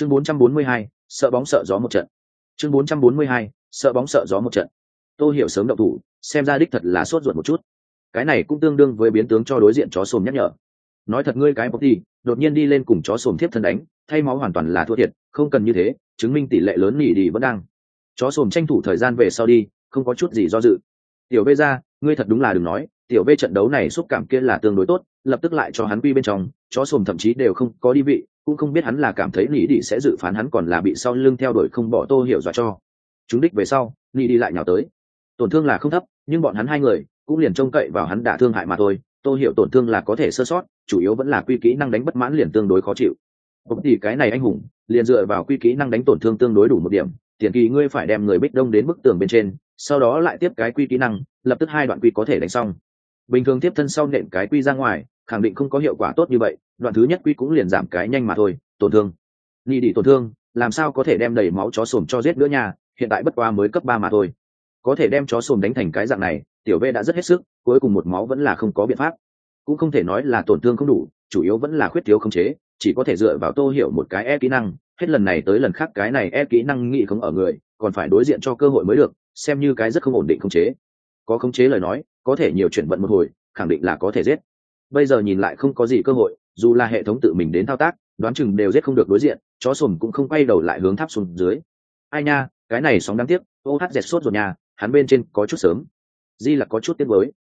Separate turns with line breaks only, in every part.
chương 442, sợ bóng sợ gió một trận. Chương 442, sợ bóng sợ gió một trận. Tôi hiểu sớm động thủ xem ra đích thật là sốt ruột một chút. Cái này cũng tương đương với biến tướng cho đối diện chó sồm nhắc nhở. Nói thật ngươi cái bóc đi đột nhiên đi lên cùng chó sồm tiếp thân đánh thay máu hoàn toàn là thua thiệt không cần như thế chứng minh tỷ lệ lớn nhỉ đi vẫn đang. Chó sồm tranh thủ thời gian về sau đi không có chút gì do dự. Tiểu vê ra ngươi thật đúng là đừng nói tiểu vê trận đấu này xúc cảm kia là tương đối tốt lập tức lại cho hắn quy bên trong chó sồm thậm chí đều không có đi vị cũng không biết hắn là cảm thấy nỉ đi sẽ dự phán hắn còn là bị sau lưng theo đuổi không bỏ tô hiểu dọa cho. Chúng đích về sau, nỉ đi lại nhào tới. Tổn thương là không thấp, nhưng bọn hắn hai người cũng liền trông cậy vào hắn đả thương hại mà thôi. Tô hiểu tổn thương là có thể sơ sót, chủ yếu vẫn là quy kỹ năng đánh bất mãn liền tương đối khó chịu. Cũng thì cái này anh hùng, liền dựa vào quy kỹ năng đánh tổn thương tương đối đủ một điểm. Tiền kỳ ngươi phải đem người bích đông đến bức tường bên trên, sau đó lại tiếp cái quy kỹ năng, lập tức hai đoạn quy có thể đánh xong. Bình thường tiếp thân sau nện cái quy ra ngoài khẳng định không có hiệu quả tốt như vậy, đoạn thứ nhất quy cũng liền giảm cái nhanh mà thôi, tổn thương. Ni đi tổn thương, làm sao có thể đem đầy máu chó sồm cho giết nữa nha, hiện tại bất qua mới cấp ba mà thôi. Có thể đem chó sồm đánh thành cái dạng này, tiểu v đã rất hết sức, cuối cùng một máu vẫn là không có biện pháp. Cũng không thể nói là tổn thương không đủ, chủ yếu vẫn là khuyết thiếu khống chế, chỉ có thể dựa vào tô hiểu một cái e kỹ năng, hết lần này tới lần khác cái này e kỹ năng nghị không ở người, còn phải đối diện cho cơ hội mới được, xem như cái rất không ổn định khống chế. Có khống chế lời nói, có thể nhiều chuyển vận một hồi, khẳng định là có thể giết bây giờ nhìn lại không có gì cơ hội dù là hệ thống tự mình đến thao tác đoán chừng đều giết không được đối diện chó sồn cũng không quay đầu lại hướng tháp xuống dưới. Ai nha cái này sóng đáng tiếc ô hát dẹt sốt rồi nhà, hắn bên trên có chút sớm. Di là có chút tiếc với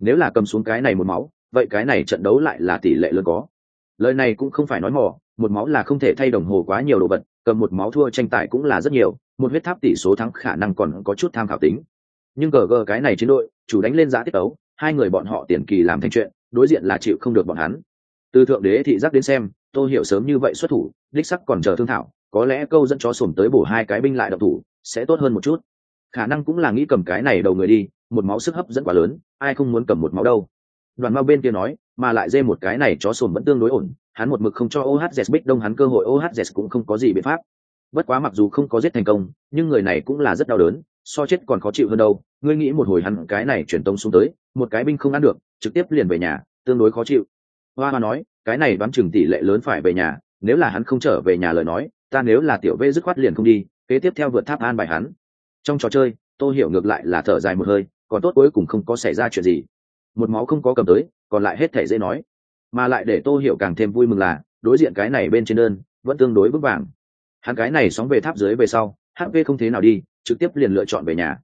nếu là cầm xuống cái này một máu vậy cái này trận đấu lại là tỷ lệ lớn có. Lời này cũng không phải nói mỏ một máu là không thể thay đồng hồ quá nhiều đồ vật cầm một máu thua tranh tài cũng là rất nhiều một huyết tháp tỷ số thắng khả năng còn có chút tham khảo tính. Nhưng gờ gờ cái này chiến đội chủ đánh lên giá tiết ấu hai người bọn họ tiền kỳ làm thành chuyện đối diện là chịu không được bọn hắn. Từ thượng đế thị giác đến xem tôi hiểu sớm như vậy xuất thủ, đích sắc còn chờ thương thảo, có lẽ câu dẫn chó sổm tới bổ hai cái binh lại độc thủ, sẽ tốt hơn một chút. Khả năng cũng là nghĩ cầm cái này đầu người đi, một máu sức hấp dẫn quá lớn, ai không muốn cầm một máu đâu. Đoàn mao bên kia nói, mà lại dê một cái này chó sổm vẫn tương đối ổn, hắn một mực không cho ohz bích đông hắn cơ hội ohz cũng không có gì biện pháp. Bất quá mặc dù không có giết thành công, nhưng người này cũng là rất đau đớn, so chết còn khó chịu hơn đâu. Ngươi nghĩ một hồi hắn cái này chuyển tông xuống tới, một cái binh không ăn được trực tiếp liền về nhà, tương đối khó chịu. Hoa hoa nói, cái này đoán chừng tỷ lệ lớn phải về nhà, nếu là hắn không trở về nhà lời nói, ta nếu là tiểu vê dứt khoát liền không đi, kế tiếp theo vượt tháp an bài hắn. Trong trò chơi tôi hiểu ngược lại là thở dài một hơi, còn tốt cuối cùng không có xảy ra chuyện gì. Một máu không có cầm tới, còn lại hết thể dễ nói. Mà lại để tô hiểu càng thêm vui mừng là, đối diện cái này bên trên đơn, vẫn tương đối vững vàng. Hắn cái này sóng về tháp dưới về sau hv không thế nào đi, trực tiếp liền lựa chọn về nhà.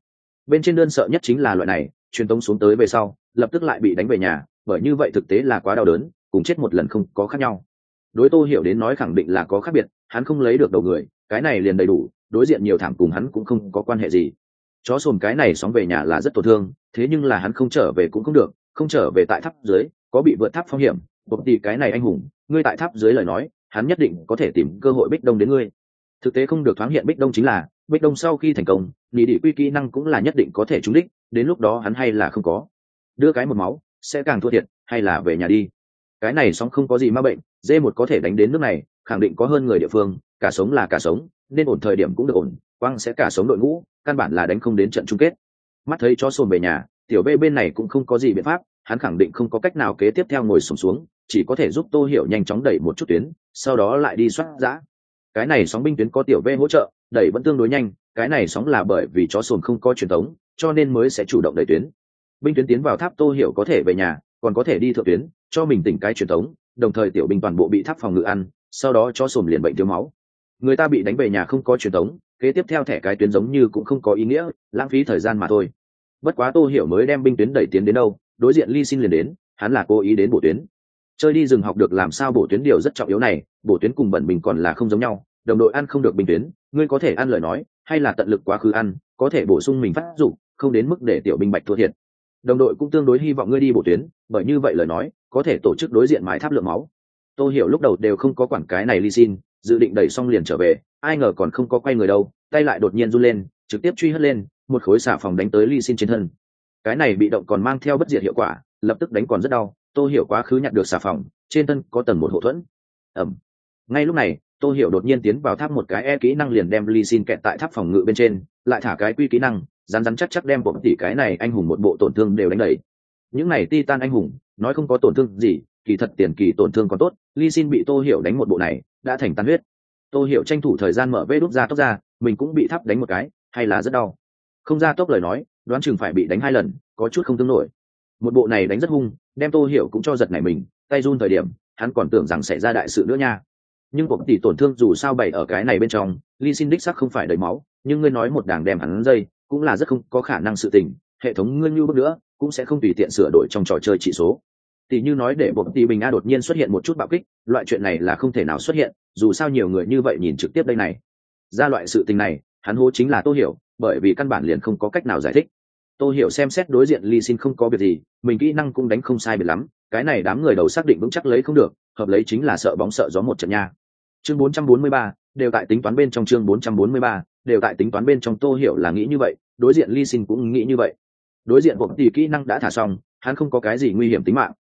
Bên trên đơn sợ nhất chính là loại này, truyền tống xuống tới về sau lập tức lại bị đánh về nhà, bởi như vậy thực tế là quá đau đớn, cùng chết một lần không có khác nhau. Đối tô hiểu đến nói khẳng định là có khác biệt, hắn không lấy được đầu người, cái này liền đầy đủ, đối diện nhiều thảm cùng hắn cũng không có quan hệ gì. Chó sồn cái này sóng về nhà là rất tổn thương, thế nhưng là hắn không trở về cũng không được, không trở về tại tháp dưới, có bị vượt tháp phong hiểm bộc tỷ cái này anh hùng, ngươi tại tháp dưới lời nói, hắn nhất định có thể tìm cơ hội bích đông đến ngươi. Thực tế không được thoáng hiện bích đông chính là, bích đông sau khi thành công nỉ đi quy kỹ năng cũng là nhất định có thể trúng đích, đến lúc đó hắn hay là không có đưa cái một máu sẽ càng thua thiệt hay là về nhà đi. Cái này sóng không có gì ma bệnh dê một có thể đánh đến nước này khẳng định có hơn người địa phương cả sống là cả sống nên ổn thời điểm cũng được ổn quang sẽ cả sống đội ngũ căn bản là đánh không đến trận chung kết. Mắt thấy chó sồn về nhà tiểu bê bên này cũng không có gì biện pháp hắn khẳng định không có cách nào kế tiếp theo ngồi sùng xuống, xuống chỉ có thể giúp tô hiểu nhanh chóng đẩy một chút tuyến sau đó lại đi soát giã. Cái này sóng binh tuyến có tiểu bê hỗ trợ đẩy vẫn tương đối nhanh cái này sóng là bởi vì chó sồn không có truyền thống cho nên mới sẽ chủ động đẩy tuyến binh tuyến tiến vào tháp tô hiểu có thể về nhà, còn có thể đi thượng tuyến, cho mình tỉnh cái truyền thống, đồng thời tiểu binh toàn bộ bị tháp phòng ngự ăn, sau đó cho sồn liền bệnh thiếu máu. Người ta bị đánh về nhà không có truyền thống, kế tiếp theo thẻ cái tuyến giống như cũng không có ý nghĩa, lãng phí thời gian mà thôi. Bất quá tô hiểu mới đem binh tuyến đẩy tiến đến đâu, đối diện ly xin liền đến, hắn là cố ý đến bổ tuyến. Chơi đi rừng học được làm sao bổ tuyến điều rất trọng yếu này, bổ tuyến cùng bẩn bình còn là không giống nhau, đồng đội ăn không được binh tuyến, ngươi có thể ăn lời nói, hay là tận lực quá khứ ăn, có thể bổ sung mình phát dụng, không đến mức để tiểu binh bạch thua thiệt đồng đội cũng tương đối hy vọng ngươi đi bổ tuyến, bởi như vậy lời nói, có thể tổ chức đối diện mái tháp lượng máu. Tôi hiểu lúc đầu đều không có quản cái này ly xin, dự định đẩy xong liền trở về, ai ngờ còn không có quay người đâu, tay lại đột nhiên run lên, trực tiếp truy hất lên, một khối xả phòng đánh tới ly xin trên thân. Cái này bị động còn mang theo bất diệt hiệu quả, lập tức đánh còn rất đau tôi hiểu quá khứ nhặt được xà phòng, trên thân có tầng một hậu thuẫn. Ẩm ngay lúc này tôi hiểu đột nhiên tiến vào tháp một cái e kỹ năng liền đem ly xin kẹt tại tháp phòng ngự bên trên, lại thả cái quy kỹ năng rắn rắn chắc chắc đem bộ tỷ cái này anh hùng một bộ tổn thương đều đánh đầy. Những này titan anh hùng, nói không có tổn thương gì, kỳ thật tiền kỳ tổn thương còn tốt ly xin bị tô hiểu đánh một bộ này, đã thành tan huyết. Tô hiểu tranh thủ thời gian mở vê đút ra tóc ra, mình cũng bị tháp đánh một cái, hay là rất đau. Không ra tốc lời nói, đoán chừng phải bị đánh hai lần, có chút không tương nổi. Một bộ này đánh rất hung, đem tô hiểu cũng cho giật này mình, tay run thời điểm, hắn còn tưởng rằng xảy ra đại sự nữa nha. Nhưng cuộc tỷ tổn thương dù sao bày ở cái này bên trong ly xin đích sắc không phải đầy máu, nhưng ngươi nói một đảng đem hắn dây cũng là rất không có khả năng sự tình hệ thống ngươi như bước nữa cũng sẽ không tùy tiện sửa đổi trong trò chơi chỉ số. Tỷ như nói để bộ tỷ bình a đột nhiên xuất hiện một chút bạo kích loại chuyện này là không thể nào xuất hiện dù sao nhiều người như vậy nhìn trực tiếp đây này. Ra loại sự tình này hắn hô chính là tô hiểu bởi vì căn bản liền không có cách nào giải thích. Tô hiểu xem xét đối diện ly xin không có việc gì mình kỹ năng cũng đánh không sai biệt lắm cái này đám người đầu xác định vững chắc lấy không được hợp lấy chính là sợ bóng sợ gió một trận nha. Chương 443, đều tại tính toán bên trong chương 443, đều tại tính toán bên trong tô hiểu là nghĩ như vậy đối diện ly xin cũng nghĩ như vậy. Đối diện Bộc tỷ kỹ năng đã thả xong hắn không có cái gì nguy hiểm tính mạng.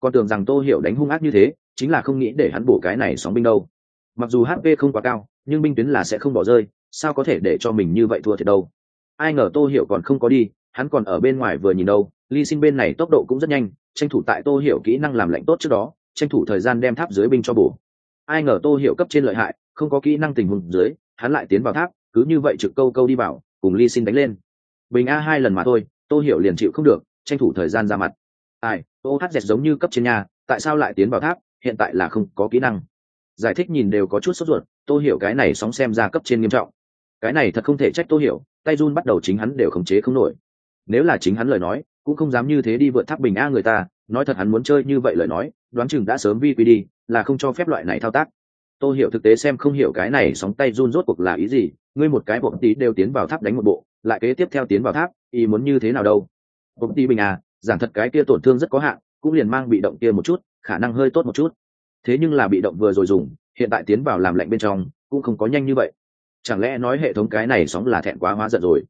Còn tưởng rằng tô hiểu đánh hung ác như thế chính là không nghĩ để hắn bổ cái này sóng binh đâu. Mặc dù hp không quá cao nhưng binh tuyến là sẽ không bỏ rơi sao có thể để cho mình như vậy thua thiệt đâu? Ai ngờ tô hiểu còn không có đi hắn còn ở bên ngoài vừa nhìn đâu ly xin bên này tốc độ cũng rất nhanh tranh thủ tại tô hiểu kỹ năng làm lạnh tốt trước đó tranh thủ thời gian đem tháp dưới binh cho bổ. Ai ngờ tô hiểu cấp trên lợi hại không có kỹ năng tình huống dưới, hắn lại tiến vào tháp, cứ như vậy trực câu câu đi vào, cùng ly xin đánh lên. Bình a hai lần mà thôi, tô hiểu liền chịu không được, tranh thủ thời gian ra mặt. Ai ô hát dẹt giống như cấp trên nhà, tại sao lại tiến vào tháp, hiện tại là không có kỹ năng. Giải thích nhìn đều có chút sốt ruột, tô hiểu cái này sóng xem ra cấp trên nghiêm trọng. Cái này thật không thể trách tô hiểu, tay run bắt đầu chính hắn đều khống chế không nổi. Nếu là chính hắn lời nói, cũng không dám như thế đi vượt tháp bình a người ta, nói thật hắn muốn chơi như vậy lời nói, đoán chừng đã sớm vi quy đi, là không cho phép loại này thao tác tôi hiểu thực tế xem không hiểu cái này sóng tay run rốt cuộc là ý gì, ngươi một cái bộ tí đều tiến vào tháp đánh một bộ, lại kế tiếp theo tiến vào tháp, ý muốn như thế nào đâu? Bộ tí bình à giảng thật cái kia tổn thương rất có hạn, cũng liền mang bị động kia một chút, khả năng hơi tốt một chút. Thế nhưng là bị động vừa rồi dùng, hiện tại tiến vào làm lạnh bên trong, cũng không có nhanh như vậy. Chẳng lẽ nói hệ thống cái này sóng là thẹn quá hóa giận rồi?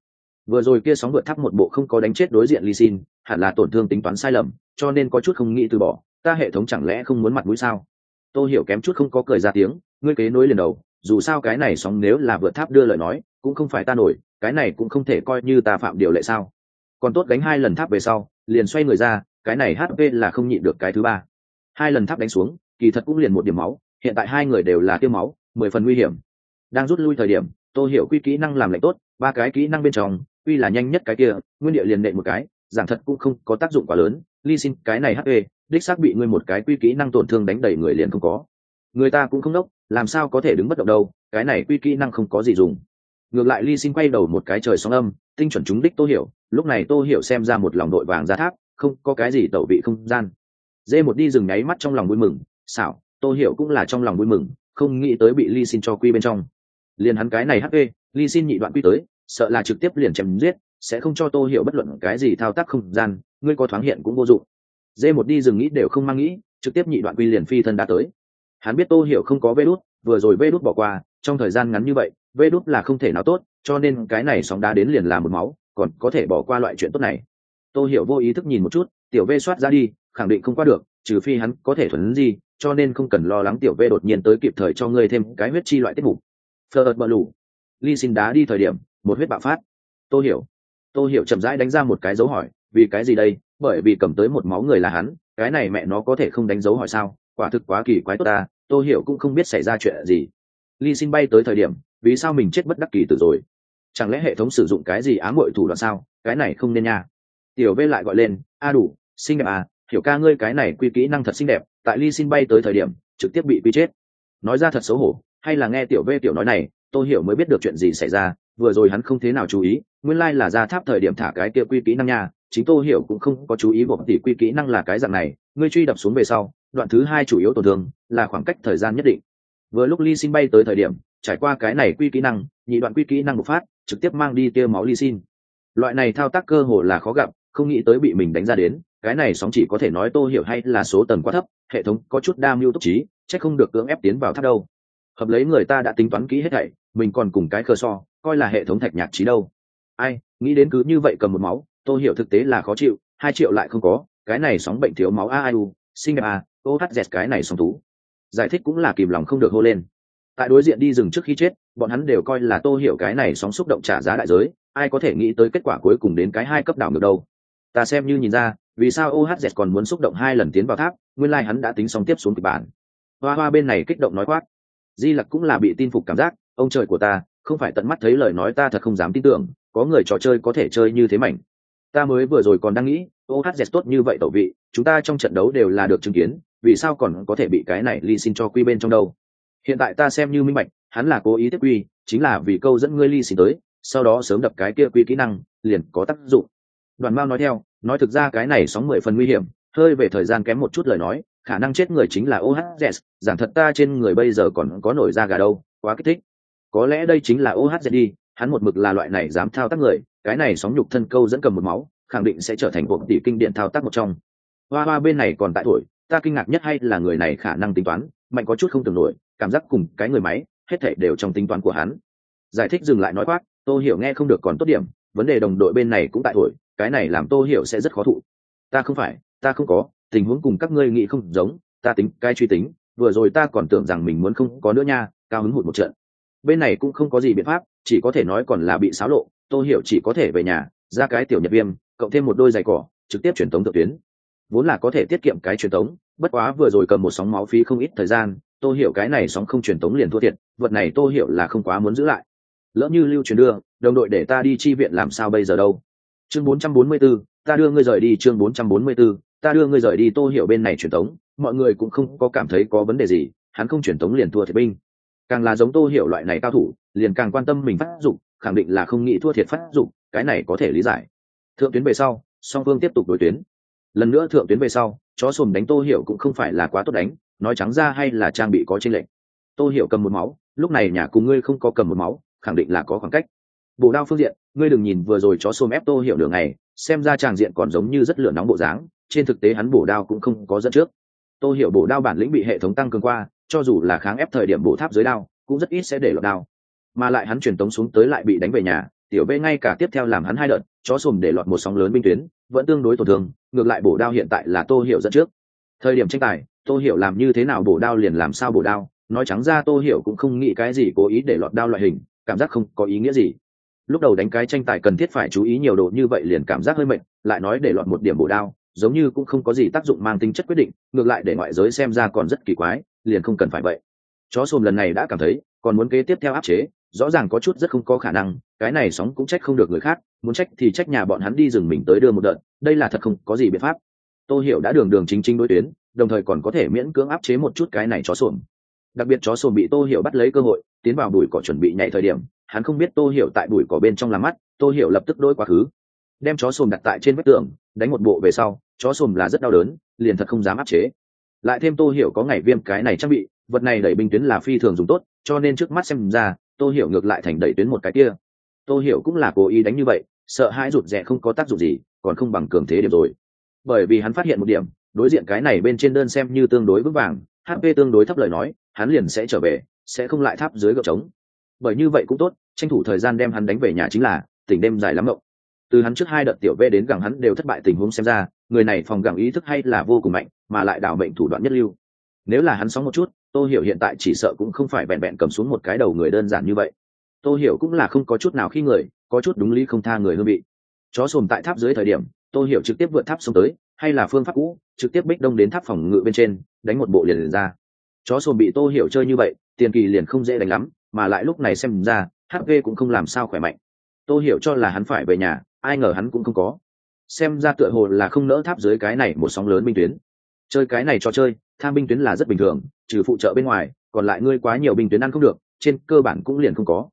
Vừa rồi kia sóng vượt tháp một bộ không có đánh chết đối diện ly xin hẳn là tổn thương tính toán sai lầm, cho nên có chút không nghĩ từ bỏ, ta hệ thống chẳng lẽ không muốn mặt mũi sao? Tôi hiểu kém chút không có cười ra tiếng, ngươi kế nối liền đầu, dù sao cái này sóng nếu là vượt tháp đưa lời nói, cũng không phải ta nổi, cái này cũng không thể coi như ta phạm điều lệ sao. Còn tốt đánh hai lần tháp về sau, liền xoay người ra, cái này hp là không nhịn được cái thứ ba. Hai lần tháp đánh xuống, kỳ thật cũng liền một điểm máu, hiện tại hai người đều là tiêu máu, mười phần nguy hiểm. Đang rút lui thời điểm tôi hiểu quy kỹ năng làm lạnh tốt, ba cái kỹ năng bên trong, tuy là nhanh nhất cái kia, nguyên địa liền nệ một cái, giảng thật cũng không có tác dụng quá lớn ly xin cái này hp đích xác bị ngươi một cái quy kỹ năng tổn thương đánh đầy người liền không có. Người ta cũng không đốc, làm sao có thể đứng bất động đâu, cái này quy kỹ năng không có gì dùng. Ngược lại ly xin quay đầu một cái trời sóng âm, tinh chuẩn chúng đích tô hiểu, lúc này tô hiểu xem ra một lòng đội vàng ra tháp, không, có cái gì tẩu vị không gian. Dê một đi rừng nháy mắt trong lòng vui mừng, xảo, tô hiểu cũng là trong lòng vui mừng, không nghĩ tới bị ly xin cho quy bên trong. Liền hắn cái này hp ly xin nhị đoạn quy tới, sợ là trực tiếp liền chém giết, sẽ không cho tô hiểu bất luận cái gì thao tác không gian, ngươi có thoáng hiện cũng vô dụng dê một đi dừng nghĩ đều không mang nghĩ, trực tiếp nhị đoạn quy liền phi thân đã tới. Hắn biết tô hiểu không có vê đút, vừa rồi vê đút bỏ qua, trong thời gian ngắn như vậy, vê đút là không thể nào tốt, cho nên cái này sóng đá đến liền làm một máu, còn có thể bỏ qua loại chuyện tốt này. Tô hiểu vô ý thức nhìn một chút, tiểu vê soát ra đi, khẳng định không qua được, trừ phi hắn có thể thuần gì cho nên không cần lo lắng tiểu vê đột nhiên tới kịp thời cho ngươi thêm cái huyết chi loại tiết mục. Phờ ợt bờ lủ ly xin đá đi thời điểm, một huyết bạo phát. Tô hiểu. Tô hiểu chậm rãi đánh ra một cái dấu hỏi, vì cái gì đây? Bởi vì cầm tới một máu người là hắn, cái này mẹ nó có thể không đánh dấu hỏi sao, quả thực quá kỳ quái tốt ta tô hiểu cũng không biết xảy ra chuyện gì. Ly xin bay tới thời điểm, vì sao mình chết bất đắc kỳ từ rồi? Chẳng lẽ hệ thống sử dụng cái gì ám hội thủ đoạn sao? Cái này không nên nha. Tiểu v lại gọi lên, a đủ, xinh đẹp à hiểu ca ngươi cái này quy kỹ năng thật xinh đẹp. Tại ly xin bay tới thời điểm, trực tiếp bị quy chết. Nói ra thật xấu hổ, hay là nghe tiểu v tiểu nói này, tôi hiểu mới biết được chuyện gì xảy ra, vừa rồi hắn không thế nào chú ý, nguyên lai、like、là ra tháp thời điểm thả cái kia quy kỹ năng nha chính tôi hiểu cũng không có chú ý bộ tỷ quy kỹ năng là cái dạng này, ngươi truy đập xuống về sau, đoạn thứ hai chủ yếu tổn thương là khoảng cách thời gian nhất định. Vừa lúc ly xin bay tới thời điểm, trải qua cái này quy kỹ năng, nhị đoạn quy kỹ năng bộc phát, trực tiếp mang đi tia máu ly xin. Loại này thao tác cơ hồ là khó gặp, không nghĩ tới bị mình đánh ra đến, cái này sóng chỉ có thể nói tô hiểu hay là số tầng quá thấp, hệ thống có chút đa mưu túc trí, chắc không được cưỡng ép tiến vào tháp đâu. Hợp lấy người ta đã tính toán kỹ hết thảy, mình còn cùng cái cơ so, coi là hệ thống thạch nhạc trí đâu. Ai, nghĩ đến cứ như vậy cầm một máu tô hiểu thực tế là khó chịu, hai triệu lại không có, cái này sóng bệnh thiếu máu a ai u, sinh đẹp a ô hát dẹt cái này sóng tú giải thích cũng là kìm lòng không được hô lên. Tại đối diện đi rừng trước khi chết, bọn hắn đều coi là tô hiểu cái này sóng xúc động trả giá đại giới, ai có thể nghĩ tới kết quả cuối cùng đến cái hai cấp đảo ngược đâu. Ta xem như nhìn ra, vì sao ohz còn muốn xúc động hai lần tiến vào tháp, nguyên lai hắn đã tính xong tiếp xuống kịch bản. Hoa hoa bên này kích động nói khoác di lặc cũng là bị tin phục cảm giác, ông trời của ta, không phải tận mắt thấy lời nói ta thật không dám tin tưởng, có người trò chơi có thể chơi như thế mảnh ta mới vừa rồi còn đang nghĩ ohz tốt như vậy tẩu vị, chúng ta trong trận đấu đều là được chứng kiến, vì sao còn có thể bị cái này ly xin cho quy bên trong đâu? Hiện tại ta xem như minh bạch, hắn là cố ý tiếp quy, chính là vì câu dẫn ngươi ly xin tới, sau đó sớm đập cái kia quy kỹ năng, liền có tác dụng. Đoàn mao nói theo, nói thực ra cái này sóng mười phần nguy hiểm, hơi về thời gian kém một chút lời nói, khả năng chết người chính là ohz giảng thật ta trên người bây giờ còn có nổi da gà đâu, quá kích thích. Có lẽ đây chính là ohz đi, hắn một mực là loại này dám thao tác người cái này sóng nhục thân câu dẫn cầm một máu, khẳng định sẽ trở thành cuộc tỷ kinh điện thao tác một trong. Hoa hoa bên này còn tại tuổi, ta kinh ngạc nhất hay là người này khả năng tính toán, mạnh có chút không tưởng nổi, cảm giác cùng cái người máy, hết thảy đều trong tính toán của hắn. Giải thích dừng lại nói khoác, tô hiểu nghe không được còn tốt điểm, vấn đề đồng đội bên này cũng tại tuổi, cái này làm tô hiểu sẽ rất khó thụ. Ta không phải, ta không có, tình huống cùng các ngươi nghĩ không giống, ta tính cái truy tính, vừa rồi ta còn tưởng rằng mình muốn không có nữa nha, cao hứng hụt một trận. Bên này cũng không có gì biện pháp, chỉ có thể nói còn là bị xáo lộ tô hiểu chỉ có thể về nhà ra cái tiểu nhật viêm cộng thêm một đôi giày cỏ trực tiếp truyền tống thượng tuyến. Vốn là có thể tiết kiệm cái truyền tống bất quá vừa rồi cầm một sóng máu phí không ít thời gian tô hiểu cái này sóng không truyền tống liền thua thiệt vật này tô hiểu là không quá muốn giữ lại. Lỡ như lưu truyền đưa đồng đội để ta đi chi viện làm sao bây giờ đâu? Chương 444, ta đưa ngươi rời đi chương 444, ta đưa ngươi rời đi tô hiểu bên này truyền tống mọi người cũng không có cảm thấy có vấn đề gì hắn không truyền tống liền thua thiệt binh. Càng là giống tô hiểu loại này cao thủ liền càng quan tâm mình phát dụng khẳng định là không nghĩ thua thiệt phát dụng cái này có thể lý giải. Thượng tuyến về sau, song phương tiếp tục đối tuyến. Lần nữa thượng tuyến về sau, chó sùm đánh tô hiểu cũng không phải là quá tốt đánh, nói trắng ra hay là trang bị có trên lệnh tô hiểu cầm một máu, lúc này nhà cùng ngươi không có cầm một máu, khẳng định là có khoảng cách. Bộ đao phương diện, ngươi đừng nhìn vừa rồi chó xôm ép tô hiểu đường này xem ra tràng diện còn giống như rất lửa nóng bộ dáng, trên thực tế hắn bổ đao cũng không có dẫn trước. Tô hiểu bổ đao bản lĩnh bị hệ thống tăng cường qua, cho dù là kháng ép thời điểm bổ tháp dưới đao, cũng rất ít sẽ để lọt đao mà lại hắn truyền tống xuống tới lại bị đánh về nhà, tiểu b ngay cả tiếp theo làm hắn hai đợt, chó sùm để lọt một sóng lớn binh tuyến, vẫn tương đối tổn thương, ngược lại bổ đao hiện tại là tô hiểu dẫn trước. Thời điểm tranh tài, tô hiểu làm như thế nào bổ đao liền làm sao bổ đao, nói trắng ra tô hiểu cũng không nghĩ cái gì cố ý để lọt đao loại hình, cảm giác không có ý nghĩa gì. Lúc đầu đánh cái tranh tài cần thiết phải chú ý nhiều đồ như vậy liền cảm giác hơi mệt, lại nói để lọt một điểm bổ đao, giống như cũng không có gì tác dụng mang tính chất quyết định, ngược lại để ngoại giới xem ra còn rất kỳ quái, liền không cần phải vậy. Chó sồm lần này đã cảm thấy, còn muốn kế tiếp theo áp chế rõ ràng có chút rất không có khả năng, cái này sóng cũng trách không được người khác, muốn trách thì trách nhà bọn hắn đi rừng mình tới đưa một đợt, đây là thật không có gì biện pháp. Tôi hiểu đã đường đường chính chính đối tuyến, đồng thời còn có thể miễn cưỡng áp chế một chút cái này chó sồn. Đặc biệt chó sồn bị tô hiểu bắt lấy cơ hội, tiến vào đùi cỏ chuẩn bị nhảy thời điểm, hắn không biết tô hiểu tại đùi cỏ bên trong làm mắt, tô hiểu lập tức đôi quá khứ. Đem chó sồn đặt tại trên vách tường, đánh một bộ về sau, chó sồn là rất đau đớn, liền thật không dám áp chế. Lại thêm tô hiểu có ngày viêm cái này trang bị, vật này đẩy binh tuyến là phi thường dùng tốt, cho nên trước mắt xem ra Tôi hiểu ngược lại thành đẩy tuyến một cái kia. Tôi hiểu cũng là cố ý đánh như vậy, sợ hãi rụt rè không có tác dụng gì, còn không bằng cường thế điểm rồi. Bởi vì hắn phát hiện một điểm, đối diện cái này bên trên đơn xem như tương đối vững vàng hp tương đối thấp lời nói, hắn liền sẽ trở về, sẽ không lại tháp dưới gợp trống. Bởi như vậy cũng tốt, tranh thủ thời gian đem hắn đánh về nhà chính là, tỉnh đêm dài lắm mộng. Từ hắn trước hai đợt tiểu vê đến gẳng hắn đều thất bại tình huống xem ra, người này phòng gẳng ý thức hay là vô cùng mạnh, mà lại đảo mệnh thủ đoạn nhất lưu. Nếu là hắn sóng một chút tô hiểu hiện tại chỉ sợ cũng không phải vẹn vẹn cầm xuống một cái đầu người đơn giản như vậy. Tô hiểu cũng là không có chút nào khi người có chút đúng lý không tha người hương vị. Chó sồn tại tháp dưới thời điểm tô hiểu trực tiếp vượt tháp xuống tới hay là phương pháp cũ trực tiếp bích đông đến tháp phòng ngự bên trên đánh một bộ liền, liền ra. Chó sồn bị tô hiểu chơi như vậy tiền kỳ liền không dễ đánh lắm mà lại lúc này xem ra hp cũng không làm sao khỏe mạnh. Tô hiểu cho là hắn phải về nhà ai ngờ hắn cũng không có. Xem ra tựa hồ là không nỡ tháp dưới cái này một sóng lớn minh tuyến. Chơi cái này cho chơi tham binh tuyến là rất bình thường, trừ phụ trợ bên ngoài, còn lại ngươi quá nhiều binh tuyến ăn không được, trên cơ bản cũng liền không có.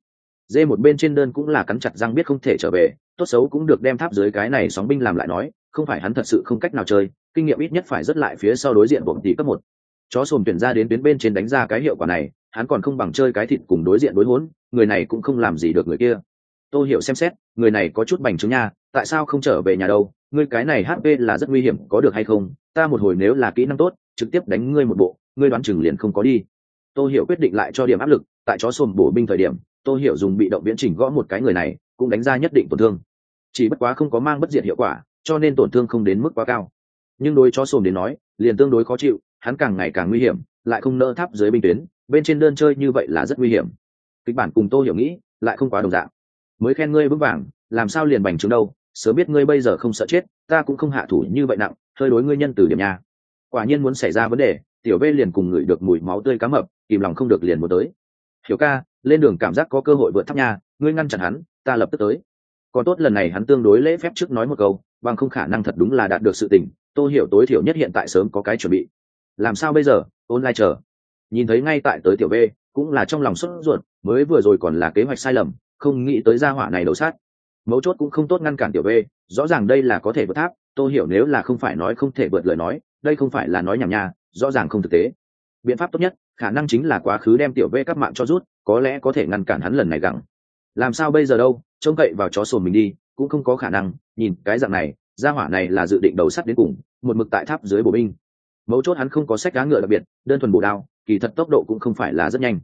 Dê một bên trên đơn cũng là cắn chặt răng biết không thể trở về, tốt xấu cũng được đem tháp dưới cái này sóng binh làm lại nói, không phải hắn thật sự không cách nào chơi, kinh nghiệm ít nhất phải rất lại phía sau đối diện bổng tỷ cấp một. Chó sồn tuyển ra đến tuyến bên trên đánh ra cái hiệu quả này, hắn còn không bằng chơi cái thịt cùng đối diện đối hốn, người này cũng không làm gì được người kia. Tôi hiểu xem xét, người này có chút bành trướng nha, tại sao không trở về nhà đâu, ngươi cái này hp là rất nguy hiểm, có được hay không, ta một hồi nếu là kỹ năng tốt trực tiếp đánh ngươi một bộ, ngươi đoán chừng liền không có đi. Tôi hiểu quyết định lại cho điểm áp lực, tại chó xồm bổ binh thời điểm tôi hiểu dùng bị động viễn trình gõ một cái người này, cũng đánh ra nhất định tổn thương. Chỉ bất quá không có mang bất diệt hiệu quả, cho nên tổn thương không đến mức quá cao. Nhưng đối chó xồm đến nói, liền tương đối khó chịu, hắn càng ngày càng nguy hiểm, lại không nỡ tháp dưới binh tuyến, bên trên đơn chơi như vậy là rất nguy hiểm. Kịch bản cùng tô hiểu nghĩ, lại không quá đồng dạng. Mới khen ngươi vững vàng, làm sao liền bành trướng đâu, sớm biết ngươi bây giờ không sợ chết, ta cũng không hạ thủ như vậy nặng, hơi đối ngươi nhân từ điểm nhà quả nhiên muốn xảy ra vấn đề, tiểu vê liền cùng ngửi được mùi máu tươi cá mập, kìm lòng không được liền muốn tới. Hiểu ca, lên đường cảm giác có cơ hội vượt tháp nha, ngươi ngăn chặn hắn, ta lập tức tới. Còn tốt lần này hắn tương đối lễ phép trước nói một câu, bằng không khả năng thật đúng là đạt được sự tình tôi hiểu tối thiểu nhất hiện tại sớm có cái chuẩn bị. Làm sao bây giờ? Online chờ. Nhìn thấy ngay tại tới tiểu v, cũng là trong lòng sốt ruột, mới vừa rồi còn là kế hoạch sai lầm, không nghĩ tới gia hỏa này đấu sát. Mấu chốt cũng không tốt ngăn cản tiểu v, rõ ràng đây là có thể vượt tháp tôi hiểu nếu là không phải nói không thể vượt lời nói đây không phải là nói nhảm nha, rõ ràng không thực tế. Biện pháp tốt nhất, khả năng chính là quá khứ đem tiểu v các mạng cho rút, có lẽ có thể ngăn cản hắn lần này gặng. Làm sao bây giờ đâu, trông cậy vào chó sồn mình đi, cũng không có khả năng, nhìn cái dạng này, gia hỏa này là dự định đầu sắt đến cùng, một mực tại tháp dưới bộ binh. Mấu chốt hắn không có sách cá ngựa đặc biệt, đơn thuần bổ đao, kỳ thật tốc độ cũng không phải là rất nhanh.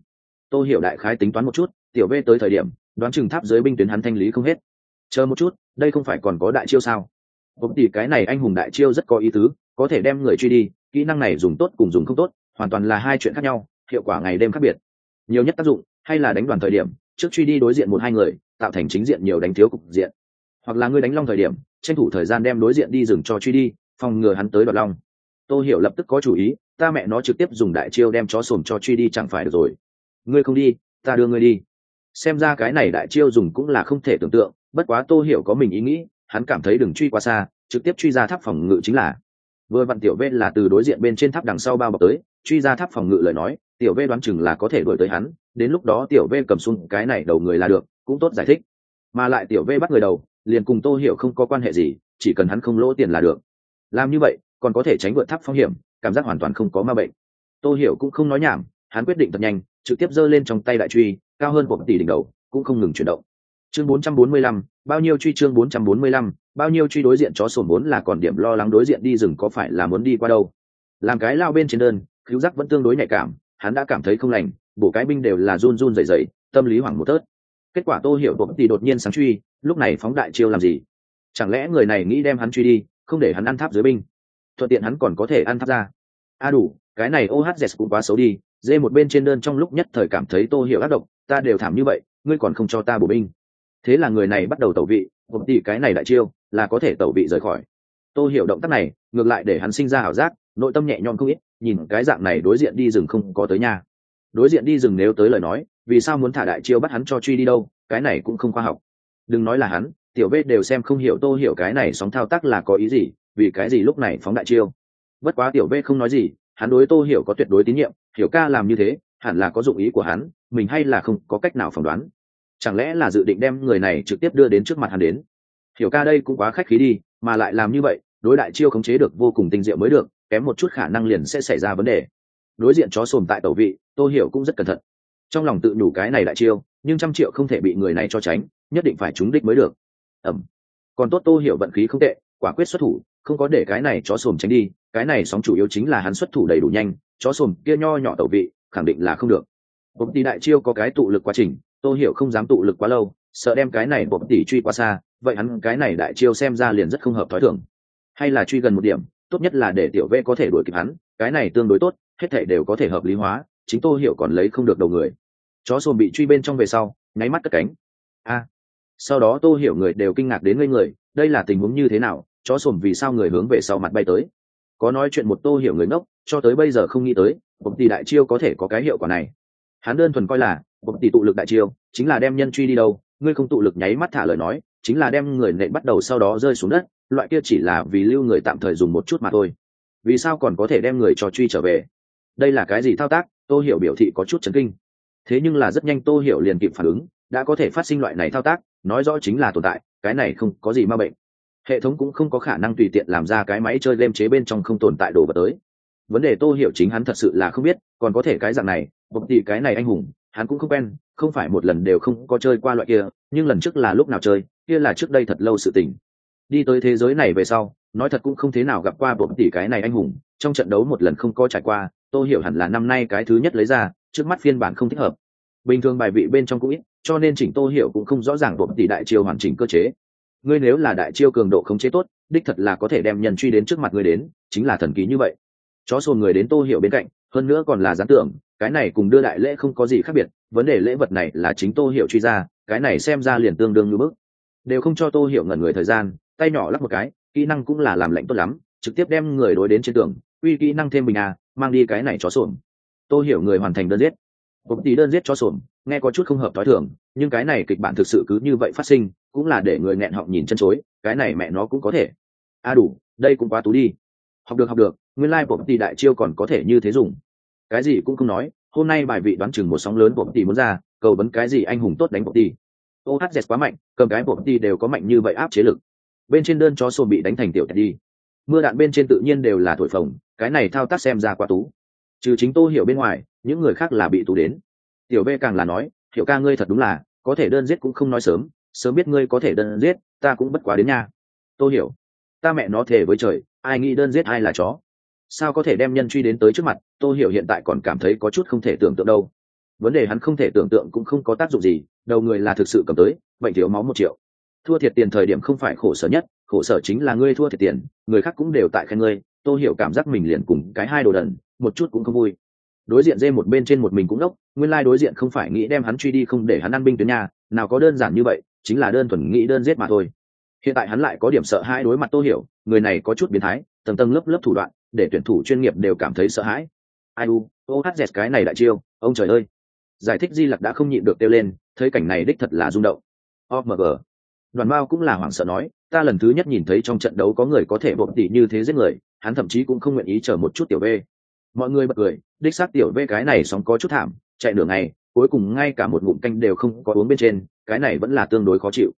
Tôi hiểu đại khái tính toán một chút, tiểu v tới thời điểm, đoán chừng tháp dưới binh tuyến hắn thanh lý không hết. Chờ một chút, đây không phải còn có đại chiêu sao? Cũng tỷ cái này anh hùng đại chiêu rất có ý tứ có thể đem người truy đi, kỹ năng này dùng tốt cùng dùng không tốt, hoàn toàn là hai chuyện khác nhau, hiệu quả ngày đêm khác biệt. Nhiều nhất tác dụng, hay là đánh đoàn thời điểm, trước truy đi đối diện một hai người, tạo thành chính diện nhiều đánh thiếu cục diện. Hoặc là ngươi đánh long thời điểm, tranh thủ thời gian đem đối diện đi rừng cho truy đi, phòng ngừa hắn tới đoạt long. Tôi hiểu lập tức có chủ ý, ta mẹ nó trực tiếp dùng đại chiêu đem chó sồn cho truy đi chẳng phải được rồi. Ngươi không đi, ta đưa ngươi đi. Xem ra cái này đại chiêu dùng cũng là không thể tưởng tượng, bất quá tô hiểu có mình ý nghĩ, hắn cảm thấy đừng truy quá xa, trực tiếp truy ra tháp phòng ngự chính là vừa vặn tiểu v là từ đối diện bên trên tháp đằng sau bao bọc tới truy ra tháp phòng ngự lời nói tiểu v đoán chừng là có thể đuổi tới hắn đến lúc đó tiểu v cầm xuống cái này đầu người là được cũng tốt giải thích. Mà lại tiểu v bắt người đầu liền cùng tô hiểu không có quan hệ gì chỉ cần hắn không lỗ tiền là được. Làm như vậy còn có thể tránh vượt tháp phong hiểm cảm giác hoàn toàn không có ma bệnh. Tô hiểu cũng không nói nhảm hắn quyết định thật nhanh trực tiếp giơ lên trong tay đại truy cao hơn một tỷ đỉnh đầu cũng không ngừng chuyển động. Chương 445, bao nhiêu truy chương 445, bao nhiêu truy đối diện chó sồn bốn là còn điểm lo lắng đối diện đi rừng có phải là muốn đi qua đâu. Làm cái lao bên trên đơn cứu giác vẫn tương đối nhạy cảm hắn đã cảm thấy không lành bộ cái binh đều là run run rẩy rẩy tâm lý hoảng một tớt. Kết quả tô hiểu bụng thì đột nhiên sáng truy lúc này phóng đại chiêu làm gì? Chẳng lẽ người này nghĩ đem hắn truy đi không để hắn ăn tháp dưới binh? Thuận tiện hắn còn có thể ăn tháp ra. A à đủ cái này ohz cũng quá xấu đi dê một bên trên đơn trong lúc nhất thời cảm thấy tô hiểu ác độc ta đều thảm như vậy ngươi còn không cho ta bổ binh thế là người này bắt đầu tẩu vị bụng tỷ cái này đại chiêu là có thể tẩu vị rời khỏi. Tô hiểu động tác này, ngược lại để hắn sinh ra ảo giác, nội tâm nhẹ nhõm không ít, nhìn cái dạng này đối diện đi rừng không có tới nhà đối diện đi rừng nếu tới lời nói, vì sao muốn thả đại chiêu bắt hắn cho truy đi đâu, cái này cũng không khoa học. Đừng nói là hắn, tiểu vết đều xem không hiểu tô hiểu cái này sóng thao tác là có ý gì, vì cái gì lúc này phóng đại chiêu. Bất quá tiểu vết không nói gì, hắn đối tô hiểu có tuyệt đối tín nhiệm, hiểu ca làm như thế, hẳn là có dụng ý của hắn, mình hay là không có cách nào phỏng đoán chẳng lẽ là dự định đem người này trực tiếp đưa đến trước mặt hắn đến? Hiểu ca đây cũng quá khách khí đi, mà lại làm như vậy, đối đại chiêu khống chế được vô cùng tinh diệu mới được, kém một chút khả năng liền sẽ xảy ra vấn đề. Đối diện chó sồn tại tẩu vị, tô hiểu cũng rất cẩn thận. Trong lòng tự nhủ cái này đại chiêu, nhưng trăm triệu không thể bị người này cho tránh, nhất định phải trúng đích mới được. Ẩm. Còn tốt tô hiểu vận khí không tệ, quả quyết xuất thủ, không có để cái này chó sồn tránh đi, cái này sóng chủ yếu chính là hắn xuất thủ đầy đủ nhanh, chó sồn kia nho nhỏ tẩu vị, khẳng định là không được. Công tỷ đại chiêu có cái tụ lực quá trình tô hiểu không dám tụ lực quá lâu, sợ đem cái này bộc tỷ truy quá xa, vậy hắn cái này đại chiêu xem ra liền rất không hợp thói thường. Hay là truy gần một điểm, tốt nhất là để tiểu v có thể đuổi kịp hắn, cái này tương đối tốt, hết thể đều có thể hợp lý hóa, chính tô hiểu còn lấy không được đầu người. Chó sồn bị truy bên trong về sau, nháy mắt cất cánh. A! Sau đó tô hiểu người đều kinh ngạc đến ngây người, đây là tình huống như thế nào, chó sồn vì sao người hướng về sau mặt bay tới? Có nói chuyện một tô hiểu người ngốc, cho tới bây giờ không nghĩ tới bộc tỷ đại chiêu có thể có cái hiệu quả này. Hắn đơn thuần coi là bộc tỷ tụ lực đại chiêu, chính là đem nhân truy đi đâu, ngươi không tụ lực nháy mắt thả lời nói, chính là đem người nệ bắt đầu sau đó rơi xuống đất, loại kia chỉ là vì lưu người tạm thời dùng một chút mà thôi. Vì sao còn có thể đem người cho truy trở về? Đây là cái gì thao tác? Tô hiểu biểu thị có chút chấn kinh. Thế nhưng là rất nhanh tô hiểu liền kịp phản ứng, đã có thể phát sinh loại này thao tác, nói rõ chính là tồn tại, cái này không có gì ma bệnh. Hệ thống cũng không có khả năng tùy tiện làm ra cái máy chơi game chế bên trong không tồn tại đồ vật tới. Vấn đề tô hiểu chính hắn thật sự là không biết, còn có thể cái dạng này vâng, bộc tỷ cái này anh hùng hắn cũng không quen, không phải một lần đều không có chơi qua loại kia, nhưng lần trước là lúc nào chơi, kia là trước đây thật lâu sự tình. Đi tới thế giới này về sau, nói thật cũng không thế nào gặp qua bộn tỷ cái này anh hùng, trong trận đấu một lần không có trải qua, tôi hiểu hẳn là năm nay cái thứ nhất lấy ra, trước mắt phiên bản không thích hợp. Bình thường bài vị bên trong cũng ít, cho nên chỉnh tô hiểu cũng không rõ ràng bộn tỷ đại chiêu hoàn chỉnh cơ chế. Ngươi nếu là đại chiêu cường độ khống chế tốt, đích thật là có thể đem nhân truy đến trước mặt ngươi đến, chính là thần ký như vậy. Chó sồn người đến tô hiểu bên cạnh hơn nữa còn là gián tưởng, cái này cùng đưa đại lễ không có gì khác biệt, vấn đề lễ vật này là chính tô hiểu truy ra, cái này xem ra liền tương đương như bước đều không cho tô hiểu ngẩn người thời gian, tay nhỏ lắp một cái, kỹ năng cũng là làm lạnh tốt lắm, trực tiếp đem người đối đến trên tường, uy kỹ năng thêm bình à mang đi cái này chó sổm tô hiểu người hoàn thành đơn giết. Một tỷ đơn giết chó sổm nghe có chút không hợp t h i thường, nhưng cái này kịch bản thực sự cứ như vậy phát sinh, cũng là để người nghẹn họng nhìn chân chối, cái này mẹ nó cũng có thể. A à đủ, đây cũng quá tú đi học được học được, nguyên lai tỷ đại chiêu còn có thể như thế dùng. Cái gì cũng không nói, hôm nay bài vị đoán chừng một sóng lớn bổng tỷ muốn ra, cầu vấn cái gì anh hùng tốt đánh bổng tỷ. Ohz quá mạnh, cầm cái bổng tỷ đều có mạnh như vậy áp chế lực. Bên trên đơn chó sồn bị đánh thành tiểu tẹt đi. Mưa đạn bên trên tự nhiên đều là thổi phồng, cái này thao tác xem ra quá tú. Trừ chính tô hiểu bên ngoài, những người khác là bị tú đến. Tiểu v càng là nói, hiểu ca ngươi thật đúng là, có thể đơn giết cũng không nói sớm sớm biết ngươi có thể đơn giết, ta cũng bất quá đến nha tô hiểu, ta mẹ nó thề với trời ai nghĩ đơn giết ai là chó? Sao có thể đem nhân truy đến tới trước mặt? Tô hiểu hiện tại còn cảm thấy có chút không thể tưởng tượng đâu. Vấn đề hắn không thể tưởng tượng cũng không có tác dụng gì, đầu người là thực sự cầm tới, bệnh thiếu máu một triệu. Thua thiệt tiền thời điểm không phải khổ sở nhất, khổ sở chính là ngươi thua thiệt tiền, người khác cũng đều tại khen ngươi. Tôi hiểu cảm giác mình liền cùng cái hai đồ đần, một chút cũng không vui. Đối diện dê một bên trên một mình cũng đốc, nguyên lai đối diện không phải nghĩ đem hắn truy đi không để hắn ăn binh tuyến nhà, nào có đơn giản như vậy, chính là đơn thuần nghĩ đơn giết mà thôi hiện tại hắn lại có điểm sợ hãi đối mặt tô hiểu, người này có chút biến thái, tầng tầng lớp lớp thủ đoạn, để tuyển thủ chuyên nghiệp đều cảm thấy sợ hãi. Ai u ohz cái này đại chiêu, ông trời ơi. Giải thích di lặc đã không nhịn được kêu lên, thấy cảnh này đích thật là rung động. Omg đoàn bao cũng là hoảng sợ nói, ta lần thứ nhất nhìn thấy trong trận đấu có người có thể bộn tỉ như thế giết người, hắn thậm chí cũng không nguyện ý chờ một chút tiểu v. Mọi người bật cười, đích xác tiểu v cái này sóng có chút thảm, chạy nửa ngày, cuối cùng ngay cả một ngụm canh đều không có uống bên trên, cái này vẫn là tương đối khó chịu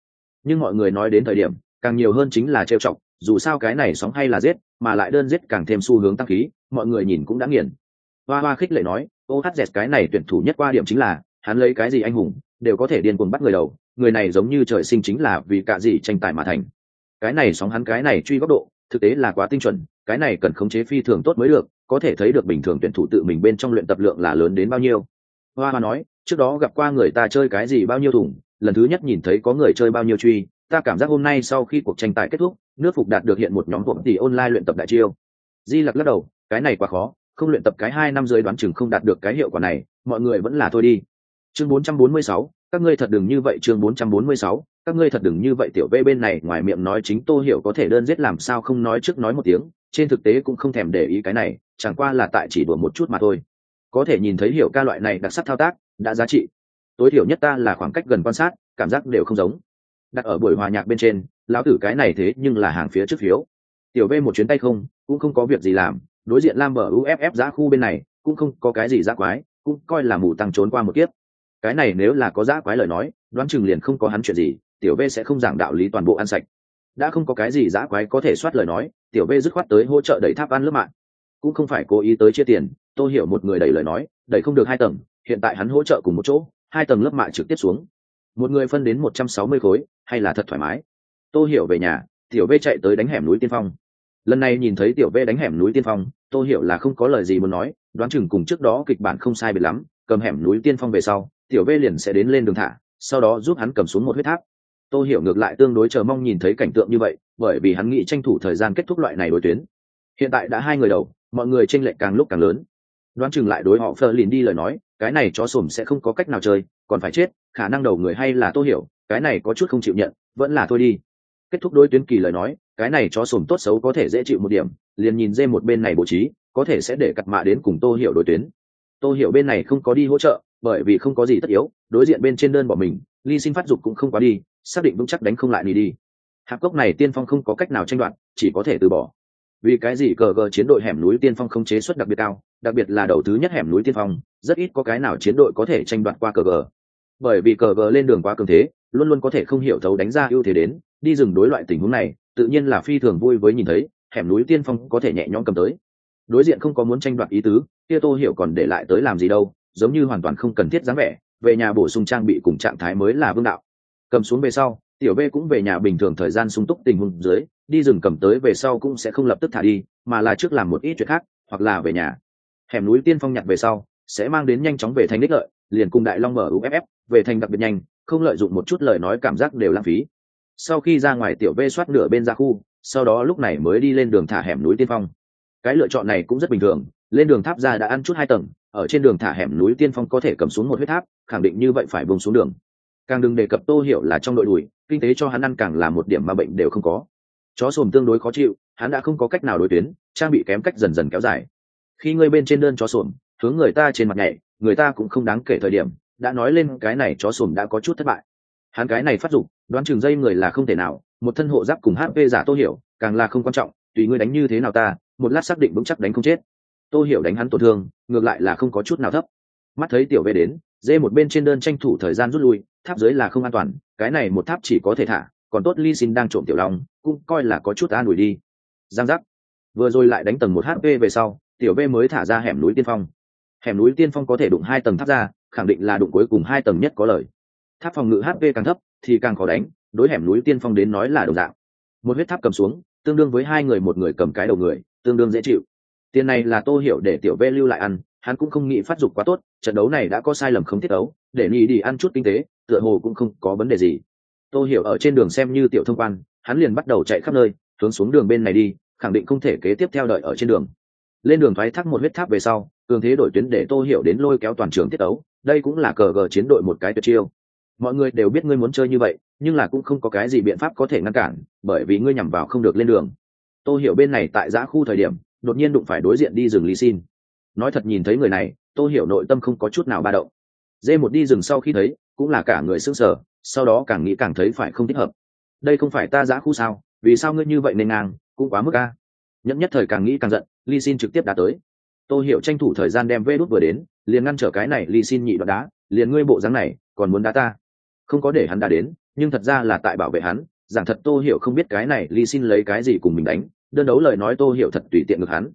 nhưng mọi người nói đến thời điểm, càng nhiều hơn chính là trêu chọc, dù sao cái này sóng hay là giết, mà lại đơn giết càng thêm xu hướng tăng khí, mọi người nhìn cũng đã nghiền. Hoa hoa khích lệ nói, ô, hát dẹt, cái này tuyển thủ nhất qua điểm chính là, hắn lấy cái gì anh hùng, đều có thể điên cuồng bắt người đầu, người này giống như trời sinh chính là vì cả gì tranh tài mà thành. Cái này sóng hắn, cái này truy góc độ, thực tế là quá tinh chuẩn, cái này cần khống chế phi thường tốt mới được, có thể thấy được bình thường tuyển thủ tự mình bên trong luyện tập lượng là lớn đến bao nhiêu. Hoa hoa nói, trước đó gặp qua người ta chơi cái gì bao nhiêu thùng lần thứ nhất nhìn thấy có người chơi bao nhiêu truy ta cảm giác hôm nay sau khi cuộc tranh tài kết thúc nước phục đạt được hiện một nhóm cuộc tỷ online luyện tập đại chiêu. Di lặc lắc đầu cái này quá khó không luyện tập cái hai năm dưới đoán chừng không đạt được cái hiệu quả này mọi người vẫn là thôi đi. Chương 446, các ngươi thật đừng như vậy chương 446, các ngươi thật đừng như vậy tiểu vê bên này ngoài miệng nói chính tô hiểu có thể đơn giết làm sao không nói trước nói một tiếng trên thực tế cũng không thèm để ý cái này chẳng qua là tại chỉ đùa một chút mà thôi. Có thể nhìn thấy hiểu ca loại này đặc sắc thao tác đã giá trị tối thiểu nhất ta là khoảng cách gần quan sát, cảm giác đều không giống. Đặt ở buổi hòa nhạc bên trên, lão tử cái này thế nhưng là hàng phía trước phiếu. Tiểu v một chuyến tay không, cũng không có việc gì làm, đối diện lam bờ uff giá khu bên này, cũng không có cái gì giá quái, cũng coi là mù tăng trốn qua một kiếp. Cái này nếu là có giá quái lời nói, đoán chừng liền không có hắn chuyện gì, tiểu v sẽ không giảng đạo lý toàn bộ ăn sạch. Đã không có cái gì giá quái có thể soát lời nói, tiểu v dứt khoát tới hỗ trợ đẩy tháp ăn lớp mạng. Cũng không phải cố ý tới chia tiền, tôi hiểu một người đẩy lời nói, đẩy không được hai tầng, hiện tại hắn hỗ trợ cùng một chỗ hai tầng lớp mạ trực tiếp xuống. Một người phân đến một trăm sáu mươi khối, hay là thật thoải mái? Tôi hiểu về nhà, tiểu v chạy tới đánh hẻm núi tiên phong. Lần này nhìn thấy tiểu v đánh hẻm núi tiên phong tôi hiểu là không có lời gì muốn nói, đoán chừng cùng trước đó kịch bản không sai biệt lắm, cầm hẻm núi tiên phong về sau, tiểu v liền sẽ đến lên đường thả, sau đó giúp hắn cầm xuống một huyết tháp. Tôi hiểu ngược lại tương đối chờ mong nhìn thấy cảnh tượng như vậy, bởi vì hắn nghĩ tranh thủ thời gian kết thúc loại này đối tuyến. Hiện tại đã hai người đầu, mọi người tranh lệch càng lúc càng lớn. Đoán chừng lại đối họ phơ lìn đi lời nói cái này chó sổm sẽ không có cách nào chơi, còn phải chết, khả năng đầu người hay là tô hiểu, cái này có chút không chịu nhận, vẫn là thôi đi. Kết thúc đối tuyến kỳ lời nói, cái này chó sổm tốt xấu có thể dễ chịu một điểm, liền nhìn dê một bên này bố trí, có thể sẽ để cặt mạ đến cùng tô hiểu đối tuyến. Tô hiểu bên này không có đi hỗ trợ, bởi vì không có gì tất yếu, đối diện bên trên đơn bỏ mình, ly xin phát dục cũng không quá đi, xác định vững chắc đánh không lại đi đi. Hạp cốc này tiên phong không có cách nào tranh đoạt, chỉ có thể từ bỏ. Vì cái gì cờ gờ chiến đội hẻm núi tiên phong không chế suất đặc biệt cao đặc biệt là đầu thứ nhất hẻm núi tiên phong, rất ít có cái nào chiến đội có thể tranh đoạt qua cờ gờ. Bởi vì cờ gờ lên đường quá cường thế, luôn luôn có thể không hiểu thấu đánh ra ưu thế đến, đi rừng đối loại tình huống này, tự nhiên là phi thường vui với nhìn thấy, hẻm núi tiên phong có thể nhẹ nhõm cầm tới. Đối diện không có muốn tranh đoạt ý tứ, kia tô hiểu còn để lại tới làm gì đâu, giống như hoàn toàn không cần thiết dáng vẻ, về nhà bổ sung trang bị cùng trạng thái mới là vương đạo. Cầm xuống về sau, tiểu b cũng về nhà bình thường thời gian sung túc tình huống dưới, đi rừng cầm tới về sau cũng sẽ không lập tức thả đi, mà là trước làm một ít chuyện khác, hoặc là về nhà hẻm núi tiên phong nhặt về sau, sẽ mang đến nhanh chóng về thành đích lợi, liền cùng đại long mở uff về thành đặc biệt nhanh, không lợi dụng một chút lời nói cảm giác đều lãng phí. Sau khi ra ngoài tiểu vê soát nửa bên ra khu, sau đó lúc này mới đi lên đường thả hẻm núi tiên phong. Cái lựa chọn này cũng rất bình thường, lên đường tháp ra đã ăn chút hai tầng, ở trên đường thả hẻm núi tiên phong có thể cầm xuống một huyết tháp, khẳng định như vậy phải bông xuống đường. Càng đừng đề cập tô hiểu là trong đội đùi, kinh tế cho hắn ăn càng là một điểm mà bệnh đều không có. Chó sồm tương đối khó chịu, hắn đã không có cách nào đối tuyến, trang bị kém cách dần dần kéo dài khi ngươi bên trên đơn chó sồn hướng người ta trên mặt nhảy, người ta cũng không đáng kể thời điểm, đã nói lên cái này chó sồn đã có chút thất bại. Hắn cái này phát dụng đoán chừng dây người là không thể nào, một thân hộ giáp cùng hp giả tô hiểu, càng là không quan trọng, tùy ngươi đánh như thế nào ta, một lát xác định vững chắc đánh không chết. Tô hiểu đánh hắn tổn thương, ngược lại là không có chút nào thấp. Mắt thấy tiểu vệ đến, dê một bên trên đơn tranh thủ thời gian rút lui, tháp dưới là không an toàn, cái này một tháp chỉ có thể thả, còn tốt ly xin đang trộm tiểu long, cũng coi là có chút an ủi đi. Giang giác. Vừa rồi lại đánh tầng một hp về sau tiểu v mới thả ra hẻm núi tiên phong. Hẻm núi tiên phong có thể đụng hai tầng tháp ra, khẳng định là đụng cuối cùng hai tầng nhất có lời. Tháp phòng ngự hp càng thấp, thì càng khó đánh, đối hẻm núi tiên phong đến nói là đồng dạng. Một huyết tháp cầm xuống, tương đương với hai người một người cầm cái đầu người, tương đương dễ chịu. Tiền này là tô hiểu để tiểu v lưu lại ăn, hắn cũng không nghĩ phát dục quá tốt, trận đấu này đã có sai lầm không thiết đấu, để nghĩ đi ăn chút kinh tế, tựa hồ cũng không có vấn đề gì. Tô hiểu ở trên đường xem như tiểu thông quan, hắn liền bắt đầu chạy khắp nơi, hướng xuống đường bên này đi, khẳng định không thể kế tiếp theo đợi ở trên đường lên đường thoái thác một huyết tháp về sau cường thế đổi tuyến để tô hiểu đến lôi kéo toàn trường tiết ấu, đây cũng là cờ gờ chiến đội một cái tuyệt chiêu. Mọi người đều biết ngươi muốn chơi như vậy nhưng là cũng không có cái gì biện pháp có thể ngăn cản bởi vì ngươi nhằm vào không được lên đường. Tô hiểu bên này tại giã khu thời điểm đột nhiên đụng phải đối diện đi rừng lý xin. Nói thật nhìn thấy người này tô hiểu nội tâm không có chút nào ba động. Dê một đi rừng sau khi thấy cũng là cả người sững sờ sau đó càng nghĩ càng thấy phải không thích hợp. Đây không phải ta giã khu sao vì sao ngươi như vậy nên ngang cũng quá mức a. Nhẫn nhất thời càng nghĩ càng giận Li xin trực tiếp đã tới. Tô hiểu tranh thủ thời gian đem vê đút vừa đến, liền ngăn trở cái này Li xin nhị đoạn đá, liền ngươi bộ dáng này, còn muốn đá ta? Không có để hắn đã đến, nhưng thật ra là tại bảo vệ hắn rằng thật tô hiểu không biết cái này Li xin lấy cái gì cùng mình đánh, đơn đấu lời nói tô hiểu thật tùy tiện ngược hắn.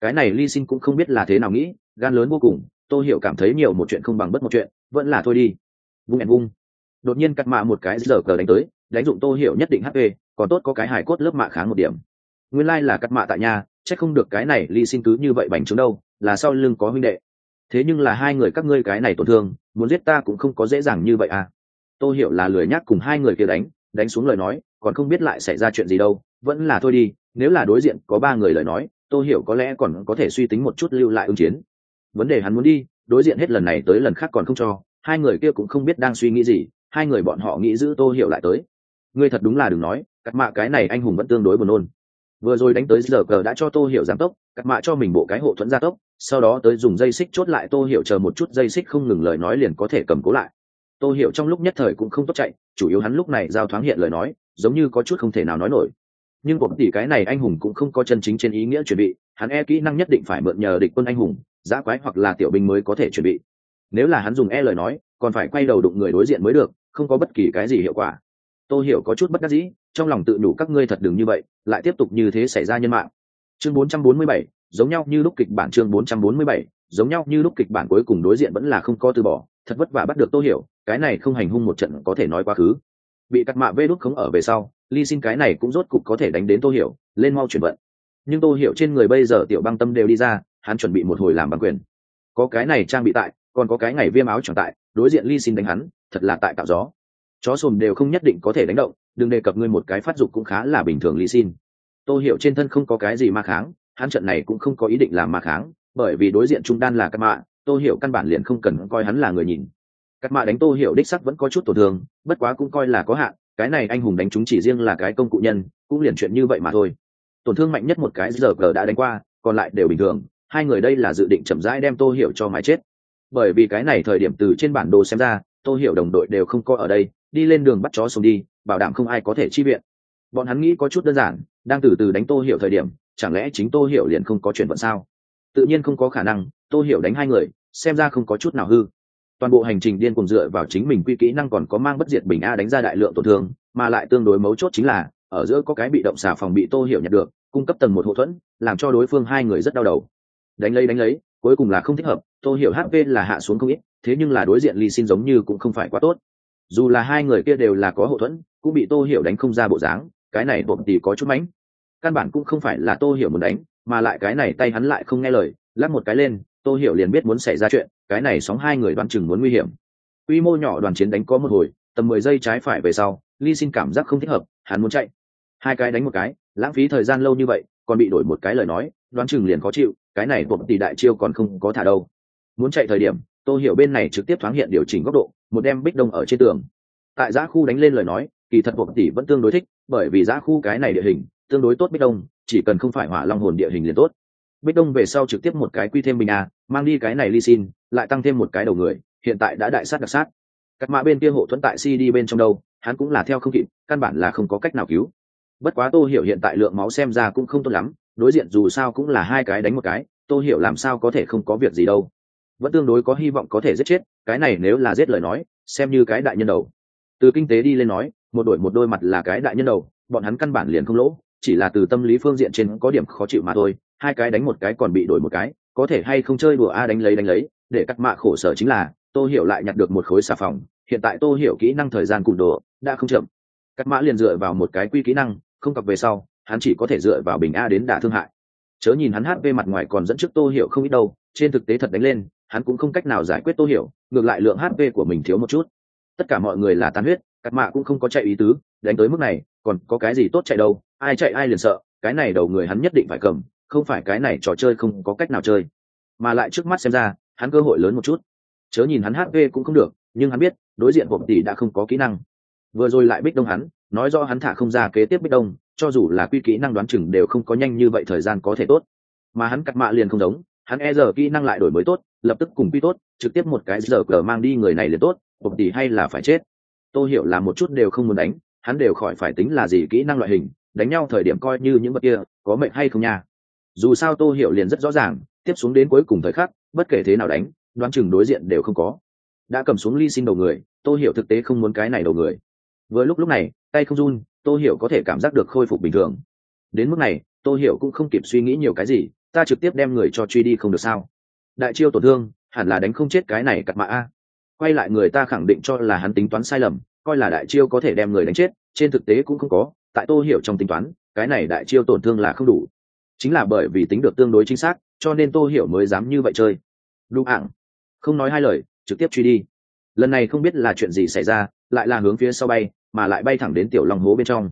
Cái này Li xin cũng không biết là thế nào nghĩ, gan lớn vô cùng, tô hiểu cảm thấy nhiều một chuyện không bằng bất một chuyện, vẫn là thôi đi. Vung ẹn vung. Đột nhiên cắt mạ một cái giờ cờ đánh tới, đánh dụng tô hiểu nhất định hp còn tốt có cái hải cốt lớp mạ kháng một điểm. Nguyên lai là cắt mạ tại nhà chắc không được cái này ly xin cứ như vậy bành trướng đâu, là sau lưng có huynh đệ. Thế nhưng là hai người các ngươi cái này tổn thương, muốn giết ta cũng không có dễ dàng như vậy à. Tôi hiểu là lười nhắc cùng hai người kia đánh đánh xuống lời nói, còn không biết lại xảy ra chuyện gì đâu, vẫn là thôi đi, nếu là đối diện có ba người lời nói tôi hiểu có lẽ còn có thể suy tính một chút lưu lại ứng chiến. Vấn đề hắn muốn đi, đối diện hết lần này tới lần khác còn không cho, hai người kia cũng không biết đang suy nghĩ gì, hai người bọn họ nghĩ giữ tô hiểu lại tới. Ngươi thật đúng là đừng nói, cắt mạ cái này anh hùng vẫn tương đối buồn nôn vừa rồi đánh tới giờ cờ đã cho tô hiểu giảm tốc, cắt mạ cho mình bộ cái hộ thuẫn gia tốc, sau đó tới dùng dây xích chốt lại tô hiểu chờ một chút dây xích không ngừng lời nói liền có thể cầm cố lại. Tô hiểu trong lúc nhất thời cũng không tốt chạy, chủ yếu hắn lúc này giao thoáng hiện lời nói, giống như có chút không thể nào nói nổi. Nhưng bộ tỷ cái này anh hùng cũng không có chân chính trên ý nghĩa chuẩn bị, hắn e kỹ năng nhất định phải mượn nhờ địch quân anh hùng, giã quái hoặc là tiểu binh mới có thể chuẩn bị. Nếu là hắn dùng e lời nói, còn phải quay đầu đụng người đối diện mới được, không có bất kỳ cái gì hiệu quả. Tôi hiểu có chút bất đắc dĩ trong lòng tự nhủ các ngươi thật đừng như vậy lại tiếp tục như thế xảy ra nhân mạng. Chương 447, giống nhau như lúc kịch bản chương 447, giống nhau như lúc kịch bản cuối cùng đối diện vẫn là không có từ bỏ thật vất vả bắt được tôi hiểu cái này không hành hung một trận có thể nói quá khứ. Bị cắt mạ vê đút không ở về sau ly xin cái này cũng rốt cục có thể đánh đến tôi hiểu lên mau chuyển vận. Nhưng tôi hiểu trên người bây giờ tiểu băng tâm đều đi ra hắn chuẩn bị một hồi làm bằng quyền. Có cái này trang bị tại còn có cái ngày viêm áo chẳng tại đối diện ly xin đánh hắn thật là tại tạo gió chó sồm đều không nhất định có thể đánh động, đừng đề cập ngươi một cái phát dục cũng khá là bình thường lý xin. Tô hiểu trên thân không có cái gì ma kháng, hắn trận này cũng không có ý định làm ma kháng, bởi vì đối diện trung đan là cắt mạ, tô hiểu căn bản liền không cần coi hắn là người nhìn. Cắt mạ đánh tô hiểu đích sắc vẫn có chút tổn thương, bất quá cũng coi là có hạn, cái này anh hùng đánh chúng chỉ riêng là cái công cụ nhân, cũng liền chuyện như vậy mà thôi. Tổn thương mạnh nhất một cái giờ cờ đã đánh qua, còn lại đều bình thường, hai người đây là dự định chậm rãi đem tô hiểu cho mái chết. Bởi vì cái này thời điểm từ trên bản đồ xem ra, tô hiểu đồng đội đều không có ở đây đi lên đường bắt chó xuống đi, bảo đảm không ai có thể chi viện. Bọn hắn nghĩ có chút đơn giản, đang từ từ đánh tô hiểu thời điểm, chẳng lẽ chính tô hiểu liền không có chuyện vận sao? Tự nhiên không có khả năng, tô hiểu đánh hai người, xem ra không có chút nào hư. Toàn bộ hành trình điên cùng dựa vào chính mình quy kỹ năng còn có mang bất diệt bình a đánh ra đại lượng tổn thương, mà lại tương đối mấu chốt chính là, ở giữa có cái bị động xà phòng bị tô hiểu nhận được, cung cấp tầng một hậu thuẫn, làm cho đối phương hai người rất đau đầu. Đánh lấy đánh lấy, cuối cùng là không thích hợp, tô hiểu hp là hạ xuống không ít, thế nhưng là đối diện ly xin giống như cũng không phải quá tốt dù là hai người kia đều là có hậu thuẫn, cũng bị tô hiểu đánh không ra bộ dáng, cái này bộn tì có chút mánh. Căn bản cũng không phải là tô hiểu muốn đánh, mà lại cái này tay hắn lại không nghe lời, lắc một cái lên, tô hiểu liền biết muốn xảy ra chuyện, cái này sóng hai người đoán chừng muốn nguy hiểm. Quy mô nhỏ đoàn chiến đánh có một hồi, tầm mười giây trái phải về sau ly xin cảm giác không thích hợp, hắn muốn chạy. Hai cái đánh một cái, lãng phí thời gian lâu như vậy, còn bị đổi một cái lời nói, đoán chừng liền khó chịu, cái này buộc tỷ đại chiêu còn không có thả đâu. Muốn chạy thời điểm, tô hiểu bên này trực tiếp thoáng hiện điều chỉnh góc độ một đem bích đông ở trên tường. Tại giã khu đánh lên lời nói, kỳ thật buộc tỷ vẫn tương đối thích, bởi vì giã khu cái này địa hình, tương đối tốt bích đông, chỉ cần không phải hỏa long hồn địa hình liền tốt. Bích đông về sau trực tiếp một cái quy thêm bình a, mang đi cái này ly xin, lại tăng thêm một cái đầu người, hiện tại đã đại sát đặc sát. Các mã bên kia hộ thuẫn tại cd bên trong đâu, hắn cũng là theo không kịp, căn bản là không có cách nào cứu. Bất quá tô hiểu hiện tại lượng máu xem ra cũng không tốt lắm, đối diện dù sao cũng là hai cái đánh một cái, tô hiểu làm sao có thể không có việc gì đâu vẫn tương đối có hy vọng có thể giết chết, cái này nếu là giết lời nói, xem như cái đại nhân đầu. Từ kinh tế đi lên nói, một đổi một đôi mặt là cái đại nhân đầu, bọn hắn căn bản liền không lỗ, chỉ là từ tâm lý phương diện trên có điểm khó chịu mà thôi, hai cái đánh một cái còn bị đổi một cái, có thể hay không chơi đùa a đánh lấy đánh lấy, để cắt mạ khổ sở chính là, tô hiểu lại nhặt được một khối xà phòng, hiện tại tô hiểu kỹ năng thời gian cụm đồ đã không chậm. Cắt mã liền dựa vào một cái quy kỹ năng, không cặp về sau, hắn chỉ có thể dựa vào bình a đến đả thương hại. Chớ nhìn hắn hát về mặt ngoài còn dẫn trước tô hiểu không ít đâu, trên thực tế thật đánh lên hắn cũng không cách nào giải quyết tô hiểu, ngược lại lượng hp của mình thiếu một chút. Tất cả mọi người là tan huyết cắt mạ cũng không có chạy ý tứ, đánh tới mức này, còn có cái gì tốt chạy đâu, ai chạy ai liền sợ, cái này đầu người hắn nhất định phải cầm, không phải cái này trò chơi không có cách nào chơi. Mà lại trước mắt xem ra, hắn cơ hội lớn một chút. Chớ nhìn hắn hp cũng không được, nhưng hắn biết, đối diện hộp tỷ đã không có kỹ năng. Vừa rồi lại bích đông hắn, nói do hắn thả không ra kế tiếp bích đông, cho dù là quy kỹ năng đoán chừng đều không có nhanh như vậy thời gian có thể tốt. Mà hắn cắt mạ liền không giống hắn e giờ kỹ năng lại đổi mới tốt, lập tức cùng quy tốt trực tiếp một cái giờ cờ mang đi người này liền tốt hộp tỷ hay là phải chết. Tôi hiểu là một chút đều không muốn đánh, hắn đều khỏi phải tính là gì kỹ năng loại hình, đánh nhau thời điểm coi như những vật kia, có mệnh hay không nha. Dù sao tôi hiểu liền rất rõ ràng, tiếp xuống đến cuối cùng thời khắc, bất kể thế nào đánh, đoán chừng đối diện đều không có. Đã cầm xuống ly xin đầu người tôi hiểu thực tế không muốn cái này đầu người. Vừa lúc lúc này, tay không run tôi hiểu có thể cảm giác được khôi phục bình thường. Đến mức này tôi hiểu cũng không kịp suy nghĩ nhiều cái gì ta trực tiếp đem người cho truy đi không được sao? Đại chiêu tổn thương, hẳn là đánh không chết cái này cặp mạ a. Quay lại người ta khẳng định cho là hắn tính toán sai lầm, coi là đại chiêu có thể đem người đánh chết, trên thực tế cũng không có, tại tô hiểu trong tính toán, cái này đại chiêu tổn thương là không đủ. Chính là bởi vì tính được tương đối chính xác, cho nên tô hiểu mới dám như vậy chơi. Đúng ảng không nói hai lời, trực tiếp truy đi. Lần này không biết là chuyện gì xảy ra, lại là hướng phía sau bay, mà lại bay thẳng đến tiểu long hố bên trong.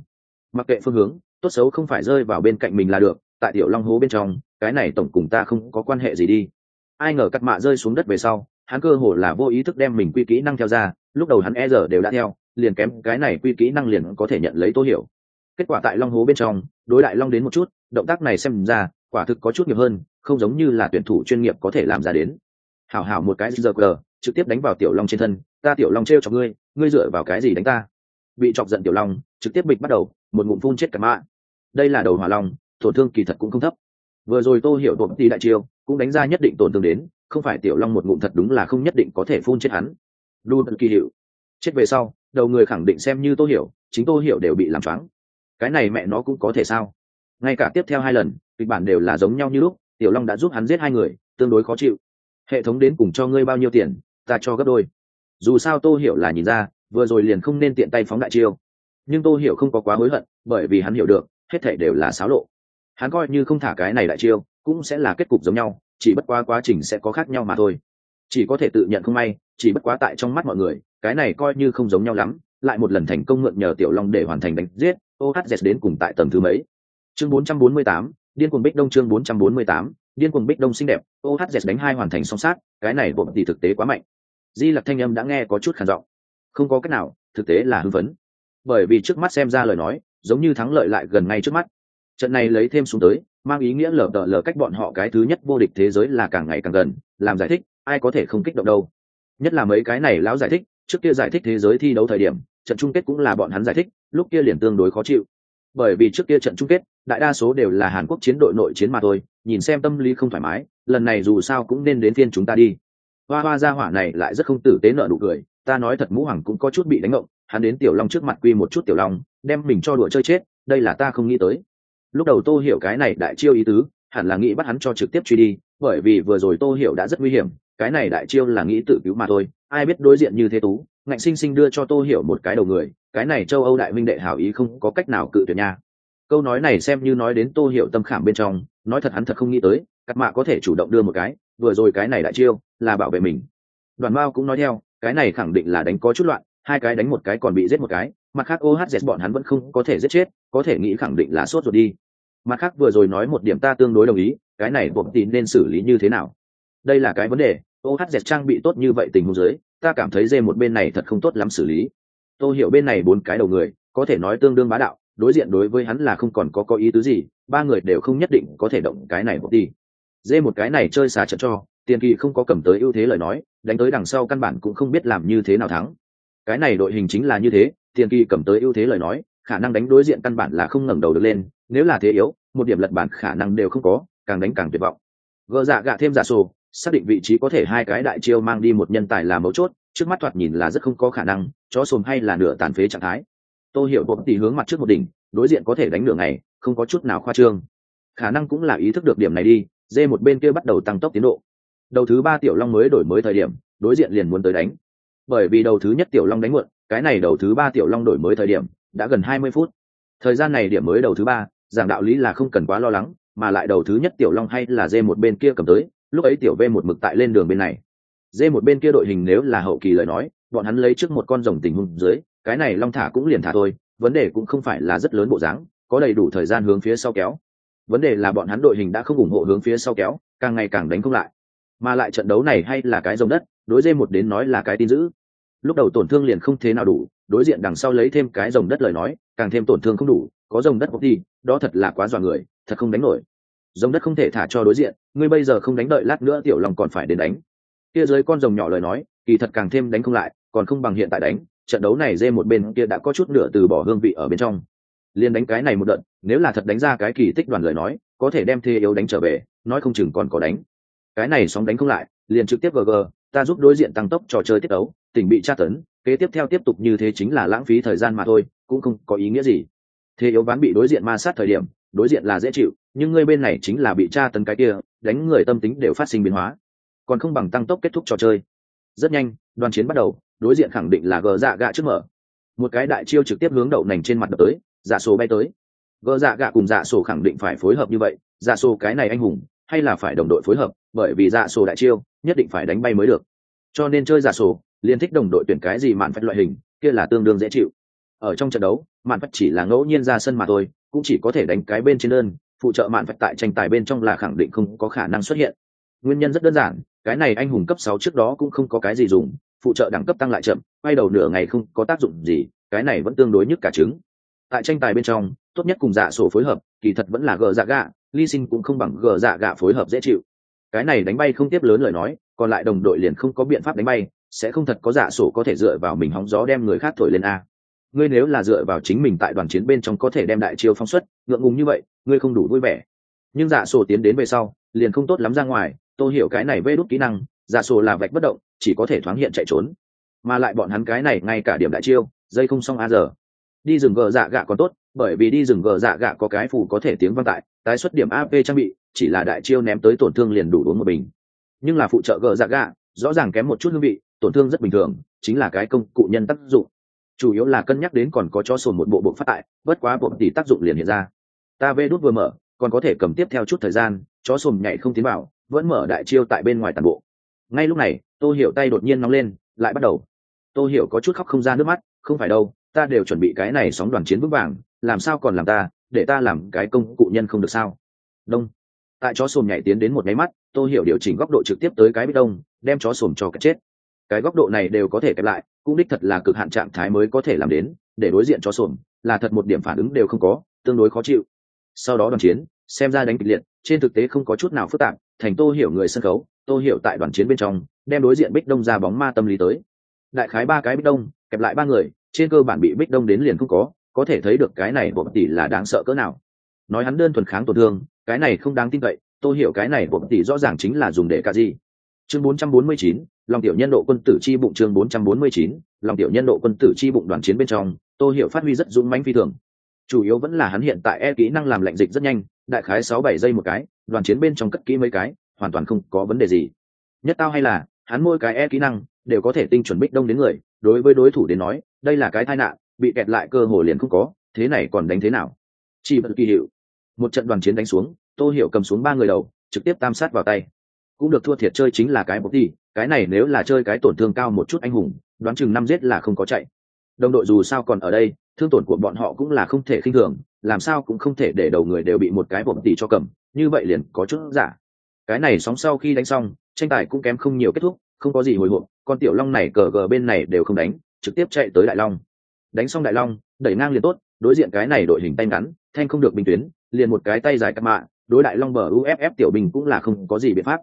Mặc kệ phương hướng, tốt xấu không phải rơi vào bên cạnh mình là được, tại tiểu long hố bên trong cái này tổng cùng ta không có quan hệ gì đi. Ai ngờ cắt mạ rơi xuống đất về sau, hắn cơ hồ là vô ý thức đem mình quy kỹ năng theo ra, lúc đầu hắn e giờ đều đã theo, liền kém cái này quy kỹ năng liền có thể nhận lấy tô hiểu kết quả tại long hố bên trong, đối đại long đến một chút, động tác này xem ra, quả thực có chút nhiều hơn, không giống như là tuyển thủ chuyên nghiệp có thể làm ra đến. Hảo hảo một cái giờ cờ, trực tiếp đánh vào tiểu long trên thân, ta tiểu long t r e o chọc ngươi ngươi dựa vào cái gì đánh ta? Bị chọc giận tiểu long, trực tiếp bịch bắt đầu, một ngụm phun chết cả mạ. đây là đầu hỏa long, tổn thương kỳ thật cũng không thấp vừa rồi tô hiểu tổn ti đại chiêu, cũng đánh ra nhất định tổn thương đến, không phải tiểu long một ngụm thật đúng là không nhất định có thể phun chết hắn. Luôn kỳ hiệu. Chết về sau, đầu người khẳng định xem như tô hiểu, chính tô hiểu đều bị làm choáng. Cái này mẹ nó cũng có thể sao? Ngay cả tiếp theo hai lần, kịch bản đều là giống nhau như lúc, tiểu long đã giúp hắn giết hai người, tương đối khó chịu. Hệ thống đến cùng cho ngươi bao nhiêu tiền, ta cho gấp đôi. Dù sao tô hiểu là nhìn ra, vừa rồi liền không nên tiện tay phóng đại chiêu. Nhưng tô hiểu không có quá hối hận, bởi vì hắn hiểu được, hết thể đều là xáo lộ hắn coi như không thả cái này đại chiêu cũng sẽ là kết cục giống nhau chỉ bất quá quá trình sẽ có khác nhau mà thôi. Chỉ có thể tự nhận không may chỉ bất quá tại trong mắt mọi người cái này coi như không giống nhau lắm lại một lần thành công mượn nhờ tiểu long để hoàn thành đánh giết ohz đến cùng tại tầng thứ mấy? Chương 448, điên cuồng bích đông chương 448, điên cuồng bích đông xinh đẹp ohz đánh hai hoàn thành song sát cái này bộ tỷ thực tế quá mạnh. Di lặc thanh âm đã nghe có chút khản giọng. Không có cách nào thực tế là hưng phấn. Bởi vì trước mắt xem ra lời nói giống như thắng lợi lại gần ngay trước mắt trận này lấy thêm xuống tới, mang ý nghĩa lờ đờ lờ cách bọn họ cái thứ nhất vô địch thế giới là càng ngày càng gần, làm giải thích, ai có thể không kích động đâu. Nhất là mấy cái này lão giải thích, trước kia giải thích thế giới thi đấu thời điểm, trận chung kết cũng là bọn hắn giải thích, lúc kia liền tương đối khó chịu. Bởi vì trước kia trận chung kết, đại đa số đều là hàn quốc chiến đội nội chiến mà thôi, nhìn xem tâm lý không thoải mái, lần này dù sao cũng nên đến phiên chúng ta đi. Hoa hoa gia hỏa này lại rất không tử tế nợ nụ cười, ta nói thật mũ hoàng cũng có chút bị đánh ngộng, hắn đến tiểu long trước mặt quy một chút tiểu long, đem mình cho đùa chơi chết, đây là ta không nghĩ tới lúc đầu tô hiểu cái này đại chiêu ý tứ, hẳn là nghĩ bắt hắn cho trực tiếp truy đi, bởi vì vừa rồi tô hiểu đã rất nguy hiểm, cái này đại chiêu là nghĩ tự cứu mà thôi, ai biết đối diện như thế tú, ngạnh sinh sinh đưa cho tô hiểu một cái đầu người, cái này châu âu đại minh đệ hảo ý không có cách nào cự tuyệt nha. Câu nói này xem như nói đến tô hiểu tâm khảm bên trong, nói thật hắn thật không nghĩ tới cắt mạ có thể chủ động đưa một cái, vừa rồi cái này đại chiêu là bảo vệ mình. Đoàn mao cũng nói theo, cái này khẳng định là đánh có chút loạn, hai cái đánh một cái còn bị giết một cái mặt khác ohz bọn hắn vẫn không có thể giết chết, có thể nghĩ khẳng định là sốt rồi đi. Mặt khác, vừa rồi nói một điểm ta tương đối đồng ý, cái này buộc tin nên xử lý như thế nào? Đây là cái vấn đề ohz trang bị tốt như vậy tình huống dưới, ta cảm thấy dê một bên này thật không tốt lắm xử lý. Tôi hiểu bên này bốn cái đầu người, có thể nói tương đương bá đạo, đối diện đối với hắn là không còn có có ý tứ gì, ba người đều không nhất định có thể động cái này một đi. Dê một cái này chơi xá trận cho, tiền kỳ không có cầm tới ưu thế lời nói, đánh tới đằng sau căn bản cũng không biết làm như thế nào thắng. Cái này đội hình chính là như thế tiền kỳ cầm tới ưu thế lời nói, khả năng đánh đối diện căn bản là không ngẩng đầu được lên, nếu là thế yếu, một điểm lật bản khả năng đều không có, càng đánh càng tuyệt vọng. Gỡ dạ gạ thêm giả sổ, xác định vị trí có thể hai cái đại chiêu mang đi một nhân tài là mấu chốt, trước mắt thoạt nhìn là rất không có khả năng, chó sồm hay là nửa tàn phế trạng thái. Tôi hiểu bộp tỉ hướng mặt trước một đỉnh, đối diện có thể đánh nửa ngày, không có chút nào khoa trương. Khả năng cũng là ý thức được điểm này đi, dê một bên kia bắt đầu tăng tốc tiến độ. Đầu thứ ba tiểu long mới đổi mới thời điểm, đối diện liền muốn tới đánh. Bởi vì đầu thứ nhất tiểu long đánh muộn cái này đầu thứ ba tiểu long đổi mới thời điểm, đã gần hai mươi phút. Thời gian này điểm mới đầu thứ ba, giảng đạo lý là không cần quá lo lắng, mà lại đầu thứ nhất tiểu long hay là dê một bên kia cầm tới, lúc ấy tiểu v một mực tại lên đường bên này. Dê một bên kia đội hình nếu là hậu kỳ lời nói, bọn hắn lấy trước một con rồng tình hùng dưới, cái này long thả cũng liền thả thôi, vấn đề cũng không phải là rất lớn bộ dáng, có đầy đủ thời gian hướng phía sau kéo. Vấn đề là bọn hắn đội hình đã không ủng hộ hướng phía sau kéo, càng ngày càng đánh không lại. Mà lại trận đấu này hay là cái rồng đất, đối dê một đến nói là cái tin dữ lúc đầu tổn thương liền không thế nào đủ, đối diện đằng sau lấy thêm cái rồng đất lời nói, càng thêm tổn thương không đủ, có rồng đất bốc đi đó thật là quá dọa người, thật không đánh nổi. Rồng đất không thể thả cho đối diện, ngươi bây giờ không đánh đợi lát nữa tiểu lòng còn phải đến đánh. Kia dưới con rồng nhỏ lời nói, kỳ thật càng thêm đánh không lại, còn không bằng hiện tại đánh, trận đấu này dê một bên kia đã có chút nửa từ bỏ hương vị ở bên trong. Liền đánh cái này một đợt, nếu là thật đánh ra cái kỳ tích đoàn lời nói, có thể đem thê yếu đánh trở về, nói không chừng còn có đánh. Cái này sóng đánh không lại, liền trực tiếp gg ta giúp đối diện tăng tốc trò chơi tiết đấu tỉnh bị tra tấn, kế tiếp theo tiếp tục như thế chính là lãng phí thời gian mà thôi, cũng không có ý nghĩa gì. Thế yếu ván bị đối diện ma sát thời điểm, đối diện là dễ chịu, nhưng ngươi bên này chính là bị tra tấn cái kia, đánh người tâm tính đều phát sinh biến hóa. Còn không bằng tăng tốc kết thúc trò chơi. Rất nhanh, đoàn chiến bắt đầu, đối diện khẳng định là gờ dạ gạ trước mở. Một cái đại chiêu trực tiếp hướng đậu nành trên mặt đập tới dạ sổ bay tới. Gờ dạ gạ cùng dạ sổ khẳng định phải phối hợp như vậy dạ sổ cái này anh hùng, hay là phải đồng đội phối hợp, bởi vì dạ sổ đại chiêu, nhất định phải đánh bay mới được. Cho nên chơi dạ sổ liên thích đồng đội tuyển cái gì mạn phách loại hình, kia là tương đương dễ chịu. Ở trong trận đấu, mạn phách chỉ là ngẫu nhiên ra sân mà thôi, cũng chỉ có thể đánh cái bên trên đơn, phụ trợ mạn phách tại tranh tài bên trong là khẳng định không có khả năng xuất hiện. Nguyên nhân rất đơn giản, cái này anh hùng cấp sáu trước đó cũng không có cái gì dùng, phụ trợ đẳng cấp tăng lại chậm, quay đầu nửa ngày không có tác dụng gì, cái này vẫn tương đối nhất cả trứng. Tại tranh tài bên trong, tốt nhất cùng dạ sổ phối hợp, kỳ thật vẫn là gờ dạ gạ ly sinh cũng không bằng gờ dạ gạ phối hợp dễ chịu. Cái này đánh bay không tiếp lớn lời nói, còn lại đồng đội liền không có biện pháp đánh bay sẽ không thật có dạ sổ có thể dựa vào mình hóng gió đem người khác thổi lên a. Ngươi nếu là dựa vào chính mình tại đoàn chiến bên trong có thể đem đại chiêu phong xuất, ngượng ngùng như vậy, ngươi không đủ vui vẻ. Nhưng dạ sổ tiến đến về sau, liền không tốt lắm ra ngoài, tôi hiểu cái này vê đốt kỹ năng dạ sổ là vạch bất động, chỉ có thể thoáng hiện chạy trốn. Mà lại bọn hắn cái này ngay cả điểm đại chiêu, dây không xong a giờ. Đi rừng gờ dạ gạ còn tốt, bởi vì đi rừng gờ dạ gạ có cái phù có thể tiếng vang tại, tái xuất điểm ap trang bị, chỉ là đại chiêu ném tới tổn thương liền đủ uống một bình. Nhưng là phụ trợ gờ dạ gạ, rõ ràng kém một chút hương vị tổn thương rất bình thường, chính là cái công cụ nhân tác dụng. Chủ yếu là cân nhắc đến còn có cho sồn một bộ bộ phát tại, bất quá bộ tỷ tác dụng liền hiện ra. Ta vê đút vừa mở, còn có thể cầm tiếp theo chút thời gian, chó sồn nhảy không tiến vào, vẫn mở đại chiêu tại bên ngoài toàn bộ. Ngay lúc này, tô hiểu tay đột nhiên nóng lên, lại bắt đầu. Tô hiểu có chút khóc không ra nước mắt, không phải đâu, ta đều chuẩn bị cái này sóng đoàn chiến vững vàng, làm sao còn làm ta, để ta làm cái công cụ nhân không được sao? Đông. Tại chó sồn nhảy tiến đến một máy mắt, tô hiểu điều chỉnh góc độ trực tiếp tới cái bít đông, đem chó sồn cho cái chết cái góc độ này đều có thể kẹp lại, cũng đích thật là cực hạn trạng thái mới có thể làm đến, để đối diện cho sồn là thật một điểm phản ứng đều không có, tương đối khó chịu. Sau đó đoàn chiến, xem ra đánh kịch liệt, trên thực tế không có chút nào phức tạp, thành tô hiểu người sân khấu, tô hiểu tại đoàn chiến bên trong, đem đối diện bích đông ra bóng ma tâm lý tới. Đại khái ba cái bích đông, kẹp lại ba người, trên cơ bản bị bích đông đến liền không có có thể thấy được cái này bộ tỷ là đáng sợ cỡ nào. Nói hắn đơn thuần kháng tổn thương, cái này không đáng tin cậy tôi hiểu cái này bộ tỷ rõ ràng chính là dùng để cả gì chương 449, lòng tiểu nhân độ quân tử chi bụng chương 449, lòng tiểu nhân độ quân tử chi bụng đoàn chiến bên trong tô hiểu phát huy rất dũng mãnh phi thường. Chủ yếu vẫn là hắn hiện tại e kỹ năng làm lạnh dịch rất nhanh đại khái sáu bảy giây một cái đoàn chiến bên trong cất kỹ mấy cái hoàn toàn không có vấn đề gì. Nhất tao hay là hắn môi cái e kỹ năng đều có thể tinh chuẩn bích đông đến người đối với đối thủ đến nói đây là cái tai nạn bị kẹt lại cơ hồ liền không có thế này còn đánh thế nào? Chỉ bật kỳ hiệu. Một trận đoàn chiến đánh xuống tô hiểu cầm xuống ba người đầu trực tiếp tam sát vào tay cũng được thua thiệt chơi chính là cái bốc đi, cái này nếu là chơi cái tổn thương cao một chút anh hùng, đoán chừng năm giết là không có chạy. Đồng đội dù sao còn ở đây, thương tổn của bọn họ cũng là không thể khinh thường, làm sao cũng không thể để đầu người đều bị một cái bổng tỷ cho cầm, như vậy liền có chút giả. Cái này sóng sau khi đánh xong, tranh tài cũng kém không nhiều kết thúc, không có gì hồi hộp, con tiểu long này cờ gờ bên này đều không đánh, trực tiếp chạy tới đại long. Đánh xong đại long, đẩy ngang liền tốt, đối diện cái này đội hình tay ngắn, thanh không được bình tuyến, liền một cái tay dài cắt mạ, đối đại long bờ uff tiểu bình cũng là không có gì biện pháp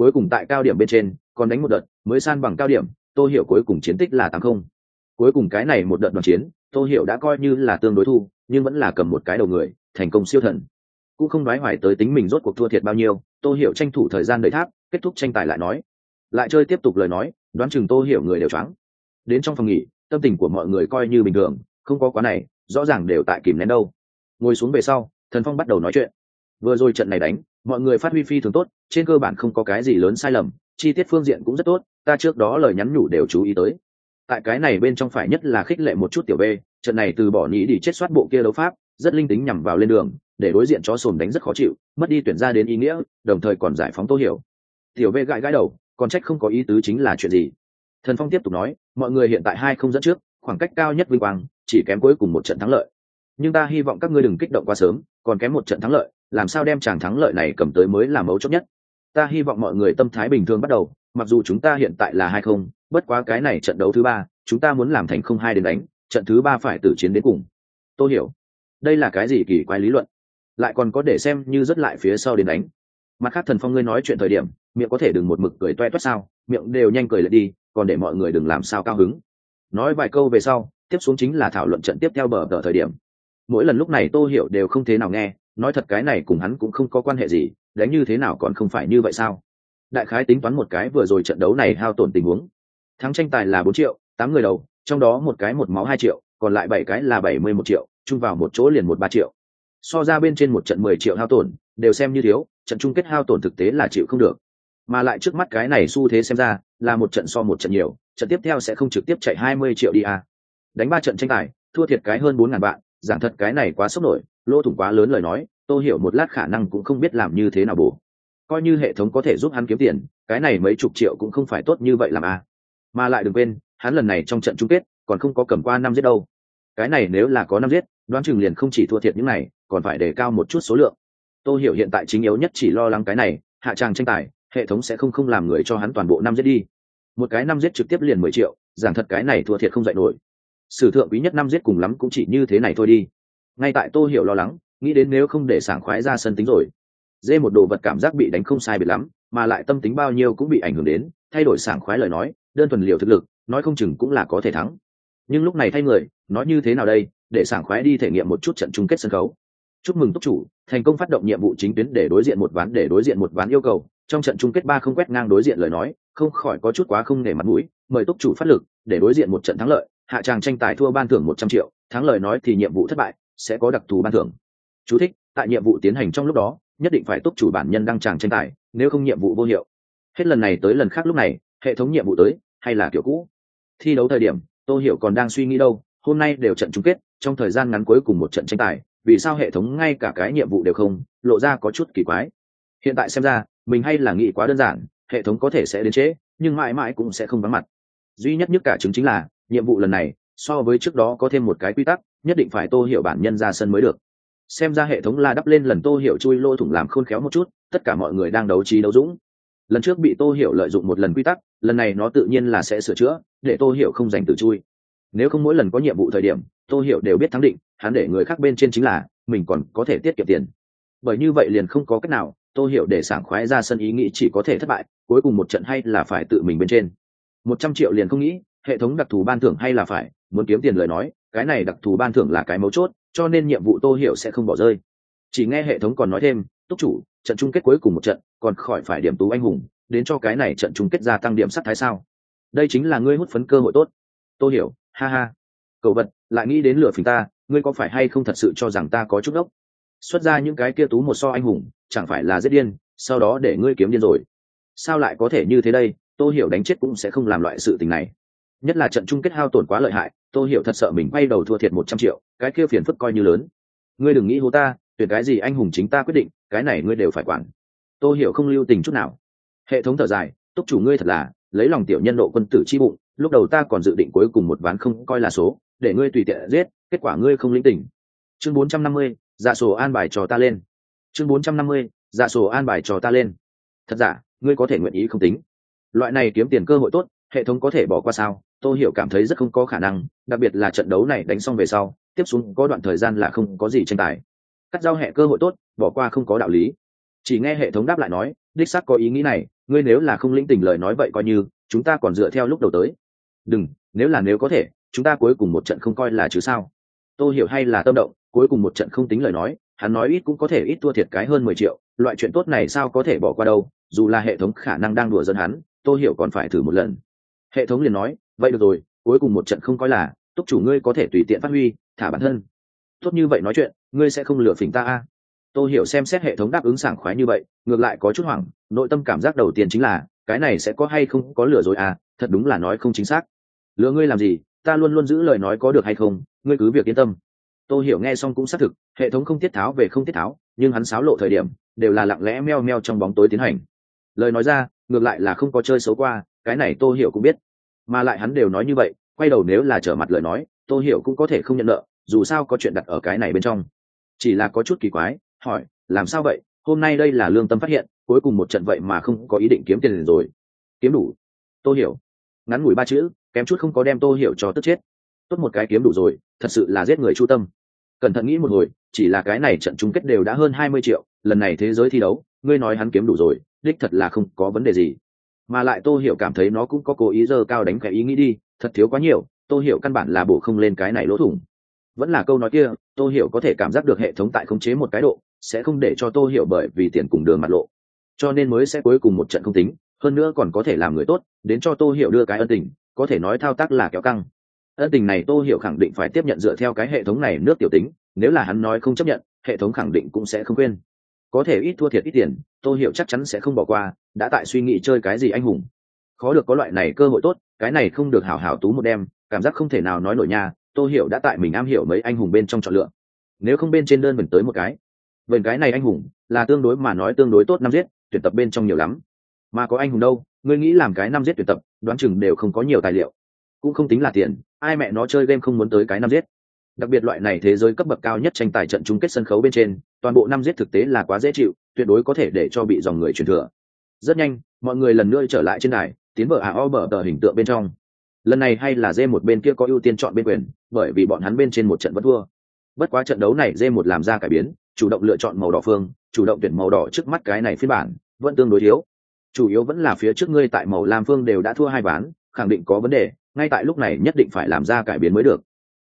cuối cùng tại cao điểm bên trên, còn đánh một đợt, mới san bằng cao điểm tôi hiểu cuối cùng chiến tích là tám không. Cuối cùng cái này một đợt đoàn chiến tôi hiểu đã coi như là tương đối thu, nhưng vẫn là cầm một cái đầu người, thành công siêu thần. Cũng không nói hoài tới tính mình rốt cuộc thua thiệt bao nhiêu tôi hiểu tranh thủ thời gian đợi tháp, kết thúc tranh tài lại nói. Lại chơi tiếp tục lời nói, đoán chừng tôi hiểu người đều choáng. Đến trong phòng nghỉ, tâm tình của mọi người coi như bình thường, không có quá này, rõ ràng đều tại kìm nén đâu. Ngồi xuống về sau, thần phong bắt đầu nói chuyện vừa rồi trận này đánh, mọi người phát huy phi thường tốt, trên cơ bản không có cái gì lớn sai lầm, chi tiết phương diện cũng rất tốt, ta trước đó lời nhắn nhủ đều chú ý tới. Tại cái này bên trong phải nhất là khích lệ một chút tiểu b, trận này từ bỏ nhĩ đi chết soát bộ kia đấu pháp, rất linh tính nhằm vào lên đường, để đối diện chó sồn đánh rất khó chịu, mất đi tuyển ra đến ý nghĩa, đồng thời còn giải phóng tô hiểu. Tiểu b gãi gãi đầu, còn trách không có ý tứ chính là chuyện gì? Thần phong tiếp tục nói, mọi người hiện tại hai không dẫn trước, khoảng cách cao nhất vinh quang, chỉ kém cuối cùng một trận thắng lợi. Nhưng ta hy vọng các ngươi đừng kích động quá sớm, còn kém một trận thắng lợi làm sao đem chàng thắng lợi này cầm tới mới là mấu chốt nhất. Ta hy vọng mọi người tâm thái bình thường bắt đầu, mặc dù chúng ta hiện tại là hai không, bất quá cái này trận đấu thứ ba, chúng ta muốn làm thành không hai đến đánh, trận thứ ba phải tử chiến đến cùng. Tôi hiểu. Đây là cái gì kỳ quái lý luận? Lại còn có để xem như rất lại phía sau đến đánh. Mặt khác thần phong ngươi nói chuyện thời điểm, miệng có thể đừng một mực cười toe toét sao, miệng đều nhanh cười lại đi, còn để mọi người đừng làm sao cao hứng. Nói vài câu về sau, tiếp xuống chính là thảo luận trận tiếp theo bờ tờ thời điểm. Mỗi lần lúc này tô hiểu đều không thế nào nghe nói thật cái này cùng hắn cũng không có quan hệ gì, đánh như thế nào còn không phải như vậy sao? Đại khái tính toán một cái vừa rồi trận đấu này hao tổn tình huống. Thắng tranh tài là bốn triệu, tám người đầu, trong đó một cái một máu hai triệu, còn lại bảy cái là bảy mươi một triệu, chung vào một chỗ liền một ba triệu. So ra bên trên một trận mười triệu hao tổn, đều xem như thiếu, trận chung kết hao tổn thực tế là chịu không được. Mà lại trước mắt cái này xu thế xem ra, là một trận so một trận nhiều, trận tiếp theo sẽ không trực tiếp chạy hai mươi triệu đi à. đánh ba trận tranh tài, thua thiệt cái hơn bốn ngàn bạn giảng thật cái này quá sốc nổi, lỗ thủng quá lớn lời nói tôi hiểu một lát khả năng cũng không biết làm như thế nào bổ. Coi như hệ thống có thể giúp hắn kiếm tiền, cái này mấy chục triệu cũng không phải tốt như vậy làm à. mà lại đừng quên, hắn lần này trong trận chung kết, còn không có cầm qua năm giết đâu. Cái này nếu là có năm giết, đoán chừng liền không chỉ thua thiệt những này, còn phải đề cao một chút số lượng. Tôi hiểu hiện tại chính yếu nhất chỉ lo lắng cái này, hạ tràng tranh tài, hệ thống sẽ không không làm người cho hắn toàn bộ năm giết đi. Một cái năm giết trực tiếp liền mười triệu, giảng thật cái này thua thiệt không dạy nổi sử thượng quý nhất năm giết cùng lắm cũng chỉ như thế này thôi đi. Ngay tại tô hiểu lo lắng, nghĩ đến nếu không để sảng khoái ra sân tính rồi, dê một đồ vật cảm giác bị đánh không sai biệt lắm, mà lại tâm tính bao nhiêu cũng bị ảnh hưởng đến, thay đổi sảng khoái lời nói, đơn thuần liều thực lực, nói không chừng cũng là có thể thắng. Nhưng lúc này thay người, nói như thế nào đây, để sảng khoái đi thể nghiệm một chút trận chung kết sân khấu. Chúc mừng túc chủ, thành công phát động nhiệm vụ chính tuyến để đối diện một ván, để đối diện một ván yêu cầu. Trong trận chung kết ba không quét ngang đối diện lời nói, không khỏi có chút quá không để mặt mũi, mời túc chủ phát lực, để đối diện một trận thắng lợi hạ tràng tranh tài thua ban thưởng một trăm triệu thắng lời nói thì nhiệm vụ thất bại sẽ có đặc thù ban thưởng. Chú thích, tại nhiệm vụ tiến hành trong lúc đó nhất định phải túc chủ bản nhân đăng tràng tranh tài nếu không nhiệm vụ vô hiệu. Hết lần này tới lần khác lúc này hệ thống nhiệm vụ tới hay là kiểu cũ? Thi đấu thời điểm tô hiểu còn đang suy nghĩ đâu hôm nay đều trận chung kết trong thời gian ngắn cuối cùng một trận tranh tài vì sao hệ thống ngay cả cái nhiệm vụ đều không lộ ra có chút kỳ quái. Hiện tại xem ra mình hay là nghĩ quá đơn giản hệ thống có thể sẽ đến trễ nhưng mãi mãi cũng sẽ không vắng mặt. Duy nhất nhất cả chứng chính là nhiệm vụ lần này so với trước đó có thêm một cái quy tắc, nhất định phải tô hiểu bản nhân ra sân mới được. Xem ra hệ thống la đắp lên lần tô hiểu chui lô thủng làm khôn khéo một chút, tất cả mọi người đang đấu trí đấu dũng. Lần trước bị tô hiểu lợi dụng một lần quy tắc, lần này nó tự nhiên là sẽ sửa chữa, để tô hiểu không giành tự chui. Nếu không mỗi lần có nhiệm vụ thời điểm, tô hiểu đều biết thắng định, hắn để người khác bên trên chính là mình còn có thể tiết kiệm tiền. Bởi như vậy liền không có cách nào, tô hiểu để sảng khoái ra sân ý nghĩ chỉ có thể thất bại, cuối cùng một trận hay là phải tự mình bên trên. Một trăm triệu liền không nghĩ hệ thống đặc thù ban thưởng hay là phải? Muốn kiếm tiền lời nói, cái này đặc thù ban thưởng là cái mấu chốt, cho nên nhiệm vụ tô hiểu sẽ không bỏ rơi. Chỉ nghe hệ thống còn nói thêm, túc chủ, trận chung kết cuối cùng một trận, còn khỏi phải điểm tú anh hùng, đến cho cái này trận chung kết gia tăng điểm sắc thái sao? Đây chính là ngươi hút phấn cơ hội tốt. Tô hiểu, ha ha. Cậu vật, lại nghĩ đến lửa phình ta, ngươi có phải hay không thật sự cho rằng ta có chút ốc xuất ra những cái kia tú một so anh hùng, chẳng phải là giết điên, sau đó để ngươi kiếm điên rồi. Sao lại có thể như thế đây? Tô hiểu đánh chết cũng sẽ không làm loại sự tình này nhất là trận chung kết hao tổn quá lợi hại, tô hiểu thật sợ mình quay đầu thua thiệt một trăm triệu, cái kia phiền phức coi như lớn. Ngươi đừng nghĩ hố ta, tuyển cái gì anh hùng chính ta quyết định, cái này ngươi đều phải quản. Tô hiểu không lưu tình chút nào. Hệ thống thở dài, túc chủ ngươi thật là, lấy lòng tiểu nhân độ quân tử chi bụng, lúc đầu ta còn dự định cuối cùng một ván không coi là số, để ngươi tùy tiện giết, kết quả ngươi không linh tỉnh chương bốn trăm năm mươi dạ sổ an bài cho ta lên. Chương bốn trăm năm mươi dạ sổ an bài cho ta lên. Thật giả, ngươi có thể nguyện ý không tính. Loại này kiếm tiền cơ hội tốt hệ thống có thể bỏ qua sao? Tôi hiểu cảm thấy rất không có khả năng, đặc biệt là trận đấu này đánh xong về sau, tiếp xuống có đoạn thời gian là không có gì tranh tài. Cắt giao hẹ cơ hội tốt, bỏ qua không có đạo lý. Chỉ nghe hệ thống đáp lại nói, đích xác có ý nghĩ này, ngươi nếu là không lĩnh tình lời nói vậy coi như, chúng ta còn dựa theo lúc đầu tới. Đừng, nếu là nếu có thể, chúng ta cuối cùng một trận không coi là chứ sao? Tôi hiểu hay là tâm động, cuối cùng một trận không tính lời nói, hắn nói ít cũng có thể ít thua thiệt cái hơn mười triệu, loại chuyện tốt này sao có thể bỏ qua đâu, dù là hệ thống khả năng đang đùa dân hắn tôi hiểu còn phải thử một lần hệ thống liền nói, vậy được rồi, cuối cùng một trận không coi là, túc chủ ngươi có thể tùy tiện phát huy, thả bản thân. Tốt như vậy nói chuyện, ngươi sẽ không lừa phỉnh ta a? Tôi hiểu xem xét hệ thống đáp ứng sảng khoái như vậy, ngược lại có chút hoảng, nội tâm cảm giác đầu tiên chính là, cái này sẽ có hay không có lừa rồi à thật đúng là nói không chính xác. Lừa ngươi làm gì, ta luôn luôn giữ lời nói có được hay không, ngươi cứ việc yên tâm. Tôi hiểu nghe xong cũng xác thực, hệ thống không tiết tháo về không tiết tháo, nhưng hắn xáo lộ thời điểm, đều là lặng lẽ meo meo trong bóng tối tiến hành. Lời nói ra, ngược lại là không có chơi xấu qua cái này tô hiểu cũng biết. Mà lại hắn đều nói như vậy, quay đầu nếu là trở mặt lời nói, tô hiểu cũng có thể không nhận nợ, dù sao có chuyện đặt ở cái này bên trong. Chỉ là có chút kỳ quái, hỏi, làm sao vậy? Hôm nay đây là lương tâm phát hiện, cuối cùng một trận vậy mà không có ý định kiếm tiền rồi. Kiếm đủ. Tô hiểu. Ngắn ngủi ba chữ, kém chút không có đem tô hiểu cho tức chết. Tốt một cái kiếm đủ rồi, thật sự là giết người chu tâm. Cẩn thận nghĩ một hồi, chỉ là cái này trận chung kết đều đã hơn hai mươi triệu, lần này thế giới thi đấu, ngươi nói hắn kiếm đủ rồi, đích thật là không có vấn đề gì mà lại tô hiểu cảm thấy nó cũng có cố ý dơ cao đánh cái ý nghĩ đi, thật thiếu quá nhiều, tô hiểu căn bản là bổ không lên cái này lỗ thủng. Vẫn là câu nói kia, tô hiểu có thể cảm giác được hệ thống tại khống chế một cái độ, sẽ không để cho tô hiểu bởi vì tiền cùng đường mặt lộ. Cho nên mới sẽ cuối cùng một trận không tính, hơn nữa còn có thể làm người tốt, đến cho tô hiểu đưa cái ân tình, có thể nói thao tác là kéo căng. Ân tình này tô hiểu khẳng định phải tiếp nhận dựa theo cái hệ thống này nước tiểu tính, nếu là hắn nói không chấp nhận, hệ thống khẳng định cũng sẽ không quên có thể ít thua thiệt ít tiền, tô hiểu chắc chắn sẽ không bỏ qua, đã tại suy nghĩ chơi cái gì anh hùng. Khó được có loại này cơ hội tốt, cái này không được hảo hảo tú một đêm, cảm giác không thể nào nói nổi nha, tô hiểu đã tại mình am hiểu mấy anh hùng bên trong chọn lựa. Nếu không bên trên đơn mình tới một cái vần cái này anh hùng, là tương đối mà nói tương đối tốt năm giết, tuyển tập bên trong nhiều lắm. Mà có anh hùng đâu, ngươi nghĩ làm cái năm giết tuyển tập, đoán chừng đều không có nhiều tài liệu. Cũng không tính là tiền, ai mẹ nó chơi game không muốn tới cái năm giết. Đặc biệt loại này thế giới cấp bậc cao nhất tranh tài trận chung kết sân khấu bên trên toàn bộ năm giết thực tế là quá dễ chịu, tuyệt đối có thể để cho bị dòng người truyền thừa. Rất nhanh, mọi người lần nữa trở lại trên đài, tiến vợ ảo bờ tờ hình tượng bên trong. Lần này hay là dê một bên kia có ưu tiên chọn bên quyền, bởi vì bọn hắn bên trên một trận vẫn thua. Bất quá trận đấu này dê một làm ra cải biến, chủ động lựa chọn màu đỏ phương, chủ động tuyển màu đỏ trước mắt cái này phiên bản, vẫn tương đối thiếu. Chủ yếu vẫn là phía trước ngươi tại màu lam phương đều đã thua hai ván, khẳng định có vấn đề, ngay tại lúc này nhất định phải làm ra cải biến mới được.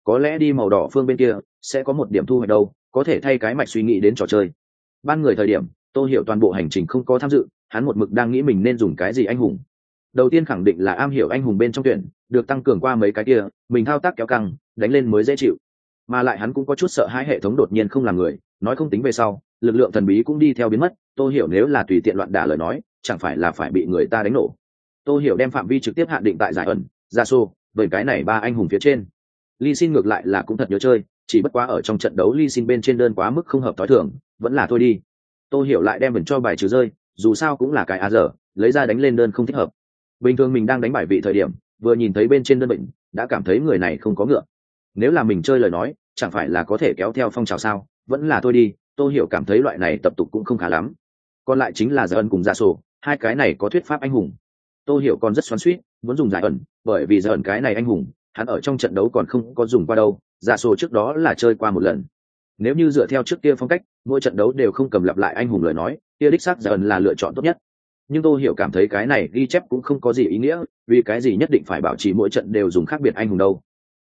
Có lẽ đi màu đỏ phương bên kia sẽ có một điểm thu hoạch đâu có thể thay cái mạch suy nghĩ đến trò chơi. Ban người thời điểm tôi hiểu toàn bộ hành trình không có tham dự hắn một mực đang nghĩ mình nên dùng cái gì anh hùng. Đầu tiên khẳng định là am hiểu anh hùng bên trong tuyển được tăng cường qua mấy cái kia mình thao tác kéo căng đánh lên mới dễ chịu. Mà lại hắn cũng có chút sợ hai hệ thống đột nhiên không làm người nói không tính về sau lực lượng thần bí cũng đi theo biến mất tôi hiểu nếu là tùy tiện loạn đả lời nói chẳng phải là phải bị người ta đánh nổ. Tôi hiểu đem phạm vi trực tiếp hạn định tại giải ẩn ra xô bởi cái này ba anh hùng phía trên. Ly Xin ngược lại là cũng thật nhớ chơi, chỉ bất quá ở trong trận đấu Ly Xin bên trên đơn quá mức không hợp tối thường, vẫn là thôi đi. Tô hiểu lại đem mình cho bài trừ rơi, dù sao cũng là cái á dở, lấy ra đánh lên đơn không thích hợp. Bình thường mình đang đánh bài vị thời điểm, vừa nhìn thấy bên trên đơn bệnh, đã cảm thấy người này không có ngựa. Nếu là mình chơi lời nói, chẳng phải là có thể kéo theo phong trào sao? Vẫn là thôi đi, Tô hiểu cảm thấy loại này tập tục cũng không khá lắm. Còn lại chính là giải ẩn cùng giả sổ, hai cái này có thuyết pháp anh hùng. Tô hiểu còn rất xoắn suýt muốn dùng giải ẩn, bởi vì giải ẩn cái này anh hùng, hắn ở trong trận đấu còn không có dùng qua đâu giả sổ trước đó là chơi qua một lần. Nếu như dựa theo trước kia phong cách, mỗi trận đấu đều không cầm lặp lại anh hùng lời nói, kia đích xác dần là lựa chọn tốt nhất. Nhưng tôi hiểu cảm thấy cái này ghi chép cũng không có gì ý nghĩa, vì cái gì nhất định phải bảo trì mỗi trận đều dùng khác biệt anh hùng đâu.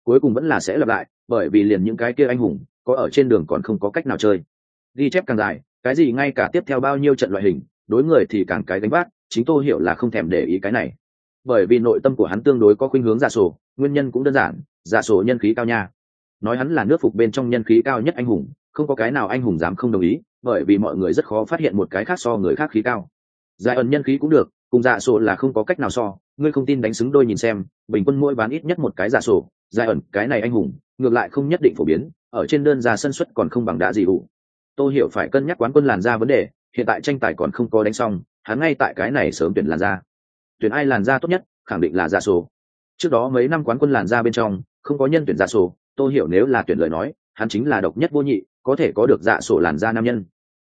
Cuối cùng vẫn là sẽ lặp lại, bởi vì liền những cái kia anh hùng, có ở trên đường còn không có cách nào chơi. Ghi chép càng dài, cái gì ngay cả tiếp theo bao nhiêu trận loại hình, đối người thì càng cái gánh vác, chính tôi hiểu là không thèm để ý cái này. Bởi vì nội tâm của hắn tương đối có khuynh hướng giả sổ, nguyên nhân cũng đơn giản, giả sổ nhân khí cao nha nói hắn là nước phục bên trong nhân khí cao nhất anh hùng, không có cái nào anh hùng dám không đồng ý, bởi vì mọi người rất khó phát hiện một cái khác so người khác khí cao. Giải ẩn nhân khí cũng được, cùng giả sổ là không có cách nào so, ngươi không tin đánh xứng đôi nhìn xem, bình quân mỗi bán ít nhất một cái giả sổ giải ẩn, cái này anh hùng, ngược lại không nhất định phổ biến, ở trên đơn ra sân xuất còn không bằng đá gì đủ tôi hiểu phải cân nhắc quán quân làn ra vấn đề, hiện tại tranh tài còn không có đánh xong, hắn ngay tại cái này sớm tuyển làn ra. Tuyển ai làn ra tốt nhất, khẳng định là giả sổ. Trước đó mấy năm quán quân làn ra bên trong, không có nhân tuyển giả sổ tôi hiểu nếu là tuyển lời nói hắn chính là độc nhất vô nhị có thể có được dạ sổ làn da nam nhân.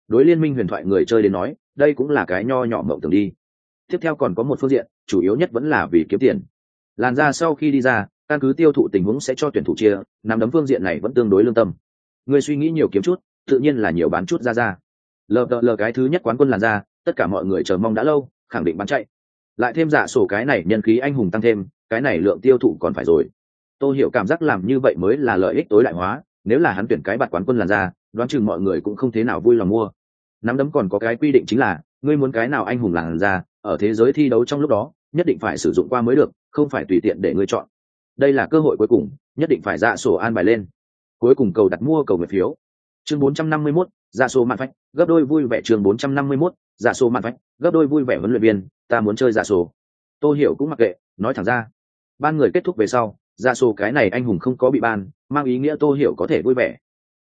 Đối liên minh huyền thoại người chơi đến nói đây cũng là cái nho nhỏ mộng tưởng đi. Tiếp theo còn có một phương diện chủ yếu nhất vẫn là vì kiếm tiền. Làn da sau khi đi ra căn cứ tiêu thụ tình huống sẽ cho tuyển thủ chia nằm đấm phương diện này vẫn tương đối lương tâm. Người suy nghĩ nhiều kiếm chút tự nhiên là nhiều bán chút ra ra. Lờ lờ cái thứ nhất quán quân làn da, tất cả mọi người chờ mong đã lâu khẳng định bán chạy. Lại thêm giả sổ cái này nhân khí anh hùng tăng thêm cái này lượng tiêu thụ còn phải rồi tôi hiểu cảm giác làm như vậy mới là lợi ích tối đại hóa nếu là hắn tuyển cái bạt quán quân làn ra đoán chừng mọi người cũng không thế nào vui lòng mua. Nắm đấm còn có cái quy định chính là ngươi muốn cái nào anh hùng làn ra ở thế giới thi đấu trong lúc đó nhất định phải sử dụng qua mới được không phải tùy tiện để ngươi chọn. Đây là cơ hội cuối cùng nhất định phải ra sổ an bài lên. Cuối cùng cầu đặt mua cầu người phiếu. Chương 451, ra sổ mạn phách gấp đôi vui vẻ chương 451, ra sổ mạn phách gấp đôi vui vẻ huấn luyện viên ta muốn chơi dạ sổ. Tôi hiểu cũng mặc kệ nói thẳng ra. Ban người kết thúc về sau Dạ ra sổ cái này anh hùng không có bị ban, mang ý nghĩa tô hiểu có thể vui vẻ.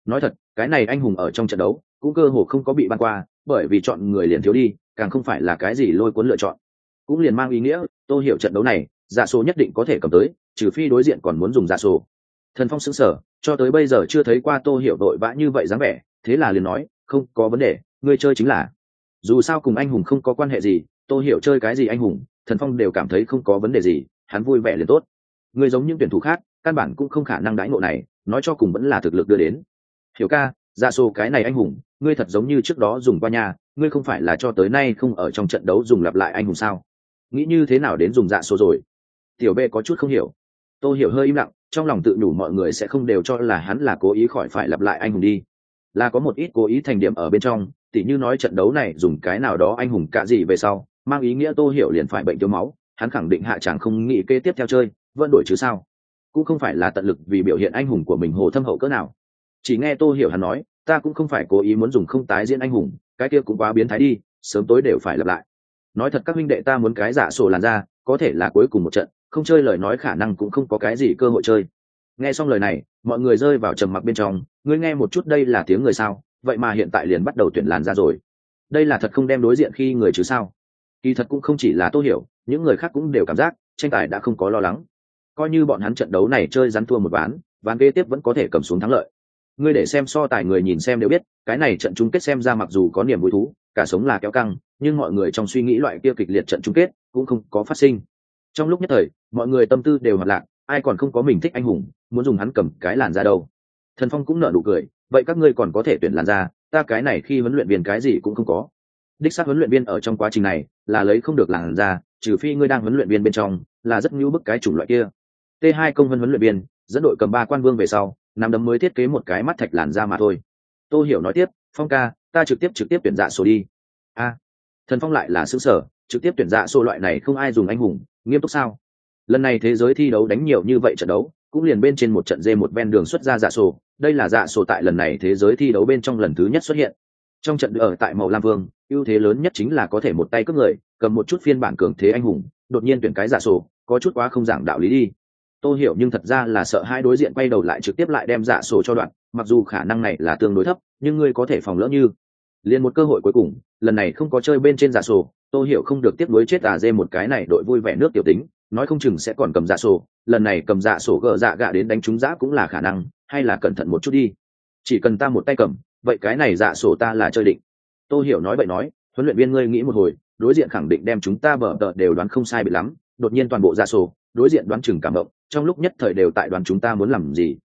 Nói thật, cái này anh hùng ở trong trận đấu, cũng cơ hồ không có bị ban qua, bởi vì chọn người liền thiếu đi, càng không phải là cái gì lôi cuốn lựa chọn. Cũng liền mang ý nghĩa, tô hiểu trận đấu này dạ giả số nhất định có thể cầm tới, trừ phi đối diện còn muốn dùng dạ giả số thần phong xứng sở cho tới bây giờ chưa thấy qua tô hiểu đội vã như vậy dáng vẻ, thế là liền nói, không có vấn đề, ngươi chơi chính là. Dù sao cùng anh hùng không có quan hệ gì, tô hiểu chơi cái gì anh hùng, thần phong đều cảm thấy không có vấn đề gì, hắn vui vẻ liền tốt ngươi giống những tuyển thủ khác, căn bản cũng không khả năng đãi ngộ này, nói cho cùng vẫn là thực lực đưa đến. Hiểu ca dạ số cái này anh hùng, ngươi thật giống như trước đó dùng qua nhà ngươi không phải là cho tới nay không ở trong trận đấu dùng lặp lại anh hùng sao? Nghĩ như thế nào đến dùng dạ số rồi? Tiểu bê có chút không hiểu. Tôi hiểu hơi im lặng, trong lòng tự nhủ mọi người sẽ không đều cho là hắn là cố ý khỏi phải lặp lại anh hùng đi. Là có một ít cố ý thành điểm ở bên trong, tỉ như nói trận đấu này dùng cái nào đó anh hùng cả gì về sau, mang ý nghĩa tô hiểu liền phải bệnh thiếu máu, hắn khẳng định hạ chẳng không nghĩ kế tiếp theo chơi vẫn đổi chứ sao? Cũng không phải là tận lực vì biểu hiện anh hùng của mình hồ thâm hậu cỡ nào. Chỉ nghe tô hiểu hắn nói, ta cũng không phải cố ý muốn dùng không tái diễn anh hùng, cái kia cũng quá biến thái đi, sớm tối đều phải lặp lại. Nói thật các huynh đệ ta muốn cái giả sổ làn ra, có thể là cuối cùng một trận, không chơi lời nói khả năng cũng không có cái gì cơ hội chơi. Nghe xong lời này, mọi người rơi vào trầm mặc bên trong, ngươi nghe một chút đây là tiếng người sao? Vậy mà hiện tại liền bắt đầu tuyển làn ra rồi. Đây là thật không đem đối diện khi người chứ sao? Kỳ thật cũng không chỉ là tô hiểu, những người khác cũng đều cảm giác tranh tài đã không có lo lắng coi như bọn hắn trận đấu này chơi rắn thua một ván ván kế tiếp vẫn có thể cầm xuống thắng lợi. Ngươi để xem so tài người nhìn xem đều biết, cái này trận chung kết xem ra mặc dù có niềm vui thú, cả sống là kéo căng, nhưng mọi người trong suy nghĩ loại kia kịch liệt trận chung kết cũng không có phát sinh. Trong lúc nhất thời, mọi người tâm tư đều hoạt lạc, ai còn không có mình thích anh hùng, muốn dùng hắn cầm cái làn ra đâu. Thần phong cũng nở nụ cười, vậy các ngươi còn có thể tuyển làn ra ta cái này khi huấn luyện viên cái gì cũng không có. Đích xác huấn luyện viên ở trong quá trình này là lấy không được làn ra trừ phi ngươi đang huấn luyện viên bên trong là rất ngưu bức cái chủng loại kia t hai công vân huấn luyện viên, dẫn đội cầm ba quan vương về sau, nắm đấm mới thiết kế một cái mắt thạch làn ra mà thôi. Tô hiểu nói tiếp, phong ca, ta trực tiếp trực tiếp tuyển dạ sổ đi. A, thần phong lại là xứ sở, trực tiếp tuyển dạ sổ loại này không ai dùng anh hùng, nghiêm túc sao? Lần này thế giới thi đấu đánh nhiều như vậy trận đấu, cũng liền bên trên một trận dê một ven đường xuất ra dạ sổ, đây là dạ sổ tại lần này thế giới thi đấu bên trong lần thứ nhất xuất hiện. Trong trận ở tại màu lam vương, ưu thế lớn nhất chính là có thể một tay cướp người, cầm một chút phiên bản cường thế anh hùng, đột nhiên tuyển cái dạ sổ, có chút quá không giảng đạo lý đi. Tô hiểu nhưng thật ra là sợ hai đối diện quay đầu lại trực tiếp lại đem dạ sổ cho đoạn, mặc dù khả năng này là tương đối thấp, nhưng ngươi có thể phòng lỡ như. Liền một cơ hội cuối cùng, lần này không có chơi bên trên dạ sổ, Tô hiểu không được tiếp nối chết à dê một cái này đội vui vẻ nước tiểu tính, nói không chừng sẽ còn cầm dạ sổ, lần này cầm dạ sổ gờ dạ gạ đến đánh trúng giã cũng là khả năng, hay là cẩn thận một chút đi. Chỉ cần ta một tay cầm, vậy cái này dạ sổ ta là chơi định. Tô hiểu nói vậy nói, huấn luyện viên ngươi nghĩ một hồi, đối diện khẳng định đem chúng ta bở tờ đều đoán không sai bị lắm, đột nhiên toàn bộ dạ sổ, đối diện đoán chừng cảm động trong lúc nhất thời đều tại đoàn chúng ta muốn làm gì.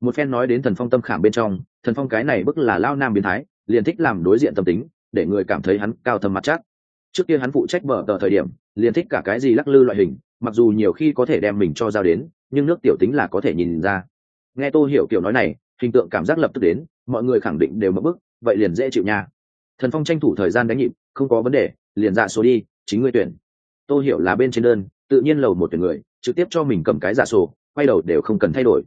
Một phen nói đến thần phong tâm khảm bên trong, thần phong cái này bức là lao nam biến thái, liền thích làm đối diện tâm tính, để người cảm thấy hắn cao thâm mặt chắc. Trước kia hắn phụ trách bờ tờ thời điểm, liền thích cả cái gì lắc lư loại hình, mặc dù nhiều khi có thể đem mình cho giao đến, nhưng nước tiểu tính là có thể nhìn ra. Nghe tô hiểu kiểu nói này, hình tượng cảm giác lập tức đến, mọi người khẳng định đều mất bức, vậy liền dễ chịu nha. Thần phong tranh thủ thời gian đánh nhịp, không có vấn đề, liền dạ số đi, chính ngươi tuyển. Tô hiểu là bên trên đơn, tự nhiên lầu một tuyển người trực tiếp cho mình cầm cái giả sổ, quay đầu đều không cần thay đổi.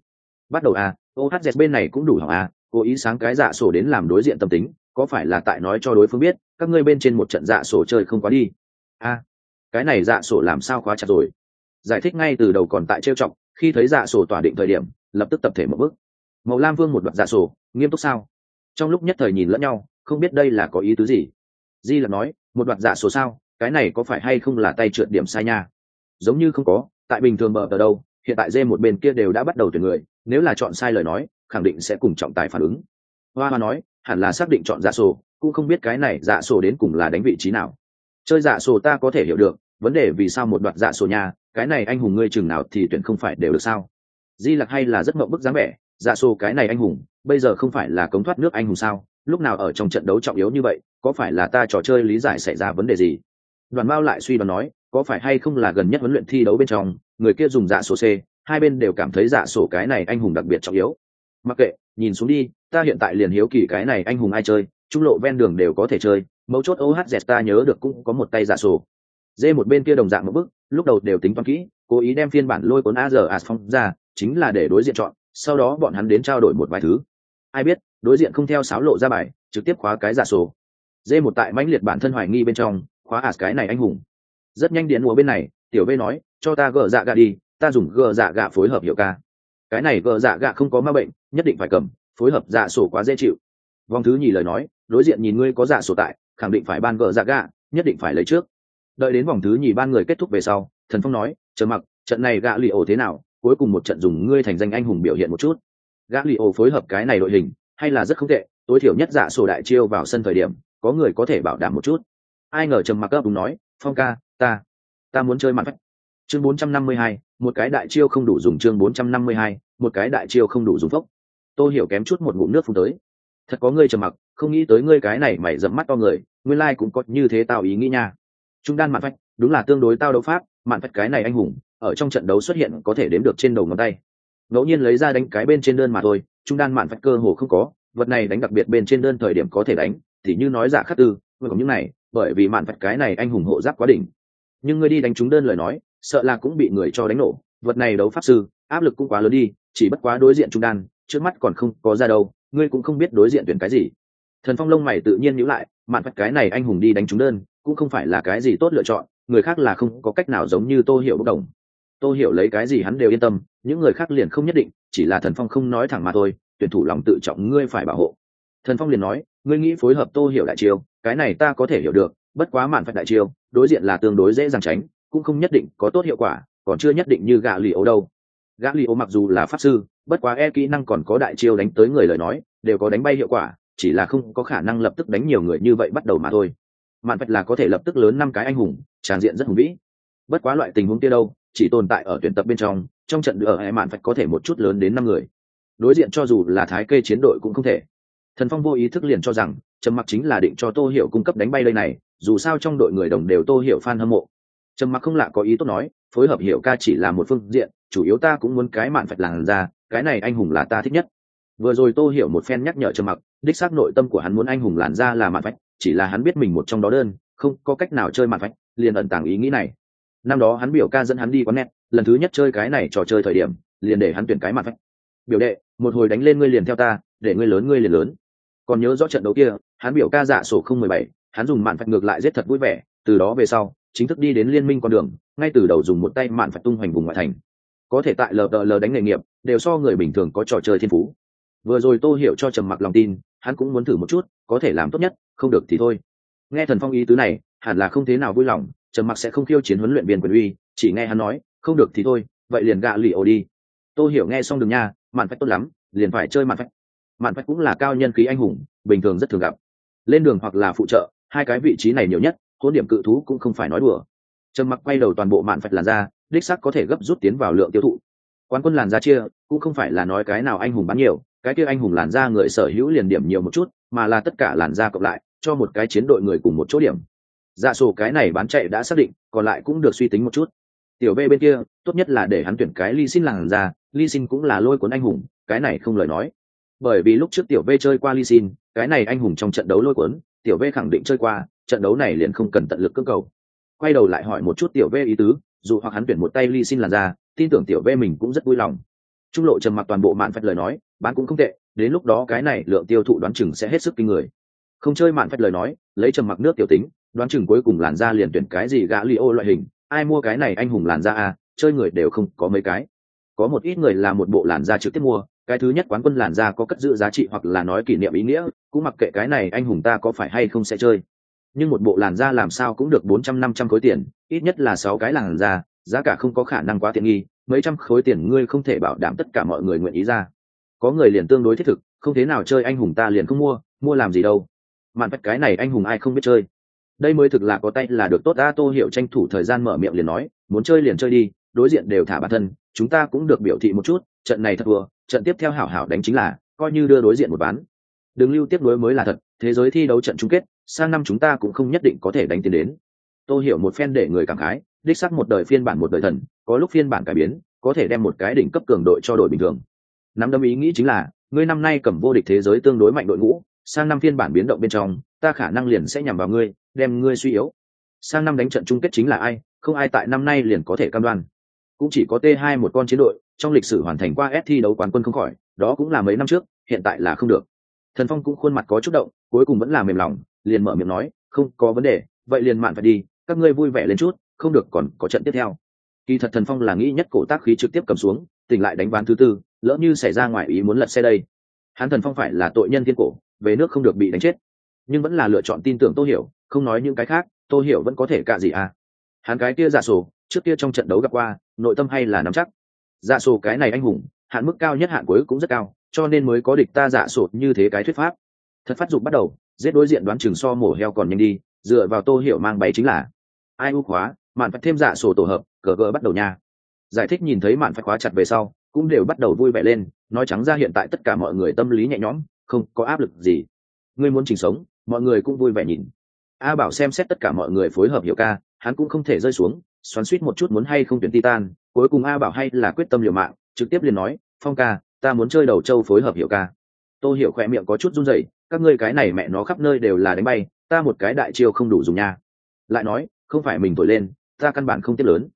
Bắt đầu à, a ohz bên này cũng đủ hỏng a cố ý sáng cái dạ sổ đến làm đối diện tâm tính, có phải là tại nói cho đối phương biết, các ngươi bên trên một trận dạ sổ chơi không quá đi. A cái này dạ sổ làm sao khóa chặt rồi? Giải thích ngay từ đầu còn tại trêu chọc, khi thấy dạ sổ tỏa định thời điểm, lập tức tập thể một bước. Màu lam vương một đoạn dạ sổ, nghiêm túc sao? Trong lúc nhất thời nhìn lẫn nhau, không biết đây là có ý tứ gì. Di là nói, một đoạn dạ sổ sao? Cái này có phải hay không là tay trượt điểm sai nha? Giống như không có tại bình thường mở tờ đâu, hiện tại dê một bên kia đều đã bắt đầu tuyển người, nếu là chọn sai lời nói, khẳng định sẽ cùng trọng tài phản ứng. Hoa hoa nói, hẳn là xác định chọn dạ sổ, cũng không biết cái này dạ sổ đến cùng là đánh vị trí nào. Chơi dạ sổ ta có thể hiểu được, vấn đề vì sao một đoạn dạ sổ nhà, cái này anh hùng ngươi chừng nào thì tuyển không phải đều được sao? Di lặc hay là rất mộng bức dáng vẻ dạ sổ cái này anh hùng, bây giờ không phải là cống thoát nước anh hùng sao? Lúc nào ở trong trận đấu trọng yếu như vậy, có phải là ta trò chơi lý giải xảy ra vấn đề gì? Đoàn Mao lại suy đoán nói có phải hay không là gần nhất huấn luyện thi đấu bên trong, người kia dùng dạ sổ c, hai bên đều cảm thấy dạ sổ cái này anh hùng đặc biệt trọng yếu. Mặc kệ, nhìn xuống đi, ta hiện tại liền hiếu kỳ cái này anh hùng ai chơi, trung lộ ven đường đều có thể chơi, mấu chốt ohz ta nhớ được cũng có một tay dạ sổ. Dê một bên kia đồng dạng một bức lúc đầu đều tính toán kỹ, cố ý đem phiên bản lôi cuốn a giờ as phong ra, chính là để đối diện chọn, sau đó bọn hắn đến trao đổi một vài thứ. Ai biết, đối diện không theo sáo lộ ra bài, trực tiếp khóa cái giả sổ. Dê một tại mãnh liệt bản thân hoài nghi bên trong, khóa as cái này anh hùng rất nhanh điện mùa bên này, tiểu v nói, cho ta gờ dạ gạ đi, ta dùng gờ dạ gạ phối hợp hiệu ca. Cái này gờ dạ gạ không có ma bệnh, nhất định phải cầm, phối hợp dạ sổ quá dễ chịu. Vòng thứ nhì lời nói, đối diện nhìn ngươi có dạ sổ tại, khẳng định phải ban gờ dạ gạ, nhất định phải lấy trước. Đợi đến vòng thứ nhì ban người kết thúc về sau, thần phong nói, chờ mặc, trận này gạ lì ổ thế nào, cuối cùng một trận dùng ngươi thành danh anh hùng biểu hiện một chút. Gạ lì ổ phối hợp cái này đội hình, hay là rất không tệ, tối thiểu nhất dạ sổ đại chiêu vào sân thời điểm, có người có thể bảo đảm một chút. Ai ngờ trầm mặc ấp đúng nói, phong ca ta ta muốn chơi mặt phách. Chương 452, một cái đại chiêu không đủ dùng chương 452, một cái đại chiêu không đủ dùng phốc. Tôi hiểu kém chút một ngụm nước phun tới. Thật có ngươi trầm mặc không nghĩ tới ngươi cái này mày dẫm mắt to người nguyên lai cũng có như thế tao ý nghĩ nha. Trung đan mạn phách đúng là tương đối tao đấu pháp mạn phách cái này anh hùng ở trong trận đấu xuất hiện có thể đếm được trên đầu ngón tay. Ngẫu nhiên lấy ra đánh cái bên trên đơn mà thôi trung đan mạn phách cơ hồ không có vật này đánh đặc biệt bên trên đơn thời điểm có thể đánh thì như nói giả khắc tư vừa có những này bởi vì mạn phách cái này anh hùng hộ giáp quá đỉnh nhưng ngươi đi đánh trúng đơn lời nói, sợ là cũng bị người cho đánh nổ. Vật này đấu pháp sư, áp lực cũng quá lớn đi, chỉ bất quá đối diện trung đan, trước mắt còn không có ra đâu, ngươi cũng không biết đối diện tuyển cái gì. Thần phong lông mày tự nhiên nhữ lại, mạn phách cái này anh hùng đi đánh trúng đơn, cũng không phải là cái gì tốt lựa chọn, người khác là không có cách nào giống như tô hiểu bốc đồng. Tô hiểu lấy cái gì hắn đều yên tâm, những người khác liền không nhất định, chỉ là thần phong không nói thẳng mà thôi, tuyển thủ lòng tự trọng ngươi phải bảo hộ. Thần phong liền nói, ngươi nghĩ phối hợp tô hiểu đại chiêu, cái này ta có thể hiểu được bất quá mạn phách đại chiêu, đối diện là tương đối dễ dàng tránh, cũng không nhất định có tốt hiệu quả, còn chưa nhất định như gạ lì ấu đâu. Gã lì ô mặc dù là pháp sư, bất quá e kỹ năng còn có đại chiêu đánh tới người lời nói, đều có đánh bay hiệu quả, chỉ là không có khả năng lập tức đánh nhiều người như vậy bắt đầu mà thôi. Mạn phách là có thể lập tức lớn năm cái anh hùng, tràn diện rất hùng vĩ. Bất quá loại tình huống kia đâu, chỉ tồn tại ở tuyển tập bên trong trong trận ở hệ e mạn phách có thể một chút lớn đến năm người. Đối diện cho dù là thái kê chiến đội cũng không thể. Thần phong vô ý thức liền cho rằng, trầm mặc chính là định cho tô hiểu cung cấp đánh bay đây này dù sao trong đội người đồng đều tô hiểu fan hâm mộ. Trầm mặc không lạ có ý tốt nói, phối hợp hiểu ca chỉ là một phương diện, chủ yếu ta cũng muốn cái mạn phạch làng ra, cái này anh hùng là ta thích nhất. Vừa rồi tô hiểu một phen nhắc nhở trầm mặc, đích xác nội tâm của hắn muốn anh hùng làn ra là mạn phách chỉ là hắn biết mình một trong đó đơn, không có cách nào chơi mạn phách liền ẩn tàng ý nghĩ này. Năm đó hắn biểu ca dẫn hắn đi quán net, lần thứ nhất chơi cái này trò chơi thời điểm, liền để hắn tuyển cái mạn phách biểu đệ, một hồi đánh lên ngươi liền theo ta, để ngươi lớn ngươi liền lớn. Còn nhớ rõ trận đấu kia, hắn biểu ca dạ sổ không mười bảy hắn dùng mạn phách ngược lại rất thật vui vẻ, từ đó về sau, chính thức đi đến liên minh con đường, ngay từ đầu dùng một tay mạn phách tung hoành vùng ngoại thành. Có thể tại lờ lờ đánh nghề nghiệp, đều so người bình thường có trò chơi thiên phú. Vừa rồi tô hiểu cho trầm mặc lòng tin, hắn cũng muốn thử một chút, có thể làm tốt nhất, không được thì thôi. Nghe thần phong ý tứ này, hẳn là không thế nào vui lòng, trầm mặc sẽ không khiêu chiến huấn luyện viên quyền uy, chỉ nghe hắn nói, không được thì thôi, vậy liền gạ lì ổ đi. Tô hiểu nghe xong đường nha, mạn phách tốt lắm, liền phải chơi mạn phách mạn phách cũng là cao nhân khí anh hùng, bình thường rất thường gặp. Lên đường hoặc là phụ trợ hai cái vị trí này nhiều nhất hôn điểm cự thú cũng không phải nói đùa. Trầm mặc quay đầu toàn bộ mạn phạch làn ra đích sắc có thể gấp rút tiến vào lượng tiêu thụ. Quán quân làn da chia, cũng không phải là nói cái nào anh hùng bán nhiều, cái kia anh hùng làn da người sở hữu liền điểm nhiều một chút, mà là tất cả làn da cộng lại, cho một cái chiến đội người cùng một chỗ điểm. Dạ sổ cái này bán chạy đã xác định, còn lại cũng được suy tính một chút. Tiểu b bên kia, tốt nhất là để hắn tuyển cái ly xin làn da ly xin cũng là lôi cuốn anh hùng, cái này không lời nói. Bởi vì lúc trước tiểu v chơi qua ly xin cái này anh hùng trong trận đấu lôi cuốn tiểu v khẳng định chơi qua trận đấu này liền không cần tận lực cơ cầu. Quay đầu lại hỏi một chút tiểu v ý tứ dù hoặc hắn tuyển một tay ly xin làn ra, tin tưởng tiểu v mình cũng rất vui lòng. Trung lộ trầm mặc toàn bộ mạn phách lời nói bán cũng không tệ đến lúc đó cái này lượng tiêu thụ đoán chừng sẽ hết sức kinh người. Không chơi mạn phách lời nói lấy trầm mặc nước tiểu tính đoán chừng cuối cùng làn da liền tuyển cái gì gã li ô loại hình ai mua cái này anh hùng làn da à chơi người đều không có mấy cái. Có một ít người là một bộ làn da trực tiếp mua cái thứ nhất quán quân làn da có cất giữ giá trị hoặc là nói kỷ niệm ý nghĩa, cũng mặc kệ cái này anh hùng ta có phải hay không sẽ chơi. Nhưng một bộ làn da làm sao cũng được bốn trăm năm trăm khối tiền, ít nhất là sáu cái làn da, giá cả không có khả năng quá tiện nghi, mấy trăm khối tiền ngươi không thể bảo đảm tất cả mọi người nguyện ý ra. Có người liền tương đối thiết thực, không thế nào chơi anh hùng ta liền không mua mua làm gì đâu. Mạn vạch cái này anh hùng ai không biết chơi. Đây mới thực là có tay là được tốt a tô hiểu tranh thủ thời gian mở miệng liền nói, muốn chơi liền chơi đi đối diện đều thả bản thân, chúng ta cũng được biểu thị một chút, trận này thật thua, trận tiếp theo hảo hảo đánh chính là, coi như đưa đối diện một ván. Đừng lưu tiếp nối mới là thật, thế giới thi đấu trận chung kết, sang năm chúng ta cũng không nhất định có thể đánh tiến đến. Tôi hiểu một phen để người cảm khái, đích sắc một đời phiên bản một đời thần, có lúc phiên bản cải biến, có thể đem một cái đỉnh cấp cường đội cho đội bình thường. Nắm đâm ý nghĩ chính là, ngươi năm nay cầm vô địch thế giới tương đối mạnh đội ngũ, sang năm phiên bản biến động bên trong, ta khả năng liền sẽ nhằm vào ngươi, đem ngươi suy yếu. Sang năm đánh trận chung kết chính là ai, không ai tại năm nay liền có thể cam đoan cũng chỉ có t 2 một con chiến đội, trong lịch sử hoàn thành qua s thi đấu quán quân không khỏi, đó cũng là mấy năm trước, hiện tại là không được. Thần phong cũng khuôn mặt có chút động, cuối cùng vẫn là mềm lòng, liền mở miệng nói, không có vấn đề, vậy liền mạn phải đi, các ngươi vui vẻ lên chút, không được còn có trận tiếp theo. Kỳ thật thần phong là nghĩ nhất cổ tác khí trực tiếp cầm xuống, tỉnh lại đánh ván thứ tư, lỡ như xảy ra ngoài ý muốn lật xe đây. Hắn thần phong phải là tội nhân thiên cổ, về nước không được bị đánh chết. Nhưng vẫn là lựa chọn tin tưởng tô hiểu, không nói những cái khác, tô hiểu vẫn có thể cả gì à. Hắn cái kia giả sổ, trước kia trong trận đấu gặp qua nội tâm hay là nắm chắc. Giả sổ cái này anh hùng, hạn mức cao nhất hạn cuối cũng rất cao, cho nên mới có địch ta giả sổ như thế cái thuyết pháp. Thật phát dục bắt đầu, giết đối diện đoán chừng so mổ heo còn nhanh đi, dựa vào tô hiểu mang bày chính là, ai ưu khóa, mạn phải thêm giả sổ tổ hợp, cờ gờ bắt đầu nha. Giải thích nhìn thấy mạn phải khóa chặt về sau, cũng đều bắt đầu vui vẻ lên, nói trắng ra hiện tại tất cả mọi người tâm lý nhẹ nhõm, không, có áp lực gì. Ngươi muốn trình sống, mọi người cũng vui vẻ nhìn. A bảo xem xét tất cả mọi người phối hợp hiệu ca, hắn cũng không thể rơi xuống xoắn suýt một chút muốn hay không tuyển titan cuối cùng a bảo hay là quyết tâm liều mạng trực tiếp liền nói phong ca ta muốn chơi đầu châu phối hợp hiệu ca. Tôi hiểu khỏe miệng có chút run rẩy các ngươi cái này mẹ nó khắp nơi đều là đánh bay ta một cái đại chiêu không đủ dùng nha. Lại nói không phải mình thổi lên ta căn bản không tiết lớn.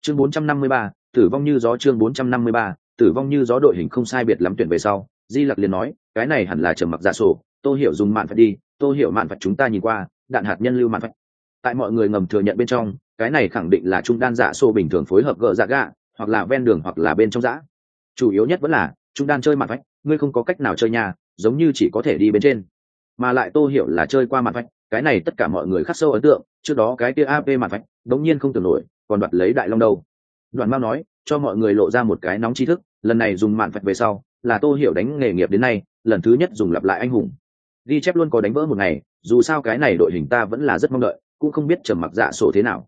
Chương 453, tử vong như gió chương 453, tử vong như gió đội hình không sai biệt lắm tuyển về sau di lặc liền nói cái này hẳn là trầm mặc giả sổ tôi hiểu dùng mạn phải đi tôi hiểu mạn phải chúng ta nhìn qua đạn hạt nhân lưu mạn phải tại mọi người ngầm thừa nhận bên trong cái này khẳng định là trung đan dạ sổ bình thường phối hợp gỡ dạ gạ, hoặc là ven đường hoặc là bên trong giã chủ yếu nhất vẫn là, trung đan chơi mặt vách, ngươi không có cách nào chơi nhà giống như chỉ có thể đi bên trên. Mà lại tô hiểu là chơi qua mặt vách, cái này tất cả mọi người khắc sâu ấn tượng, trước đó cái kia ap mặt vách, đống nhiên không tưởng nổi, còn đoạt lấy đại long đâu. Đoàn mao nói, cho mọi người lộ ra một cái nóng tri thức, lần này dùng mạn vạch về sau, là tô hiểu đánh nghề nghiệp đến nay, lần thứ nhất dùng lặp lại anh hùng. Ghi chép luôn có đánh vỡ một ngày, dù sao cái này đội hình ta vẫn là rất mong đợi, cũng không biết trầm mặc dạ sổ thế nào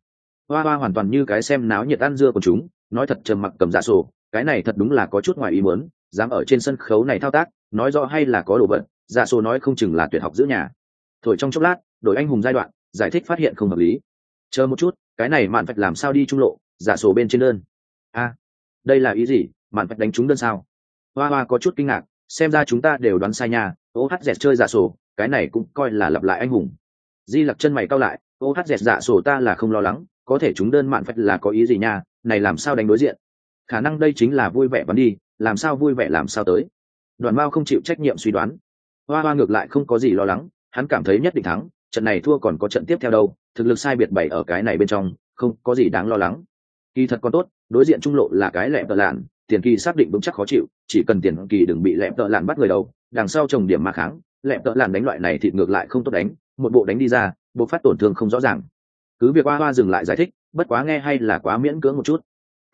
hoa hoa hoàn toàn như cái xem náo nhiệt ăn dưa của chúng, nói thật trầm mặc cầm giả sổ, cái này thật đúng là có chút ngoài ý muốn, dám ở trên sân khấu này thao tác, nói rõ hay là có đồ vật giả sổ nói không chừng là tuyệt học giữ nhà. Thổi trong chốc lát, đội anh hùng giai đoạn, giải thích phát hiện không hợp lý. Chờ một chút, cái này mạn vạch làm sao đi trung lộ giả sổ bên trên đơn. A, đây là ý gì, mạn vạch đánh trúng đơn sao? Hoa hoa có chút kinh ngạc, xem ra chúng ta đều đoán sai nhà ô hát dẹt chơi giả sổ, cái này cũng coi là lặp lại anh hùng. Di lặc chân mày cao lại ô hát dẹt giả sổ ta là không lo lắng có thể chúng đơn mạn vạch là có ý gì nha, này làm sao đánh đối diện? Khả năng đây chính là vui vẻ bắn đi, làm sao vui vẻ làm sao tới? Đoàn mao không chịu trách nhiệm suy đoán. Hoa hoa ngược lại không có gì lo lắng, hắn cảm thấy nhất định thắng, trận này thua còn có trận tiếp theo đâu, thực lực sai biệt bảy ở cái này bên trong, không có gì đáng lo lắng. Kỳ thật còn tốt, đối diện trung lộ là cái lẹm tợ lạn, tiền kỳ xác định vững chắc khó chịu, chỉ cần tiền kỳ đừng bị lẹm tợ lạn bắt người đầu đằng sau trồng điểm mà kháng lẹm tợ lạn đánh loại này thì ngược lại không tốt đánh, một bộ đánh đi ra, bộ phát tổn thương không rõ ràng cứ việc hoa hoa dừng lại giải thích, bất quá nghe hay là quá miễn cưỡng một chút.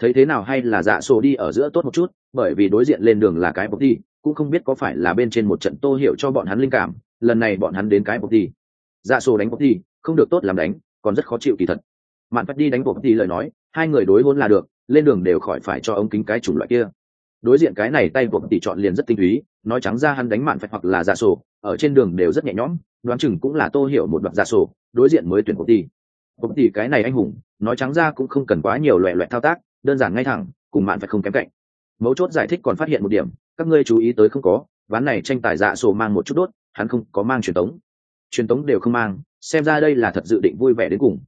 Thấy thế nào hay là dạ sổ đi ở giữa tốt một chút, bởi vì đối diện lên đường là cái bốc đi cũng không biết có phải là bên trên một trận tô hiểu cho bọn hắn linh cảm, lần này bọn hắn đến cái bốc đi dạ sổ đánh bốc đi không được tốt làm đánh, còn rất khó chịu kỳ thật. Mạn phát đi đánh bốc đi lời nói, hai người đối hôn là được, lên đường đều khỏi phải cho ống kính cái chủng loại kia. Đối diện cái này tay bọc tỷ chọn liền rất tinh túy, nói trắng ra hắn đánh mạn phạch hoặc là giả sổ, ở trên đường đều rất nhẹ nhõm, đoán chừng cũng là tô hiểu một đoạn giả sổ, đối diện mới tuyển bọc đi cũng thì cái này anh hùng, nói trắng ra cũng không cần quá nhiều loại loại thao tác, đơn giản ngay thẳng, cùng mạn phải không kém cạnh. Mấu chốt giải thích còn phát hiện một điểm, các ngươi chú ý tới không có, ván này tranh tài dạ sổ mang một chút đốt, hắn không có mang truyền tống. Truyền tống đều không mang, xem ra đây là thật dự định vui vẻ đến cùng.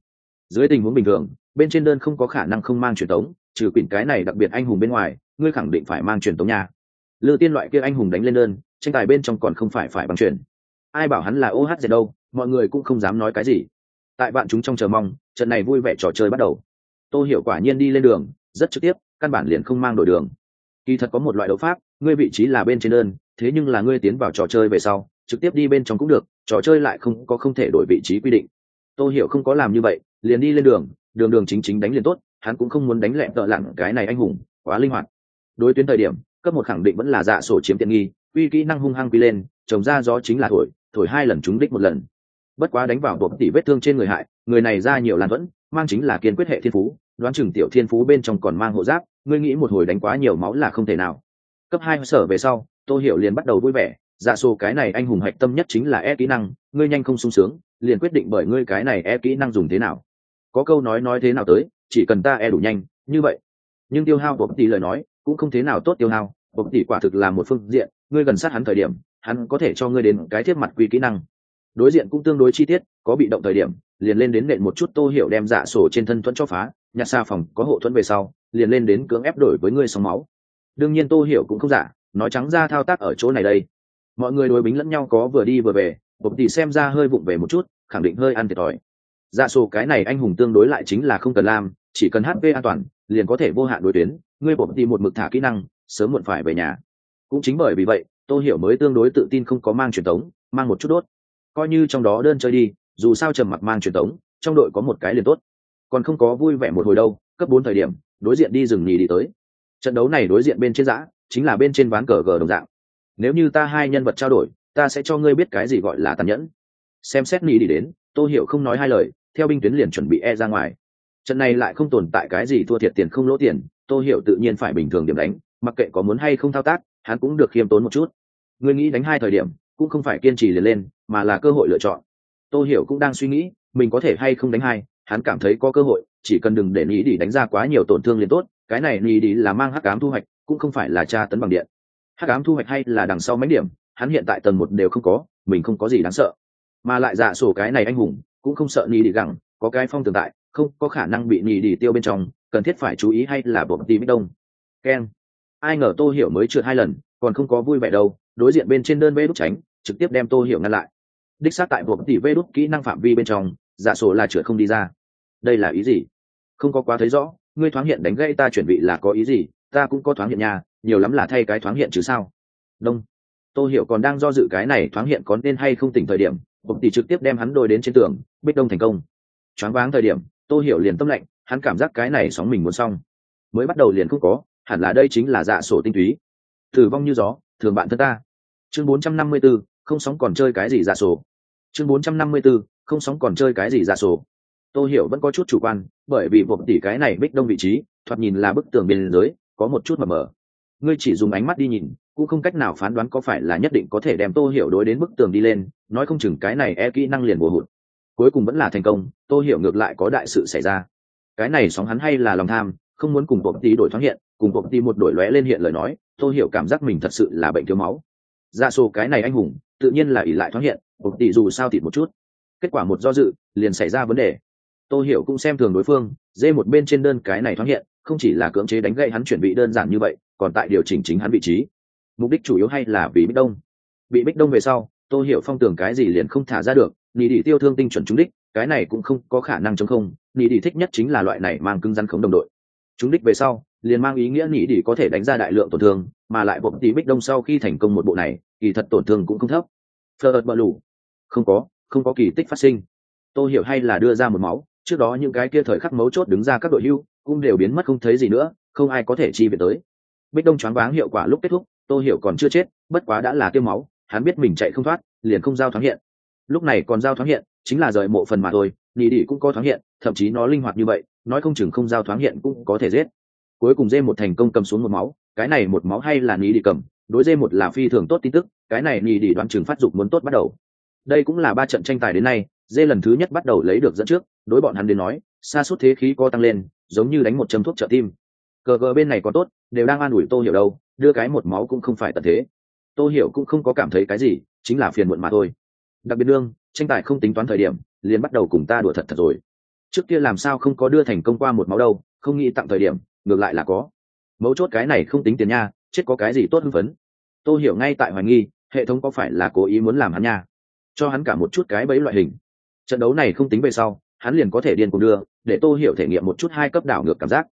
Dưới tình huống bình thường, bên trên đơn không có khả năng không mang truyền tống, trừ quỷ cái này đặc biệt anh hùng bên ngoài, ngươi khẳng định phải mang truyền tống nha. Lư tiên loại kia anh hùng đánh lên đơn, tranh tài bên trong còn không phải phải bằng truyền. Ai bảo hắn là ô hát gì đâu, mọi người cũng không dám nói cái gì tại bạn chúng trong chờ mong, trận này vui vẻ trò chơi bắt đầu. Tôi hiểu quả nhiên đi lên đường, rất trực tiếp, căn bản liền không mang đổi đường. Kỳ thật có một loại đấu pháp, ngươi vị trí là bên trên đơn, thế nhưng là ngươi tiến vào trò chơi về sau, trực tiếp đi bên trong cũng được, trò chơi lại không có không thể đổi vị trí quy định. Tôi hiểu không có làm như vậy, liền đi lên đường đường đường chính chính đánh liền tốt, hắn cũng không muốn đánh lẹm tợ lặn cái này anh hùng, quá linh hoạt. Đối tuyến thời điểm, cấp một khẳng định vẫn là dạ sổ chiếm tiện nghi, uy kỹ năng hung hăng quy lên, trồng ra gió chính là thổi thổi hai lần trúng đích một lần bất quá đánh vào bộ tỷ vết thương trên người hại, người này ra nhiều lan vẫn mang chính là kiên quyết hệ thiên phú, đoán chừng tiểu thiên phú bên trong còn mang hộ giáp, ngươi nghĩ một hồi đánh quá nhiều máu là không thể nào. Cấp hai sở về sau, tô hiểu liền bắt đầu vui vẻ dạ sổ cái này anh hùng hạch tâm nhất chính là e kỹ năng, ngươi nhanh không sung sướng, liền quyết định bởi ngươi cái này e kỹ năng dùng thế nào. Có câu nói nói thế nào tới, chỉ cần ta e đủ nhanh, như vậy. Nhưng tiêu hao bộc tỷ lời nói, cũng không thế nào tốt tiêu hao bộc tỷ quả thực là một phương diện, ngươi gần sát hắn thời điểm, hắn có thể cho ngươi đến cái thiết mặt quy kỹ năng đối diện cũng tương đối chi tiết, có bị động thời điểm, liền lên đến nện một chút tô hiểu đem dạ sổ trên thân thuẫn cho phá, nhặt xa phòng, có hộ thuẫn về sau, liền lên đến cưỡng ép đổi với ngươi sóng máu. Đương nhiên tô hiểu cũng không giả, nói trắng ra thao tác ở chỗ này đây. Mọi người đối bính lẫn nhau có vừa đi vừa về, bộc tỷ xem ra hơi vụng về một chút, khẳng định hơi ăn thiệt thòi. Dạ sổ cái này anh hùng tương đối lại chính là không cần làm, chỉ cần hp an toàn, liền có thể vô hạn đối tuyến. Ngươi bộc tỷ một mực thả kỹ năng, sớm muộn phải về nhà. Cũng chính bởi vì vậy, tô hiểu mới tương đối tự tin không có mang truyền tống mang một chút đốt coi như trong đó đơn chơi đi, dù sao trầm mặc mang truyền tống trong đội có một cái liền tốt. Còn không có vui vẻ một hồi đâu, cấp bốn thời điểm, đối diện đi rừng nhì đi tới. Trận đấu này đối diện bên trên giã, chính là bên trên ván cờ gờ đồng dạng. Nếu như ta hai nhân vật trao đổi, ta sẽ cho ngươi biết cái gì gọi là tàn nhẫn. Xem xét nhì đi đến, tô hiểu không nói hai lời, theo binh tuyến liền chuẩn bị e ra ngoài. Trận này lại không tồn tại cái gì thua thiệt tiền không lỗ tiền, tô hiểu tự nhiên phải bình thường điểm đánh, mặc kệ có muốn hay không thao tác, hắn cũng được khiêm tốn một chút. Ngươi nghĩ đánh hai thời điểm cũng không phải kiên trì liền lên, mà là cơ hội lựa chọn. Tô hiểu cũng đang suy nghĩ, mình có thể hay không đánh hai, hắn cảm thấy có cơ hội, chỉ cần đừng để nghĩ đi đánh ra quá nhiều tổn thương liền tốt, cái này nghĩ đi là mang hắc ám thu hoạch, cũng không phải là tra tấn bằng điện. Hắc ám thu hoạch hay là đằng sau mấy điểm, hắn hiện tại tầng một đều không có, mình không có gì đáng sợ. Mà lại dạ sổ cái này anh hùng, cũng không sợ nghĩ đi gẳng, có cái phong tường tại, không có khả năng bị nghĩ đi tiêu bên trong, cần thiết phải chú ý hay là bộ tí mít đông. Keng ai ngờ tô hiểu mới trượt hai lần, còn không có vui vẻ đâu, đối diện bên trên đơn bê đúc tránh trực tiếp đem tô hiểu ngăn lại. Đích xác tại buộc tỷ vê đốt kỹ năng phạm vi bên trong, giả sổ là chửa không đi ra. Đây là ý gì? Không có quá thấy rõ, ngươi thoáng hiện đánh gây ta chuẩn bị là có ý gì? Ta cũng có thoáng hiện nhà nhiều lắm là thay cái thoáng hiện chứ sao? Đông. Tô hiểu còn đang do dự cái này thoáng hiện có nên hay không tỉnh thời điểm, buộc tỷ trực tiếp đem hắn đôi đến trên tường, bích đông thành công. Choáng váng thời điểm, tô hiểu liền tâm lạnh hắn cảm giác cái này sóng mình muốn xong. Mới bắt đầu liền không có, hẳn là đây chính là dạ sổ tinh túy. Thử vong như gió, thường bạn thân ta chương 454, không sóng còn chơi cái gì giả sổ. Chương 454, không sóng còn chơi cái gì giả sổ. Tôi hiểu vẫn có chút chủ quan bởi vì buộc tỷ cái này bích đông vị trí thoạt nhìn là bức tường biên giới có một chút mờ mờ. Ngươi chỉ dùng ánh mắt đi nhìn cũng không cách nào phán đoán có phải là nhất định có thể đem tô hiểu đối đến bức tường đi lên nói không chừng cái này e kỹ năng liền bùa hụt. Cuối cùng vẫn là thành công tô hiểu ngược lại có đại sự xảy ra. Cái này sóng hắn hay là lòng tham không muốn cùng buộc tỷ đổi thoáng hiện cùng buộc tỷ một đổi lóe lên hiện lời nói tô hiểu cảm giác mình thật sự là bệnh thiếu máu. Dạ ra sổ cái này anh hùng, tự nhiên là ỷ lại thoáng hiện, một tỷ dù sao thịt một chút. Kết quả một do dự, liền xảy ra vấn đề. Tôi hiểu cũng xem thường đối phương, dê một bên trên đơn cái này thoáng hiện, không chỉ là cưỡng chế đánh gậy hắn chuẩn bị đơn giản như vậy, còn tại điều chỉnh chính hắn vị trí. Mục đích chủ yếu hay là vì bích đông. Bị bích đông về sau tôi hiểu phong tưởng cái gì liền không thả ra được nỉ đi tiêu thương tinh chuẩn trúng đích, cái này cũng không có khả năng chống không nỉ đi thích nhất chính là loại này mang cứng rắn khống đồng đội. Trúng đích về sau liền mang ý nghĩa nỉ đi có thể đánh ra đại lượng tổn thương, mà lại bộ tí bích đông sau khi thành công một bộ này, kỳ thật tổn thương cũng không thấp. Phật bờ lù không có không có kỳ tích phát sinh. Tôi hiểu hay là đưa ra một máu, trước đó những cái kia thời khắc mấu chốt đứng ra các đội hưu, cũng đều biến mất không thấy gì nữa, không ai có thể chi về tới. Bích đông choáng váng hiệu quả lúc kết thúc tôi hiểu còn chưa chết, bất quá đã là tiêu máu, hắn biết mình chạy không thoát, liền không giao thoáng hiện. Lúc này còn giao thoáng hiện, chính là rời mộ phần mà thôi, nỉ đi cũng có thoáng hiện, thậm chí nó linh hoạt như vậy, nói không chừng không giao thoáng hiện cũng có thể giết cuối cùng dê một thành công cầm xuống một máu, cái này một máu hay là ni đi cầm, đối dê một là phi thường tốt tin tức, cái này ni đi đoán chừng phát dục muốn tốt bắt đầu. Đây cũng là ba trận tranh tài đến nay, dê lần thứ nhất bắt đầu lấy được dẫn trước, đối bọn hắn đến nói, xa suốt thế khí co tăng lên, giống như đánh một châm thuốc trợ tim. Cờ gờ bên này có tốt, đều đang an ủi tô hiểu đâu, đưa cái một máu cũng không phải tận thế. Tô hiểu cũng không có cảm thấy cái gì, chính là phiền muộn mà thôi. Đặc biệt đương, tranh tài không tính toán thời điểm, liền bắt đầu cùng ta đùa thật thật rồi. Trước kia làm sao không có đưa thành công qua một máu đâu, không nghĩ tặng thời điểm ngược lại là có. Mấu chốt cái này không tính tiền nha, chết có cái gì tốt hưng phấn. Tôi hiểu ngay tại hoài nghi, hệ thống có phải là cố ý muốn làm hắn nha? Cho hắn cả một chút cái bẫy loại hình. Trận đấu này không tính về sau, hắn liền có thể điên cùng đưa, để tôi hiểu thể nghiệm một chút hai cấp đảo ngược cảm giác.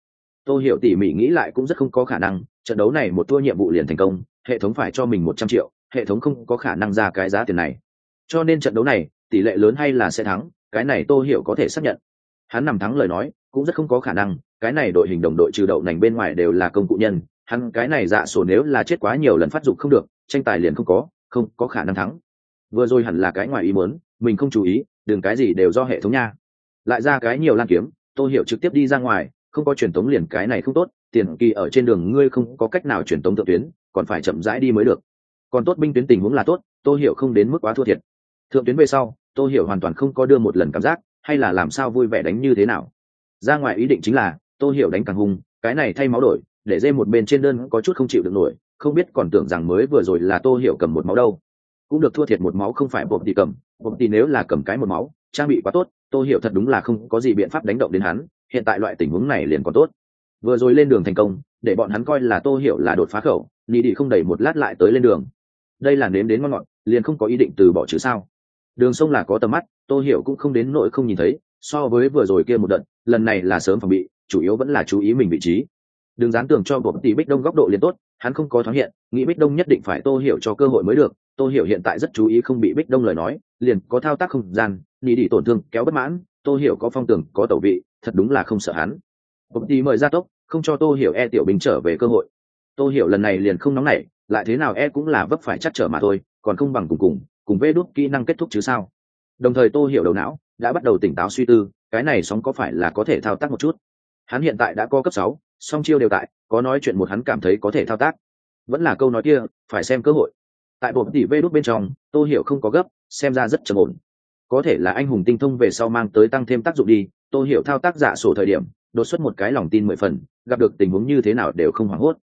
Tôi hiểu tỉ mỉ nghĩ lại cũng rất không có khả năng, trận đấu này một thua nhiệm vụ liền thành công, hệ thống phải cho mình một trăm triệu, hệ thống không có khả năng ra cái giá tiền này. Cho nên trận đấu này, tỷ lệ lớn hay là sẽ thắng, cái này tôi hiểu có thể xác nhận. Hắn nằm thắng lời nói, cũng rất không có khả năng cái này đội hình đồng đội trừ đậu nành bên ngoài đều là công cụ nhân, hắn cái này dạ sổ nếu là chết quá nhiều lần phát dụng không được, tranh tài liền không có không có khả năng thắng. Vừa rồi hẳn là cái ngoài ý muốn, mình không chú ý, đừng cái gì đều do hệ thống nha. Lại ra cái nhiều lan kiếm, tô hiểu trực tiếp đi ra ngoài, không có truyền tống liền cái này không tốt, tiền kỳ ở trên đường ngươi không có cách nào truyền tống thượng tuyến, còn phải chậm rãi đi mới được. Còn tốt binh tuyến tình huống là tốt tôi hiểu không đến mức quá thua thiệt. Thượng tuyến về sau tôi hiểu hoàn toàn không có đưa một lần cảm giác, hay là làm sao vui vẻ đánh như thế nào. Ra ngoài ý định chính là tôi hiểu đánh càng hung, cái này thay máu đổi, để dê một bên trên đơn có chút không chịu được nổi, không biết còn tưởng rằng mới vừa rồi là tô hiểu cầm một máu đâu. Cũng được thua thiệt một máu không phải bộp tỷ cầm bộp tỷ nếu là cầm cái một máu, trang bị quá tốt, tô hiểu thật đúng là không có gì biện pháp đánh động đến hắn, hiện tại loại tình huống này liền còn tốt. Vừa rồi lên đường thành công, để bọn hắn coi là tô hiểu là đột phá khẩu nhị đi không đẩy một lát lại tới lên đường. Đây là nếm đến ngon ngọt, liền không có ý định từ bỏ chứ sao. Đường sông là có tầm mắt, tô hiểu cũng không đến nỗi không nhìn thấy, so với vừa rồi kia một đợt, lần này là sớm phòng bị chủ yếu vẫn là chú ý mình vị trí. Đừng dán tường cho bộ tỷ bích đông góc độ liền tốt, hắn không có thoáng hiện, nghĩ bích đông nhất định phải tô hiểu cho cơ hội mới được, tô hiểu hiện tại rất chú ý không bị bích đông lời nói, liền có thao tác không gian, đi đi tổn thương, kéo bất mãn, tô hiểu có phong tường, có tẩu vị, thật đúng là không sợ hắn. Bộ tỷ mời ra tốc, không cho tô hiểu e tiểu bình trở về cơ hội. Tô hiểu lần này liền không nóng nảy, lại thế nào e cũng là vấp phải chắc trở mà thôi, còn không bằng cùng cùng cùng vê đốt kỹ năng kết thúc chứ sao. Đồng thời tô hiểu đầu não đã bắt đầu tỉnh táo suy tư, cái này sóng có phải là có thể thao tác một chút? Hắn hiện tại đã có cấp sáu, song chiêu đều tại, có nói chuyện một hắn cảm thấy có thể thao tác. Vẫn là câu nói kia, phải xem cơ hội. Tại bộ tỷ vê đút bên trong, tô hiểu không có gấp, xem ra rất trầm ổn. Có thể là anh hùng tinh thông về sau mang tới tăng thêm tác dụng đi, tô hiểu thao tác giả sổ thời điểm, đột xuất một cái lòng tin mười phần, gặp được tình huống như thế nào đều không hoảng hốt.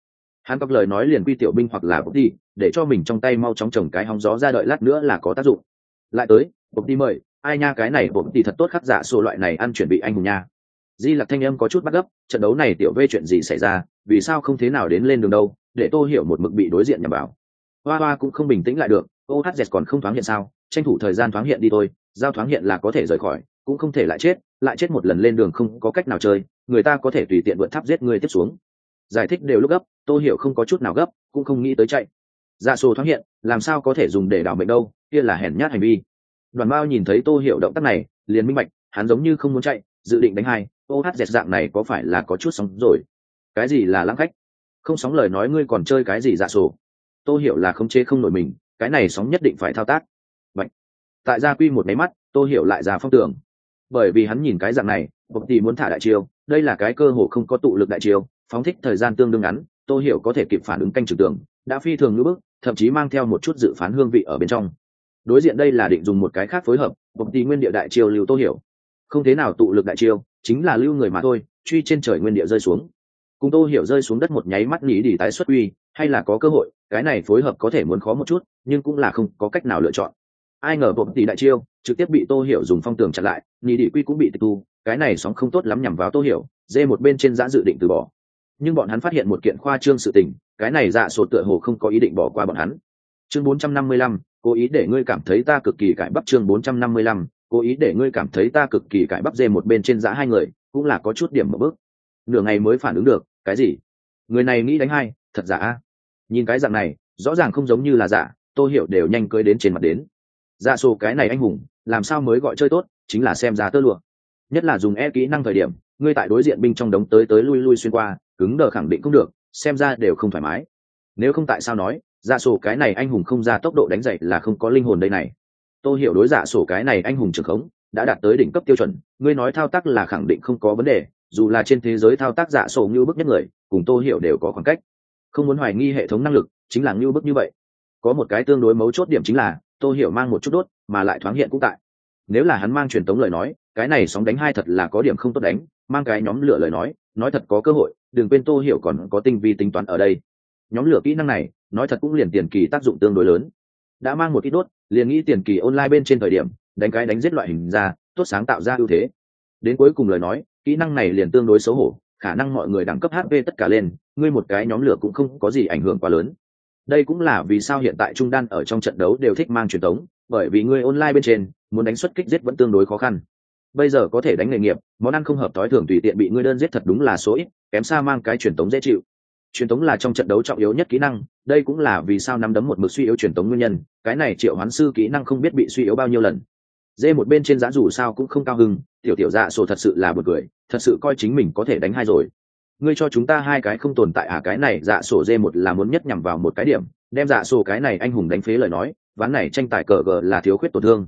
Hắn có lời nói liền quy tiểu binh hoặc là bốc đi để cho mình trong tay mau chóng trồng cái hóng gió ra đợi lát nữa là có tác dụng. Lại tới bốc đi mời, ai nha cái này bốc đi thật tốt khắc giả sổ loại này ăn chuẩn bị anh hùng nha di lặc thanh âm có chút bắt gấp, trận đấu này tiểu vê chuyện gì xảy ra, vì sao không thế nào đến lên đường đâu, để tô hiểu một mực bị đối diện nhằm vào. Hoa hoa cũng không bình tĩnh lại được, ô thát dệt còn không thoáng hiện sao, tranh thủ thời gian thoáng hiện đi thôi, giao thoáng hiện là có thể rời khỏi, cũng không thể lại chết lại chết một lần lên đường không có cách nào chơi, người ta có thể tùy tiện vượt tháp giết người tiếp xuống. Giải thích đều lúc gấp, tô hiểu không có chút nào gấp, cũng không nghĩ tới chạy. Dạ sổ thoáng hiện, làm sao có thể dùng để đảo mệnh đâu, kia là hèn nhát hành vi. Đoàn bao nhìn thấy tô hiểu động tác này, liền minh bạch, hắn giống như không muốn chạy, dự định đánh hai ô hát dẹt dạng này có phải là có chút sóng rồi? Cái gì là lãng khách? Không sóng lời nói ngươi còn chơi cái gì dạ sổ? Tôi hiểu là không chế không nổi mình, cái này sóng nhất định phải thao tác. Vậy. tại gia quy một máy mắt, tôi hiểu lại ra phong tường bởi vì hắn nhìn cái dạng này, bộc tỷ muốn thả đại chiêu, đây là cái cơ hội không có tụ lực đại chiêu, phóng thích thời gian tương đương ngắn, tôi hiểu có thể kịp phản ứng canh trừ tường đã phi thường ngữ bức, thậm chí mang theo một chút dự phán hương vị ở bên trong. Đối diện đây là định dùng một cái khác phối hợp, bộc tỷ nguyên địa đại chiêu lưu tôi hiểu không thế nào tụ lực đại chiêu chính là lưu người mà thôi truy trên trời nguyên địa rơi xuống. Cùng tô hiểu rơi xuống đất một nháy mắt nghĩ đi tái xuất uy hay là có cơ hội cái này phối hợp có thể muốn khó một chút nhưng cũng là không có cách nào lựa chọn. Ai ngờ bộ tỷ đại chiêu trực tiếp bị tô hiểu dùng phong tường chặn lại nghĩ đi quy cũng bị tịch thu cái này sóng không tốt lắm nhằm vào tô hiểu dê một bên trên giã dự định từ bỏ. Nhưng bọn hắn phát hiện một kiện khoa trương sự tình cái này dạ sột tựa hồ không có ý định bỏ qua bọn hắn. Chương 455, cố ý để ngươi cảm thấy ta cực kỳ cải bắp chương 455, cố ý để ngươi cảm thấy ta cực kỳ cãi bắp dê một bên trên giã hai người, cũng là có chút điểm một bước. Nửa ngày mới phản ứng được, cái gì? Người này nghĩ đánh hai, thật giả? Nhìn cái dạng này, rõ ràng không giống như là giả tôi hiểu đều nhanh cưới đến trên mặt đến. Dạ sổ cái này anh hùng, làm sao mới gọi chơi tốt, chính là xem ra tơ lụa. Nhất là dùng e kỹ năng thời điểm, ngươi tại đối diện binh trong đống tới tới lui lui xuyên qua, cứng đờ khẳng định không được, xem ra đều không thoải mái. Nếu không tại sao nói dạ sổ cái này anh hùng không ra tốc độ đánh dậy là không có linh hồn đây này tôi hiểu đối giả sổ cái này anh hùng trường khống, đã đạt tới đỉnh cấp tiêu chuẩn, ngươi nói thao tác là khẳng định không có vấn đề, dù là trên thế giới thao tác giả sổ như bức nhất người, cùng tôi hiểu đều có khoảng cách. Không muốn hoài nghi hệ thống năng lực, chính là như bức như vậy. Có một cái tương đối mấu chốt điểm chính là tôi hiểu mang một chút đốt, mà lại thoáng hiện cũng tại. Nếu là hắn mang truyền tống lời nói, cái này sóng đánh hai thật là có điểm không tốt đánh, mang cái nhóm lửa lời nói nói thật có cơ hội, đừng quên tô hiểu còn có tinh vi tính toán ở đây. Nhóm lửa kỹ năng này, nói thật cũng liền tiền kỳ tác dụng tương đối lớn. Đã mang một ít đốt liền nghĩ tiền kỳ online bên trên thời điểm, đánh cái đánh giết loại hình ra, tốt sáng tạo ra ưu thế. Đến cuối cùng lời nói, kỹ năng này liền tương đối xấu hổ, khả năng mọi người đẳng cấp hp tất cả lên, ngươi một cái nhóm lửa cũng không có gì ảnh hưởng quá lớn. Đây cũng là vì sao hiện tại trung đan ở trong trận đấu đều thích mang truyền thống, bởi vì ngươi online bên trên, muốn đánh xuất kích giết vẫn tương đối khó khăn. Bây giờ có thể đánh nghề nghiệp, món ăn không hợp thói thường tùy tiện bị ngươi đơn giết thật đúng là số ít, kém xa mang cái truyền tống dễ chịu. Truyền tống là trong trận đấu trọng yếu nhất kỹ năng đây cũng là vì sao nắm đấm một mực suy yếu truyền tống nguyên nhân, cái này triệu hoán sư kỹ năng không biết bị suy yếu bao nhiêu lần. Dê một bên trên giá dù sao cũng không cao hưng, tiểu tiểu dạ sổ thật sự là một người thật sự coi chính mình có thể đánh hai rồi. Ngươi cho chúng ta hai cái không tồn tại à cái này dạ sổ dê một là muốn nhất nhằm vào một cái điểm, đem dạ sổ cái này anh hùng đánh phế lời nói, ván này tranh tài cờ gờ là thiếu khuyết tổn thương.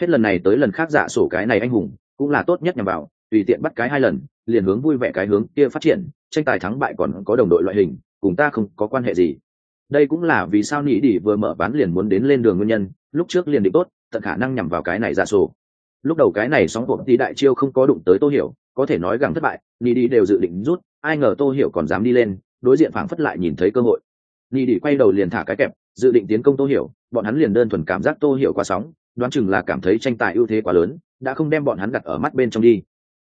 Hết lần này tới lần khác dạ sổ cái này anh hùng cũng là tốt nhất nhằm vào, tùy tiện bắt cái hai lần, liền hướng vui vẻ cái hướng kia phát triển, tranh tài thắng bại còn có đồng đội loại hình, cùng ta không có quan hệ gì đây cũng là vì sao nỉ Đỉ vừa mở bán liền muốn đến lên đường nguyên nhân, lúc trước liền định tốt, tận khả năng nhằm vào cái này ra sổ. Lúc đầu cái này sóng cuộc tí đại chiêu không có đụng tới tô hiểu, có thể nói gắng thất bại, nỉ Đỉ đều dự định rút, ai ngờ tô hiểu còn dám đi lên, đối diện phảng phất lại nhìn thấy cơ hội. Nỉ Đỉ quay đầu liền thả cái kẹp, dự định tiến công tô hiểu, bọn hắn liền đơn thuần cảm giác tô hiểu qua sóng, đoán chừng là cảm thấy tranh tài ưu thế quá lớn, đã không đem bọn hắn đặt ở mắt bên trong đi.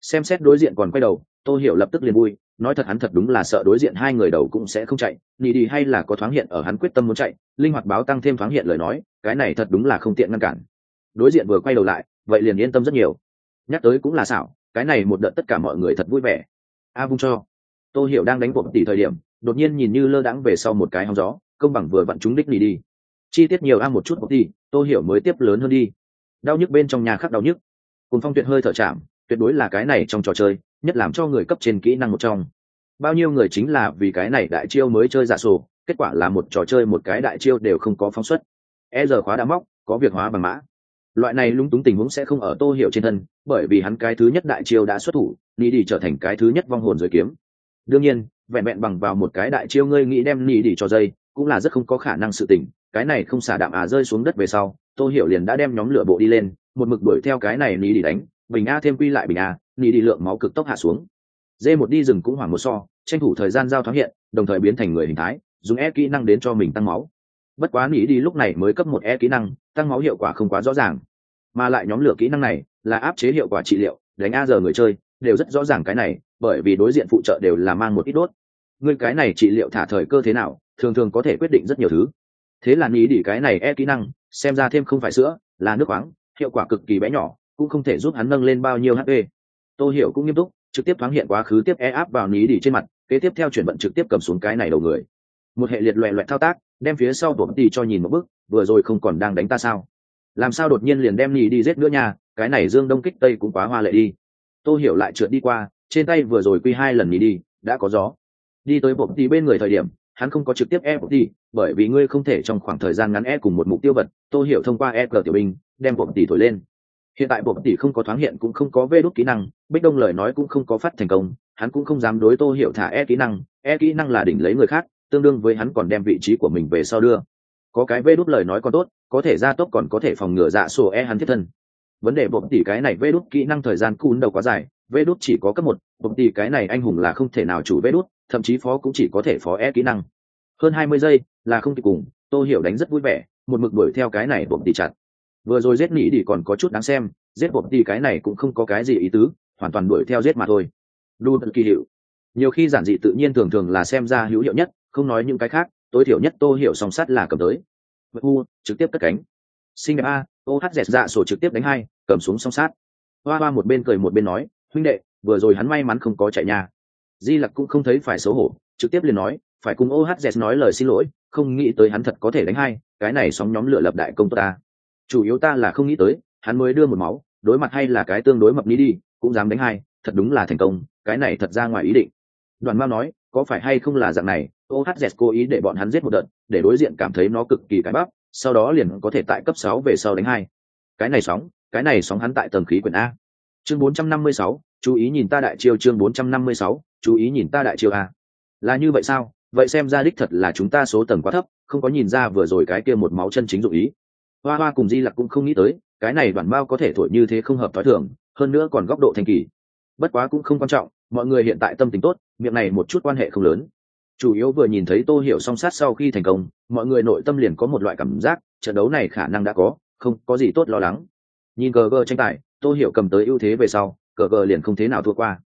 Xem xét đối diện còn quay đầu, tô hiểu lập tức liền vui nói thật hắn thật đúng là sợ đối diện hai người đầu cũng sẽ không chạy nỉ đi hay là có thoáng hiện ở hắn quyết tâm muốn chạy, linh hoạt báo tăng thêm thoáng hiện lời nói, cái này thật đúng là không tiện ngăn cản. Đối diện vừa quay đầu lại, vậy liền yên tâm rất nhiều. Nhắc tới cũng là xảo, cái này một đợt tất cả mọi người thật vui vẻ. A vung cho. Tô hiểu đang đánh cuộc tỷ thời điểm, đột nhiên nhìn như lơ đãng về sau một cái hóng gió, công bằng vừa vặn chúng đích nỉ đi chi tiết nhiều a một chút cuộc tỷ tô hiểu mới tiếp lớn hơn đi. Đau nhức bên trong nhà khác đau nhức. Cùng phong tuyệt hơi thở chạm, tuyệt đối là cái này trong trò chơi nhất làm cho người cấp trên kỹ năng một trong. Bao nhiêu người chính là vì cái này đại chiêu mới chơi giả sổ, kết quả là một trò chơi một cái đại chiêu đều không có phóng xuất. E giờ khóa đã móc, có việc hóa bằng mã. Loại này lúng túng tình huống sẽ không ở tô hiểu trên thân, bởi vì hắn cái thứ nhất đại chiêu đã xuất thủ ni đi trở thành cái thứ nhất vong hồn rồi kiếm. Đương nhiên, vẹn vẹn bằng vào một cái đại chiêu ngươi nghĩ đem ni đi cho dây, cũng là rất không có khả năng sự tình, cái này không xả đạm à rơi xuống đất về sau, tô hiểu liền đã đem nhóm lửa bộ đi lên, một mực đuổi theo cái này ni đi đánh bình a thêm quy lại bình a ni đi lượng máu cực tốc hạ xuống. Dê một đi rừng cũng hoảng một so, tranh thủ thời gian giao thoáng hiện, đồng thời biến thành người hình thái, dùng e kỹ năng đến cho mình tăng máu. Bất quá nghĩ đi lúc này mới cấp một e kỹ năng, tăng máu hiệu quả không quá rõ ràng. Mà lại nhóm lửa kỹ năng này là áp chế hiệu quả trị liệu, đánh a giờ người chơi đều rất rõ ràng cái này, bởi vì đối diện phụ trợ đều là mang một ít đốt. Người cái này trị liệu thả thời cơ thế nào, thường thường có thể quyết định rất nhiều thứ. Thế là nghĩ đi cái này e kỹ năng, xem ra thêm không phải sữa, là nước khoáng, hiệu quả cực kỳ bé nhỏ cũng không thể giúp hắn nâng lên bao nhiêu hp tôi hiểu cũng nghiêm túc trực tiếp thoáng hiện quá khứ tiếp e áp vào ní đi trên mặt kế tiếp theo chuyển vận trực tiếp cầm xuống cái này đầu người. Một hệ liệt loẹ loẹt thao tác đem phía sau bổm tì cho nhìn một bước, vừa rồi không còn đang đánh ta sao? Làm sao đột nhiên liền đem ní đi giết nữa nha cái này dương đông kích tây cũng quá hoa lệ đi. Tôi hiểu lại trượt đi qua trên tay vừa rồi quy hai lần ní đi đã có gió. Đi tới bộ tì bên người thời điểm hắn không có trực tiếp e bộ tì bởi vì ngươi không thể trong khoảng thời gian ngắn e cùng một mục tiêu vật. Tôi hiểu thông qua e cờ tiểu binh đem bộ tì thổi lên hiện tại bộ tỷ không có thoáng hiện cũng không có vê đốt kỹ năng, bích đông lời nói cũng không có phát thành công, hắn cũng không dám đối tô hiểu thả e kỹ năng e kỹ năng là đỉnh lấy người khác, tương đương với hắn còn đem vị trí của mình về sau đưa. Có cái vê đốt lời nói còn tốt, có thể gia tốc còn có thể phòng ngừa dạ sổ e hắn thiết thân. Vấn đề bộ tỷ cái này vê đốt kỹ năng thời gian cún đầu quá dài, vê đốt chỉ có cấp một bộ tỷ cái này anh hùng là không thể nào chủ vê đốt thậm chí phó cũng chỉ có thể phó e kỹ năng. Hơn hai mươi giây là không kịp cùng, tô hiểu đánh rất vui vẻ, một mực đuổi theo cái này bộ tỷ chặt vừa rồi giết nỉ đi còn có chút đáng xem, giết bột đi cái này cũng không có cái gì ý tứ, hoàn toàn đuổi theo giết mà thôi. Đu tận kỳ hiệu. Nhiều khi giản dị tự nhiên thường thường là xem ra hữu hiệu nhất, không nói những cái khác, tối thiểu nhất tô hiểu song sắt là cầm tới. U, trực tiếp cất cánh. Sinh đẹp a ô hát dẹt dạ sổ trực tiếp đánh hai, cầm xuống song sát. Hoa hoa một bên cười một bên nói, huynh đệ, vừa rồi hắn may mắn không có chạy nhà. Di lặc cũng không thấy phải xấu hổ, trực tiếp liền nói, phải cùng ô hát dẹt nói lời xin lỗi, không nghĩ tới hắn thật có thể đánh hai, cái này sóng nhóm lửa lập đại công ta chủ yếu ta là không nghĩ tới, hắn mới đưa một máu, đối mặt hay là cái tương đối mập ní đi, cũng dám đánh hai, thật đúng là thành công, cái này thật ra ngoài ý định. Đoàn mao nói, có phải hay không là dạng này ohz cố ý để bọn hắn giết một đợt, để đối diện cảm thấy nó cực kỳ cái bắp, sau đó liền có thể tại cấp sáu về sau đánh hai. Cái này sóng, cái này sóng hắn tại tầng khí quyển a. Chương bốn trăm năm mươi sáu, chú ý nhìn ta đại chiêu chương bốn trăm năm mươi sáu, chú ý nhìn ta đại chiêu a. Là như vậy sao? Vậy xem ra đích thật là chúng ta số tầng quá thấp, không có nhìn ra vừa rồi cái kia một máu chân chính dụng ý hoa hoa cùng di lặc cũng không nghĩ tới, cái này đoàn bao có thể thổi như thế không hợp t h ó i thường, hơn nữa còn góc độ thanh kỳ. Bất quá cũng không quan trọng, mọi người hiện tại tâm tình tốt, miệng này một chút quan hệ không lớn. Chủ yếu vừa nhìn thấy tô hiểu song sát sau khi thành công, mọi người nội tâm liền có một loại cảm giác, trận đấu này khả năng đã có, không có gì tốt lo lắng. Nhìn cờ gờ tranh tài, tô hiểu cầm tới ưu thế về sau cờ gờ liền không thế nào thua qua.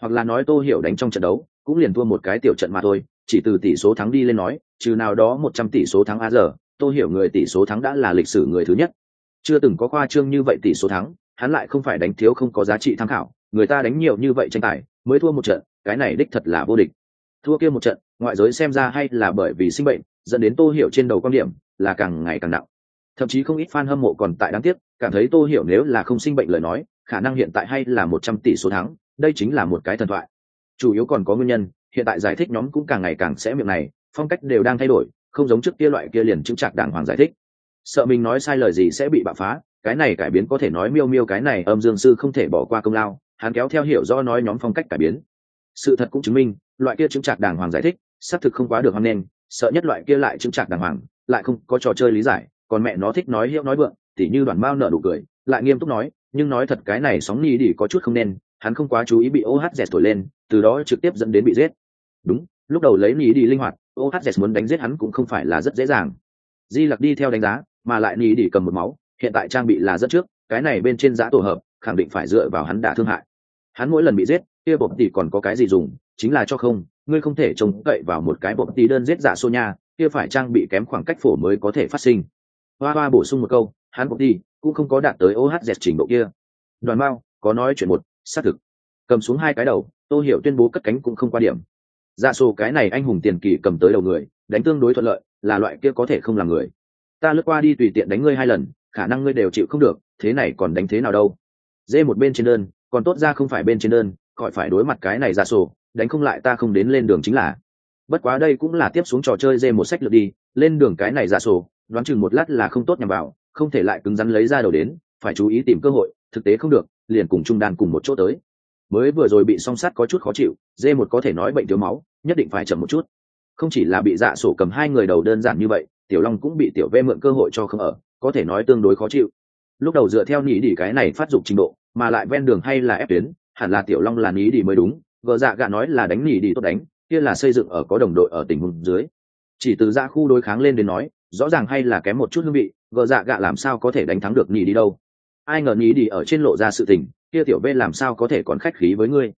Hoặc là nói tô hiểu đánh trong trận đấu, cũng liền thua một cái tiểu trận mà thôi, chỉ từ tỷ số thắng đi lên nói, trừ nào đó một trăm tỷ số thắng a giờ tô hiểu người tỷ số thắng đã là lịch sử người thứ nhất. Chưa từng có khoa trương như vậy tỷ số thắng, hắn lại không phải đánh thiếu không có giá trị tham khảo, người ta đánh nhiều như vậy tranh tài, mới thua một trận, cái này đích thật là vô địch. Thua kia một trận, ngoại giới xem ra hay là bởi vì sinh bệnh, dẫn đến tô hiểu trên đầu quan điểm là càng ngày càng nặng. Thậm chí không ít fan hâm mộ còn tại đáng tiếc, cảm thấy tô hiểu nếu là không sinh bệnh lời nói, khả năng hiện tại hay là một trăm tỷ số thắng, đây chính là một cái thần thoại. Chủ yếu còn có nguyên nhân, hiện tại giải thích nhóm cũng càng ngày càng sẽ miệng này, phong cách đều đang thay đổi không giống trước kia loại kia liền chứng trạc đàng hoàng giải thích. Sợ mình nói sai lời gì sẽ bị bạo phá, cái này cải biến có thể nói miêu miêu cái này âm dương sư không thể bỏ qua công lao, hắn kéo theo hiểu do nói nhóm phong cách cải biến. Sự thật cũng chứng minh, loại kia chứng trạc đàng hoàng giải thích, xác thực không quá được hoan nghênh, sợ nhất loại kia lại chứng trạc đàng hoàng, lại không có trò chơi lý giải, còn mẹ nó thích nói hiệu nói vượng, tỉ như đoàn bao nợ đủ cười, lại nghiêm túc nói, nhưng nói thật cái này sóng ni đi có chút không nên, hắn không quá chú ý bị ô OH dẹt thổi lên, từ đó trực tiếp dẫn đến bị giết. Đúng, lúc đầu lấy ni đi linh hoạt ohz muốn đánh giết hắn cũng không phải là rất dễ dàng. Di lặc đi theo đánh giá, mà lại ni đi cầm một máu, hiện tại trang bị là rất trước, cái này bên trên giá tổ hợp, khẳng định phải dựa vào hắn đả thương hại. Hắn mỗi lần bị giết, kia bột tỷ còn có cái gì dùng, chính là cho không, ngươi không thể trông cậy vào một cái bột tỷ đơn giết giả dạ xô nha kia phải trang bị kém khoảng cách phổ mới có thể phát sinh. Hoa hoa bổ sung một câu, hắn bột tỷ cũng không có đạt tới ohz trình độ kia. Đoàn mao, có nói chuyện một, xác thực. Cầm xuống hai cái đầu, tô hiểu tuyên bố cất cánh cũng không qua điểm dạ sổ cái này anh hùng tiền kỳ cầm tới đầu người, đánh tương đối thuận lợi, là loại kia có thể không làm người. Ta lướt qua đi tùy tiện đánh ngươi hai lần, khả năng ngươi đều chịu không được, thế này còn đánh thế nào đâu? Dê một bên trên đơn, còn tốt ra không phải bên trên đơn gọi phải đối mặt cái này dạ ra sổ đánh không lại ta không đến lên đường chính là. Bất quá đây cũng là tiếp xuống trò chơi dê một sách lượt đi, lên đường cái này dạ ra sổ đoán chừng một lát là không tốt nhằm vào, không thể lại cứng rắn lấy ra đầu đến, phải chú ý tìm cơ hội, thực tế không được, liền cùng trung đàn cùng một chỗ tới mới vừa rồi bị song sát có chút khó chịu, dê một có thể nói bệnh thiếu máu, nhất định phải chậm một chút. Không chỉ là bị dạ sổ cầm hai người đầu đơn giản như vậy, tiểu long cũng bị tiểu ve mượn cơ hội cho không ở, có thể nói tương đối khó chịu. Lúc đầu dựa theo nỉ đỉ cái này phát dục trình độ, mà lại ven đường hay là ép tuyến, hẳn là tiểu long là nỉ đỉ mới đúng vợ dạ gạ nói là đánh nỉ đỉ tốt đánh, kia là xây dựng ở có đồng đội ở tình huống dưới. Chỉ từ ra khu đối kháng lên đến nói, rõ ràng hay là kém một chút hương vị vợ dạ gạ làm sao có thể đánh thắng được nỉ đi đâu. Ai ngờ nỉ đi ở trên lộ ra sự tình kia tiểu b làm sao có thể còn khách khí với ngươi?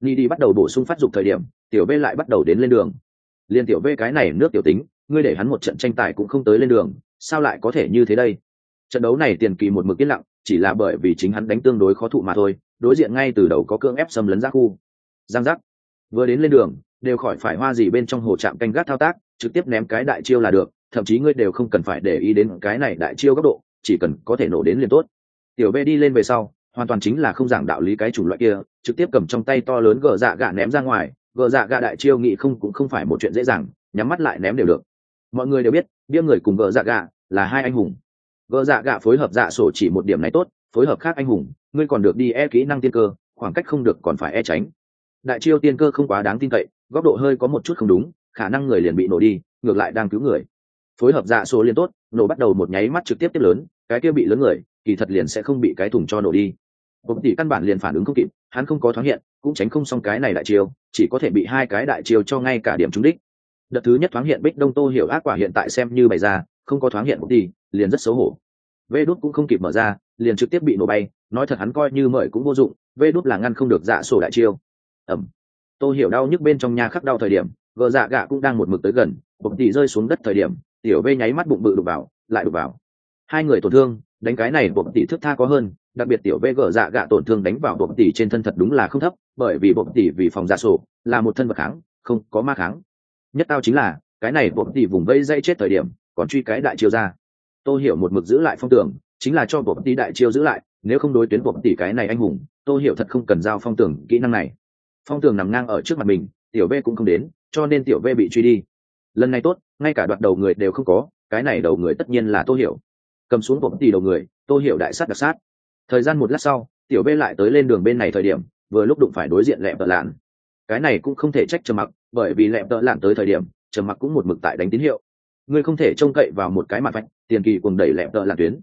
Ni đi bắt đầu bổ sung phát dục thời điểm, tiểu b lại bắt đầu đến lên đường. Liên tiểu b cái này nước tiểu tính, ngươi để hắn một trận tranh tài cũng không tới lên đường, sao lại có thể như thế đây? Trận đấu này tiền kỳ một mực yên lặng, chỉ là bởi vì chính hắn đánh tương đối khó thụ mà thôi, đối diện ngay từ đầu có cưỡng ép xâm lấn ra khu giang giác. Vừa đến lên đường, đều khỏi phải hoa gì bên trong hồ trạm canh gác thao tác, trực tiếp ném cái đại chiêu là được, thậm chí ngươi đều không cần phải để ý đến cái này đại chiêu góc độ, chỉ cần có thể nổ đến liền tốt. Tiểu b đi lên về sau hoàn toàn chính là không giảng đạo lý cái chủng loại kia, trực tiếp cầm trong tay to lớn gờ dạ gạ ném ra ngoài, gờ dạ gạ đại chiêu nghị không cũng không phải một chuyện dễ dàng, nhắm mắt lại ném đều được. Mọi người đều biết, bia người cùng gờ dạ gạ là hai anh hùng. Gờ dạ gạ phối hợp dạ sổ chỉ một điểm này tốt, phối hợp khác anh hùng, ngươi còn được đi e kỹ năng tiên cơ, khoảng cách không được còn phải e tránh. Đại chiêu tiên cơ không quá đáng tin cậy, góc độ hơi có một chút không đúng, khả năng người liền bị nổ đi, ngược lại đang cứu người. Phối hợp dạ sổ liền tốt, nổ bắt đầu một nháy mắt trực tiếp tiếp lớn, cái kia bị lớn người, kỳ thật liền sẽ không bị cái thùng cho nổ đi một tỷ căn bản liền phản ứng không kịp, hắn không có thoáng hiện, cũng tránh không xong cái này đại chiêu, chỉ có thể bị hai cái đại chiêu cho ngay cả điểm trúng đích. Đợt thứ nhất thoáng hiện bích đông tô hiểu ác quả hiện tại xem như bày ra, không có thoáng hiện một tỷ liền rất xấu hổ. Vê đốt cũng không kịp mở ra, liền trực tiếp bị nổ bay, nói thật hắn coi như mời cũng vô dụng, vê đốt là ngăn không được dạ sổ đại chiêu. Ẩm. Tô hiểu đau nhức bên trong nhà khắc đau thời điểm, gờ dạ gạ cũng đang một mực tới gần bộc tỷ rơi xuống đất thời điểm, tiểu vê nháy mắt bụng bự đục vào, lại đục vào. Hai người tổn thương, đánh cái này bộc tỷ thước tha có hơn đặc biệt tiểu vg gờ dạ gạ tổn thương đánh vào bộc tỷ trên thân thật đúng là không thấp, bởi vì bộc tỷ vì phòng giả sổ là một thân vật kháng, không có ma kháng. Nhất tao chính là, cái này bộc tỷ vùng vây dây chết thời điểm, còn truy cái đại chiêu ra. Tô hiểu một mực giữ lại phong tưởng chính là cho bộc tỷ đại chiêu giữ lại, nếu không đối tuyến bộc tỷ cái này anh hùng, tô hiểu thật không cần giao phong tưởng kỹ năng này. Phong tường nằm ngang ở trước mặt mình, tiểu v cũng không đến, cho nên tiểu v bị truy đi. Lần này tốt, ngay cả đoạt đầu người đều không có, cái này đầu người tất nhiên là tô hiểu. Cầm xuống bộ tỷ đầu người, tô hiểu đại sát đặc sát thời gian một lát sau, tiểu v lại tới lên đường bên này thời điểm, vừa lúc đụng phải đối diện lẹm tợ lạn. Cái này cũng không thể trách trầm mặc, bởi vì lẹm tợ lạn tới thời điểm, trầm mặc cũng một mực tại đánh tín hiệu. Ngươi không thể trông cậy vào một cái mặt vạch, tiền kỳ cùng đẩy lẹm tợ lạn tuyến.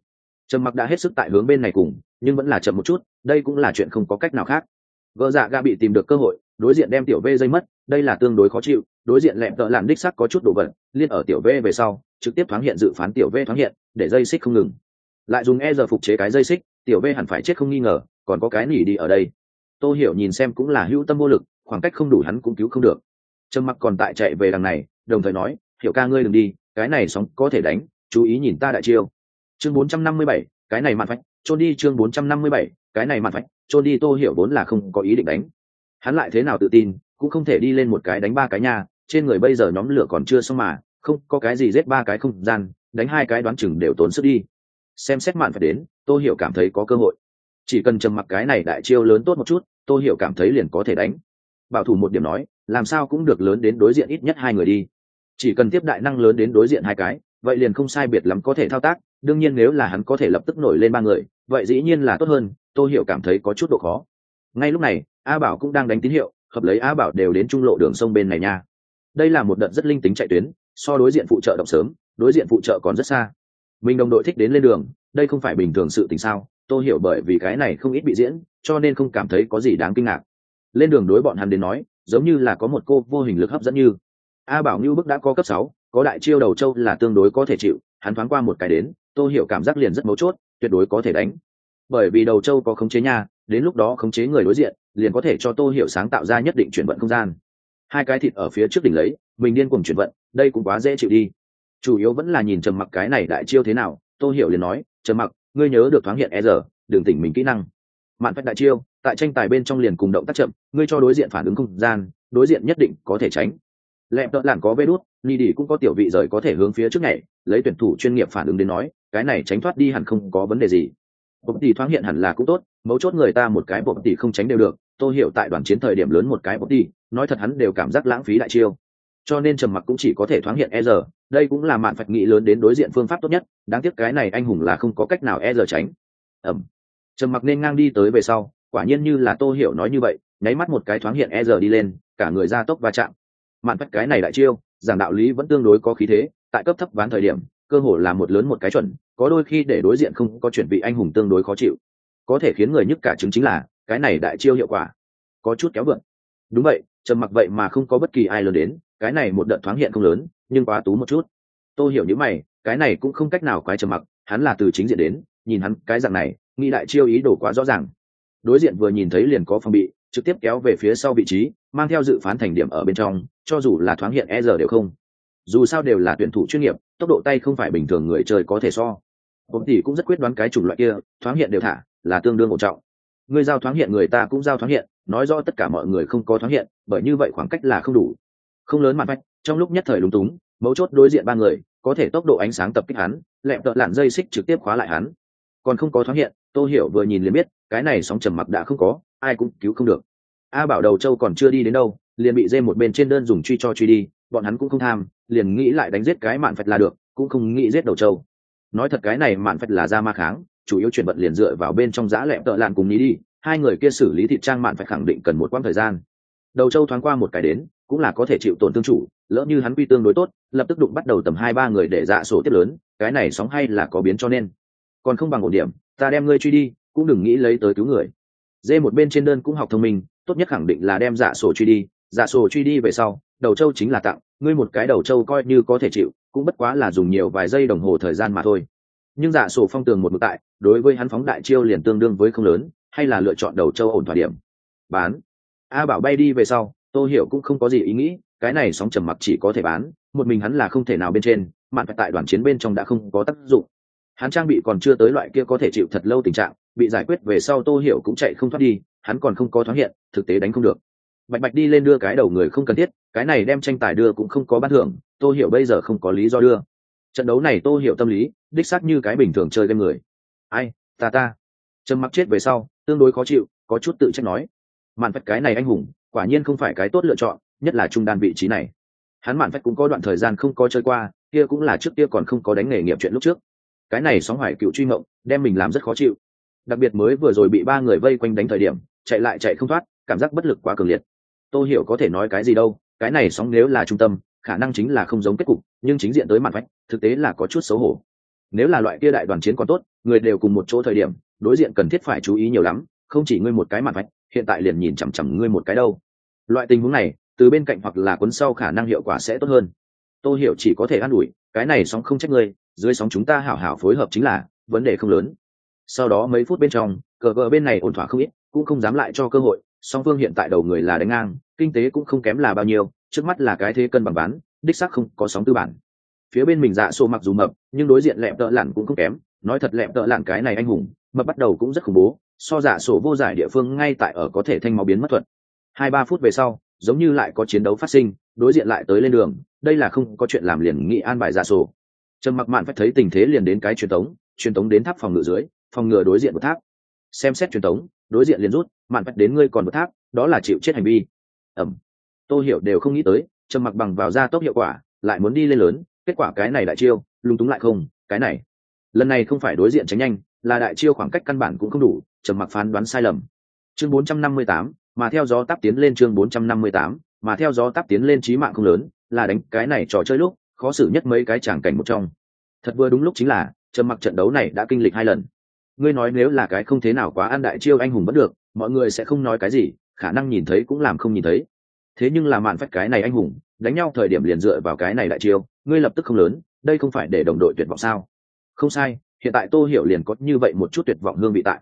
Trầm mặc đã hết sức tại hướng bên này cùng, nhưng vẫn là chậm một chút, đây cũng là chuyện không có cách nào khác. Gỡ dạ ga bị tìm được cơ hội, đối diện đem tiểu v dây mất, đây là tương đối khó chịu, đối diện lẹm tợ lạn đích sắc có chút đồ vật, liên ở tiểu v về sau, trực tiếp thoáng hiện dự phán tiểu v thoáng hiện, để dây xích không ngừng. Lại dùng e giờ phục chế cái dây xích tiểu v hẳn phải chết không nghi ngờ còn có cái nỉ đi ở đây. Tô hiểu nhìn xem cũng là hữu tâm vô lực khoảng cách không đủ hắn cũng cứu không được. Trâm mặc còn tại chạy về đằng này đồng thời nói hiểu ca ngươi đừng đi cái này sóng có thể đánh chú ý nhìn ta đại chiêu. Chương 457, cái này mặt phách trôn đi chương 457, cái này mặt phách trôn đi tô hiểu vốn là không có ý định đánh. Hắn lại thế nào tự tin cũng không thể đi lên một cái đánh ba cái nha trên người bây giờ nhóm lửa còn chưa xong mà không có cái gì giết ba cái không gian đánh hai cái đoán chừng đều tốn sức đi xem xét mạn phải đến, tô hiểu cảm thấy có cơ hội. Chỉ cần trầm mặc cái này đại chiêu lớn tốt một chút, tô hiểu cảm thấy liền có thể đánh. Bảo thủ một điểm nói, làm sao cũng được lớn đến đối diện ít nhất hai người đi. Chỉ cần tiếp đại năng lớn đến đối diện hai cái, vậy liền không sai biệt lắm có thể thao tác, đương nhiên nếu là hắn có thể lập tức nổi lên ba người, vậy dĩ nhiên là tốt hơn, tô hiểu cảm thấy có chút độ khó. Ngay lúc này, a bảo cũng đang đánh tín hiệu, hợp lấy a bảo đều đến trung lộ đường sông bên này nha. Đây là một đợt rất linh tính chạy tuyến, so đối diện phụ trợ động sớm, đối diện phụ trợ còn rất xa mình đồng đội thích đến lên đường, đây không phải bình thường sự tình sao? Tôi hiểu bởi vì cái này không ít bị diễn, cho nên không cảm thấy có gì đáng kinh ngạc. Lên đường đối bọn hắn đến nói, giống như là có một cô vô hình lực hấp dẫn như. A bảo như bức đã có cấp sáu, có đại chiêu đầu châu là tương đối có thể chịu, hắn thoáng qua một cái đến, tôi hiểu cảm giác liền rất mấu chốt, tuyệt đối có thể đánh. Bởi vì đầu châu có khống chế nha, đến lúc đó khống chế người đối diện, liền có thể cho tôi hiểu sáng tạo ra nhất định chuyển vận không gian. Hai cái thịt ở phía trước đỉnh lấy, mình điên cùng chuyển vận, đây cũng quá dễ chịu đi chủ yếu vẫn là nhìn trầm mặc cái này đại chiêu thế nào tôi hiểu liền nói, trầm mặc, ngươi nhớ được thoáng hiện e giờ, đừng tỉnh mình kỹ năng. Mạn phách đại chiêu, tại tranh tài bên trong liền cùng động tác chậm, ngươi cho đối diện phản ứng không gian, đối diện nhất định có thể tránh. Lẹp đợt làn có vê đút, ni đi cũng có tiểu vị rời có thể hướng phía trước này lấy tuyển thủ chuyên nghiệp phản ứng đến nói, cái này tránh thoát đi hẳn không có vấn đề gì. Bộc tỷ thoáng hiện hẳn là cũng tốt, mấu chốt người ta một cái bộc tỷ không tránh đều được tôi hiểu tại đoàn chiến thời điểm lớn một cái bộc tỷ nói thật hắn đều cảm giác lãng phí đại chiêu cho nên trầm mặc cũng chỉ có thể thoáng hiện e giờ đây cũng là mạn phạch nghĩ lớn đến đối diện phương pháp tốt nhất, đáng tiếc cái này anh hùng là không có cách nào e giờ tránh. Ẩm. Trầm mặc nên ngang đi tới về sau, quả nhiên như là tô hiểu nói như vậy, nháy mắt một cái thoáng hiện e giờ đi lên, cả người ra tốc va chạm. Mạn phách cái này đại chiêu, giảng đạo lý vẫn tương đối có khí thế, tại cấp thấp ván thời điểm, cơ hồ là một lớn một cái chuẩn, có đôi khi để đối diện không có chuyển vị anh hùng tương đối khó chịu. Có thể khiến người nhức cả chứng chính là, cái này đại chiêu hiệu quả, có chút kéo vượn. Đúng vậy, trầm mặc vậy mà không có bất kỳ ai lớn đến cái này một đợt thoáng hiện không lớn, nhưng quá tú một chút. Tôi hiểu những mày, cái này cũng không cách nào quái trầm mặc, hắn là từ chính diện đến, nhìn hắn cái dạng này nghi đại chiêu ý đồ quá rõ ràng. Đối diện vừa nhìn thấy liền có phòng bị, trực tiếp kéo về phía sau vị trí, mang theo dự phán thành điểm ở bên trong, cho dù là thoáng hiện e giờ đều không. Dù sao đều là tuyển thủ chuyên nghiệp, tốc độ tay không phải bình thường người chơi có thể so. Bóng tỷ cũng rất quyết đoán cái chủng loại kia, thoáng hiện đều thả, là tương đương ổn trọng. Người giao thoáng hiện người ta cũng giao thoáng hiện, nói do tất cả mọi người không có thoáng hiện, bởi như vậy khoảng cách là không đủ không lớn mặt vách, trong lúc nhất thời lúng túng, mấu chốt đối diện ba người, có thể tốc độ ánh sáng tập kích hắn, lẹm tợ lặn dây xích trực tiếp khóa lại hắn. Còn không có thoáng hiện, tô hiểu vừa nhìn liền biết, cái này sóng trầm mặc đã không có, ai cũng cứu không được. A bảo đầu châu còn chưa đi đến đâu, liền bị dê một bên trên đơn dùng truy cho truy đi, bọn hắn cũng không tham, liền nghĩ lại đánh giết cái mạn phạch là được, cũng không nghĩ giết đầu châu. Nói thật cái này mạn phạch là ra ma kháng, chủ yếu chuyển vận liền dựa vào bên trong giã lẹm tợ lạn cùng ní đi, hai người kia xử lý thị trang mạn phải khẳng định cần một quãng thời gian. Đầu châu thoáng qua một cái đến cũng là có thể chịu tổn thương chủ, lỡ như hắn quy tương đối tốt, lập tức đụng bắt đầu tầm hai ba người để dạ sổ tiếp lớn, cái này sóng hay là có biến cho nên. Còn không bằng ổn điểm, ta đem ngươi truy đi, cũng đừng nghĩ lấy tới cứu người. Dê một bên trên đơn cũng học thông minh, tốt nhất khẳng định là đem dạ sổ truy đi dạ sổ truy đi về sau, đầu châu chính là tặng, ngươi một cái đầu châu coi như có thể chịu, cũng bất quá là dùng nhiều vài giây đồng hồ thời gian mà thôi. Nhưng dạ sổ phong tường một mực tại, đối với hắn phóng đại chiêu liền tương đương với không lớn, hay là lựa chọn đầu châu ổn thỏa điểm. Bán. A bảo bay đi về sau tô hiểu cũng không có gì ý nghĩ, cái này sóng trầm mặc chỉ có thể bán, một mình hắn là không thể nào bên trên, mạn tại đoàn chiến bên trong đã không có tác dụng. Hắn trang bị còn chưa tới loại kia có thể chịu thật lâu tình trạng, bị giải quyết về sau tô hiểu cũng chạy không thoát đi, hắn còn không có thoáng hiện, thực tế đánh không được. Bạch bạch đi lên đưa cái đầu người không cần thiết, cái này đem tranh tài đưa cũng không có bắt thưởng, tô hiểu bây giờ không có lý do đưa. Trận đấu này tô hiểu tâm lý, đích xác như cái bình thường chơi game người. Ai, ta ta. Trầm mặc chết về sau, tương đối khó chịu, có chút tự trách nói. Mạn phật cái này anh hùng quả nhiên không phải cái tốt lựa chọn, nhất là trung đan vị trí này. Hắn mạn phách cũng có đoạn thời gian không có chơi qua, kia cũng là trước kia còn không có đánh nghề nghiệp chuyện lúc trước. Cái này sóng hoài cựu truy mộng, đem mình làm rất khó chịu. Đặc biệt mới vừa rồi bị ba người vây quanh đánh thời điểm, chạy lại chạy không thoát, cảm giác bất lực quá cường liệt. Tôi hiểu có thể nói cái gì đâu, cái này sóng nếu là trung tâm, khả năng chính là không giống kết cục, nhưng chính diện tới mặt vách thực tế là có chút xấu hổ. Nếu là loại kia đại đoàn chiến còn tốt, người đều cùng một chỗ thời điểm, đối diện cần thiết phải chú ý nhiều lắm không chỉ ngươi một cái mặt vạch, hiện tại liền nhìn chằm chằm ngươi một cái đâu. Loại tình huống này từ bên cạnh hoặc là cuốn sau khả năng hiệu quả sẽ tốt hơn. Tôi hiểu chỉ có thể an ủi cái này sóng không trách ngươi dưới sóng chúng ta hảo hảo phối hợp chính là vấn đề không lớn. Sau đó mấy phút bên trong cờ vợ bên này ổn thỏa không ít cũng không dám lại cho cơ hội song phương hiện tại đầu người là đánh ngang kinh tế cũng không kém là bao nhiêu trước mắt là cái thế cân bằng bán đích xác không có sóng tư bản. Phía bên mình dạ xô mặc dù mập nhưng đối diện lẹm tợ lặn cũng không kém nói thật lẹm tợ lặn cái này anh hùng mập bắt đầu cũng rất khủng bố so giả sổ vô giải địa phương ngay tại ở có thể thanh máu biến mất thuật. Hai ba phút về sau, giống như lại có chiến đấu phát sinh, đối diện lại tới lên đường, đây là không có chuyện làm liền nghị an bài giả sổ. Trầm mặc mạn phải thấy tình thế liền đến cái truyền tống truyền tống đến tháp phòng ngự dưới, phòng ngừa đối diện một tháp. Xem xét truyền tống, đối diện liền rút, mạn phải đến ngươi còn một tháp, đó là chịu chết hành vi. Ẩm. Tôi hiểu đều không nghĩ tới, trầm mặc bằng vào gia tốc hiệu quả, lại muốn đi lên lớn, kết quả cái này đại chiêu, lung túng lại không, cái này. Lần này không phải đối diện tránh nhanh, là đại chiêu khoảng cách căn bản cũng không đủ trầm mặc phán đoán sai lầm. Chương 458, mà theo gió táp tiến lên chương 458, mà theo gió táp tiến lên trí mạng không lớn là đánh cái này trò chơi lúc khó xử nhất mấy cái tràng cảnh một trong. Thật vừa đúng lúc chính là trầm mặc trận đấu này đã kinh lịch hai lần. Ngươi nói nếu là cái không thế nào quá an đại chiêu anh hùng vẫn được mọi người sẽ không nói cái gì khả năng nhìn thấy cũng làm không nhìn thấy. Thế nhưng là mạn phách cái này anh hùng đánh nhau thời điểm liền dựa vào cái này đại chiêu ngươi lập tức không lớn đây không phải để đồng đội tuyệt vọng sao? Không sai hiện tại tô hiểu liền có như vậy một chút tuyệt vọng hương vị tại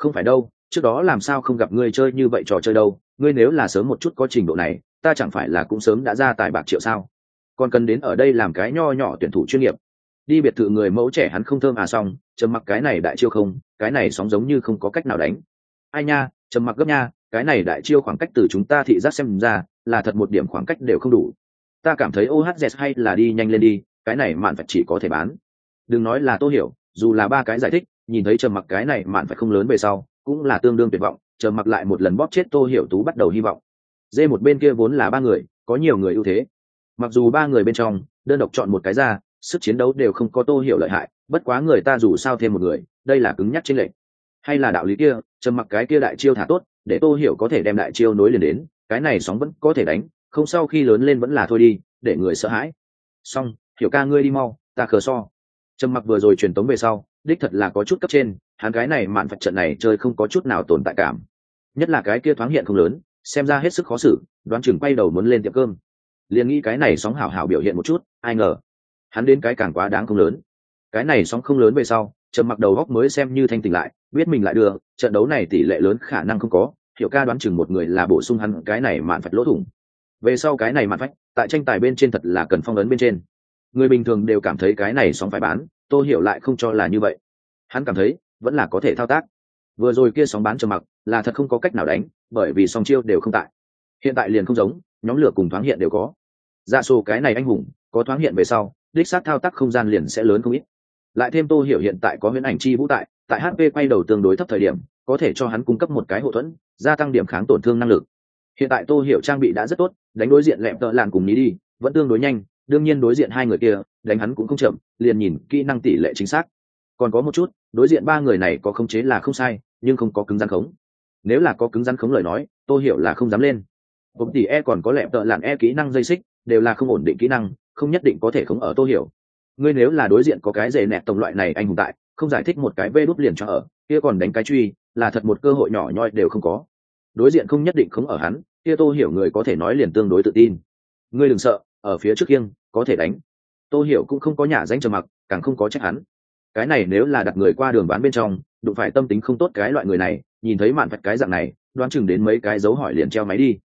không phải đâu, trước đó làm sao không gặp ngươi chơi như vậy trò chơi đâu, ngươi nếu là sớm một chút có trình độ này, ta chẳng phải là cũng sớm đã ra tài bạc triệu sao? Còn cần đến ở đây làm cái nho nhỏ tuyển thủ chuyên nghiệp. Đi biệt thự người mẫu trẻ hắn không thơm à xong, trầm mặc cái này đại chiêu không, cái này sóng giống như không có cách nào đánh. Ai nha, trầm mặc gấp nha, cái này đại chiêu khoảng cách từ chúng ta thị giác xem ra, là thật một điểm khoảng cách đều không đủ. Ta cảm thấy ohz hay là đi nhanh lên đi, cái này mạn phải chỉ có thể bán. Đừng nói là tô hiểu, dù là ba cái giải thích nhìn thấy trầm mặc cái này mạn phải không lớn về sau, cũng là tương đương tuyệt vọng, trầm mặc lại một lần bóp chết tô hiểu tú bắt đầu hy vọng. Dê một bên kia vốn là ba người, có nhiều người ưu thế. Mặc dù ba người bên trong, đơn độc chọn một cái ra, sức chiến đấu đều không có tô hiểu lợi hại, bất quá người ta dù sao thêm một người, đây là cứng nhắc trên lệnh hay là đạo lý kia, trầm mặc cái kia đại chiêu thả tốt, để tô hiểu có thể đem đại chiêu nối liền đến, cái này sóng vẫn có thể đánh, không sau khi lớn lên vẫn là thôi đi, để người sợ hãi. Xong, hiểu ca ngươi đi mau, ta khờ so. Trầm mặc vừa rồi truyền tống về sau đích thật là có chút cấp trên, hắn cái này mạn phật trận này chơi không có chút nào tồn tại cảm. Nhất là cái kia thoáng hiện không lớn, xem ra hết sức khó xử, đoán chừng quay đầu muốn lên tiệm cơm. Liền nghĩ cái này sóng hảo hảo biểu hiện một chút, ai ngờ, hắn đến cái càng quá đáng không lớn. Cái này sóng không lớn về sau, trầm mặc đầu góc mới xem như thanh tỉnh lại, biết mình lại đưa trận đấu này tỷ lệ lớn khả năng không có hiệu ca đoán chừng một người là bổ sung hắn cái này mạn phạch lỗ thủng. Về sau cái này mạn phách tại tranh tài bên trên thật là cần phong ấn bên trên. Người bình thường đều cảm thấy cái này sóng phải bán tô hiểu lại không cho là như vậy. Hắn cảm thấy, vẫn là có thể thao tác. Vừa rồi kia sóng bán trầm mặc, là thật không có cách nào đánh, bởi vì song chiêu đều không tại. Hiện tại liền không giống, nhóm lửa cùng thoáng hiện đều có. Dạ sổ cái này anh hùng, có thoáng hiện về sau, đích xác thao tác không gian liền sẽ lớn không ít. Lại thêm tô hiểu hiện tại có huyễn ảnh chi vũ tại tại hp quay đầu tương đối thấp thời điểm, có thể cho hắn cung cấp một cái hậu thuẫn, gia tăng điểm kháng tổn thương năng lực. Hiện tại tô hiểu trang bị đã rất tốt, đánh đối diện lẹm tợ làn cùng ní đi vẫn tương đối nhanh đương nhiên đối diện hai người kia, đánh hắn cũng không chậm, liền nhìn kỹ năng tỷ lệ chính xác. Còn có một chút, đối diện ba người này có khống chế là không sai, nhưng không có cứng rắn khống. Nếu là có cứng rắn khống lời nói, tô hiểu là không dám lên. Cũng tỷ e còn có lẹm tợ làn e kỹ năng dây xích, đều là không ổn định kỹ năng, không nhất định có thể khống ở tô hiểu. Ngươi nếu là đối diện có cái dề nẹt tổng loại này anh hùng tại, không giải thích một cái vê đút liền cho ở, kia còn đánh cái truy, là thật một cơ hội nhỏ nhoi đều không có. Đối diện không nhất định khống ở hắn, kia tô hiểu người có thể nói liền tương đối tự tin. Ngươi đừng sợ, ở phía trước kiêng có thể đánh. Tô hiểu cũng không có nhà danh trầm mặc, càng không có trách hắn. Cái này nếu là đặt người qua đường bán bên trong, đụng phải tâm tính không tốt cái loại người này, nhìn thấy mạn phật cái dạng này, đoán chừng đến mấy cái dấu hỏi liền treo máy đi.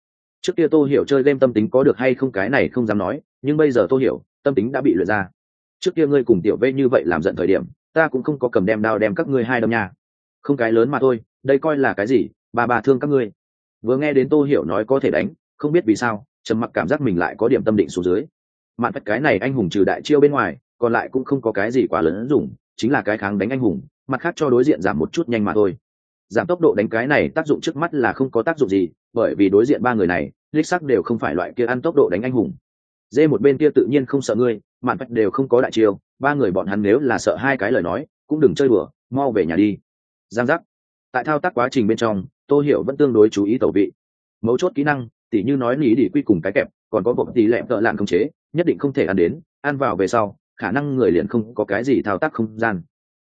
Trước kia tô hiểu chơi game tâm tính có được hay không cái này không dám nói, nhưng bây giờ tô hiểu, tâm tính đã bị luyện ra. Trước kia ngươi cùng tiểu vê như vậy làm giận thời điểm, ta cũng không có cầm đem đao đem các ngươi hai đâm nha. Không cái lớn mà thôi, đây coi là cái gì, bà bà thương các ngươi. Vừa nghe đến tô hiểu nói có thể đánh, không biết vì sao, trầm mặc cảm giác mình lại có điểm tâm định xuống dưới mạn phách cái này anh hùng trừ đại chiêu bên ngoài, còn lại cũng không có cái gì quá lớn dùng, chính là cái kháng đánh anh hùng, mặt khác cho đối diện giảm một chút nhanh mà thôi. Giảm tốc độ đánh cái này tác dụng trước mắt là không có tác dụng gì, bởi vì đối diện ba người này lích sắc đều không phải loại kia ăn tốc độ đánh anh hùng. Dê một bên kia tự nhiên không sợ ngươi, mạn phách đều không có đại chiêu, ba người bọn hắn nếu là sợ hai cái lời nói, cũng đừng chơi bừa mau về nhà đi. Giang giác. Tại thao tác quá trình bên trong, tô hiểu vẫn tương đối chú ý tẩu vị. Mấu chốt kỹ năng, tỉ như nói lý đi quy cùng cái kẹp còn có bộ tỷ lệ tợ lạn không chế, nhất định không thể ăn đến, ăn vào về sau, khả năng người liền không có cái gì thao tác không gian.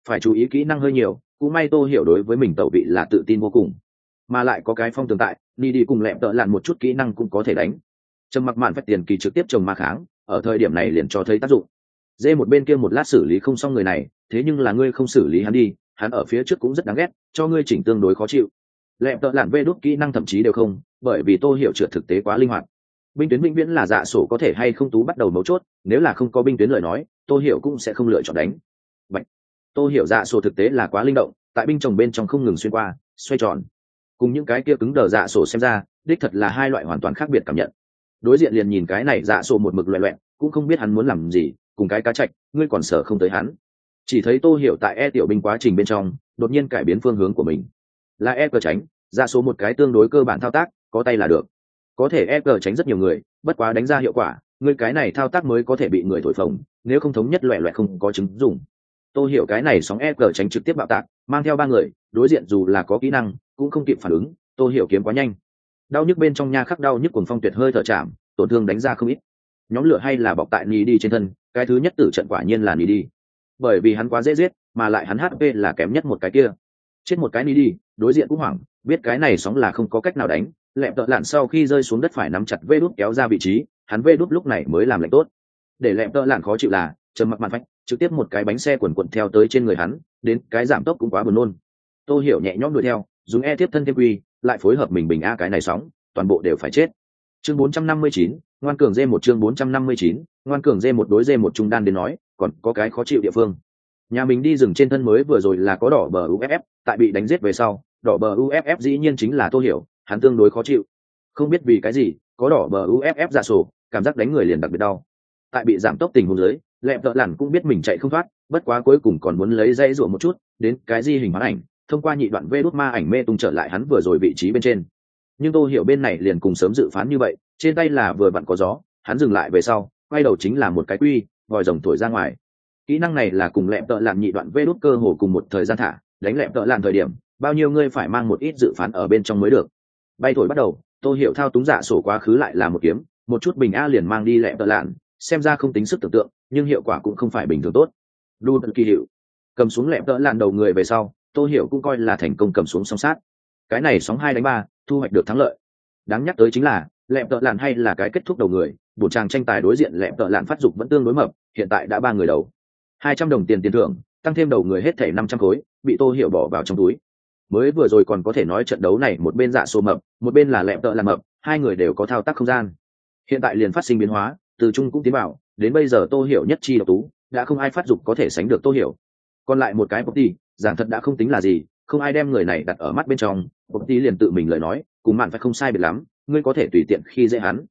Phải chú ý kỹ năng hơi nhiều, cũng may tô hiểu đối với mình tẩu vị là tự tin vô cùng. Mà lại có cái phong tường tại, đi đi cùng lẹm tợ lạn một chút kỹ năng cũng có thể đánh. Trầm mặc mạn phách tiền kỳ trực tiếp trồng ma kháng, ở thời điểm này liền cho thấy tác dụng. Dê một bên kia một lát xử lý không xong người này, thế nhưng là ngươi không xử lý hắn đi, hắn ở phía trước cũng rất đáng ghét, cho ngươi chỉnh tương đối khó chịu. Lẹm tợ lạn vê đốt kỹ năng thậm chí đều không, bởi vì tô hiểu trượt thực tế quá linh hoạt binh tuyến vĩnh viễn là dạ sổ có thể hay không tú bắt đầu mấu chốt, nếu là không có binh tuyến lời nói, tô hiểu cũng sẽ không lựa chọn đánh. Bạch. tô hiểu dạ sổ thực tế là quá linh động, tại binh chồng bên trong không ngừng xuyên qua, xoay tròn. Cùng những cái kia cứng đờ dạ sổ xem ra, đích thật là hai loại hoàn toàn khác biệt cảm nhận. Đối diện liền nhìn cái này dạ sổ một mực loẹ loẹn, cũng không biết hắn muốn làm gì, cùng cái cá chạch, ngươi còn sợ không tới hắn. Chỉ thấy tô hiểu tại e tiểu binh quá trình bên trong, đột nhiên cải biến phương hướng của mình. Là e cờ tránh dạ ra số một cái tương đối cơ bản thao tác, có tay là được có thể e cờ tránh rất nhiều người, bất quá đánh ra hiệu quả, người cái này thao tác mới có thể bị người thổi phồng, nếu không thống nhất loẹ loẹ không có chứng dùng tôi hiểu cái này sóng e cờ tránh trực tiếp bạo tạc, mang theo ba người, đối diện dù là có kỹ năng, cũng không kịp phản ứng, tôi hiểu kiếm quá nhanh. Đau nhức bên trong nha khắc đau nhức cuồng phong tuyệt hơi thở chạm, tổn thương đánh ra không ít. Nhóm lửa hay là bọc tại nì đi trên thân, cái thứ nhất tử trận quả nhiên là nì đi. Bởi vì hắn quá dễ giết, mà lại hắn hp là kém nhất một cái kia. Chết một cái nì đi, đối diện cũng hoảng, biết cái này sóng là không có cách nào đánh lẹp tợ lặn sau khi rơi xuống đất phải nắm chặt vê đút kéo ra vị trí hắn vê đút lúc này mới làm lệnh tốt. Để lẹp tợ lặn khó chịu là trầm mặc mặt vách trực tiếp một cái bánh xe quần quần theo tới trên người hắn đến cái giảm tốc cũng quá buồn nôn. Tô hiểu nhẹ nhõm đuổi theo dùng e tiếp thân thêm quy lại phối hợp mình bình a cái này sóng toàn bộ đều phải chết. Chương 459, ngoan cường dê một chương 459, ngoan cường dê một đối dê một trung đan đến nói còn có cái khó chịu địa phương. Nhà mình đi rừng trên thân mới vừa rồi là có đỏ bờ uff tại bị đánh giết về sau đỏ bờ uff dĩ nhiên chính là tô hiểu hắn tương đối khó chịu. Không biết vì cái gì, có đỏ bờ uff ra sổ, cảm giác đánh người liền đặc biệt đau. Tại bị giảm tốc tình huống dưới lẹm tợ lặn cũng biết mình chạy không thoát, bất quá cuối cùng còn muốn lấy dây rủa một chút, đến cái di hình hóa ảnh, thông qua nhị đoạn vê đốt ma ảnh mê tung trở lại hắn vừa rồi vị trí bên trên. Nhưng tôi hiểu bên này liền cùng sớm dự phán như vậy, trên tay là vừa vặn có gió, hắn dừng lại về sau, quay đầu chính là một cái quy, vòi rồng thổi ra ngoài. Kỹ năng này là cùng lẹm tợ lặn nhị đoạn vê đốt cơ hồ cùng một thời gian thả, đánh lẹm tợ lặn thời điểm, bao nhiêu ngươi phải mang một ít dự phán ở bên trong mới được bay thổi bắt đầu tôi hiểu thao túng giả sổ quá khứ lại là một kiếm một chút bình a liền mang đi lẹ tợ lạn, xem ra không tính sức tưởng tượng nhưng hiệu quả cũng không phải bình thường tốt. Đu kỳ hiệu. Cầm xuống lẹ tợ lạn đầu người về sau tôi hiểu cũng coi là thành công cầm xuống song sát. Cái này sóng hai đánh ba thu hoạch được thắng lợi. Đáng nhắc tới chính là lẹ tợ lạn hay là cái kết thúc đầu người bổ tràng tranh tài đối diện lẹ tợ lạn phát dục vẫn tương đối mập hiện tại đã ba người đầu. Hai trăm đồng tiền tiền thưởng tăng thêm đầu người hết thảy năm trăm khối bị tô hiểu bỏ vào trong túi mới vừa rồi còn có thể nói trận đấu này một bên dạ sô mập, một bên là lẹm tợ làm mập, hai người đều có thao tác không gian. Hiện tại liền phát sinh biến hóa, từ trung cũng tiến bảo đến bây giờ tô hiểu nhất chi độc tú, đã không ai phát dục có thể sánh được tô hiểu. Còn lại một cái bốc ti giảng thật đã không tính là gì, không ai đem người này đặt ở mắt bên trong bốc ti liền tự mình lời nói, cùng mạn phải không sai biệt lắm, ngươi có thể tùy tiện khi dễ hắn.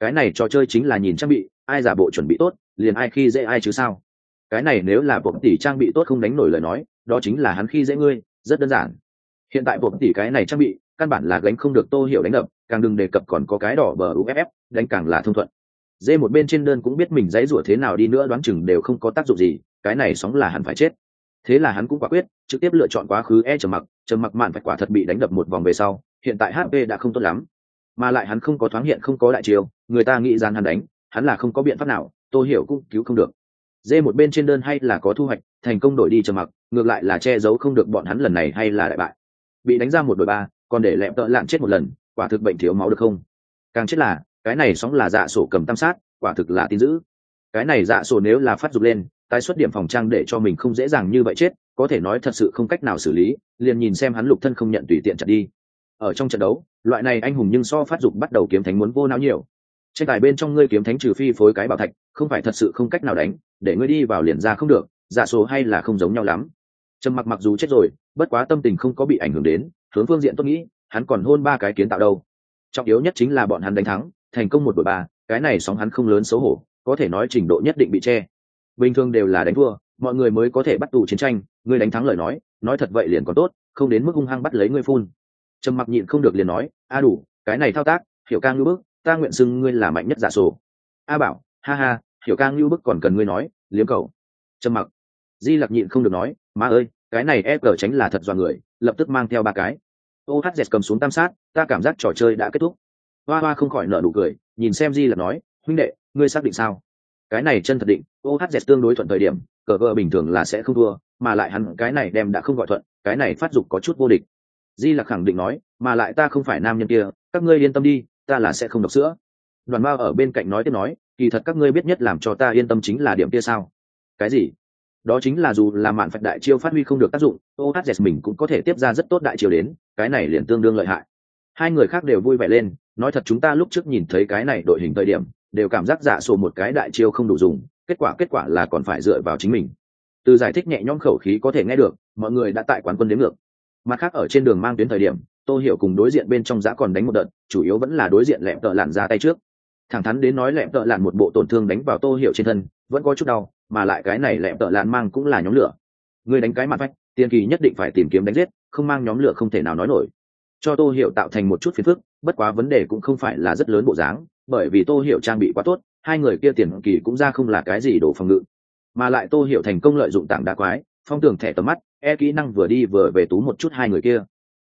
Cái này trò chơi chính là nhìn trang bị, ai giả bộ chuẩn bị tốt, liền ai khi dễ ai chứ sao. Cái này nếu là bộc tỷ trang bị tốt không đánh nổi lời nói, đó chính là hắn khi dễ ngươi, rất đơn giản hiện tại bộc tỷ cái này trang bị, căn bản là gánh không được tô hiểu đánh đập, càng đừng đề cập còn có cái đỏ bờ uff đánh càng là thông thuận. Dê một bên trên đơn cũng biết mình dãy rủa thế nào đi nữa, đoán chừng đều không có tác dụng gì, cái này sóng là hắn phải chết. Thế là hắn cũng quả quyết, trực tiếp lựa chọn quá khứ e trầm mặc trầm mặc mạn phải quả thật bị đánh đập một vòng về sau, hiện tại hp đã không tốt lắm. Mà lại hắn không có thoáng hiện không có đại chiều người ta nghĩ gian hắn đánh, hắn là không có biện pháp nào, tô hiểu cũng cứu không được. Dê một bên trên đơn hay là có thu hoạch, thành công đổi đi trầm mặc, ngược lại là che giấu không được bọn hắn lần này hay là đại bại bị đánh ra một đội ba, còn để lẹm tợ lạn chết một lần, quả thực bệnh thiếu máu được không? Càng chết là, cái này sóng là dạ sổ cầm tam sát, quả thực là tin dữ. Cái này dạ sổ nếu là phát dục lên, tái xuất điểm phòng trang để cho mình không dễ dàng như vậy chết, có thể nói thật sự không cách nào xử lý, liền nhìn xem hắn lục thân không nhận tùy tiện chặt đi. Ở trong trận đấu, loại này anh hùng nhưng so phát dục bắt đầu kiếm thánh muốn vô não nhiều. Tranh tài bên trong ngươi kiếm thánh trừ phi phối cái bảo thạch, không phải thật sự không cách nào đánh, để ngươi đi vào liền ra không được dạ giả số hay là không giống nhau lắm trầm mặc mặc dù chết rồi, bất quá tâm tình không có bị ảnh hưởng đến, hướng phương diện tôi nghĩ, hắn còn hôn ba cái kiến tạo đâu. Trọng yếu nhất chính là bọn hắn đánh thắng, thành công một đội ba, cái này sóng hắn không lớn xấu hổ, có thể nói trình độ nhất định bị che. Bình thường đều là đánh thua, mọi người mới có thể bắt tù chiến tranh, ngươi đánh thắng lời nói nói thật vậy liền còn tốt, không đến mức hung hăng bắt lấy ngươi phun. Trầm mặc nhịn không được liền nói, a đủ, cái này thao tác, hiểu ca ngữ bức, ta nguyện xưng ngươi là mạnh nhất giả sổ. A bảo, ha ha, hiểu ca ngữ bức còn cần ngươi nói, liếm cầu. Trầm mặc di lặc nhịn không được nói, má ơi, cái này ép cờ tránh là thật dọa người, lập tức mang theo ba cái. Ô hát dẹt cầm xuống tam sát, ta cảm giác trò chơi đã kết thúc. Hoa hoa không khỏi nở nụ cười, nhìn xem di lặc nói, huynh đệ, ngươi xác định sao? Cái này chân thật định ô hát dẹt tương đối thuận thời điểm, cờ vợ bình thường là sẽ không thua, mà lại hắn, cái này đem đã không gọi thuận, cái này phát dục có chút vô địch. Di lặc khẳng định nói, mà lại ta không phải nam nhân kia, các ngươi yên tâm đi, ta là sẽ không đọc sữa. Đoàn Ma ở bên cạnh nói tiếp nói, kỳ thật các ngươi biết nhất làm cho ta yên tâm chính là điểm kia sao? Cái gì? Đó chính là dù là mạn phạch đại chiêu phát huy không được tác dụng ohz mình cũng có thể tiếp ra rất tốt đại chiêu đến, cái này liền tương đương lợi hại. Hai người khác đều vui vẻ lên, nói thật chúng ta lúc trước nhìn thấy cái này đội hình thời điểm, đều cảm giác giả sổ một cái đại chiêu không đủ dùng, kết quả kết quả là còn phải dựa vào chính mình. Từ giải thích nhẹ nhõm khẩu khí có thể nghe được, mọi người đã tại quán quân đến ngược. Mặt khác ở trên đường mang tuyến thời điểm tôi hiểu cùng đối diện bên trong giã còn đánh một đợt, chủ yếu vẫn là đối diện lẹm tợ lặn ra tay trước. Thẳng thắn đến nói lẹm tợ lặn một bộ tổn thương đánh vào tô hiểu trên thân, vẫn có chút đau mà lại cái này lẹm tợ lan mang cũng là nhóm lửa. Người đánh cái mặt vách tiên kỳ nhất định phải tìm kiếm đánh giết, không mang nhóm lửa không thể nào nói nổi. Cho tô hiểu tạo thành một chút phiền phức, bất quá vấn đề cũng không phải là rất lớn bộ dáng, bởi vì tô hiểu trang bị quá tốt, hai người kia tiền kỳ cũng ra không là cái gì đổ phòng ngự. Mà lại tô hiểu thành công lợi dụng tảng đá quái, phong tường thẻ tầm mắt e kỹ năng vừa đi vừa về tú một chút hai người kia.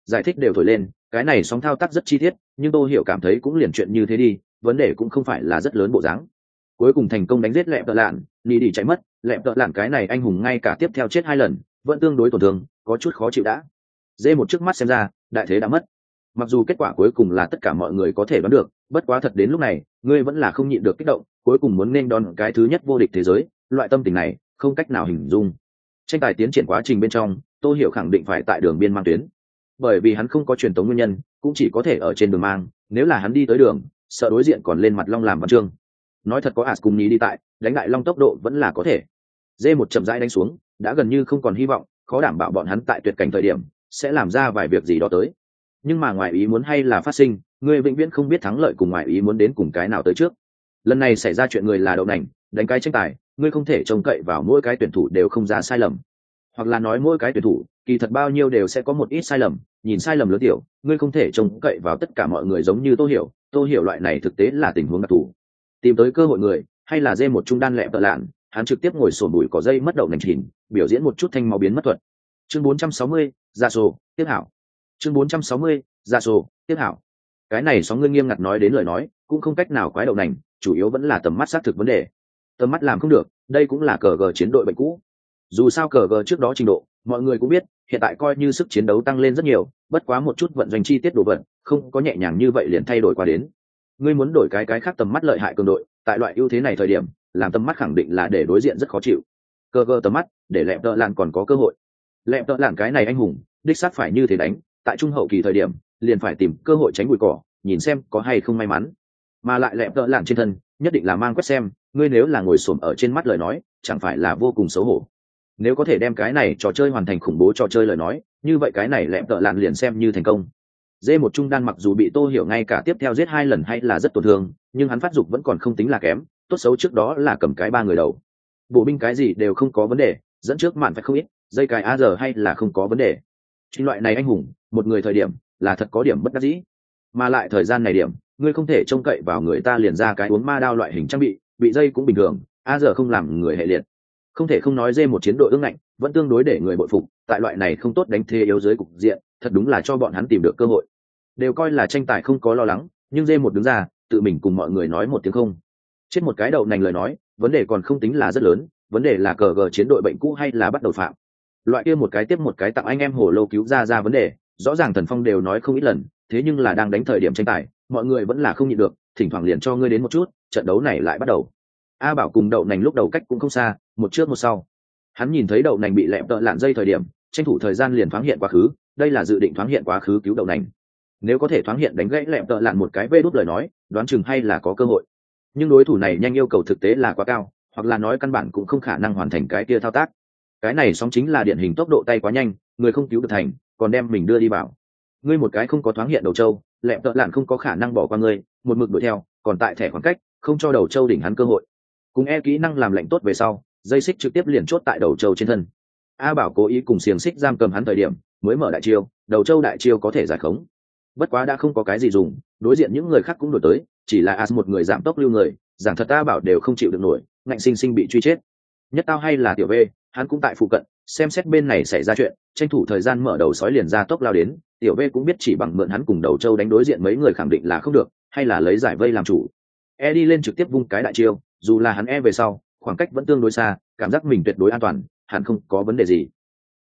Giải thích đều thổi lên, cái này sóng thao tác rất chi tiết, nhưng tô hiểu cảm thấy cũng liền chuyện như thế đi, vấn đề cũng không phải là rất lớn bộ dáng cuối cùng thành công đánh giết lẹp tợ lạn nỉ đi chạy mất lẹp tợ lạn cái này anh hùng ngay cả tiếp theo chết hai lần, vẫn tương đối tổn thương, có chút khó chịu đã. Dê một trước mắt xem ra, đại thế đã mất. Mặc dù kết quả cuối cùng là tất cả mọi người có thể đoán được, bất quá thật đến lúc này, ngươi vẫn là không nhịn được kích động, cuối cùng muốn nên đón cái thứ nhất vô địch thế giới, loại tâm tình này, không cách nào hình dung. Tranh tài tiến triển quá trình bên trong, tô hiểu khẳng định phải tại đường biên mang tuyến. Bởi vì hắn không có truyền thống nguyên nhân, cũng chỉ có thể ở trên đường mang, nếu là hắn đi tới đường, sợ đối diện còn lên mặt long làm văn chương nói thật có as cùng ní đi tại, đánh lại long tốc độ vẫn là có thể. Dê một chậm rãi đánh xuống, đã gần như không còn hy vọng, khó đảm bảo bọn hắn tại tuyệt cảnh thời điểm, sẽ làm ra vài việc gì đó tới. Nhưng mà ngoài ý muốn hay là phát sinh người vĩnh viễn không biết thắng lợi cùng ngoài ý muốn đến cùng cái nào tới trước. Lần này xảy ra chuyện người là đậu nành, đánh cái tranh tài, ngươi không thể trông cậy vào mỗi cái tuyển thủ đều không ra sai lầm. Hoặc là nói mỗi cái tuyển thủ, kỳ thật bao nhiêu đều sẽ có một ít sai lầm, nhìn sai lầm lớn tiểu, ngươi không thể trông cậy vào tất cả mọi người giống như tôi hiểu. Tôi hiểu loại này thực tế là tình huống đặc thù tìm tới cơ hội người hay là dê một trung đan lẹ vợ lạn hắn trực tiếp ngồi sổn bụi cỏ dây mất đậu nành chìm biểu diễn một chút thanh máu biến mất thuật. Chương 460, ra dạ sổ tiếp hảo. Chương 460, ra dạ sổ tiếp hảo. Cái này sóng ngươi nghiêm ngặt nói đến lời nói cũng không cách nào quái đậu nành chủ yếu vẫn là tầm mắt xác thực vấn đề. Tầm mắt làm không được đây cũng là cờ gờ chiến đội bệnh cũ. Dù sao cờ gờ trước đó trình độ mọi người cũng biết hiện tại coi như sức chiến đấu tăng lên rất nhiều bất quá một chút vận doanh chi tiết đồ vật không có nhẹ nhàng như vậy liền thay đổi qua đến ngươi muốn đổi cái cái khác tầm mắt lợi hại cường đội, tại loại ưu thế này thời điểm, làm tầm mắt khẳng định là để đối diện rất khó chịu. Cơ cơ tầm mắt, để lẹp tợ làn còn có cơ hội. Lẹp tợ làn cái này anh hùng, đích xác phải như thế đánh, tại trung hậu kỳ thời điểm, liền phải tìm cơ hội tránh bụi cỏ, nhìn xem có hay không may mắn. Mà lại lẹp tợ làn trên thân, nhất định là mang quét xem, ngươi nếu là ngồi xổm ở trên mắt lời nói, chẳng phải là vô cùng xấu hổ. Nếu có thể đem cái này trò chơi hoàn thành khủng bố trò chơi lời nói, như vậy cái này lẹm tợ lạn liền xem như thành công dê một trung đan mặc dù bị tô hiểu ngay cả tiếp theo giết hai lần hay là rất tổn thương, nhưng hắn phát dục vẫn còn không tính là kém, tốt xấu trước đó là cầm cái ba người đầu. Bộ binh cái gì đều không có vấn đề, dẫn trước mạn phải không ít, dây cài a giờ hay là không có vấn đề. Chính loại này anh hùng, một người thời điểm, là thật có điểm bất đắc dĩ. Mà lại thời gian này điểm, ngươi không thể trông cậy vào người ta liền ra cái uống ma đao loại hình trang bị bị dây cũng bình thường, a giờ không làm người hệ liệt. Không thể không nói dê một chiến đội ương ngạnh, vẫn tương đối để người bội phục, tại loại này không tốt đánh thế yếu dưới cục diện, thật đúng là cho bọn hắn tìm được cơ hội đều coi là tranh tài không có lo lắng, nhưng dê một đứng ra, tự mình cùng mọi người nói một tiếng không. Chết một cái đậu nành lời nói, vấn đề còn không tính là rất lớn, vấn đề là cờ gờ chiến đội bệnh cũ hay là bắt đầu phạm. Loại kia một cái tiếp một cái tặng anh em hồ lô cứu ra ra vấn đề, rõ ràng thần phong đều nói không ít lần, thế nhưng là đang đánh thời điểm tranh tài, mọi người vẫn là không nhịn được, thỉnh thoảng liền cho ngươi đến một chút, trận đấu này lại bắt đầu. A bảo cùng đậu nành lúc đầu cách cũng không xa, một trước một sau. Hắn nhìn thấy đậu nành bị lẹm tợ lạn dây thời điểm, tranh thủ thời gian liền thoáng hiện quá khứ, đây là dự định thoáng hiện quá khứ cứu đậu nành nếu có thể thoáng hiện đánh gãy lẹm tợ lạn một cái vê đốt lời nói, đoán chừng hay là có cơ hội. Nhưng đối thủ này nhanh yêu cầu thực tế là quá cao, hoặc là nói căn bản cũng không khả năng hoàn thành cái kia thao tác. Cái này sóng chính là điển hình tốc độ tay quá nhanh, người không cứu được thành, còn đem mình đưa đi vào ngươi một cái không có thoáng hiện đầu châu lẹm tợ lạn không có khả năng bỏ qua ngươi, một mực đuổi theo, còn tại thẻ khoảng cách, không cho đầu châu đỉnh hắn cơ hội. Cùng e kỹ năng làm lạnh tốt về sau, dây xích trực tiếp liền chốt tại đầu châu trên thân. A bảo cố ý cùng xiềng xích giam cầm hắn thời điểm, mới mở đại chiêu, đầu châu đại chiêu có thể giải khống bất quá đã không có cái gì dùng, đối diện những người khác cũng đổi tới, chỉ là as một người giảm tốc lưu người, giảng thật ta bảo đều không chịu được nổi, ngạnh sinh sinh bị truy chết. Nhất tao hay là tiểu v, hắn cũng tại phụ cận, xem xét bên này xảy ra chuyện, tranh thủ thời gian mở đầu sói liền ra tốc lao đến, tiểu v cũng biết chỉ bằng mượn hắn cùng đầu châu đánh đối diện mấy người khẳng định là không được, hay là lấy giải vây làm chủ. E đi lên trực tiếp vung cái đại chiêu, dù là hắn e về sau, khoảng cách vẫn tương đối xa, cảm giác mình tuyệt đối an toàn, hẳn không có vấn đề gì.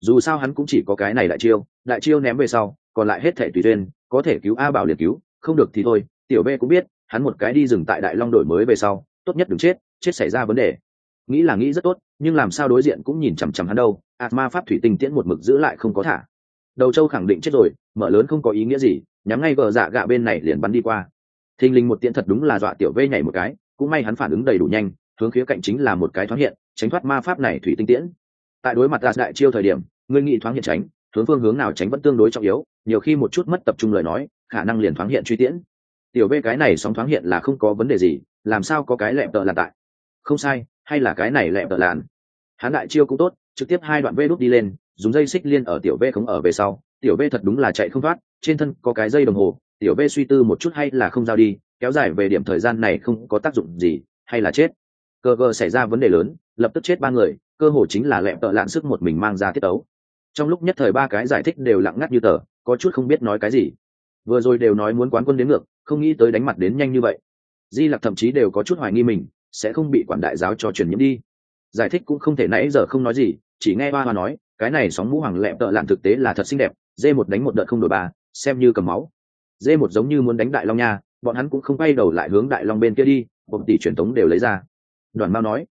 Dù sao hắn cũng chỉ có cái này đại chiêu đại chiêu ném về sau, còn lại hết thể tùy tuyên có thể cứu a bảo liền cứu, không được thì thôi, tiểu b cũng biết, hắn một cái đi dừng tại đại long đổi mới về sau, tốt nhất đừng chết chết xảy ra vấn đề. Nghĩ là nghĩ rất tốt, nhưng làm sao đối diện cũng nhìn chằm chằm hắn đâu ạt ma pháp thủy tinh tiễn một mực giữ lại không có thả. Đầu châu khẳng định chết rồi, mở lớn không có ý nghĩa gì, nhắm ngay vợ dạ gạ bên này liền bắn đi qua. Thình linh một tiễn thật đúng là dọa tiểu vê nhảy một cái, cũng may hắn phản ứng đầy đủ nhanh, hướng khía cạnh chính là một cái thoáng hiện, tránh thoát ma pháp này thủy tinh tiễn. Tại đối mặt đạt đại chiêu thời điểm ngươi nghĩ thoáng hiện tránh hướng phương hướng nào tránh vẫn tương đối trọng yếu, nhiều khi một chút mất tập trung lời nói, khả năng liền thoáng hiện truy tiễn. Tiểu b cái này sóng thoáng hiện là không có vấn đề gì, làm sao có cái lẹm tợ là tại? Không sai, hay là cái này lẹm tợ làn hắn đại chiêu cũng tốt, trực tiếp hai đoạn v đút đi lên, dùng dây xích liên ở tiểu v không ở về sau. Tiểu v thật đúng là chạy không thoát, trên thân có cái dây đồng hồ, tiểu v suy tư một chút hay là không giao đi, kéo dài về điểm thời gian này không có tác dụng gì, hay là chết? Cơ cơ xảy ra vấn đề lớn, lập tức chết ba người, cơ hồ chính là lẹm tợ lạn sức một mình mang ra tiết ấu trong lúc nhất thời ba cái giải thích đều lặng ngắt như tờ, có chút không biết nói cái gì. Vừa rồi đều nói muốn quán quân đến ngược, không nghĩ tới đánh mặt đến nhanh như vậy. Di lặc thậm chí đều có chút hoài nghi mình, sẽ không bị quản đại giáo cho truyền nhiễm đi. Giải thích cũng không thể nãy giờ không nói gì, chỉ nghe ba hoa nói, cái này sóng mũ hoàng lẹm tợ lặn thực tế là thật xinh đẹp, dê một đánh một đợt không đổi ba, xem như cầm máu. Dê một giống như muốn đánh đại long nha, bọn hắn cũng không quay đầu lại hướng đại long bên kia đi một tỷ truyền thống đều lấy ra. Đoàn mao nói.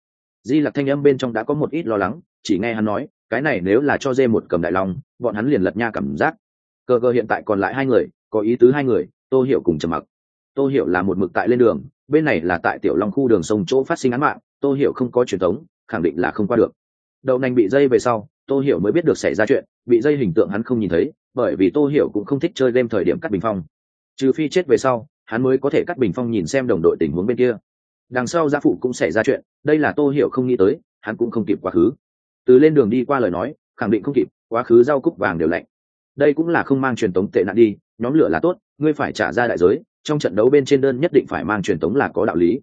Di lặc thanh âm bên trong đã có một ít lo lắng, chỉ nghe hắn nói cái này nếu là cho dê một cầm đại long, bọn hắn liền lật nha cảm giác. Cơ cơ hiện tại còn lại hai người, có ý tứ hai người, tô hiểu cùng trầm mặc. Tô hiểu là một mực tại lên đường, bên này là tại tiểu long khu đường sông chỗ phát sinh án mạng, tô hiểu không có truyền thống, khẳng định là không qua được. Đậu nành bị dây về sau, tô hiểu mới biết được xảy ra chuyện, bị dây hình tượng hắn không nhìn thấy, bởi vì tô hiểu cũng không thích chơi game thời điểm cắt bình phong. Trừ phi chết về sau, hắn mới có thể cắt bình phong nhìn xem đồng đội tình huống bên kia. Đằng sau gia phụ cũng xảy ra chuyện, đây là tô hiểu không nghĩ tới, hắn cũng không kịp quá khứ từ lên đường đi qua lời nói, khẳng định không kịp, quá khứ rau cúc vàng đều lạnh. Đây cũng là không mang truyền tống tệ nạn đi, nhóm lửa là tốt, ngươi phải trả ra đại giới, trong trận đấu bên trên đơn nhất định phải mang truyền tống là có đạo lý.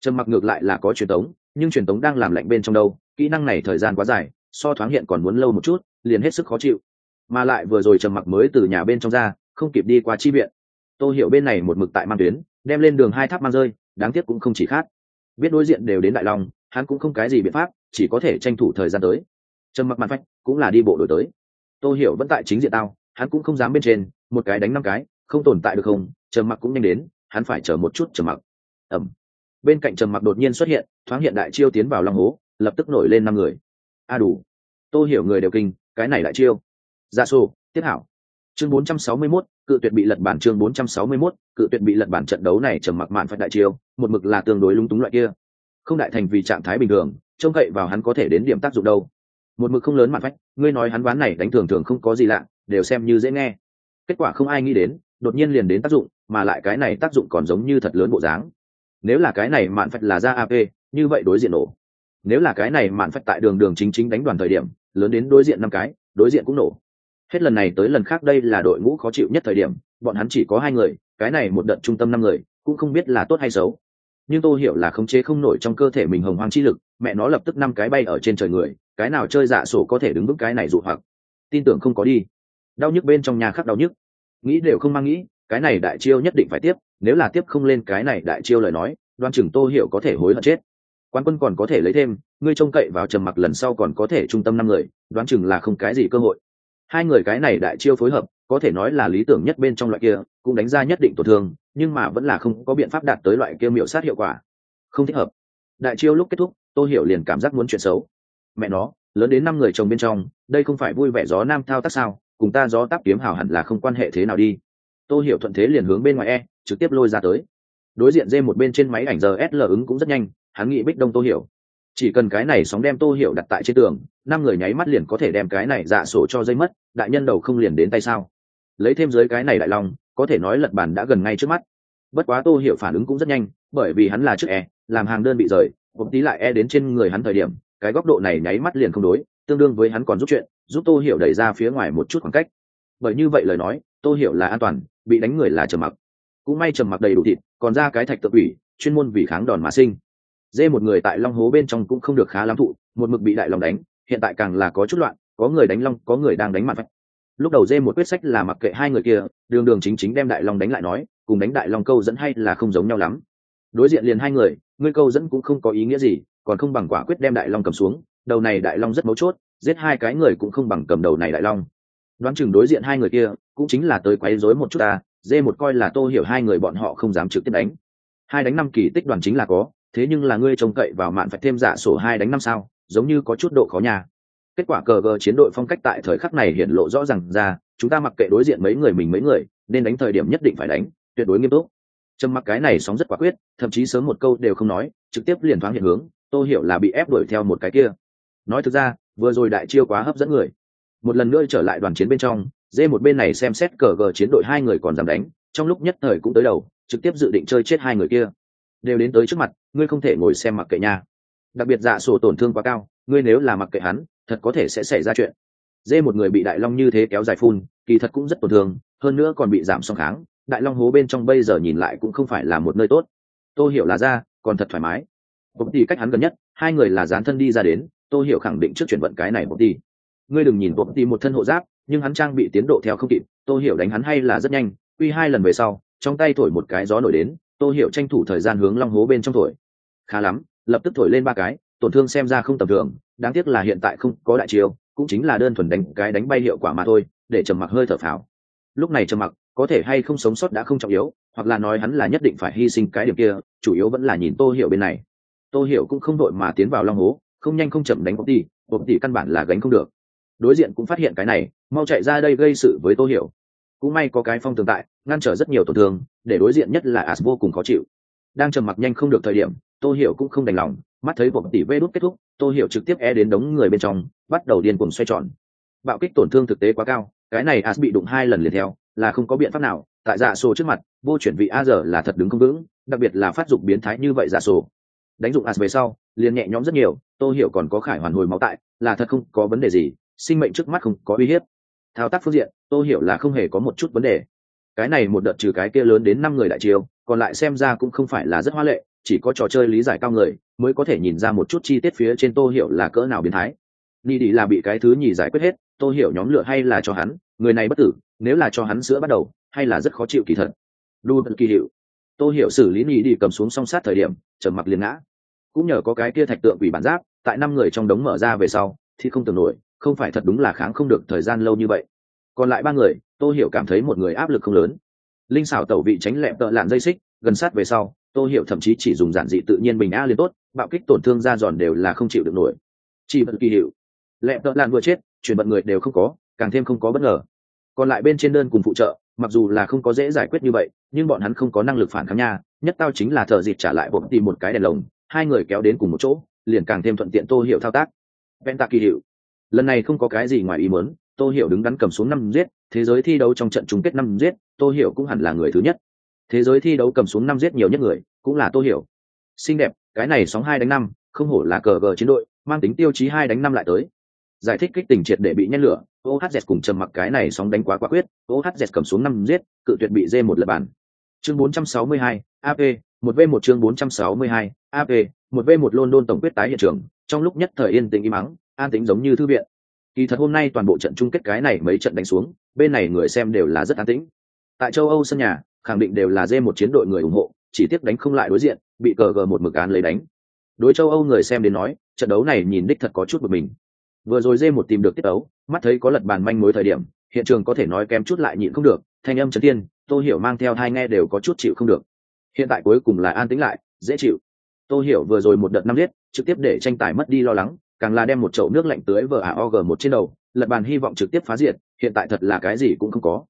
Trầm mặc ngược lại là có truyền tống, nhưng truyền tống đang làm lạnh bên trong đâu, kỹ năng này thời gian quá dài, so thoáng hiện còn muốn lâu một chút, liền hết sức khó chịu. Mà lại vừa rồi trầm mặc mới từ nhà bên trong ra, không kịp đi qua chi viện. Tôi hiểu bên này một mực tại mang tuyến, đem lên đường hai tháp mang rơi, đáng tiếc cũng không chỉ khác. Biết đối diện đều đến đại long hắn cũng không cái gì biện pháp chỉ có thể tranh thủ thời gian tới. Trầm mặc mặt phách cũng là đi bộ đổi tới. Tôi hiểu vẫn tại chính diện tao hắn cũng không dám bên trên một cái đánh năm cái không tồn tại được không trầm mặc cũng nhanh đến hắn phải chờ một chút trầm mặc. Ẩm bên cạnh trầm mặc đột nhiên xuất hiện thoáng hiện đại chiêu tiến vào long hố lập tức nổi lên năm người. A đủ. Tôi hiểu người đều kinh cái này đại chiêu. Ra dạ tiếp hảo. Chương 461, cự tuyệt bị lật bản chương 461, cự tuyệt bị lật bản trận đấu này trầm mặc mạn phách đại chiêu một mực là tương đối lung túng loại kia không đại thành vì trạng thái bình thường, trông cậy vào hắn có thể đến điểm tác dụng đâu. Một mực không lớn mặt vách ngươi nói hắn ván này đánh thường thường không có gì lạ, đều xem như dễ nghe. Kết quả không ai nghĩ đến, đột nhiên liền đến tác dụng, mà lại cái này tác dụng còn giống như thật lớn bộ dáng. Nếu là cái này mạn phách là ra ap như vậy đối diện nổ. Nếu là cái này mạn phách tại đường đường chính chính đánh đoàn thời điểm, lớn đến đối diện năm cái, đối diện cũng nổ. Hết lần này tới lần khác đây là đội ngũ khó chịu nhất thời điểm, bọn hắn chỉ có hai người, cái này một đợt trung tâm năm người, cũng không biết là tốt hay xấu nhưng tôi hiểu là khống chế không nổi trong cơ thể mình hồng hoang chi lực, mẹ nó lập tức năm cái bay ở trên trời người, cái nào chơi dạ sổ có thể đứng vững cái này dụ hoặc. Tin tưởng không có đi. Đau nhức bên trong nhà khắc đau nhức. Nghĩ đều không mang nghĩ, cái này đại chiêu nhất định phải tiếp, nếu là tiếp không lên cái này đại chiêu lời nói, đoan chừng tô hiểu có thể hối hận chết. Quan quân còn có thể lấy thêm, ngươi trông cậy vào trầm mặc lần sau còn có thể trung tâm năm người, đoán chừng là không cái gì cơ hội. Hai người cái này đại chiêu phối hợp, có thể nói là lý tưởng nhất bên trong loại kia, cũng đánh ra nhất định tổn thương nhưng mà vẫn là không có biện pháp đạt tới loại kia miểu sát hiệu quả. Không thích hợp. Đại chiêu lúc kết thúc, tô hiểu liền cảm giác muốn chuyện xấu. Mẹ nó, lớn đến năm người chồng bên trong, đây không phải vui vẻ gió nam thao tác sao, cùng ta gió táp kiếm hào hẳn là không quan hệ thế nào đi. Tô hiểu thuận thế liền hướng bên ngoài e trực tiếp lôi ra tới. Đối diện dê một bên trên máy ảnh giờ sl ứng cũng rất nhanh, hắn nghĩ bích đông tô hiểu. Chỉ cần cái này sóng đem tô hiểu đặt tại trên tường, năm người nháy mắt liền có thể đem cái này dạ sổ cho dây mất, đại nhân đầu không liền đến tay sao? Lấy thêm dưới cái này đại long có thể nói lật bàn đã gần ngay trước mắt. Bất quá tô hiểu phản ứng cũng rất nhanh, bởi vì hắn là trước e làm hàng đơn bị rời, một tí lại e đến trên người hắn thời điểm, cái góc độ này nháy mắt liền không đối, tương đương với hắn còn giúp chuyện, giúp tô hiểu đẩy ra phía ngoài một chút khoảng cách. Bởi như vậy lời nói, tô hiểu là an toàn, bị đánh người là trầm mặc. Cũng may trầm mặc đầy đủ thịt, còn ra cái thạch tự ủy chuyên môn vì kháng đòn mà sinh. Dê một người tại long hố bên trong cũng không được khá lắm thụ, một mực bị đại long đánh, hiện tại càng là có chút loạn, có người đánh long, có người đang đánh mặt lúc đầu dê một quyết sách là mặc kệ hai người kia, đường đường chính chính đem đại long đánh lại nói, cùng đánh đại long câu dẫn hay là không giống nhau lắm. Đối diện liền hai người, ngươi câu dẫn cũng không có ý nghĩa gì, còn không bằng quả quyết đem đại long cầm xuống, đầu này đại long rất mấu chốt, giết hai cái người cũng không bằng cầm đầu này đại long. Đoán chừng đối diện hai người kia, cũng chính là tới quấy rối một chút ta, dê một coi là tô hiểu hai người bọn họ không dám trực tiếp đánh. Hai đánh năm kỳ tích đoàn chính là có, thế nhưng là ngươi trông cậy vào mạn phải thêm giả sổ hai đánh năm sao, giống như có chút độ khó nhà kết quả cờ gờ chiến đội phong cách tại thời khắc này hiện lộ rõ ràng ra, chúng ta mặc kệ đối diện mấy người mình mấy người, nên đánh thời điểm nhất định phải đánh, tuyệt đối nghiêm túc. Trầm mặc cái này sóng rất quả quyết, thậm chí sớm một câu đều không nói, trực tiếp liền thoáng hiện hướng tôi hiểu là bị ép đuổi theo một cái kia. Nói thực ra, vừa rồi đại chiêu quá hấp dẫn người. Một lần nữa trở lại đoàn chiến bên trong, dê một bên này xem xét cờ gờ chiến đội hai người còn dám đánh, trong lúc nhất thời cũng tới đầu, trực tiếp dự định chơi chết hai người kia. Đều đến tới trước mặt, ngươi không thể ngồi xem mặc kệ nha. Đặc biệt dạ sổ tổn thương quá cao, ngươi nếu là mặc kệ hắn thật có thể sẽ xảy ra chuyện. Dê một người bị đại long như thế kéo dài phun, kỳ thật cũng rất tổn thương, hơn nữa còn bị giảm song kháng. Đại long hố bên trong bây giờ nhìn lại cũng không phải là một nơi tốt. Tôi hiểu là ra, còn thật thoải mái. Công tỷ cách hắn gần nhất, hai người là dán thân đi ra đến tôi hiểu khẳng định trước chuyển vận cái này công tỷ. Ngươi đừng nhìn công tỷ một thân hộ giáp, nhưng hắn trang bị tiến độ theo không kịp tôi hiểu đánh hắn hay là rất nhanh quy hai lần về sau, trong tay thổi một cái gió nổi đến tôi hiểu tranh thủ thời gian hướng long hố bên trong thổi. Khá lắm, lập tức thổi lên ba cái, tổn thương xem ra không tầm thường đáng tiếc là hiện tại không có đại chiêu cũng chính là đơn thuần đánh cái đánh bay hiệu quả mà thôi, để trầm mặc hơi thở phào. Lúc này trầm mặc, có thể hay không sống sót đã không trọng yếu, hoặc là nói hắn là nhất định phải hy sinh cái điểm kia, chủ yếu vẫn là nhìn tô hiểu bên này. Tô hiểu cũng không đội mà tiến vào long hố, không nhanh không chậm đánh bóng tỷ bóng tỷ căn bản là gánh không được. Đối diện cũng phát hiện cái này, mau chạy ra đây gây sự với tô hiểu. Cũng may có cái phong tường tại, ngăn trở rất nhiều tổn thương, để đối diện nhất là as vô cùng khó chịu. Đang trầm mặc nhanh không được thời điểm, tô hiểu cũng không đành lòng mắt thấy cuộc tỷ vê đút kết thúc, tô hiểu trực tiếp e đến đống người bên trong, bắt đầu điên cuồng xoay tròn. Bạo kích tổn thương thực tế quá cao, cái này as bị đụng hai lần liền theo, là không có biện pháp nào, tại dạ sổ trước mặt, vô chuyển vị a giờ là thật đứng không vững, đặc biệt là phát dụng biến thái như vậy dạ sổ. Đánh dụng as về sau, liền nhẹ nhõm rất nhiều, tô hiểu còn có khải hoàn hồi máu tại, là thật không có vấn đề gì, sinh mệnh trước mắt không có uy hiếp. Thao tác phương diện, tô hiểu là không hề có một chút vấn đề. Cái này một đợt trừ cái kia lớn đến năm người đại chiều còn lại xem ra cũng không phải là rất hoa lệ chỉ có trò chơi lý giải cao người mới có thể nhìn ra một chút chi tiết phía trên tô hiểu là cỡ nào biến thái. Ni đi là bị cái thứ nhì giải quyết hết, tô hiểu nhóm lựa hay là cho hắn, người này bất tử, nếu là cho hắn sữa bắt đầu, hay là rất khó chịu kỳ thật. Đu bận kỳ hiệu. Tô hiểu xử lý ni đi cầm xuống song sát thời điểm, trầm mặc liền ngã. Cũng nhờ có cái kia thạch tượng quỷ bản giáp, tại năm người trong đống mở ra về sau, thì không tưởng nổi, không phải thật đúng là kháng không được thời gian lâu như vậy. Còn lại ba người, tô hiểu cảm thấy một người áp lực không lớn. Linh xảo tẩu vị tránh lẹm tợ lạn dây xích, gần sát về sau tô hiểu thậm chí chỉ dùng giản dị tự nhiên bình a liền tốt, bạo kích tổn thương ra giòn đều là không chịu được nổi. Chỉ vẫn kỳ hiệu lẹ tợ lan vừa chết, chuyển bận người đều không có, càng thêm không có bất ngờ. Còn lại bên trên đơn cùng phụ trợ, mặc dù là không có dễ giải quyết như vậy, nhưng bọn hắn không có năng lực phản kháng nha, nhất tao chính là thợ dịp trả lại bộ tìm một cái đèn lồng, hai người kéo đến cùng một chỗ, liền càng thêm thuận tiện tô hiểu thao tác. Vẹn tạ kỳ hiệu lần này không có cái gì ngoài ý muốn, tô hiểu đứng đắn cầm xuống năm giết, thế giới thi đấu trong trận chung kết năm giết, tô hiểu cũng hẳn là người thứ nhất thế giới thi đấu cầm xuống năm giết nhiều nhất người cũng là tô hiểu. Xinh đẹp cái này sóng hai đánh năm không hổ là cờ gờ chiến đội mang tính tiêu chí hai đánh năm lại tới. Giải thích kích tình triệt để bị nhen lửa ohz cùng trầm mặc cái này sóng đánh quá quả quyết ohz cầm xuống năm giết cự tuyệt bị dê một lập bàn chương 462, ap một v một chương 462, ap một v một london tổng quyết tái hiện trường trong lúc nhất thời yên tĩnh im mắng an tĩnh giống như thư viện. Kỳ thật hôm nay toàn bộ trận chung kết cái này mấy trận đánh xuống bên này người xem đều là rất an tĩnh. Tại châu âu sân nhà khẳng định đều là dê một chiến đội người ủng hộ, chỉ tiếc đánh không lại đối diện, bị cờ gờ một mực án lấy đánh. Đối châu âu người xem đến nói, trận đấu này nhìn đích thật có chút bực mình. Vừa rồi dê một tìm được tiết đấu mắt thấy có lật bàn manh mối thời điểm, hiện trường có thể nói kém chút lại nhịn không được, thanh âm trấn tiên tôi hiểu mang theo hai nghe đều có chút chịu không được. Hiện tại cuối cùng là an tĩnh lại, dễ chịu. Tôi hiểu vừa rồi một đợt năm liết trực tiếp để tranh tài mất đi lo lắng, càng là đem một chậu nước lạnh tưới vờ og một trên đầu, lật bàn hy vọng trực tiếp phá diệt, hiện tại thật là cái gì cũng không có.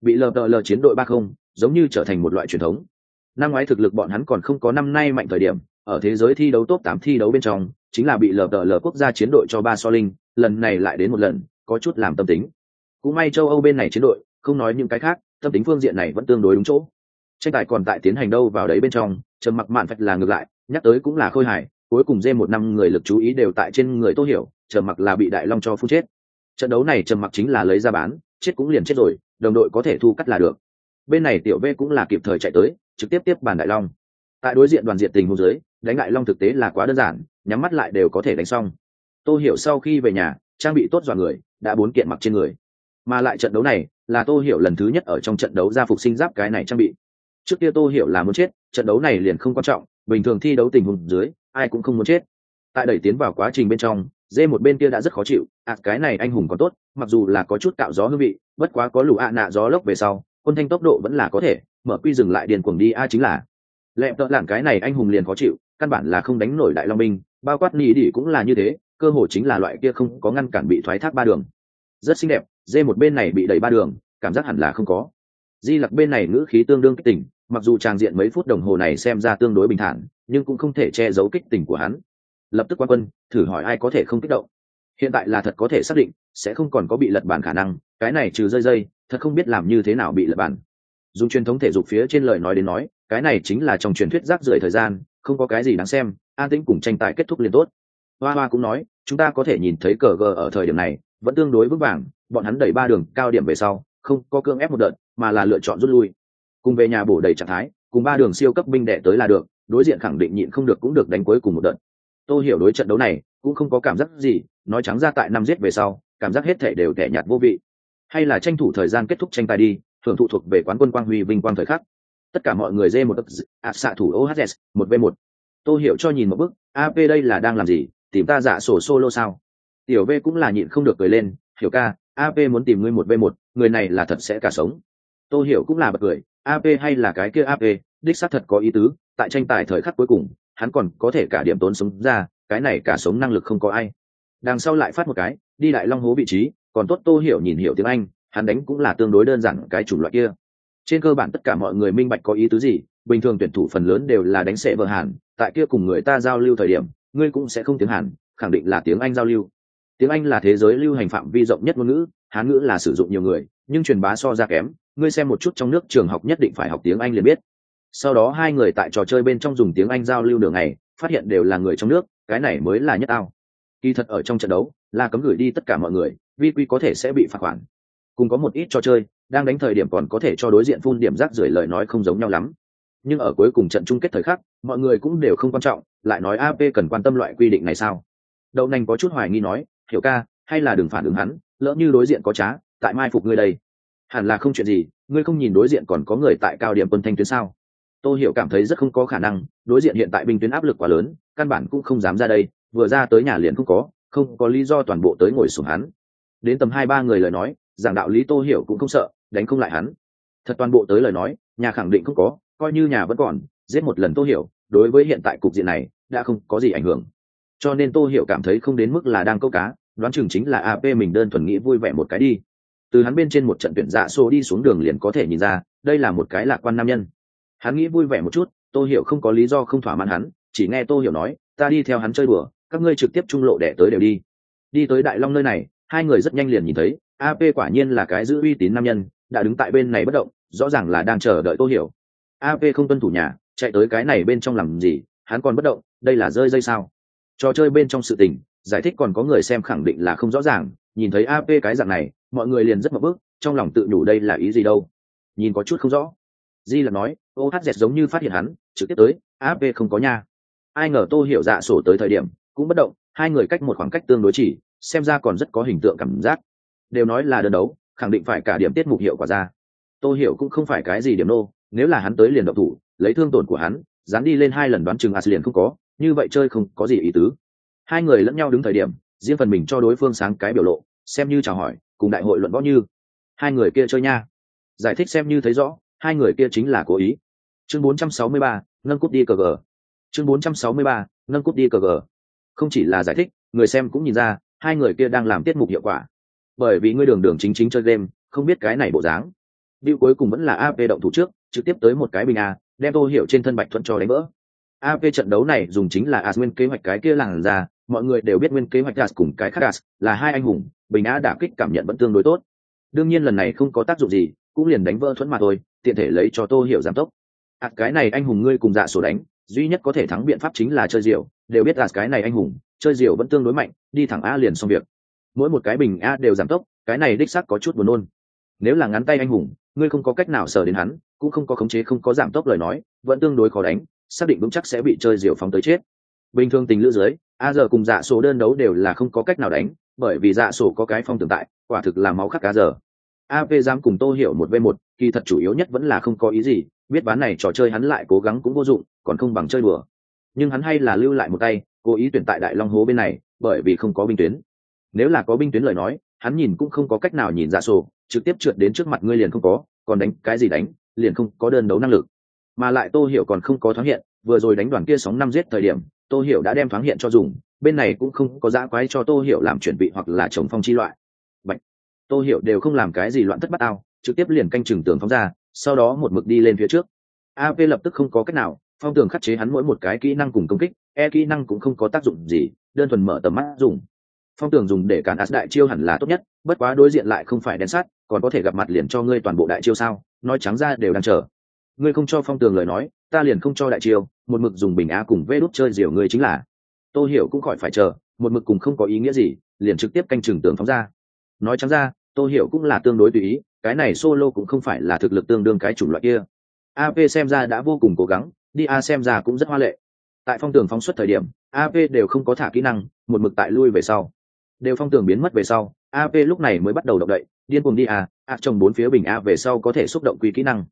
Bị lờ đờ lờ chiến đội ba không giống như trở thành một loại truyền thống. Năm ngoái thực lực bọn hắn còn không có năm nay mạnh thời điểm, ở thế giới thi đấu top tám thi đấu bên trong, chính là bị lờ đờ lờ quốc gia chiến đội cho ba so linh, lần này lại đến một lần, có chút làm tâm tính. Cũng may châu âu bên này chiến đội, không nói những cái khác, tâm tính phương diện này vẫn tương đối đúng chỗ. Tranh tài còn tại tiến hành đâu vào đấy bên trong, trầm mặc mạn phạch là ngược lại, nhắc tới cũng là khôi hài, cuối cùng dê một năm người lực chú ý đều tại trên người tô hiểu, trầm mặc là bị đại long cho phun chết. Trận đấu này trầm mặc chính là lấy ra bán, chết cũng liền chết rồi, đồng đội có thể thu cắt là được bên này tiểu v cũng là kịp thời chạy tới, trực tiếp tiếp bàn đại long. Tại đối diện đoàn diện tình hôn giới đánh đại long thực tế là quá đơn giản, nhắm mắt lại đều có thể đánh xong. Tô hiểu sau khi về nhà, trang bị tốt dọa người, đã bốn kiện mặc trên người. Mà lại trận đấu này, là tô hiểu lần thứ nhất ở trong trận đấu ra phục sinh giáp cái này trang bị. Trước kia tô hiểu là muốn chết, trận đấu này liền không quan trọng, bình thường thi đấu tình huống dưới, ai cũng không muốn chết. Tại đẩy tiến vào quá trình bên trong dê một bên kia đã rất khó chịu ạt cái này anh hùng còn tốt, mặc dù là có chút cạo gió hương vị, bất quá có lũ ạ nạ gió lốc về sau quân thanh tốc độ vẫn là có thể, mở quy dừng lại điền cuồng đi, a, chính là. Lẹp tợ lạng cái này anh hùng liền khó chịu, căn bản là không đánh nổi đại long binh bao quát nỉ đỉ cũng là như thế, cơ hội chính là loại kia không có ngăn cản bị thoái thác ba đường. Rất xinh đẹp, dê một bên này bị đẩy ba đường, cảm giác hẳn là không có. Di lặc bên này ngữ khí tương đương kích tỉnh mặc dù tràng diện mấy phút đồng hồ này xem ra tương đối bình thản, nhưng cũng không thể che giấu kích tỉnh của hắn. Lập tức quan quân, thử hỏi ai có thể không kích động. Hiện tại là thật có thể xác định, sẽ không còn có bị lật bản khả năng, cái này trừ rơi rơi thật không biết làm như thế nào bị lật bản dùng truyền thống thể dục phía trên lời nói đến nói, cái này chính là trong truyền thuyết rác rưởi thời gian, không có cái gì đáng xem, an tĩnh cùng tranh tài kết thúc liền tốt. Hoa hoa cũng nói, chúng ta có thể nhìn thấy cờ gờ ở thời điểm này, vẫn tương đối vững vàng, bọn hắn đẩy ba đường cao điểm về sau, không có cương ép một đợt, mà là lựa chọn rút lui. Cùng về nhà bổ đầy trạng thái, cùng ba đường siêu cấp binh đệ tới là được, đối diện khẳng định nhịn không được cũng được đánh cuối cùng một đợt. Tôi hiểu đối trận đấu này, cũng không có cảm giác gì, nói trắng ra tại năm giết về sau, cảm giác hết thể đều tẻ nhạt vô vị hay là tranh thủ thời gian kết thúc tranh tài đi hưởng thụ thuộc về quán quân quang huy vinh quang thời khắc. Tất cả mọi người dê một ức ạ, xạ thủ ohs một v một. Tôi hiểu cho nhìn một bức ap đây là đang làm gì? Tìm ta giả sổ solo sao? Tiểu v cũng là nhịn không được cười lên, hiểu ca ap muốn tìm ngươi một v một, người này là thật sẽ cả sống. Tôi hiểu cũng là bật cười ap hay là cái kia ap đích xác thật có ý tứ, tại tranh tài thời khắc cuối cùng, hắn còn có thể cả điểm tốn sống ra, cái này cả sống năng lực không có ai. Đằng sau lại phát một cái, đi lại long hố vị trí còn tốt tô hiểu nhìn hiểu tiếng anh, hắn đánh cũng là tương đối đơn giản cái chủng loại kia. Trên cơ bản tất cả mọi người minh bạch có ý tứ gì, bình thường tuyển thủ phần lớn đều là đánh sệ vợ hàn, tại kia cùng người ta giao lưu thời điểm, ngươi cũng sẽ không tiếng hàn, khẳng định là tiếng anh giao lưu. Tiếng anh là thế giới lưu hành phạm vi rộng nhất ngôn ngữ, hán ngữ là sử dụng nhiều người, nhưng truyền bá so ra kém, ngươi xem một chút trong nước trường học nhất định phải học tiếng anh liền biết. Sau đó hai người tại trò chơi bên trong dùng tiếng anh giao lưu đường này, phát hiện đều là người trong nước, cái này mới là nhất ao kỳ thật ở trong trận đấu là cấm gửi đi tất cả mọi người, vi quy có thể sẽ bị phạt khoản. Cùng có một ít trò chơi, đang đánh thời điểm còn có thể cho đối diện phun điểm rác rưởi lời nói không giống nhau lắm. Nhưng ở cuối cùng trận chung kết thời khắc, mọi người cũng đều không quan trọng, lại nói ap cần quan tâm loại quy định này sao? Đậu nành có chút hoài nghi nói, hiểu ca, hay là đừng phản ứng hắn, lỡ như đối diện có trá, tại mai phục ngươi đây. Hẳn là không chuyện gì, ngươi không nhìn đối diện còn có người tại cao điểm quân thanh tuyến sao? Tôi hiểu cảm thấy rất không có khả năng, đối diện hiện tại binh tuyến áp lực quá lớn, căn bản cũng không dám ra đây, vừa ra tới nhà liền không có không có lý do toàn bộ tới ngồi xuống hắn. Đến tầm hai ba người lời nói, giảng đạo lý tô hiểu cũng không sợ, đánh không lại hắn. Thật toàn bộ tới lời nói, nhà khẳng định không có, coi như nhà vẫn còn, giết một lần tô hiểu, đối với hiện tại cục diện này, đã không có gì ảnh hưởng. Cho nên tô hiểu cảm thấy không đến mức là đang câu cá, đoán chừng chính là ap mình đơn thuần nghĩ vui vẻ một cái đi. Từ hắn bên trên một trận tuyển dạ xô đi xuống đường liền có thể nhìn ra, đây là một cái lạc quan nam nhân. Hắn nghĩ vui vẻ một chút, tô hiểu không có lý do không thỏa mãn hắn, chỉ nghe tô hiểu nói, ta đi theo hắn chơi bừa các ngươi trực tiếp trung lộ đẻ tới đều đi. Đi tới đại long nơi này, hai người rất nhanh liền nhìn thấy ap quả nhiên là cái giữ uy tín nam nhân, đã đứng tại bên này bất động, rõ ràng là đang chờ đợi tô hiểu. Ap không tuân thủ nhà, chạy tới cái này bên trong làm gì, hắn còn bất động, đây là rơi dây sao? Trò chơi bên trong sự tình, giải thích còn có người xem khẳng định là không rõ ràng, nhìn thấy ap cái dạng này, mọi người liền rất mập bước, trong lòng tự đủ đây là ý gì đâu. Nhìn có chút không rõ. Di là nói, ô hát dẹt giống như phát hiện hắn, trực tiếp tới ap không có nha. Ai ngờ tô hiểu dạ sổ tới thời điểm cũng bất động hai người cách một khoảng cách tương đối chỉ xem ra còn rất có hình tượng cảm giác. Đều nói là đơn đấu khẳng định phải cả điểm tiết mục hiệu quả ra. Tô hiểu cũng không phải cái gì điểm nô nếu là hắn tới liền động thủ lấy thương tổn của hắn dán đi lên hai lần đoán chừng as liền không có như vậy chơi không có gì ý tứ. Hai người lẫn nhau đứng thời điểm riêng phần mình cho đối phương sáng cái biểu lộ xem như chào hỏi cùng đại hội luận võ như. Hai người kia chơi nha. Giải thích xem như thấy rõ hai người kia chính là cố ý. Chương 463, nâng cúp đi cờ gờ. Chương 463, nâng cúp đi cờ gờ không chỉ là giải thích người xem cũng nhìn ra hai người kia đang làm tiết mục hiệu quả bởi vì ngươi đường đường chính chính chơi game không biết cái này bộ dáng điệu cuối cùng vẫn là AP động thủ trước, trực tiếp tới một cái bình a, đem Tô Hiểu trên thân Bạch Thuận cho đánh vỡ. AP trận đấu này dùng chính là Aswin kế hoạch cái kia làng ra, mọi người đều biết nguyên kế hoạch As cùng cái khác As là hai anh hùng, bình a đả kích cảm nhận vẫn tương đối tốt. Đương nhiên lần này không có tác dụng gì, cũng liền đánh vỡ thuẫn mà thôi, tiện thể lấy cho Tô Hiểu giảm tốc. À, cái này anh hùng ngươi cùng dạ sổ đánh, duy nhất có thể thắng biện pháp chính là chơi diều, đều biết là cái này anh hùng, chơi diều vẫn tương đối mạnh, đi thẳng A liền xong việc. Mỗi một cái bình A đều giảm tốc, cái này đích xác có chút buồn nôn. Nếu là ngắn tay anh hùng, ngươi không có cách nào sở đến hắn cũng không có khống chế không có giảm tốc lời nói vẫn tương đối khó đánh xác định vững chắc sẽ bị chơi diều phóng tới chết bình thường tình lữ dưới a giờ cùng dạ sổ đơn đấu đều là không có cách nào đánh bởi vì dạ sổ có cái phong tường tại quả thực là máu khắc cá giờ ap dám cùng tô hiểu một v một kỳ thật chủ yếu nhất vẫn là không có ý gì biết bán này trò chơi hắn lại cố gắng cũng vô dụng còn không bằng chơi đùa nhưng hắn hay là lưu lại một tay, cố ý tuyển tại đại long hố bên này, bởi vì không có binh tuyến. Nếu là có binh tuyến lời nói, hắn nhìn cũng không có cách nào nhìn ra sổ, trực tiếp trượt đến trước mặt ngươi liền không có, còn đánh cái gì đánh, liền không có đơn đấu năng lực. Mà lại tô hiểu còn không có thoáng hiện, vừa rồi đánh đoàn kia sóng năm giết thời điểm, tô hiểu đã đem thoáng hiện cho dùng, bên này cũng không có dã quái cho tô hiểu làm chuẩn bị hoặc là chống phong chi loại. Bạch. tô hiểu đều không làm cái gì loạn thất bát ao trực tiếp liền canh chừng tường phóng ra, sau đó một mực đi lên phía trước. Ap lập tức không có cách nào phong tường khắc chế hắn mỗi một cái kỹ năng cùng công kích e kỹ năng cũng không có tác dụng gì, đơn thuần mở tầm mắt dùng. Phong tường dùng để cản as đại chiêu hẳn là tốt nhất, bất quá đối diện lại không phải đen sắt, còn có thể gặp mặt liền cho ngươi toàn bộ đại chiêu sao, nói trắng ra đều đang chờ. Ngươi không cho phong tường lời nói, ta liền không cho đại chiêu, một mực dùng bình á cùng vê đốt chơi diều ngươi chính là. Tôi hiểu cũng khỏi phải chờ, một mực cùng không có ý nghĩa gì, liền trực tiếp canh chừng tường phóng ra. Nói trắng ra tôi hiểu cũng là tương đối tùy ý, cái này solo cũng không phải là thực lực tương đương cái chủng loại kia. Ap xem ra đã vô cùng cố gắng đi a xem ra cũng rất hoa lệ. Tại phong tường phóng xuất thời điểm ap đều không có thả kỹ năng, một mực tại lui về sau. Đều phong tường biến mất về sau ap lúc này mới bắt đầu động đậy, điên cuồng đi a a trồng bốn phía bình a về sau có thể xúc động quy kỹ năng.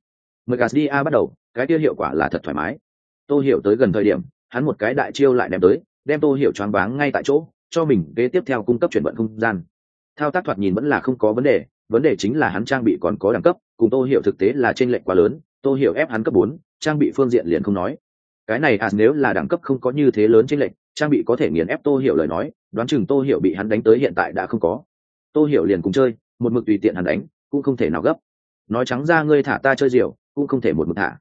Mười gas đi a bắt đầu, cái kia hiệu quả là thật thoải mái. Tô hiểu tới gần thời điểm, hắn một cái đại chiêu lại đem tới, đem tô hiểu choáng váng ngay tại chỗ, cho mình kế tiếp theo cung cấp chuyển vận không gian. Thao tác thoạt nhìn vẫn là không có vấn đề vấn đề chính là hắn trang bị còn có đẳng cấp, cùng tô hiểu thực tế là trên lệch quá lớn, tô hiểu ép hắn cấp bốn trang bị phương diện liền không nói. Cái này à nếu là đẳng cấp không có như thế lớn trên lệnh trang bị có thể nghiền ép tô hiểu lời nói, đoán chừng tô hiểu bị hắn đánh tới hiện tại đã không có. Tô hiểu liền cùng chơi, một mực tùy tiện hắn đánh, cũng không thể nào gấp. Nói trắng ra ngươi thả ta chơi diều, cũng không thể một mực thả.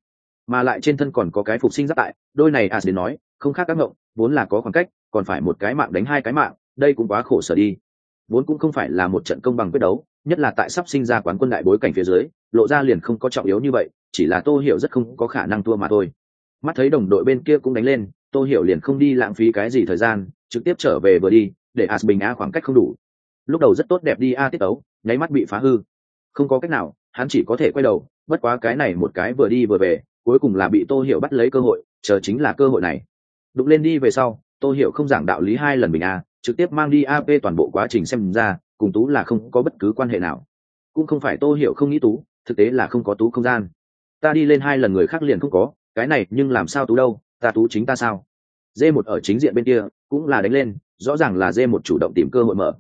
Mà lại trên thân còn có cái phục sinh giáp tại, đôi này à đến nói, không khác các ngộng, vốn là có khoảng cách, còn phải một cái mạng đánh hai cái mạng, đây cũng quá khổ sở đi vốn cũng không phải là một trận công bằng quyết đấu, nhất là tại sắp sinh ra quán quân đại bối cảnh phía dưới, lộ ra liền không có trọng yếu như vậy, chỉ là tô hiểu rất không có khả năng thua mà thôi. Mắt thấy đồng đội bên kia cũng đánh lên, tô hiểu liền không đi lãng phí cái gì thời gian, trực tiếp trở về vừa đi, để as bình a khoảng cách không đủ. Lúc đầu rất tốt đẹp đi a tiết ấu nháy mắt bị phá hư. Không có cách nào, hắn chỉ có thể quay đầu, bất quá cái này một cái vừa đi vừa về, cuối cùng là bị tô hiểu bắt lấy cơ hội, chờ chính là cơ hội này. Đụng lên đi về sau, tô hiểu không giảng đạo lý hai lần bình a trực tiếp mang đi ap toàn bộ quá trình xem ra, cùng tú là không có bất cứ quan hệ nào. Cũng không phải tô hiểu không nghĩ tú, thực tế là không có tú không gian. Ta đi lên hai lần người khác liền không có, cái này nhưng làm sao tú đâu, ta tú chính ta sao? Dê một ở chính diện bên kia, cũng là đánh lên, rõ ràng là dê một chủ động tìm cơ hội mở.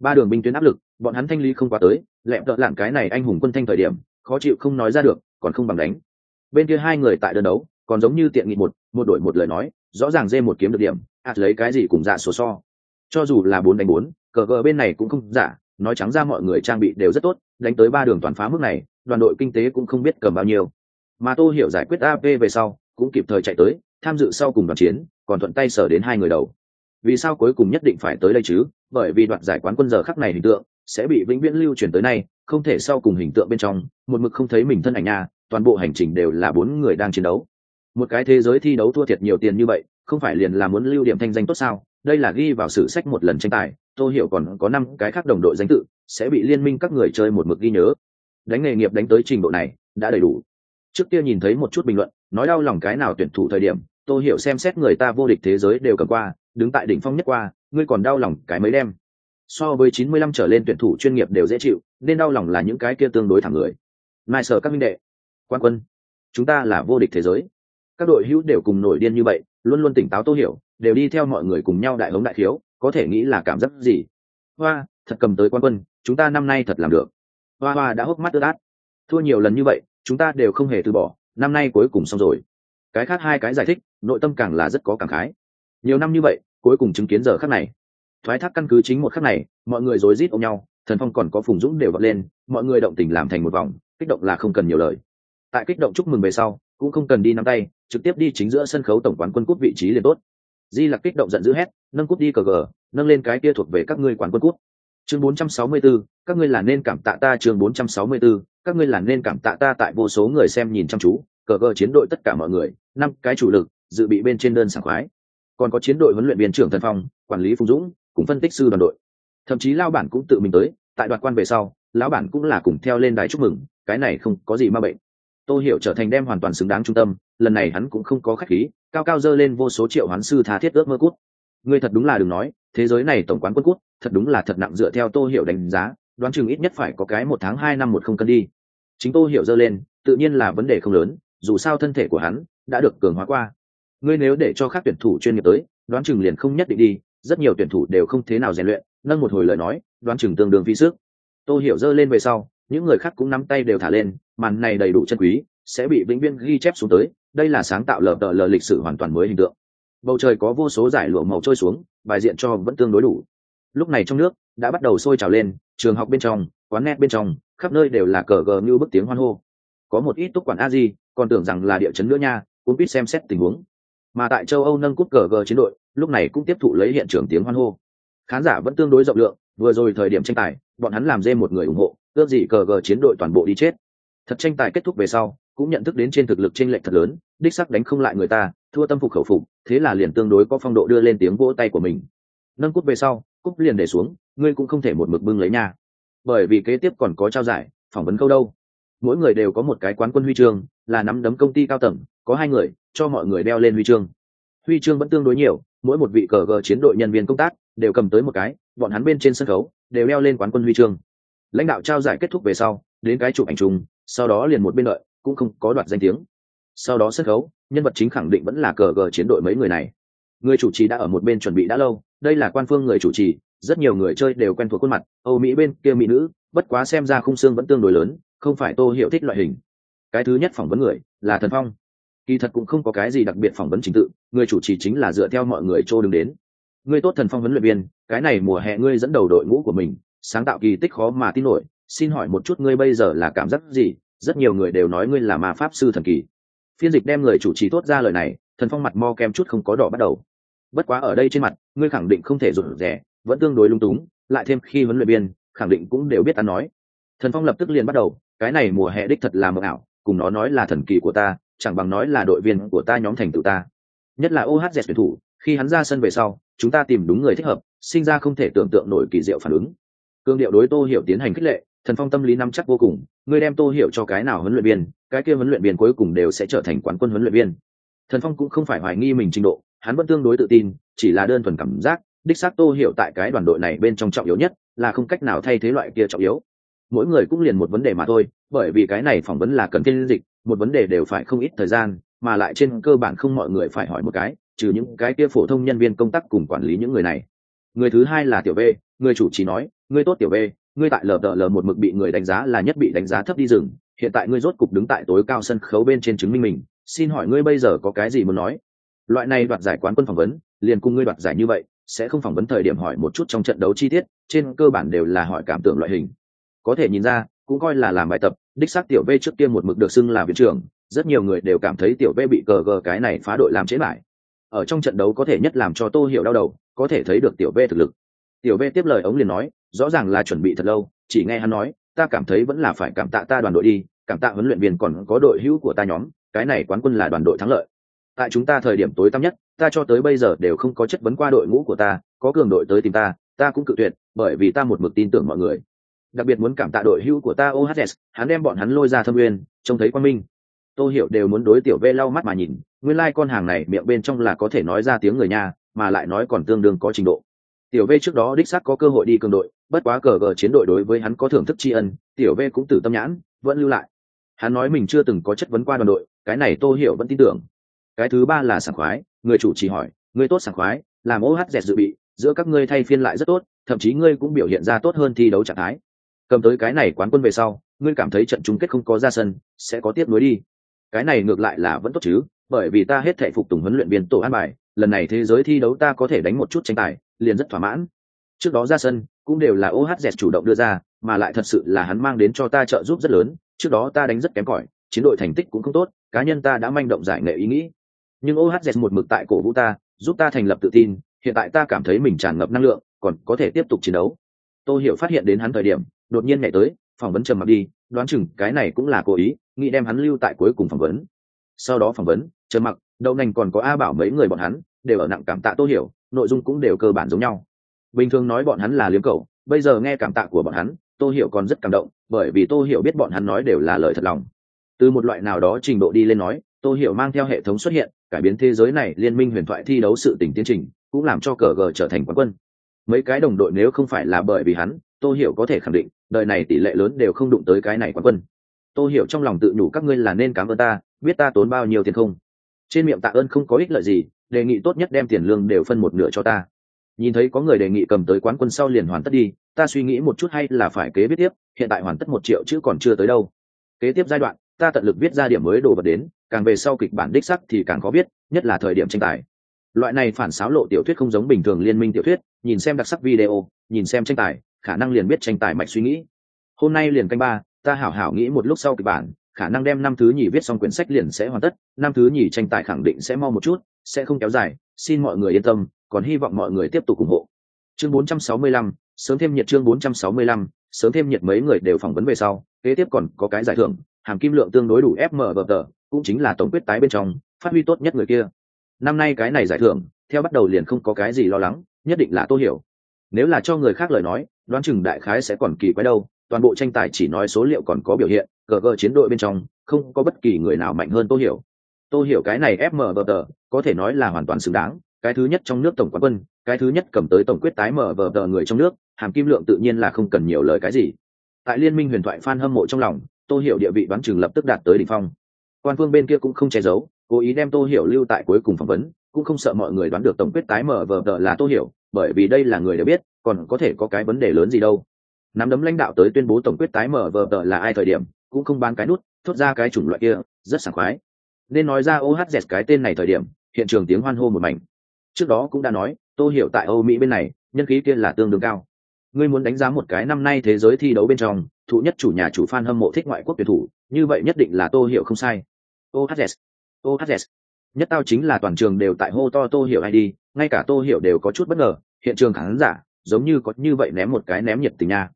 Ba đường binh tuyến áp lực, bọn hắn thanh lý không quá tới lẹm đợt lạng cái này anh hùng quân thanh thời điểm, khó chịu không nói ra được, còn không bằng đánh. Bên kia hai người tại đơn đấu, còn giống như tiện nghị một một đổi một lời nói, rõ ràng dê một kiếm được điểm ạt lấy cái gì cùng dạ sổ so cho dù là bốn đánh bốn, cờ cờ bên này cũng không giả, nói trắng ra mọi người trang bị đều rất tốt, đánh tới ba đường toàn phá mức này, đoàn đội kinh tế cũng không biết cầm bao nhiêu. Mà tô hiểu giải quyết ap về sau, cũng kịp thời chạy tới, tham dự sau cùng đoàn chiến, còn thuận tay sở đến hai người đầu. Vì sao cuối cùng nhất định phải tới đây chứ? Bởi vì đoạt giải quán quân giờ khắc này hình tượng, sẽ bị vĩnh viễn lưu truyền tới nay, không thể sau cùng hình tượng bên trong, một mực không thấy mình thân ảnh nha toàn bộ hành trình đều là bốn người đang chiến đấu. Một cái thế giới thi đấu thua thiệt nhiều tiền như vậy, không phải liền là muốn lưu điểm thanh danh tốt sao? Đây là ghi vào sử sách một lần tranh tài, Tô hiểu còn có năm cái khác đồng đội danh tự, sẽ bị liên minh các người chơi một mực ghi nhớ. Đánh nghề nghiệp đánh tới trình độ này, đã đầy đủ. Trước kia nhìn thấy một chút bình luận, nói đau lòng cái nào tuyển thủ thời điểm, Tô hiểu xem xét người ta vô địch thế giới đều cầm qua, đứng tại đỉnh phong nhất qua, ngươi còn đau lòng cái mấy đem. So với chín mươi lăm trở lên tuyển thủ chuyên nghiệp đều dễ chịu, nên đau lòng là những cái kia tương đối thẳng người. Mai sở các minh đệ, quan quân, chúng ta là vô địch thế giới. Các đội hữu đều cùng nổi điên như vậy, luôn luôn tỉnh táo tô hiểu đều đi theo mọi người cùng nhau đại hống đại thiếu có thể nghĩ là cảm giác gì? Hoa, thật cầm tới quan quân, chúng ta năm nay thật làm được. Hoa hoa đã hốc mắt ướt át. Thua nhiều lần như vậy, chúng ta đều không hề từ bỏ, năm nay cuối cùng xong rồi. Cái khác hai cái giải thích, nội tâm càng là rất có cảm khái. Nhiều năm như vậy, cuối cùng chứng kiến giờ khắc này. Thoái thác căn cứ chính một khắc này, mọi người rối rít ôm nhau, thần phong còn có phùng dũng đều vọt lên, mọi người động tình làm thành một vòng, kích động là không cần nhiều lời. Tại kích động chúc mừng về sau, cũng không cần đi nắm tay, trực tiếp đi chính giữa sân khấu tổng quán quân cút vị trí liền tốt di lặc kích động giận dữ hét nâng cút đi cờ gờ nâng lên cái kia thuộc về các ngươi quán quân cút chương 464, các ngươi là nên cảm tạ ta chương 464, các ngươi là nên cảm tạ ta tại vô số người xem nhìn chăm chú cờ gờ chiến đội tất cả mọi người năm cái chủ lực dự bị bên trên đơn sảng khoái. Còn có chiến đội huấn luyện viên trưởng tân phong quản lý phùng dũng cùng phân tích sư đoàn đội. Thậm chí lao bản cũng tự mình tới tại đoạt quan về sau lão bản cũng là cùng theo lên đài chúc mừng cái này không có gì ma bệnh tô hiểu trở thành đem hoàn toàn xứng đáng trung tâm, lần này hắn cũng không có khách khí, cao cao dơ lên vô số triệu hoán sư tha thiết ước mơ cút. Ngươi thật đúng là đừng nói, thế giới này tổng quán quân cút, thật đúng là thật nặng dựa theo tô hiểu đánh giá, đoán chừng ít nhất phải có cái một tháng hai năm một không cân đi. Chính tô hiểu dơ lên, tự nhiên là vấn đề không lớn, dù sao thân thể của hắn đã được cường hóa qua. Ngươi nếu để cho các tuyển thủ chuyên nghiệp tới, đoán chừng liền không nhất định đi, rất nhiều tuyển thủ đều không thế nào rèn luyện, nâng một hồi lời nói, đoán chừng tương đương phi sức. Tô hiểu dơ lên về sau, những người khác cũng nắm tay đều thả lên màn này đầy đủ chân quý, sẽ bị vĩnh viễn ghi chép xuống tới, đây là sáng tạo lờ tờ lờ lịch sử hoàn toàn mới hình tượng. Bầu trời có vô số giải lụa màu trôi xuống, bài diện cho vẫn tương đối đủ. Lúc này trong nước, đã bắt đầu sôi trào lên, trường học bên trong, quán net bên trong, khắp nơi đều là cờ gờ như bức tiếng hoan hô. Có một ít túc quản a di, còn tưởng rằng là địa chấn nữa nha, cũng biết xem xét tình huống. Mà tại châu âu nâng cúp cờ gờ chiến đội, lúc này cũng tiếp thụ lấy hiện trường tiếng hoan hô. Khán giả vẫn tương đối rộng lượng, vừa rồi thời điểm tranh tài, bọn hắn làm dê một người ủng hộ, ước gì cờ gờ chiến đội toàn bộ đi chết thật tranh tài kết thúc về sau, cũng nhận thức đến trên thực lực tranh lệch thật lớn, đích sắc đánh không lại người ta, thua tâm phục khẩu phục, thế là liền tương đối có phong độ đưa lên tiếng vỗ tay của mình. Nâng cúp về sau, cúp liền để xuống, ngươi cũng không thể một mực bưng lấy nha. Bởi vì kế tiếp còn có trao giải, phỏng vấn câu đâu. Mỗi người đều có một cái quán quân huy chương, là nắm đấm công ty cao tầng, có hai người, cho mọi người đeo lên huy chương. Huy chương vẫn tương đối nhiều, mỗi một vị cờ gờ chiến đội nhân viên công tác, đều cầm tới một cái, bọn hắn bên trên sân khấu, đều đeo lên quán quân huy chương lãnh đạo trao giải kết thúc về sau, đến cái chụp ảnh chung, sau đó liền một bên đợi, cũng không có đoạt danh tiếng. Sau đó sân khấu, nhân vật chính khẳng định vẫn là cờ gờ chiến đội mấy người này. Người chủ trì đã ở một bên chuẩn bị đã lâu, đây là quan phương người chủ trì, rất nhiều người chơi đều quen thuộc khuôn mặt, âu mỹ bên kia mỹ nữ, bất quá xem ra khung xương vẫn tương đối lớn, không phải tô hiểu thích loại hình. Cái thứ nhất phỏng vấn người là thần phong. Kỳ thật cũng không có cái gì đặc biệt phỏng vấn trình tự, người chủ trì chính là dựa theo mọi người trô đứng đến. Ngươi tốt thần phong huấn luyện viên, cái này mùa hè ngươi dẫn đầu đội ngũ của mình sáng tạo kỳ tích khó mà tin nổi, xin hỏi một chút ngươi bây giờ là cảm giác gì? Rất nhiều người đều nói ngươi là ma pháp sư thần kỳ. Phiên dịch đem người chủ trì tốt ra lời này, thần phong mặt mo kem chút không có đỏ bắt đầu. Bất quá ở đây trên mặt, ngươi khẳng định không thể rụt rẻ vẫn tương đối lung túng, lại thêm khi huấn luyện viên, khẳng định cũng đều biết ta nói. Thần phong lập tức liền bắt đầu, cái này mùa hè đích thật là mờ ảo, cùng nó nói là thần kỳ của ta, chẳng bằng nói là đội viên của ta nhóm thành tựu ta. Nhất là ohz tuyển thủ, khi hắn ra sân về sau, chúng ta tìm đúng người thích hợp, sinh ra không thể tưởng tượng nổi kỳ diệu phản ứng cương điệu đối tô hiểu tiến hành khích lệ, thần phong tâm lý nắm chắc vô cùng, ngươi đem tô hiểu cho cái nào huấn luyện viên, cái kia huấn luyện viên cuối cùng đều sẽ trở thành quán quân huấn luyện viên. Thần phong cũng không phải hoài nghi mình trình độ, hắn vẫn tương đối tự tin, chỉ là đơn thuần cảm giác, đích xác tô hiểu tại cái đoàn đội này bên trong trọng yếu nhất, là không cách nào thay thế loại kia trọng yếu. Mỗi người cũng liền một vấn đề mà thôi, bởi vì cái này phỏng vấn là cần thiên dịch, một vấn đề đều phải không ít thời gian, mà lại trên cơ bản không mọi người phải hỏi một cái, trừ những cái kia phổ thông nhân viên công tác cùng quản lý những người này. Người thứ hai là tiểu v người chủ trì nói, ngươi tốt tiểu b ngươi tại lờ đợ lờ một mực bị người đánh giá là nhất bị đánh giá thấp đi rừng, hiện tại ngươi rốt cục đứng tại tối cao sân khấu bên trên chứng minh mình, xin hỏi ngươi bây giờ có cái gì muốn nói? Loại này đoạt giải quán quân phỏng vấn, liền cùng ngươi đoạt giải như vậy, sẽ không phỏng vấn thời điểm hỏi một chút trong trận đấu chi tiết, trên cơ bản đều là hỏi cảm tưởng loại hình. Có thể nhìn ra, cũng coi là làm bài tập, đích xác tiểu v trước tiên một mực được xưng là viện trưởng, rất nhiều người đều cảm thấy tiểu v bị cờ gờ cái này phá đội làm chế lại ở trong trận đấu có thể nhất làm cho tô hiểu đau đầu, có thể thấy được tiểu v thực lực tiểu v tiếp lời ống liền nói, rõ ràng là chuẩn bị thật lâu, chỉ nghe hắn nói, ta cảm thấy vẫn là phải cảm tạ ta đoàn đội đi, cảm tạ huấn luyện viên còn có đội hữu của ta nhóm, cái này quán quân là đoàn đội thắng lợi. Tại chúng ta thời điểm tối tăm nhất, ta cho tới bây giờ đều không có chất vấn qua đội ngũ của ta, có cường đội tới tìm ta ta cũng cự tuyệt, bởi vì ta một mực tin tưởng mọi người. Đặc biệt muốn cảm tạ đội hữu của ta ohs hắn đem bọn hắn lôi ra thâm nguyên trông thấy quan minh. Tôi hiểu đều muốn đối tiểu v lau mắt mà nhìn, nguyên lai、like、con hàng này miệng bên trong là có thể nói ra tiếng người nhà mà lại nói còn tương đương có trình độ tiểu v trước đó đích xác có cơ hội đi cường đội, bất quá cờ gờ chiến đội đối với hắn có thưởng thức tri ân, tiểu v cũng từ tâm nhãn, vẫn lưu lại. Hắn nói mình chưa từng có chất vấn qua đoàn đội, cái này tô hiểu vẫn tin tưởng. Cái thứ ba là sảng khoái, người chủ chỉ hỏi người tốt sảng khoái, làm ohz dự bị, giữa các ngươi thay phiên lại rất tốt, thậm chí ngươi cũng biểu hiện ra tốt hơn thi đấu trạng thái. Cầm tới cái này quán quân về sau, ngươi cảm thấy trận chung kết không có ra sân, sẽ có tiếp nối đi. Cái này ngược lại là vẫn tốt chứ, bởi vì ta hết thể phục tùng huấn luyện viên tổ an bài, lần này thế giới thi đấu ta có thể đánh một chút tranh tài liền rất thỏa mãn. Trước đó ra sân, cũng đều là ohz chủ động đưa ra, mà lại thật sự là hắn mang đến cho ta trợ giúp rất lớn, trước đó ta đánh rất kém cỏi, chiến đội thành tích cũng không tốt, cá nhân ta đã manh động giải nghệ ý nghĩ. Nhưng ohz một mực tại cổ vũ ta, giúp ta thành lập tự tin, hiện tại ta cảm thấy mình tràn ngập năng lượng, còn có thể tiếp tục chiến đấu. Tôi hiểu phát hiện đến hắn thời điểm, đột nhiên nhảy tới, phỏng vấn trầm mặc đi, đoán chừng cái này cũng là cố ý, nghĩ đem hắn lưu tại cuối cùng phỏng vấn. Sau đó phỏng vấn, trầm mặc, đậu nành còn có a bảo mấy người bọn hắn, đều ở nặng cảm tạ tô hiểu nội dung cũng đều cơ bản giống nhau. Bình thường nói bọn hắn là liếm cầu bây giờ nghe cảm tạ của bọn hắn, tô hiểu còn rất cảm động, bởi vì tô hiểu biết bọn hắn nói đều là lời thật lòng. Từ một loại nào đó trình độ đi lên nói, tô hiểu mang theo hệ thống xuất hiện, cải biến thế giới này, liên minh huyền thoại thi đấu sự tỉnh tiến trình, cũng làm cho cờ gờ trở thành quán quân. Mấy cái đồng đội nếu không phải là bởi vì hắn, tô hiểu có thể khẳng định, đời này tỷ lệ lớn đều không đụng tới cái này quán quân. Tô hiểu trong lòng tự nhủ các ngươi là nên cảm ơn ta, biết ta tốn bao nhiêu tiền không? Trên miệng tạ ơn không có ích lợi gì đề nghị tốt nhất đem tiền lương đều phân một nửa cho ta. Nhìn thấy có người đề nghị cầm tới quán quân sau liền hoàn tất đi, ta suy nghĩ một chút hay là phải kế viết tiếp, hiện tại hoàn tất một triệu chứ còn chưa tới đâu. Kế tiếp giai đoạn, ta tận lực viết ra điểm mới đồ vật đến, càng về sau kịch bản đích sắc thì càng khó biết nhất là thời điểm tranh tài. Loại này phản xáo lộ tiểu thuyết không giống bình thường liên minh tiểu thuyết, nhìn xem đặc sắc video, nhìn xem tranh tài, khả năng liền biết tranh tài mạch suy nghĩ. Hôm nay liền canh ba, ta hảo hảo nghĩ một lúc sau kịch bản khả năng đem năm thứ nhì viết xong quyển sách liền sẽ hoàn tất năm thứ nhì tranh tài khẳng định sẽ mau một chút sẽ không kéo dài. Xin mọi người yên tâm còn hy vọng mọi người tiếp tục ủng hộ. Chương 465, sớm thêm nhiệt chương 465, sớm thêm nhiệt mấy người đều phỏng vấn về sau kế tiếp còn có cái giải thưởng hàm kim lượng tương đối đủ fm bờ tờ cũng chính là tổng quyết tái bên trong phát huy tốt nhất người kia. Năm nay cái này giải thưởng theo bắt đầu liền không có cái gì lo lắng nhất định là tô hiểu. Nếu là cho người khác lời nói đoán chừng đại khái sẽ còn kỳ quái đâu toàn bộ tranh tài chỉ nói số liệu còn có biểu hiện cờ gờ chiến đội bên trong, không có bất kỳ người nào mạnh hơn tô hiểu. Tô hiểu cái này fm vờ tờ có thể nói là hoàn toàn xứng đáng. Cái thứ nhất trong nước tổng quán quân, cái thứ nhất cầm tới tổng quyết tái mở vờ tờ người trong nước, hàm kim lượng tự nhiên là không cần nhiều lời cái gì. Tại liên minh huyền thoại fan hâm mộ trong lòng, tô hiểu địa vị đoán chừng lập tức đạt tới đỉnh phong. Quan phương bên kia cũng không che giấu, cố ý đem tô hiểu lưu tại cuối cùng phỏng vấn, cũng không sợ mọi người đoán được tổng quyết tái mở vờ vờ là tô hiểu, bởi vì đây là người đều biết, còn có thể có cái vấn đề lớn gì đâu. Nắm đấm lãnh đạo tới tuyên bố tổng quyết tái mở vờ vờ là ai thời điểm cũng không bán cái nút, thốt ra cái chủng loại kia, rất sảng khoái. Nên nói ra ohz cái tên này thời điểm, hiện trường tiếng hoan hô một mảnh. Trước đó cũng đã nói, tô hiểu tại âu mỹ bên này, nhân khí kia là tương đương cao. Ngươi muốn đánh giá một cái năm nay thế giới thi đấu bên trong, thụ nhất chủ nhà chủ fan hâm mộ thích ngoại quốc tuyển thủ, như vậy nhất định là tô hiểu không sai. Ohz ohz nhất tao chính là toàn trường đều tại hô to tô hiểu hay đi, ngay cả tô hiểu đều có chút bất ngờ, hiện trường khán giả, giống như có như vậy ném một cái ném nhiệt tình nha.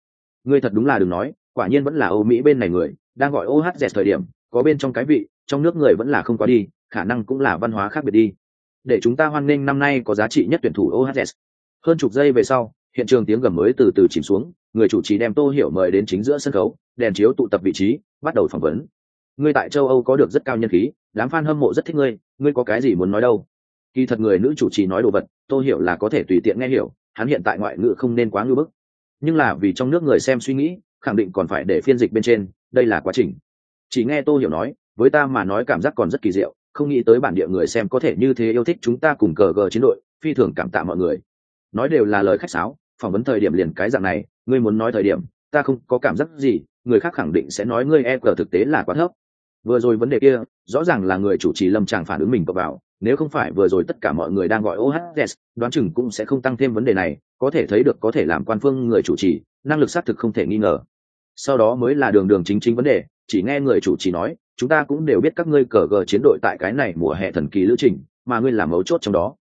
Ngươi thật đúng là đừng nói, quả nhiên vẫn là âu mỹ bên này người đang gọi ohz thời điểm, có bên trong cái vị, trong nước người vẫn là không quá đi, khả năng cũng là văn hóa khác biệt đi. Để chúng ta hoan nghênh năm nay có giá trị nhất tuyển thủ ohz hơn chục giây về sau, hiện trường tiếng gầm mới từ từ chìm xuống, người chủ trì đem tô hiểu mời đến chính giữa sân khấu, đèn chiếu tụ tập vị trí, bắt đầu phỏng vấn. Ngươi tại châu âu có được rất cao nhân khí, đám fan hâm mộ rất thích ngươi ngươi có cái gì muốn nói đâu? Kỳ thật người nữ chủ trì nói đồ vật, tô hiểu là có thể tùy tiện nghe hiểu, hắn hiện tại ngoại ngữ không nên quá ngưỡng bức. Nhưng là vì trong nước người xem suy nghĩ, khẳng định còn phải để phiên dịch bên trên đây là quá trình. Chỉ nghe tô hiểu nói, với ta mà nói cảm giác còn rất kỳ diệu, không nghĩ tới bản địa người xem có thể như thế yêu thích chúng ta cùng cờ gờ chiến đội, phi thường cảm tạ mọi người. Nói đều là lời khách sáo, phỏng vấn thời điểm liền cái dạng này, ngươi muốn nói thời điểm, ta không có cảm giác gì, người khác khẳng định sẽ nói ngươi e cờ thực tế là quá thấp. Vừa rồi vấn đề kia, rõ ràng là người chủ trì lâm tràng phản ứng mình cập vào, nếu không phải vừa rồi tất cả mọi người đang gọi ohs đoán chừng cũng sẽ không tăng thêm vấn đề này, có thể thấy được có thể làm quan phương người chủ trì, năng lực xác thực không thể nghi ngờ sau đó mới là đường đường chính chính vấn đề, chỉ nghe người chủ trì nói, chúng ta cũng đều biết các ngươi cờ gờ chiến đội tại cái này mùa hè thần kỳ lữ trình, mà ngươi làm mấu chốt trong đó.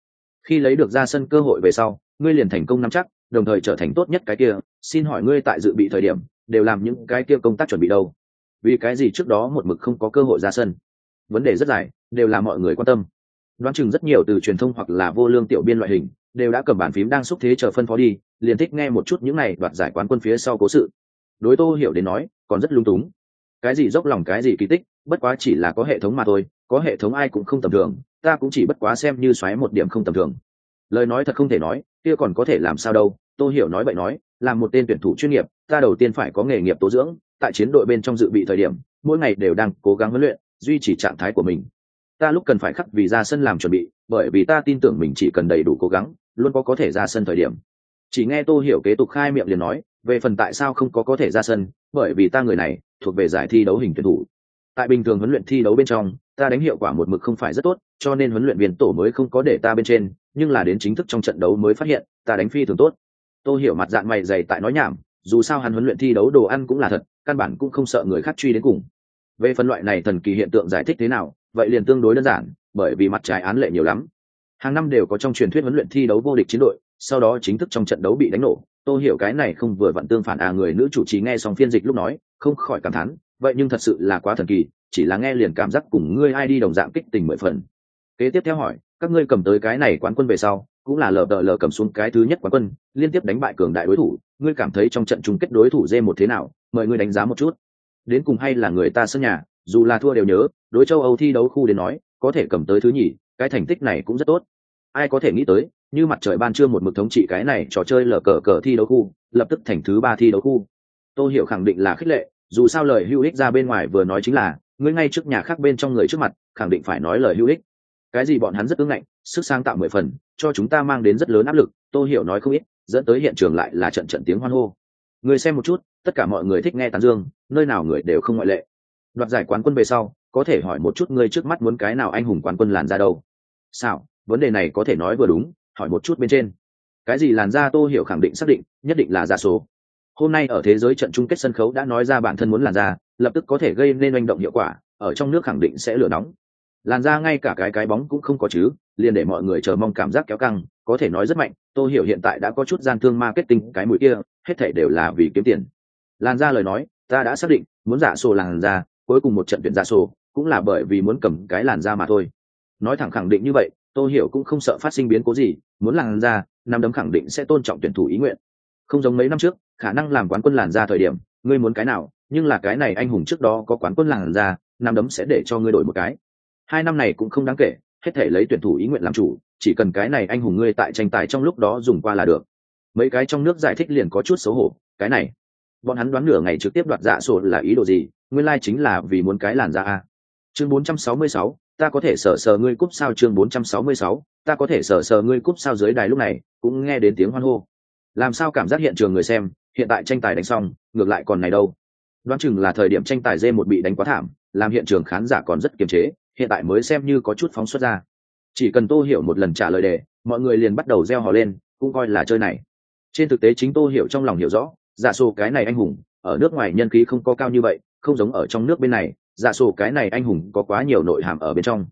Khi lấy được ra sân cơ hội về sau, ngươi liền thành công nắm chắc, đồng thời trở thành tốt nhất cái kia. Xin hỏi ngươi tại dự bị thời điểm, đều làm những cái kia công tác chuẩn bị đâu? Vì cái gì trước đó một mực không có cơ hội ra sân? Vấn đề rất dài, đều là mọi người quan tâm. Đoán chừng rất nhiều từ truyền thông hoặc là vô lương tiểu biên loại hình, đều đã cầm bàn phím đang xúc thế chờ phân phó đi, liền thích nghe một chút những này đoạt giải quán quân phía sau cố sự đối tô hiểu đến nói, còn rất lung túng. Cái gì dốc lòng, cái gì kỳ tích, bất quá chỉ là có hệ thống mà thôi, có hệ thống ai cũng không tầm thường, ta cũng chỉ bất quá xem như xoáy một điểm không tầm thường. Lời nói thật không thể nói, kia còn có thể làm sao đâu, tô hiểu nói vậy nói làm một tên tuyển thủ chuyên nghiệp, ta đầu tiên phải có nghề nghiệp tố dưỡng, tại chiến đội bên trong dự bị thời điểm, mỗi ngày đều đang cố gắng huấn luyện, duy trì trạng thái của mình. Ta lúc cần phải khắc vì ra sân làm chuẩn bị, bởi vì ta tin tưởng mình chỉ cần đầy đủ cố gắng, luôn có có thể ra sân thời điểm. Chỉ nghe tô hiểu kế tục khai miệng liền nói về phần tại sao không có có thể ra sân, bởi vì ta người này thuộc về giải thi đấu hình tuyển thủ. Tại bình thường huấn luyện thi đấu bên trong, ta đánh hiệu quả một mực không phải rất tốt, cho nên huấn luyện viên tổ mới không có để ta bên trên, nhưng là đến chính thức trong trận đấu mới phát hiện, ta đánh phi thường tốt. Tôi hiểu mặt dạng mày dày tại nói nhảm, dù sao hắn huấn luyện thi đấu đồ ăn cũng là thật, căn bản cũng không sợ người khác truy đến cùng. Về phần loại này thần kỳ hiện tượng giải thích thế nào, vậy liền tương đối đơn giản, bởi vì mặt trái án lệ nhiều lắm. Hàng năm đều có trong truyền thuyết huấn luyện thi đấu vô địch chiến đội, sau đó chính thức trong trận đấu bị đánh nổ tôi hiểu cái này không vừa vặn tương phản à người nữ chủ trì nghe xong phiên dịch lúc nói, không khỏi cảm thán, vậy nhưng thật sự là quá thần kỳ, chỉ là nghe liền cảm giác cùng ngươi ai đi đồng dạng kích tình mười phần. Kế tiếp theo hỏi, các ngươi cầm tới cái này quán quân về sau, cũng là lờ đờ lờ cầm xuống cái thứ nhất quán quân, liên tiếp đánh bại cường đại đối thủ, ngươi cảm thấy trong trận chung kết đối thủ dê một thế nào, mời ngươi đánh giá một chút. Đến cùng hay là người ta sân nhà, dù là thua đều nhớ, đối châu âu thi đấu khu đến nói, có thể cầm tới thứ nhì, cái thành tích này cũng rất tốt. Ai có thể nghĩ tới như mặt trời ban trưa một mực thống trị cái này trò chơi lờ cờ cờ thi đấu khu, lập tức thành thứ ba thi đấu khu. Tôi hiểu khẳng định là khích lệ, dù sao lời hữu ích ra bên ngoài vừa nói chính là, ngươi ngay trước nhà khác bên trong người trước mặt, khẳng định phải nói lời hữu ích. Cái gì bọn hắn rất ứng ngạnh, sức sáng tạo mười phần, cho chúng ta mang đến rất lớn áp lực tôi hiểu nói không ít, dẫn tới hiện trường lại là trận trận tiếng hoan hô. Người xem một chút, tất cả mọi người thích nghe tán dương, nơi nào người đều không ngoại lệ. Đoạt giải quán quân về sau, có thể hỏi một chút ngươi trước mắt muốn cái nào anh hùng quán quân làn ra đâu? Sao vấn đề này có thể nói vừa đúng hỏi một chút bên trên. Cái gì làn da tô hiểu khẳng định xác định, nhất định là giả số. Hôm nay ở thế giới trận chung kết sân khấu đã nói ra bản thân muốn làn da, lập tức có thể gây nên manh động hiệu quả, ở trong nước khẳng định sẽ lửa nóng. Làn da ngay cả cái cái bóng cũng không có chứ, liền để mọi người chờ mong cảm giác kéo căng, có thể nói rất mạnh tôi hiểu hiện tại đã có chút gian thương marketing cái mũi kia, hết thể đều là vì kiếm tiền. Làn da lời nói, ta đã xác định, muốn giả sổ làn da, cuối cùng một trận tuyển giả sổ cũng là bởi vì muốn cầm cái làn da mà thôi. Nói thẳng khẳng định như vậy tôi hiểu cũng không sợ phát sinh biến cố gì muốn làn ra, năm đấm khẳng định sẽ tôn trọng tuyển thủ ý nguyện. Không giống mấy năm trước khả năng làm quán quân làn ra thời điểm ngươi muốn cái nào nhưng là cái này anh hùng trước đó có quán quân làn ra, năm đấm sẽ để cho ngươi đổi một cái. Hai năm này cũng không đáng kể hết thể lấy tuyển thủ ý nguyện làm chủ chỉ cần cái này anh hùng ngươi tại tranh tài trong lúc đó dùng qua là được. Mấy cái trong nước giải thích liền có chút xấu hổ cái này bọn hắn đoán nửa ngày trực tiếp đoạt dạ sổ là ý đồ gì nguyên lai chính là vì muốn cái làn da a. Chương 466, ta có thể sờ sờ ngươi cúp sao chương 466, ta có thể sờ sờ ngươi cúp sao dưới đài lúc này cũng nghe đến tiếng hoan hô. Làm sao cảm giác hiện trường người xem hiện tại tranh tài đánh xong ngược lại còn này đâu? Đoán chừng là thời điểm tranh tài dê một bị đánh quá thảm làm hiện trường khán giả còn rất kiềm chế hiện tại mới xem như có chút phóng xuất ra. Chỉ cần tô hiểu một lần trả lời đề mọi người liền bắt đầu reo hò lên cũng coi là chơi này. Trên thực tế chính tô hiểu trong lòng hiểu rõ giả sổ cái này anh hùng ở nước ngoài nhân khí không có cao như vậy không giống ở trong nước bên này Dạ sổ cái này anh hùng có quá nhiều nội hàm ở bên trong.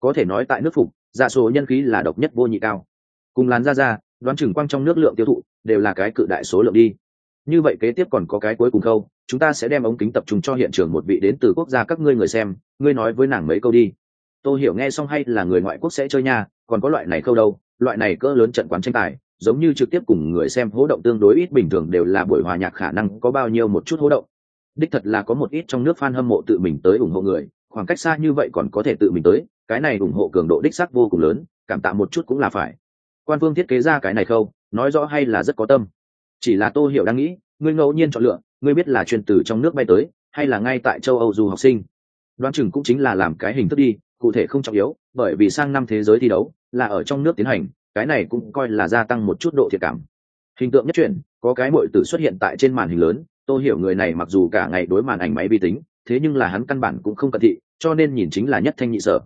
Có thể nói tại nước phục dạ sổ nhân khí là độc nhất vô nhị cao. Cùng lán ra ra đoán chừng quang trong nước lượng tiêu thụ đều là cái cự đại số lượng đi. Như vậy kế tiếp còn có cái cuối cùng câu chúng ta sẽ đem ống kính tập trung cho hiện trường một vị đến từ quốc gia các ngươi người xem, ngươi nói với nàng mấy câu đi. Tôi hiểu nghe xong hay là người ngoại quốc sẽ chơi nha, còn có loại này câu đâu, loại này cỡ lớn trận quán tranh tài, giống như trực tiếp cùng người xem hố động tương đối ít bình thường đều là buổi hòa nhạc khả năng có bao nhiêu một chút hố động đích thật là có một ít trong nước fan hâm mộ tự mình tới ủng hộ người, khoảng cách xa như vậy còn có thể tự mình tới, cái này ủng hộ cường độ đích xác vô cùng lớn, cảm tạ một chút cũng là phải. Quan vương thiết kế ra cái này khâu, nói rõ hay là rất có tâm. Chỉ là tô hiểu đang nghĩ, ngươi ngẫu nhiên chọn lựa, ngươi biết là truyền từ trong nước bay tới, hay là ngay tại châu âu du học sinh. Đoán chừng cũng chính là làm cái hình thức đi, cụ thể không trọng yếu, bởi vì sang năm thế giới thi đấu, là ở trong nước tiến hành, cái này cũng coi là gia tăng một chút độ thiệt cảm. Hình tượng nhất truyện có cái muội tử xuất hiện tại trên màn hình lớn tôi hiểu người này mặc dù cả ngày đối màn ảnh máy vi tính, thế nhưng là hắn căn bản cũng không cận thị, cho nên nhìn chính là nhất thanh nhị sở.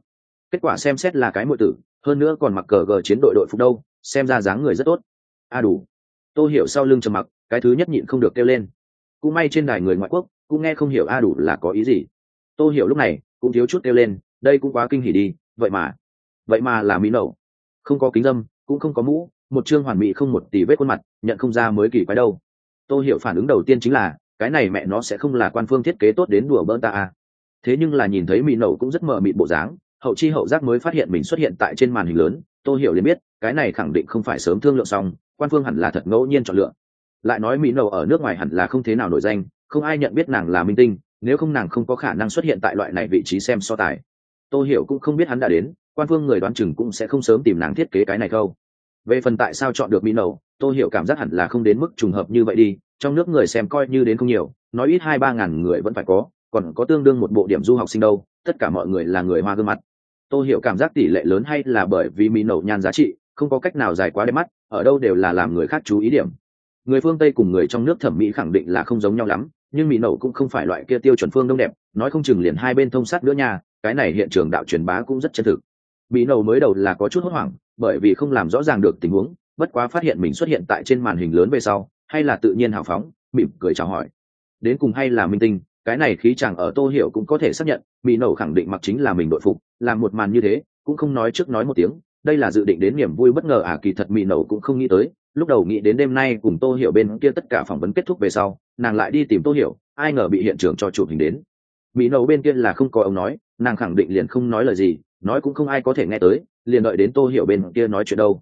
Kết quả xem xét là cái mọi tử, hơn nữa còn mặc cờ gờ chiến đội đội phục đâu, xem ra dáng người rất tốt. A à đủ. Tôi hiểu sau lưng trầm mặc, cái thứ nhất nhịn không được kêu lên. Cũng may trên đài người ngoại quốc, cũng nghe không hiểu a đủ là có ý gì. Tôi hiểu lúc này, cũng thiếu chút kêu lên, đây cũng quá kinh hỉ đi, vậy mà. Vậy mà là mỹ nậu. Không có kính dâm, cũng không có mũ, một chương hoàn mỹ không một tỷ vết khuôn mặt, nhận không ra mới kỳ quái đâu tôi hiểu phản ứng đầu tiên chính là, cái này mẹ nó sẽ không là quan phương thiết kế tốt đến đùa bỡn ta à. thế nhưng là nhìn thấy mỹ nậu cũng rất mờ mịt bộ dáng, hậu chi hậu giác mới phát hiện mình xuất hiện tại trên màn hình lớn tôi hiểu liền biết, cái này khẳng định không phải sớm thương lượng xong, quan phương hẳn là thật ngẫu nhiên chọn lựa. Lại nói mỹ nậu ở nước ngoài hẳn là không thế nào nổi danh, không ai nhận biết nàng là minh tinh, nếu không nàng không có khả năng xuất hiện tại loại này vị trí xem so tài. Tôi hiểu cũng không biết hắn đã đến, quan phương người đoán chừng cũng sẽ không sớm tìm nàng thiết kế cái này câu về phần tại sao chọn được mỹ nậu tôi hiểu cảm giác hẳn là không đến mức trùng hợp như vậy đi, trong nước người xem coi như đến không nhiều, nói ít hai ba ngàn người vẫn phải có, còn có tương đương một bộ điểm du học sinh đâu, tất cả mọi người là người hoa gương mặt. Tôi hiểu cảm giác tỷ lệ lớn hay là bởi vì mỹ nậu nhan giá trị, không có cách nào dài quá đẹp mắt, ở đâu đều là làm người khác chú ý điểm. Người phương tây cùng người trong nước thẩm mỹ khẳng định là không giống nhau lắm, nhưng mỹ nậu cũng không phải loại kia tiêu chuẩn phương đông đẹp, nói không chừng liền hai bên thông sát nữa nha, cái này hiện trường đạo truyền bá cũng rất chân thực. Mỹ nậu mới đầu là có chút hốt hoảng, bởi vì không làm rõ ràng được tình huống bất quá phát hiện mình xuất hiện tại trên màn hình lớn về sau, hay là tự nhiên hào phóng, mỉm cười chào hỏi. Đến cùng hay là minh tinh, cái này khí chàng ở tô hiểu cũng có thể xác nhận mỹ nổ khẳng định mặc chính là mình đội phục làm một màn như thế, cũng không nói trước nói một tiếng, đây là dự định đến niềm vui bất ngờ à kỳ thật mỹ nổ cũng không nghĩ tới, lúc đầu nghĩ đến đêm nay cùng tô hiểu bên kia tất cả phỏng vấn kết thúc về sau, nàng lại đi tìm tô hiểu, ai ngờ bị hiện trường cho chụp hình đến. Mỹ nổ bên kia là không có ông nói, nàng khẳng định liền không nói lời gì, nói cũng không ai có thể nghe tới, liền đợi đến tô hiểu bên kia nói chuyện đâu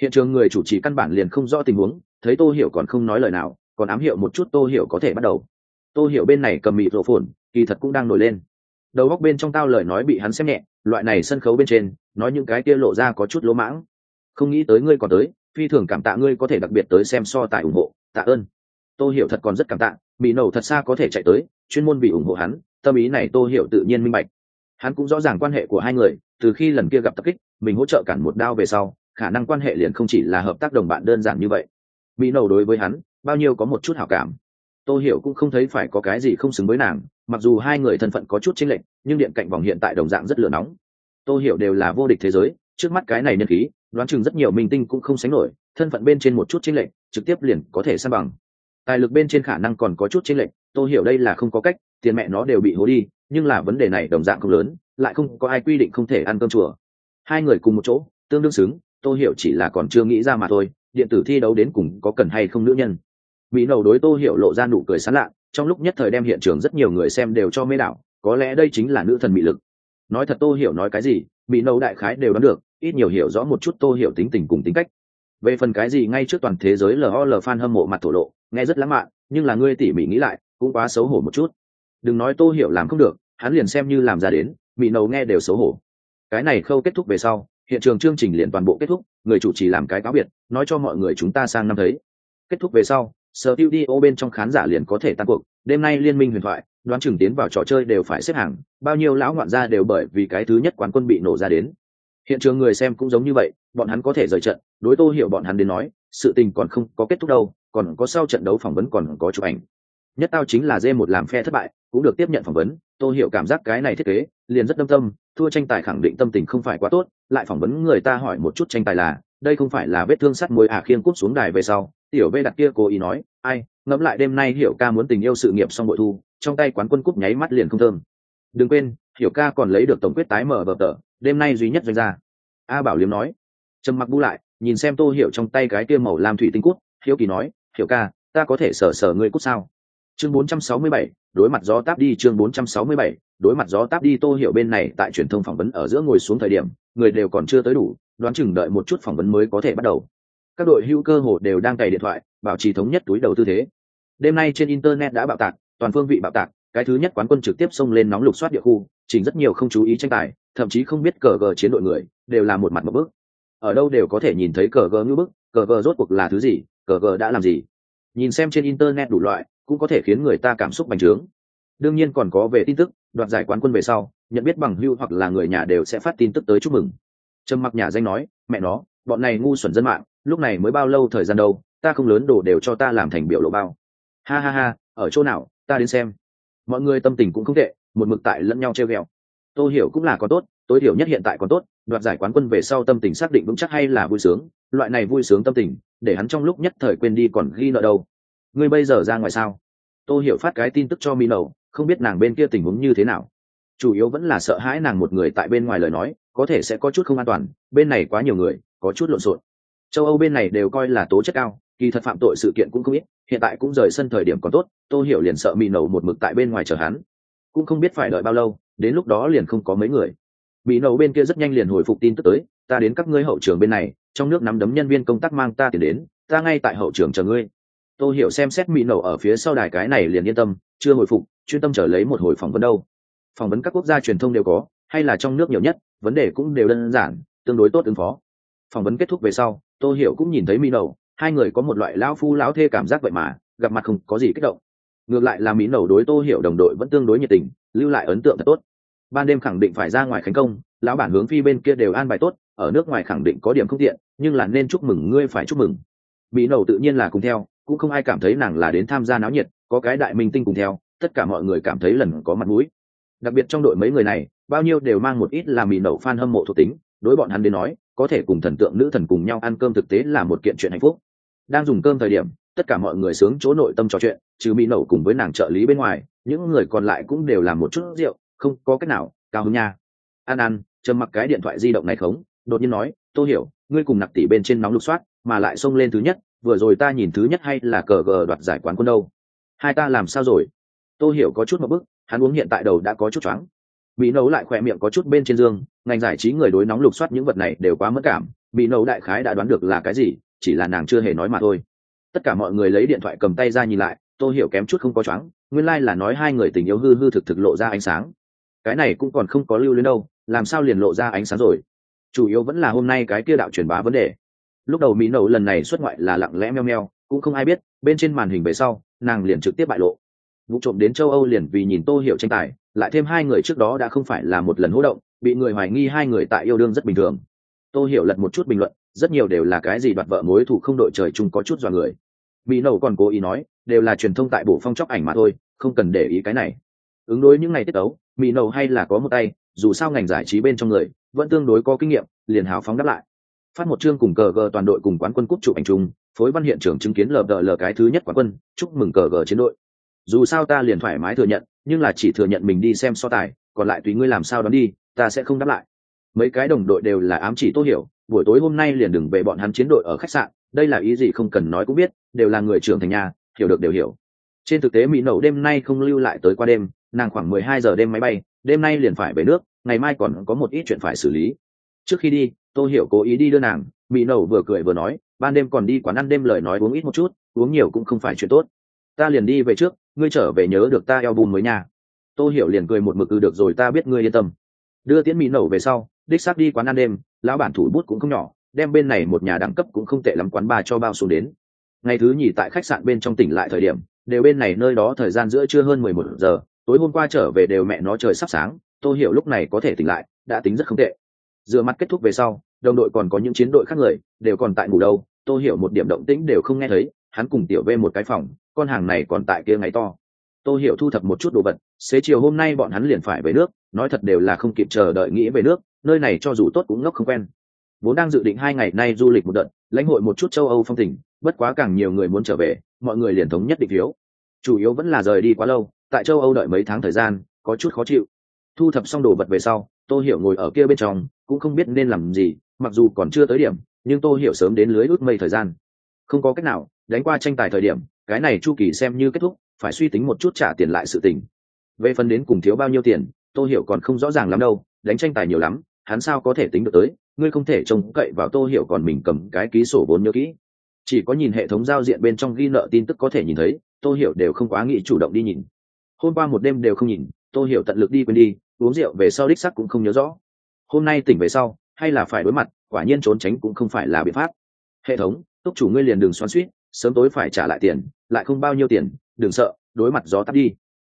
hiện trường người chủ trì căn bản liền không rõ tình huống, thấy tô hiểu còn không nói lời nào, còn ám hiệu một chút tô hiểu có thể bắt đầu. Tô hiểu bên này cầm mị rộ phồn, kỳ thật cũng đang nổi lên. Đầu góc bên trong tao lời nói bị hắn xem nhẹ, loại này sân khấu bên trên, nói những cái kia lộ ra có chút lỗ mãng. Không nghĩ tới ngươi còn tới, phi thường cảm tạ ngươi có thể đặc biệt tới xem so tài ủng hộ, tạ ơn. Tô hiểu thật còn rất cảm tạ bị nổ thật xa có thể chạy tới, chuyên môn vì ủng hộ hắn, tâm ý này tô hiểu tự nhiên minh bạch. Hắn cũng rõ ràng quan hệ của hai người, từ khi lần kia gặp tập kích, mình hỗ trợ cản một đao về sau khả năng quan hệ liền không chỉ là hợp tác đồng bạn đơn giản như vậy. Mỹ nầu đối với hắn, bao nhiêu có một chút hảo cảm. Tô hiểu cũng không thấy phải có cái gì không xứng với nàng, mặc dù hai người thân phận có chút chênh lệch, nhưng điện cạnh vòng hiện tại đồng dạng rất lửa nóng. Tô hiểu đều là vô địch thế giới, trước mắt cái này nhân khí, đoán chừng rất nhiều minh tinh cũng không sánh nổi, thân phận bên trên một chút chênh lệch, trực tiếp liền có thể san bằng. Tài lực bên trên khả năng còn có chút chênh lệch, tô hiểu đây là không có cách, tiền mẹ nó đều bị hố đi, nhưng là vấn đề này đồng dạng không lớn, lại không có ai quy định không thể ăn cơm chùa. Hai người cùng một chỗ, tương đương xứng tô hiểu chỉ là còn chưa nghĩ ra mà thôi, điện tử thi đấu đến cùng có cần hay không nữ nhân. Mỹ nầu đối tô hiểu lộ ra nụ cười sán lạ, trong lúc nhất thời đem hiện trường rất nhiều người xem đều cho mê đảo, có lẽ đây chính là nữ thần mỹ lực. Nói thật tô hiểu nói cái gì, mỹ nầu đại khái đều đoán được, ít nhiều hiểu rõ một chút tô hiểu tính tình cùng tính cách. Về phần cái gì ngay trước toàn thế giới lol fan hâm mộ mặt thổ lộ, nghe rất lãng mạn, nhưng là ngươi tỉ mỉ nghĩ lại, cũng quá xấu hổ một chút. Đừng nói tô hiểu làm không được, hắn liền xem như làm ra đến, mỹ nầu nghe đều xấu hổ. Cái này khâu kết thúc về sau hiện trường chương trình liền toàn bộ kết thúc, người chủ trì làm cái cáo biệt, nói cho mọi người chúng ta sang năm thấy. Kết thúc về sau sở tiêu đi ô bên trong khán giả liền có thể tăng cuộc, đêm nay liên minh huyền thoại, đoán chừng tiến vào trò chơi đều phải xếp hàng, bao nhiêu lão ngoạn gia đều bởi vì cái thứ nhất quán quân bị nổ ra đến. Hiện trường người xem cũng giống như vậy, bọn hắn có thể rời trận, đối tô hiểu bọn hắn đến nói, sự tình còn không có kết thúc đâu, còn có sau trận đấu phỏng vấn còn có chụp ảnh. Nhất tao chính là dê một làm phe thất bại, cũng được tiếp nhận phỏng vấn, tô hiểu cảm giác cái này thiết kế, liền rất đâm tâm thua tranh tài khẳng định tâm tình không phải quá tốt, lại phỏng vấn người ta hỏi một chút tranh tài là, đây không phải là vết thương sắt môi à khiên cúp xuống đài về sau, tiểu vê đặt kia cố ý nói, ai, ngẫm lại đêm nay hiểu ca muốn tình yêu sự nghiệp xong bội thu, trong tay quán quân cúp nháy mắt liền không thơm. Đừng quên, hiểu ca còn lấy được tổng quyết tái mở bờ tờ, đêm nay duy nhất doanh gia. A bảo liếm nói. Trầm mặc bu lại, nhìn xem tô hiểu trong tay cái kia màu làm thủy tinh cút hiếu kỳ nói, hiểu ca, ta có thể sờ sờ ngươi cút sao? Chương 467, đối mặt gió táp đi chương 467, đối mặt gió táp đi tô hiểu bên này tại truyền thông phỏng vấn ở giữa ngồi xuống thời điểm người đều còn chưa tới đủ đoán chừng đợi một chút phỏng vấn mới có thể bắt đầu. Các đội hữu cơ hồ đều đang cày điện thoại bảo trì thống nhất túi đầu tư thế. Đêm nay trên internet đã bạo tạc toàn phương vị bạo tạc cái thứ nhất quán quân trực tiếp xông lên nóng lục soát địa khu chỉnh rất nhiều không chú ý tranh tài thậm chí không biết cờ gờ chiến đội người đều là một mặt một bước. Ở đâu đều có thể nhìn thấy cờ gờ như bức cờ gờ rốt cuộc là thứ gì cờ gờ đã làm gì. Nhìn xem trên internet đủ loại cũng có thể khiến người ta cảm xúc bành trướng. Đương nhiên còn có về tin tức, đoạt giải quán quân về sau, nhận biết bằng hưu hoặc là người nhà đều sẽ phát tin tức tới chúc mừng. Trầm mặc nhà danh nói, mẹ nó, bọn này ngu xuẩn dân mạng, lúc này mới bao lâu thời gian đâu, ta không lớn đồ đều cho ta làm thành biểu lộ bao. Ha ha ha, ở chỗ nào, ta đến xem. Mọi người tâm tình cũng không tệ, một mực tại lẫn nhau treo ghẹo. Tôi hiểu cũng là có tốt, tối thiểu nhất hiện tại còn tốt, đoạt giải quán quân về sau tâm tình xác định vững chắc hay là vui sướng, loại này vui sướng tâm tình, để hắn trong lúc nhất thời quên đi còn ghi nợ đâu ngươi bây giờ ra ngoài sao? Tôi hiểu phát cái tin tức cho mỹ nầu, không biết nàng bên kia tình huống như thế nào. Chủ yếu vẫn là sợ hãi nàng một người tại bên ngoài lời nói, có thể sẽ có chút không an toàn, bên này quá nhiều người, có chút lộn xộn. Châu âu bên này đều coi là tố chất cao, kỳ thật phạm tội sự kiện cũng không ít, hiện tại cũng rời sân thời điểm còn tốt tôi hiểu liền sợ mỹ nầu một mực tại bên ngoài chờ hắn. Cũng không biết phải đợi bao lâu, đến lúc đó liền không có mấy người. Mỹ nầu bên kia rất nhanh liền hồi phục tin tức tới, ta đến các ngươi hậu trường bên này, trong nước nắm đấm nhân viên công tác mang ta tiền đến, ta ngay tại hậu trường chờ ngươi tô hiểu xem xét mỹ nầu ở phía sau đài cái này liền yên tâm, chưa hồi phục, chuyên tâm trở lấy một hồi phỏng vấn đâu. Phỏng vấn các quốc gia truyền thông đều có, hay là trong nước nhiều nhất, vấn đề cũng đều đơn giản, tương đối tốt ứng phó. Phỏng vấn kết thúc về sau, tô hiểu cũng nhìn thấy mỹ nầu hai người có một loại lão phu lão thê cảm giác vậy mà, gặp mặt không có gì kích động. Ngược lại là mỹ nầu đối tô hiểu đồng đội vẫn tương đối nhiệt tình, lưu lại ấn tượng thật tốt. Ban đêm khẳng định phải ra ngoài khánh công, lão bản hướng phi bên kia đều an bài tốt, ở nước ngoài khẳng định có điểm không tiện, nhưng là nên chúc mừng ngươi phải chúc mừng. Mỹ nầu tự nhiên là cùng theo cũng không ai cảm thấy nàng là đến tham gia náo nhiệt, có cái đại minh tinh cùng theo, tất cả mọi người cảm thấy lần có mặt mũi. Đặc biệt trong đội mấy người này, bao nhiêu đều mang một ít là mì nầu fan hâm mộ thuộc tính, đối bọn hắn đến nói, có thể cùng thần tượng nữ thần cùng nhau ăn cơm thực tế là một kiện chuyện hạnh phúc. Đang dùng cơm thời điểm, tất cả mọi người sướng chỗ nội tâm trò chuyện, trừ mỹ nậu cùng với nàng trợ lý bên ngoài, những người còn lại cũng đều làm một chút rượu, không có cách nào, cao hứng nha. An an, trầm mặc cái điện thoại di động này khống, đột nhiên nói tôi hiểu, ngươi cùng nặc tỷ bên trên nóng lục soát, mà lại xông lên thứ nhất vừa rồi ta nhìn thứ nhất hay là cờ gờ đoạt giải quán quân đâu? Hai ta làm sao rồi? Tôi hiểu có chút một bức, hắn uống hiện tại đầu đã có chút choáng. Bị nấu lại khỏe miệng có chút bên trên giường ngành giải trí người đối nóng lục soát những vật này đều quá mất cảm bị nấu đại khái đã đoán được là cái gì, chỉ là nàng chưa hề nói mà thôi. Tất cả mọi người lấy điện thoại cầm tay ra nhìn lại tôi hiểu kém chút không có choáng, nguyên lai、like、là nói hai người tình yêu hư hư thực thực lộ ra ánh sáng. Cái này cũng còn không có lưu lên đâu, làm sao liền lộ ra ánh sáng rồi? Chủ yếu vẫn là hôm nay cái kia đạo truyền bá vấn đề lúc đầu mỹ nậu lần này xuất ngoại là lặng lẽ meo meo, cũng không ai biết, bên trên màn hình về sau, nàng liền trực tiếp bại lộ. Vụ trộm đến châu âu liền vì nhìn tô hiểu tranh tài, lại thêm hai người trước đó đã không phải là một lần hỗ động, bị người hoài nghi hai người tại yêu đương rất bình thường. Tô hiểu lật một chút bình luận, rất nhiều đều là cái gì đoạt vợ mối thủ không đội trời chung có chút dọa người. Mỹ nậu còn cố ý nói, đều là truyền thông tại bộ phong chóc ảnh mà thôi, không cần để ý cái này. Ứng đối những ngày tiết tấu, mỹ nậu hay là có một tay, dù sao ngành giải trí bên trong người, vẫn tương đối có kinh nghiệm, liền hào phóng đáp lại phát một chương cùng cờ gờ toàn đội cùng quán quân cúp chụp ảnh chung, phối văn hiện trường chứng kiến lờ đờ lờ cái thứ nhất quán quân, chúc mừng cờ gờ chiến đội. Dù sao ta liền thoải mái thừa nhận, nhưng là chỉ thừa nhận mình đi xem so tài, còn lại tùy ngươi làm sao đón đi, ta sẽ không đáp lại. Mấy cái đồng đội đều là ám chỉ tốt hiểu, buổi tối hôm nay liền đừng về bọn hắn chiến đội ở khách sạn, đây là ý gì không cần nói cũng biết, đều là người trưởng thành nhà, hiểu được đều hiểu. Trên thực tế mỹ nậu đêm nay không lưu lại tới qua đêm, nàng khoảng mười hai giờ đêm máy bay, đêm nay liền phải về nước, ngày mai còn có một ít chuyện phải xử lý. Trước khi đi tôi hiểu cố ý đi đưa nàng, mỹ nậu vừa cười vừa nói, ban đêm còn đi quán ăn đêm lời nói uống ít một chút, uống nhiều cũng không phải chuyện tốt. Ta liền đi về trước, ngươi trở về nhớ được ta eo bùn mới nhà tôi hiểu liền cười một mực từ được rồi ta biết ngươi yên tâm. Đưa tiễn mỹ nậu về sau, đích xác đi quán ăn đêm, lão bản thủ bút cũng không nhỏ, đem bên này một nhà đẳng cấp cũng không tệ lắm quán ba cho bao xuống đến. Ngày thứ nhì tại khách sạn bên trong tỉnh lại thời điểm, đều bên này nơi đó thời gian giữa trưa hơn mười một giờ, tối hôm qua trở về đều mẹ nó trời sắp sáng tôi hiểu lúc này có thể tỉnh lại, đã tính rất không tệ dựa mặt kết thúc về sau, đồng đội còn có những chiến đội khác người, đều còn tại ngủ đâu. Tôi hiểu một điểm động tĩnh đều không nghe thấy, hắn cùng tiểu vê một cái phòng, con hàng này còn tại kia ngày to. Tôi hiểu thu thập một chút đồ vật, xế chiều hôm nay bọn hắn liền phải về nước, nói thật đều là không kịp chờ đợi nghĩ về nước, nơi này cho dù tốt cũng ngốc không quen. Vốn đang dự định hai ngày nay du lịch một đợt, lãnh hội một chút châu âu phong tình, bất quá càng nhiều người muốn trở về, mọi người liền thống nhất định phiếu. Chủ yếu vẫn là rời đi quá lâu, tại châu âu đợi mấy tháng thời gian, có chút khó chịu. Thu thập xong đồ vật về sau tôi hiểu ngồi ở kia bên trong cũng không biết nên làm gì, mặc dù còn chưa tới điểm, nhưng tôi hiểu sớm đến lưới út mây thời gian. Không có cách nào, đánh qua tranh tài thời điểm, cái này chu kỳ xem như kết thúc, phải suy tính một chút trả tiền lại sự tình. Về phần đến cùng thiếu bao nhiêu tiền tôi hiểu còn không rõ ràng lắm đâu, đánh tranh tài nhiều lắm, hắn sao có thể tính được tới, ngươi không thể trông cậy vào tô hiểu còn mình cầm cái ký sổ vốn nhớ kỹ. Chỉ có nhìn hệ thống giao diện bên trong ghi nợ tin tức có thể nhìn thấy, tô hiểu đều không quá nghĩ chủ động đi nhìn. Hôm qua một đêm đều không nhìn, tô hiểu tận lực đi quên đi, uống rượu về sau đích sắc cũng không nhớ rõ hôm nay tỉnh về sau hay là phải đối mặt quả nhiên trốn tránh cũng không phải là biện pháp. Hệ thống túc chủ ngươi liền đừng xoắn suýt sớm tối phải trả lại tiền lại không bao nhiêu tiền đừng sợ đối mặt gió tắt đi.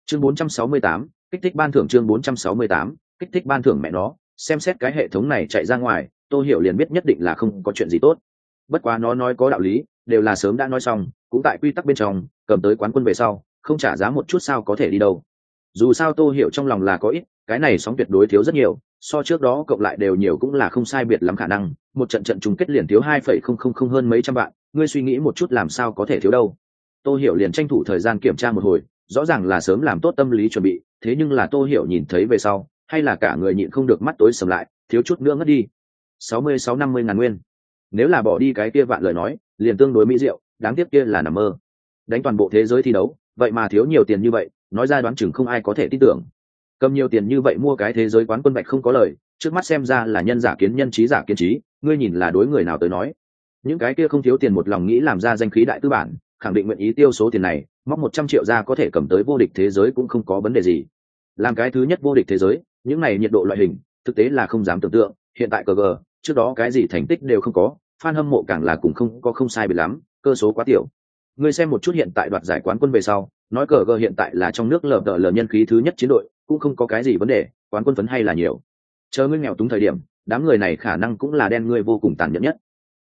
Chương 468, kích thích ban thưởng chương 468, kích thích ban thưởng mẹ nó xem xét cái hệ thống này chạy ra ngoài tôi hiểu liền biết nhất định là không có chuyện gì tốt. Bất quá nó nói có đạo lý đều là sớm đã nói xong cũng tại quy tắc bên trong cầm tới quán quân về sau không trả giá một chút sao có thể đi đâu. Dù sao tôi hiểu trong lòng là có ít cái này sóng tuyệt đối thiếu rất nhiều so trước đó cộng lại đều nhiều cũng là không sai biệt lắm khả năng, một trận trận chung kết liền thiếu hai phẩy không không không hơn mấy trăm vạn, ngươi suy nghĩ một chút làm sao có thể thiếu đâu. Tôi hiểu liền tranh thủ thời gian kiểm tra một hồi, rõ ràng là sớm làm tốt tâm lý chuẩn bị, thế nhưng là tôi hiểu nhìn thấy về sau, hay là cả người nhịn không được mắt tối sầm lại, thiếu chút nữa ngất đi. sáu mươi sáu năm mươi ngàn nguyên. Nếu là bỏ đi cái kia vạn lời nói, liền tương đối mỹ diệu, đáng tiếc kia là nằm mơ. Đánh toàn bộ thế giới thi đấu, vậy mà thiếu nhiều tiền như vậy, nói ra đoán chừng không ai có thể tin tưởng cầm nhiều tiền như vậy mua cái thế giới quán quân bạch không có lời, trước mắt xem ra là nhân giả kiến nhân trí giả kiến trí, ngươi nhìn là đối người nào tới nói. Những cái kia không thiếu tiền một lòng nghĩ làm ra danh khí đại tư bản, khẳng định nguyện ý tiêu số tiền này, móc một trăm triệu ra có thể cầm tới vô địch thế giới cũng không có vấn đề gì. Làm cái thứ nhất vô địch thế giới, những này nhiệt độ loại hình, thực tế là không dám tưởng tượng, hiện tại cờ gờ, trước đó cái gì thành tích đều không có, fan hâm mộ càng là cũng không, có không sai bị lắm, cơ số quá tiểu. Ngươi xem một chút hiện tại đoạt giải quán quân về sau, nói cờ gờ hiện tại là trong nước lờ đờ lờ nhân khí thứ nhất chiến đội cũng không có cái gì vấn đề, quán quân phấn hay là nhiều. Chờ ngươi nghèo túng thời điểm, đám người này khả năng cũng là đen ngươi vô cùng tàn nhẫn nhất.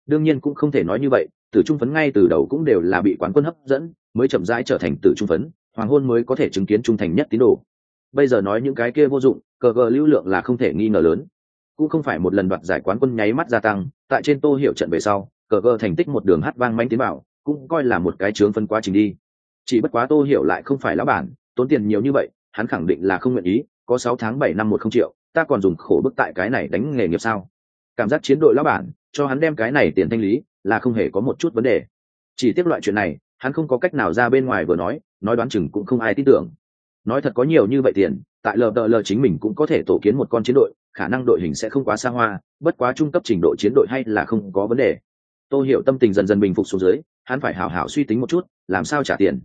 Đương nhiên cũng không thể nói như vậy, tử trung phấn ngay từ đầu cũng đều là bị quán quân hấp dẫn, mới chậm rãi trở thành tử trung phấn, hoàng hôn mới có thể chứng kiến trung thành nhất tín đồ. Bây giờ nói những cái kia vô dụng, cờ cờ lưu lượng là không thể nghi ngờ lớn. Cũng không phải một lần đoạt giải quán quân nháy mắt gia tăng, tại trên tô hiệu trận về sau, cờ cờ thành tích một đường hát vang manh tiến bảo cũng coi là một cái chướng phân quá trình đi. Chỉ bất quá tô hiểu lại không phải lão bản, tốn tiền nhiều như vậy hắn khẳng định là không nguyện ý, có sáu tháng bảy năm một không triệu, ta còn dùng khổ bức tại cái này đánh nghề nghiệp sao? Cảm giác chiến đội lão bản, cho hắn đem cái này tiền thanh lý, là không hề có một chút vấn đề. Chỉ tiếp loại chuyện này, hắn không có cách nào ra bên ngoài vừa nói nói đoán chừng cũng không ai tin tưởng. Nói thật có nhiều như vậy tiền, tại lờ đợ lờ chính mình cũng có thể tổ kiến một con chiến đội, khả năng đội hình sẽ không quá xa hoa, bất quá trung cấp trình độ chiến đội hay là không có vấn đề. Tôi hiểu tâm tình dần dần bình phục xuống dưới, hắn phải hảo hảo suy tính một chút, làm sao trả tiền.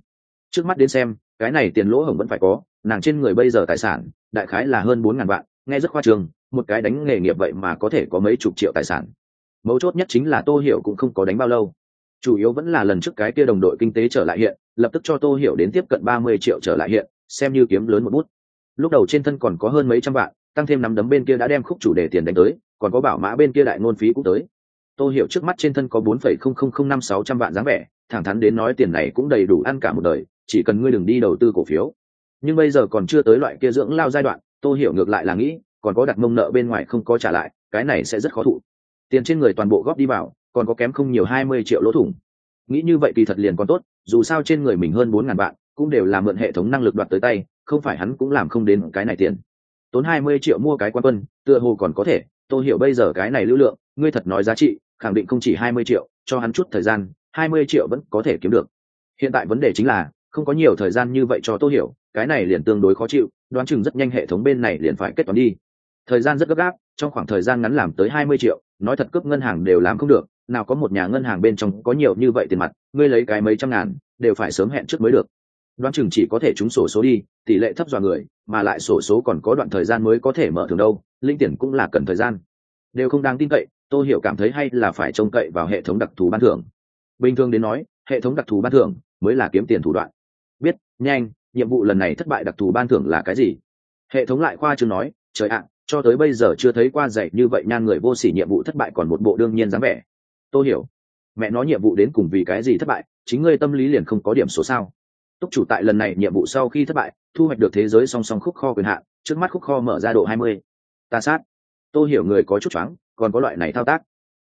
Trước mắt đến xem cái này tiền lỗ hổng vẫn phải có, nàng trên người bây giờ tài sản, đại khái là hơn bốn ngàn vạn, nghe rất khoa trương, một cái đánh nghề nghiệp vậy mà có thể có mấy chục triệu tài sản. Mấu chốt nhất chính là tô hiểu cũng không có đánh bao lâu. Chủ yếu vẫn là lần trước cái kia đồng đội kinh tế trở lại hiện, lập tức cho tô hiểu đến tiếp cận ba mươi triệu trở lại hiện, xem như kiếm lớn một bút. Lúc đầu trên thân còn có hơn mấy trăm vạn, tăng thêm nắm đấm bên kia đã đem khúc chủ đề tiền đánh tới, còn có bảo mã bên kia đại ngôn phí cũng tới. Tô hiểu trước mắt trên thân có bốn phẩy không không không năm sáu trăm vạn dáng vẻ, thẳng thắn đến nói tiền này cũng đầy đủ ăn cả một đời chỉ cần ngươi đừng đi đầu tư cổ phiếu. Nhưng bây giờ còn chưa tới loại kia dưỡng lao giai đoạn Tôi hiểu ngược lại là nghĩ còn có đặt mông nợ bên ngoài không có trả lại cái này sẽ rất khó thụ. Tiền trên người toàn bộ góp đi vào còn có kém không nhiều hai mươi triệu lỗ thủng. Nghĩ như vậy kỳ thật liền còn tốt dù sao trên người mình hơn bốn ngàn bạn, cũng đều là mượn hệ thống năng lực đoạt tới tay không phải hắn cũng làm không đến cái này tiền. Tốn hai mươi triệu mua cái quan quân tựa hồ còn có thể tôi hiểu bây giờ cái này lưu lượng ngươi thật nói giá trị khẳng định không chỉ hai mươi triệu cho hắn chút thời gian hai mươi triệu vẫn có thể kiếm được. Hiện tại vấn đề chính là không có nhiều thời gian như vậy cho tôi hiểu, cái này liền tương đối khó chịu, đoán chừng rất nhanh hệ thống bên này liền phải kết toán đi. Thời gian rất gấp gáp, trong khoảng thời gian ngắn làm tới hai mươi triệu, nói thật cướp ngân hàng đều làm không được, nào có một nhà ngân hàng bên trong có nhiều như vậy tiền mặt, ngươi lấy cái mấy trăm ngàn, đều phải sớm hẹn trước mới được. Đoán chừng chỉ có thể trúng sổ số đi, tỷ lệ thấp dọa người, mà lại sổ số còn có đoạn thời gian mới có thể mở thường đâu, linh tiền cũng là cần thời gian. Đều không đáng tin cậy tôi hiểu cảm thấy hay là phải trông cậy vào hệ thống đặc thù ban thưởng. Bình thường đến nói, hệ thống đặc thù ban thưởng mới là kiếm tiền thủ đoạn biết, nhanh, nhiệm vụ lần này thất bại đặc thù ban thưởng là cái gì? Hệ thống lại khoa chừng nói, trời ạ, cho tới bây giờ chưa thấy qua dạy như vậy nhan người vô sỉ nhiệm vụ thất bại còn một bộ đương nhiên dáng vẻ. Tôi hiểu. Mẹ nói nhiệm vụ đến cùng vì cái gì thất bại, chính ngươi tâm lý liền không có điểm số sao. Túc chủ tại lần này nhiệm vụ sau khi thất bại, thu hoạch được thế giới song song khúc kho quyền hạn, trước mắt khúc kho mở ra độ hai mươi. Ta sát. Tôi hiểu người có chút choáng, còn có loại này thao tác.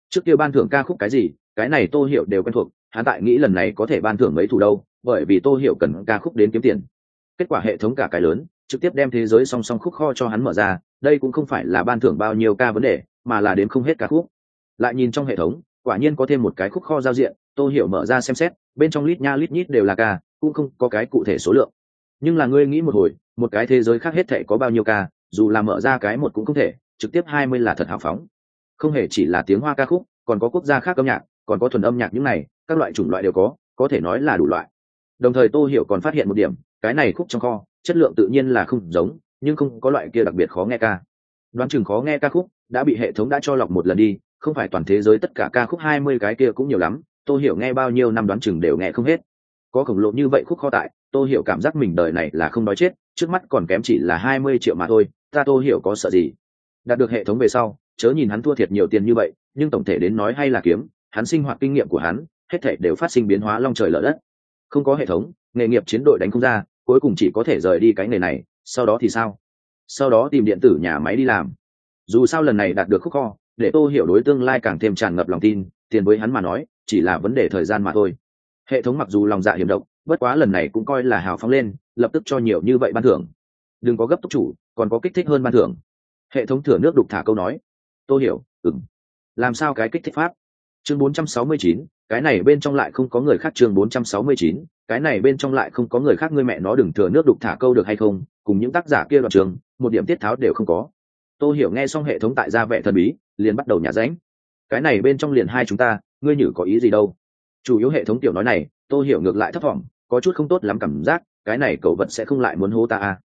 Trước kia ban thưởng ca khúc cái gì, cái này tôi hiểu đều quen thuộc hắn tại nghĩ lần này có thể ban thưởng mấy thủ đâu, bởi vì tô hiểu cần ca khúc đến kiếm tiền. Kết quả hệ thống cả cái lớn, trực tiếp đem thế giới song song khúc kho cho hắn mở ra, đây cũng không phải là ban thưởng bao nhiêu ca vấn đề, mà là đến không hết ca khúc. Lại nhìn trong hệ thống, quả nhiên có thêm một cái khúc kho giao diện, Tô hiểu mở ra xem xét, bên trong lít nha lít nhít đều là ca, cũng không có cái cụ thể số lượng. Nhưng là ngươi nghĩ một hồi, một cái thế giới khác hết thể có bao nhiêu ca, dù là mở ra cái một cũng không thể, trực tiếp hai mươi là thật hào phóng. Không hề chỉ là tiếng hoa ca khúc, còn có quốc gia khác âm nhạc, còn có thuần âm nhạc những này các loại chủng loại đều có có thể nói là đủ loại. Đồng thời tô hiểu còn phát hiện một điểm, cái này khúc trong kho, chất lượng tự nhiên là không giống, nhưng không có loại kia đặc biệt khó nghe ca. Đoán chừng khó nghe ca khúc đã bị hệ thống đã cho lọc một lần đi, không phải toàn thế giới tất cả ca khúc hai mươi cái kia cũng nhiều lắm, tô hiểu nghe bao nhiêu năm đoán chừng đều nghe không hết. Có khổng lồ như vậy khúc kho tại, tô hiểu cảm giác mình đời này là không nói chết, trước mắt còn kém chỉ là hai mươi triệu mà thôi, ta tô hiểu có sợ gì? Đạt được hệ thống về sau, chớ nhìn hắn thua thiệt nhiều tiền như vậy, nhưng tổng thể đến nói hay là kiếm, hắn sinh hoạt kinh nghiệm của hắn hết thể đều phát sinh biến hóa long trời lở đất. Không có hệ thống nghề nghiệp chiến đội đánh không ra cuối cùng chỉ có thể rời đi cái nghề này sau đó thì sao? Sau đó tìm điện tử nhà máy đi làm. Dù sao lần này đạt được khúc kho để tô hiểu đối tương lai càng thêm tràn ngập lòng tin tiền với hắn mà nói chỉ là vấn đề thời gian mà thôi. Hệ thống mặc dù lòng dạ hiểm độc bất quá lần này cũng coi là hào phóng lên lập tức cho nhiều như vậy ban thưởng. Đừng có gấp túc chủ còn có kích thích hơn ban thưởng. Hệ thống thừa nước đục thả câu nói. Tôi hiểu ừng làm sao cái kích thích pháp? Chương 469, cái này bên trong lại không có người khác chương 469, cái này bên trong lại không có người khác ngươi mẹ nó đừng thừa nước đục thả câu được hay không cùng những tác giả kia đoạn trường một điểm tiết tháo đều không có. Tô hiểu nghe xong hệ thống tại ra vẻ thần bí liền bắt đầu nhả ránh. Cái này bên trong liền hai chúng ta ngươi nhử có ý gì đâu? Chủ yếu hệ thống tiểu nói này tô hiểu ngược lại thấp vọng, có chút không tốt lắm cảm giác cái này cậu vật sẽ không lại muốn hô ta à.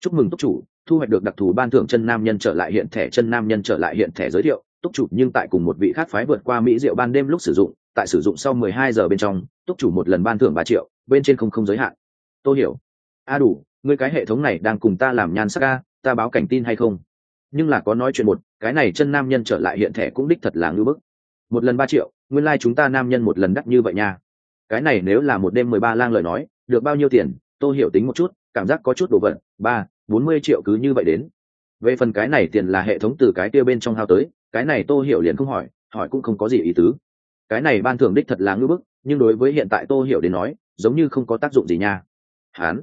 chúc mừng tốc chủ thu hoạch được đặc thù ban thưởng chân nam nhân trở lại hiện thẻ chân nam nhân trở lại hiện thẻ giới thiệu túc chủ nhưng tại cùng một vị khác phái vượt qua mỹ rượu ban đêm lúc sử dụng, tại sử dụng sau mười hai giờ bên trong, túc chủ một lần ban thưởng ba triệu, bên trên không không giới hạn. Tôi hiểu, a đủ, ngươi cái hệ thống này đang cùng ta làm nhan sắc a, ta báo cảnh tin hay không? Nhưng là có nói chuyện một, cái này chân nam nhân trở lại hiện thẻ cũng đích thật là ngưỡng bức. Một lần ba triệu, nguyên lai、like、chúng ta nam nhân một lần đắt như vậy nha. Cái này nếu là một đêm mười ba lang lời nói, được bao nhiêu tiền? Tôi hiểu tính một chút, cảm giác có chút đồ vật, ba, bốn mươi triệu cứ như vậy đến. Về phần cái này tiền là hệ thống từ cái kia bên trong hao tới cái này tô hiểu liền không hỏi hỏi cũng không có gì ý tứ. Cái này ban thưởng đích thật là ngưỡng bức, nhưng đối với hiện tại tô hiểu đến nói, giống như không có tác dụng gì nha. Hán,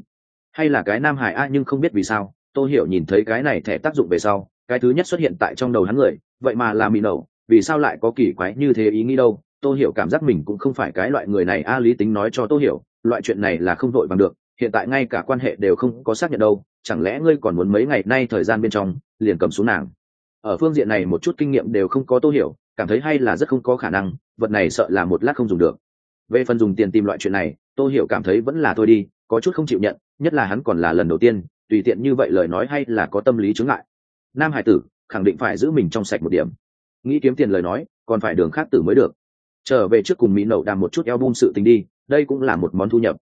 hay là cái nam hải a nhưng không biết vì sao, tô hiểu nhìn thấy cái này thẻ tác dụng về sau, cái thứ nhất xuất hiện tại trong đầu hắn người, vậy mà là mì nậu, vì sao lại có kỳ quái như thế ý nghĩ đâu? Tô hiểu cảm giác mình cũng không phải cái loại người này a lý tính nói cho tô hiểu, loại chuyện này là không vội bằng được, hiện tại ngay cả quan hệ đều không có xác nhận đâu, chẳng lẽ ngươi còn muốn mấy ngày nay thời gian bên trong, liền cầm xuống nàng? Ở phương diện này một chút kinh nghiệm đều không có tô hiểu, cảm thấy hay là rất không có khả năng, vật này sợ là một lát không dùng được. Về phần dùng tiền tìm loại chuyện này, tô hiểu cảm thấy vẫn là thôi đi, có chút không chịu nhận, nhất là hắn còn là lần đầu tiên, tùy tiện như vậy lời nói hay là có tâm lý chứng ngại. Nam hải tử, khẳng định phải giữ mình trong sạch một điểm. Nghĩ kiếm tiền lời nói, còn phải đường khác tử mới được. Trở về trước cùng mỹ nậu đàm một chút eo bum sự tình đi, đây cũng là một món thu nhập.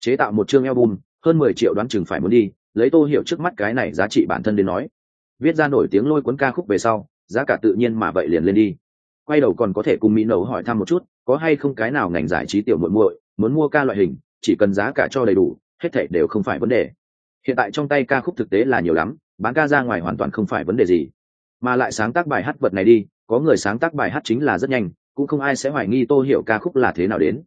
Chế tạo một chương album, hơn mười triệu đoán chừng phải muốn đi, lấy tô hiểu trước mắt cái này giá trị bản thân đến nói viết ra nổi tiếng lôi cuốn ca khúc về sau, giá cả tự nhiên mà vậy liền lên đi. Quay đầu còn có thể cùng mỹ nấu hỏi thăm một chút, có hay không cái nào ngành giải trí tiểu muội muội, muốn mua ca loại hình, chỉ cần giá cả cho đầy đủ, hết thảy đều không phải vấn đề. Hiện tại trong tay ca khúc thực tế là nhiều lắm, bán ca ra ngoài hoàn toàn không phải vấn đề gì. Mà lại sáng tác bài hát vật này đi, có người sáng tác bài hát chính là rất nhanh, cũng không ai sẽ hoài nghi tô hiểu ca khúc là thế nào đến.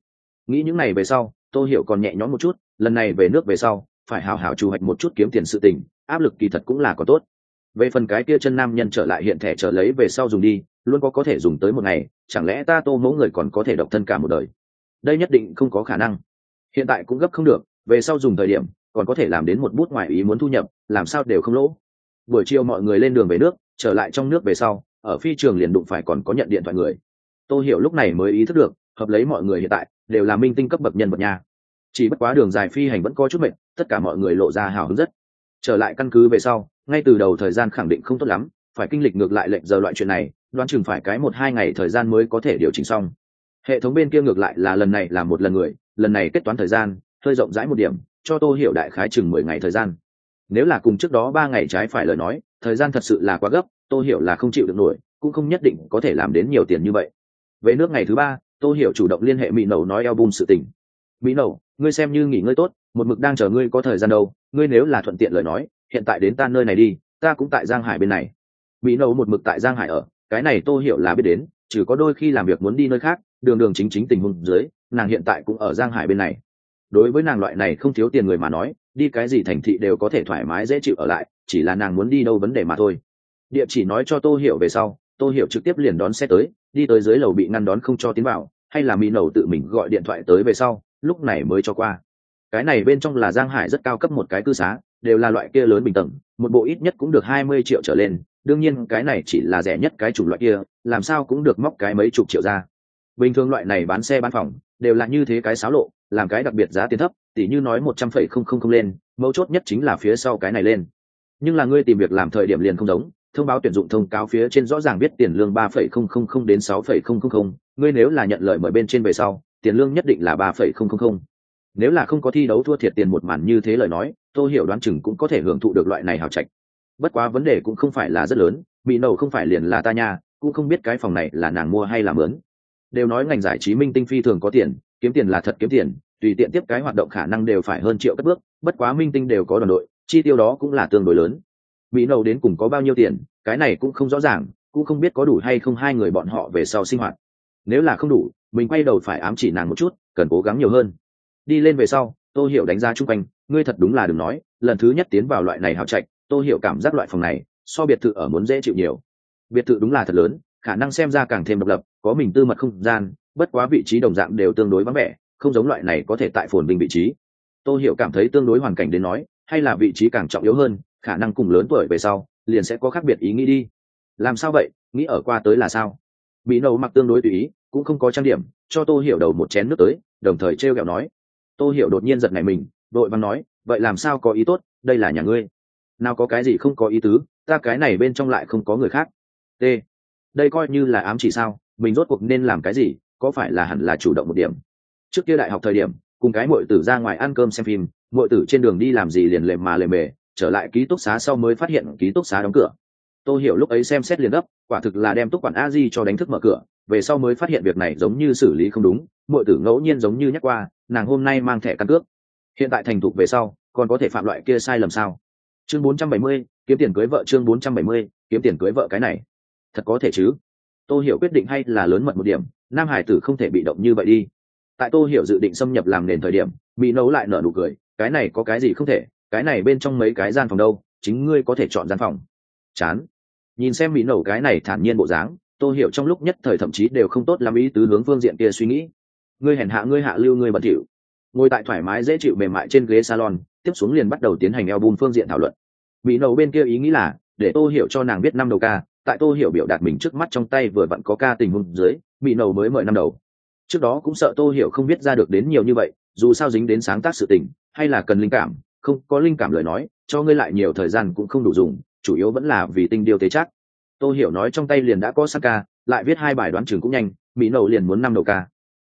Nghĩ những này về sau, tô hiểu còn nhẹ nhõm một chút, lần này về nước về sau, phải hào hào trù hoạch một chút kiếm tiền sự tình, áp lực kỳ thật cũng là có tốt về phần cái kia chân nam nhân trở lại hiện thẻ trở lấy về sau dùng đi, luôn có có thể dùng tới một ngày, chẳng lẽ ta tô mẫu người còn có thể độc thân cả một đời? Đây nhất định không có khả năng. Hiện tại cũng gấp không được, về sau dùng thời điểm, còn có thể làm đến một bút ngoài ý muốn thu nhập, làm sao đều không lỗ. Buổi chiều mọi người lên đường về nước, trở lại trong nước về sau, ở phi trường liền đụng phải còn có nhận điện thoại người. Tôi hiểu lúc này mới ý thức được, hợp lấy mọi người hiện tại, đều là minh tinh cấp bậc nhân vật nha. Chỉ bất quá đường dài phi hành vẫn có chút mệt, tất cả mọi người lộ ra hào hứng rất trở lại căn cứ về sau, ngay từ đầu thời gian khẳng định không tốt lắm, phải kinh lịch ngược lại lệnh giờ loại chuyện này, đoán chừng phải cái một hai ngày thời gian mới có thể điều chỉnh xong. Hệ thống bên kia ngược lại là lần này là một lần người, lần này kết toán thời gian, hơi rộng rãi một điểm, cho tô hiểu đại khái chừng mười ngày thời gian. Nếu là cùng trước đó ba ngày trái phải lời nói, thời gian thật sự là quá gấp, tô hiểu là không chịu được nổi, cũng không nhất định có thể làm đến nhiều tiền như vậy. Về nước ngày thứ ba, tô hiểu chủ động liên hệ mỹ nầu nói eo bum sự tình. Mỹ nầu ngươi xem như nghỉ ngơi tốt, một mực đang chờ ngươi có thời gian đâu ngươi nếu là thuận tiện lời nói, hiện tại đến ta nơi này đi, ta cũng tại giang hải bên này. Mỹ nâu một mực tại giang hải ở, cái này tô hiểu là biết đến, trừ có đôi khi làm việc muốn đi nơi khác, đường đường chính chính tình huống dưới, nàng hiện tại cũng ở giang hải bên này. Đối với nàng loại này không thiếu tiền người mà nói, đi cái gì thành thị đều có thể thoải mái dễ chịu ở lại, chỉ là nàng muốn đi đâu vấn đề mà thôi. Địa chỉ nói cho tô hiểu về sau, tô hiểu trực tiếp liền đón xe tới, đi tới dưới lầu bị ngăn đón không cho tiến vào, hay là mỹ nầu tự mình gọi điện thoại tới về sau, lúc này mới cho qua cái này bên trong là giang hải rất cao cấp một cái cư xá, đều là loại kia lớn bình tầng, một bộ ít nhất cũng được hai mươi triệu trở lên, đương nhiên cái này chỉ là rẻ nhất cái chủng loại kia, làm sao cũng được móc cái mấy chục triệu ra. Bình thường loại này bán xe bán phòng, đều là như thế cái xáo lộ, làm cái đặc biệt giá tiền thấp, tỉ như nói một trăm phẩy không không không lên, mấu chốt nhất chính là phía sau cái này lên. Nhưng là ngươi tìm việc làm thời điểm liền không giống, thông báo tuyển dụng thông cáo phía trên rõ ràng biết tiền lương ba phẩy không không không đến sáu phẩy không không không, ngươi nếu là nhận lợi mời bên trên về sau, tiền lương nhất định là ba phẩy không không không nếu là không có thi đấu thua thiệt tiền một màn như thế lời nói tôi hiểu đoán chừng cũng có thể hưởng thụ được loại này hào trạch. Bất quá vấn đề cũng không phải là rất lớn, bị nầu không phải liền là ta nha, cũng không biết cái phòng này là nàng mua hay là mướn. Đều nói ngành giải trí minh tinh phi thường có tiền, kiếm tiền là thật kiếm tiền, tùy tiện tiếp cái hoạt động khả năng đều phải hơn triệu cất bước, bất quá minh tinh đều có đoàn đội, chi tiêu đó cũng là tương đối lớn. Mỹ nầu đến cùng có bao nhiêu tiền, cái này cũng không rõ ràng, cũng không biết có đủ hay không hai người bọn họ về sau sinh hoạt. Nếu là không đủ, mình quay đầu phải ám chỉ nàng một chút, cần cố gắng nhiều hơn đi lên về sau, tô hiểu đánh giá chung quanh, ngươi thật đúng là đừng nói, lần thứ nhất tiến vào loại này hào trạch, tô hiểu cảm giác loại phòng này, so biệt thự ở muốn dễ chịu nhiều. Biệt thự đúng là thật lớn, khả năng xem ra càng thêm độc lập, có mình tư mật không gian, bất quá vị trí đồng dạng đều tương đối vắng vẻ, không giống loại này có thể tại phồn bình vị trí. Tô hiểu cảm thấy tương đối hoàn cảnh đến nói, hay là vị trí càng trọng yếu hơn, khả năng cùng lớn tuổi về sau, liền sẽ có khác biệt ý nghĩ đi. Làm sao vậy? Nghĩ ở qua tới là sao? Bị nâu mặc tương đối tùy ý, cũng không có trang điểm, cho tô hiểu đầu một chén nước tới, đồng thời t r e o kẹo nói tô hiểu đột nhiên giật này mình, đội văn nói, vậy làm sao có ý tốt, đây là nhà ngươi. Nào có cái gì không có ý tứ, ta cái này bên trong lại không có người khác. T, đây coi như là ám chỉ sao, mình rốt cuộc nên làm cái gì, có phải là hẳn là chủ động một điểm? Trước kia đại học thời điểm, cùng cái mội tử ra ngoài ăn cơm xem phim mội tử trên đường đi làm gì liền lềm mà lề mề trở lại ký túc xá sau mới phát hiện ký túc xá đóng cửa. Tôi hiểu lúc ấy xem xét liền gấp, quả thực là đem túc quản a di cho đánh thức mở cửa, về sau mới phát hiện việc này giống như xử lý không đúng mọi tử ngẫu nhiên giống như nhắc qua nàng hôm nay mang thẻ căn cước. Hiện tại thành thục về sau còn có thể phạm loại kia sai lầm sao? Chương 470, kiếm tiền cưới vợ chương 470, kiếm tiền cưới vợ cái này. Thật có thể chứ? Tôi hiểu quyết định hay là lớn mật một điểm nam hải tử không thể bị động như vậy đi. Tại tôi hiểu dự định xâm nhập làm nền thời điểm bị nấu lại nở nụ cười cái này có cái gì không thể cái này bên trong mấy cái gian phòng đâu chính ngươi có thể chọn gian phòng. Chán. Nhìn xem mỹ nổ cái này thản nhiên bộ dáng tôi hiểu trong lúc nhất thời thậm chí đều không tốt làm ý tứ hướng phương diện kia suy nghĩ ngươi hèn hạ ngươi hạ lưu ngươi bẩn thỉu ngồi tại thoải mái dễ chịu mềm mại trên ghế salon, tiếp xuống liền bắt đầu tiến hành album phương diện thảo luận. Mỹ nầu bên kia ý nghĩ là, để tô hiểu cho nàng biết năm đầu ca, tại tô hiểu biểu đạt mình trước mắt trong tay vừa vặn có ca tình huống dưới, mỹ nầu mới mời năm đầu. Trước đó cũng sợ tô hiểu không biết ra được đến nhiều như vậy, dù sao dính đến sáng tác sự tình, hay là cần linh cảm, không có linh cảm lời nói, cho ngươi lại nhiều thời gian cũng không đủ dùng, chủ yếu vẫn là vì tinh điều tế chắc Tô hiểu nói trong tay liền đã có sắc ca, lại viết hai bài đoán chừng cũng nhanh, mỹ nầu liền muốn năm đầu ca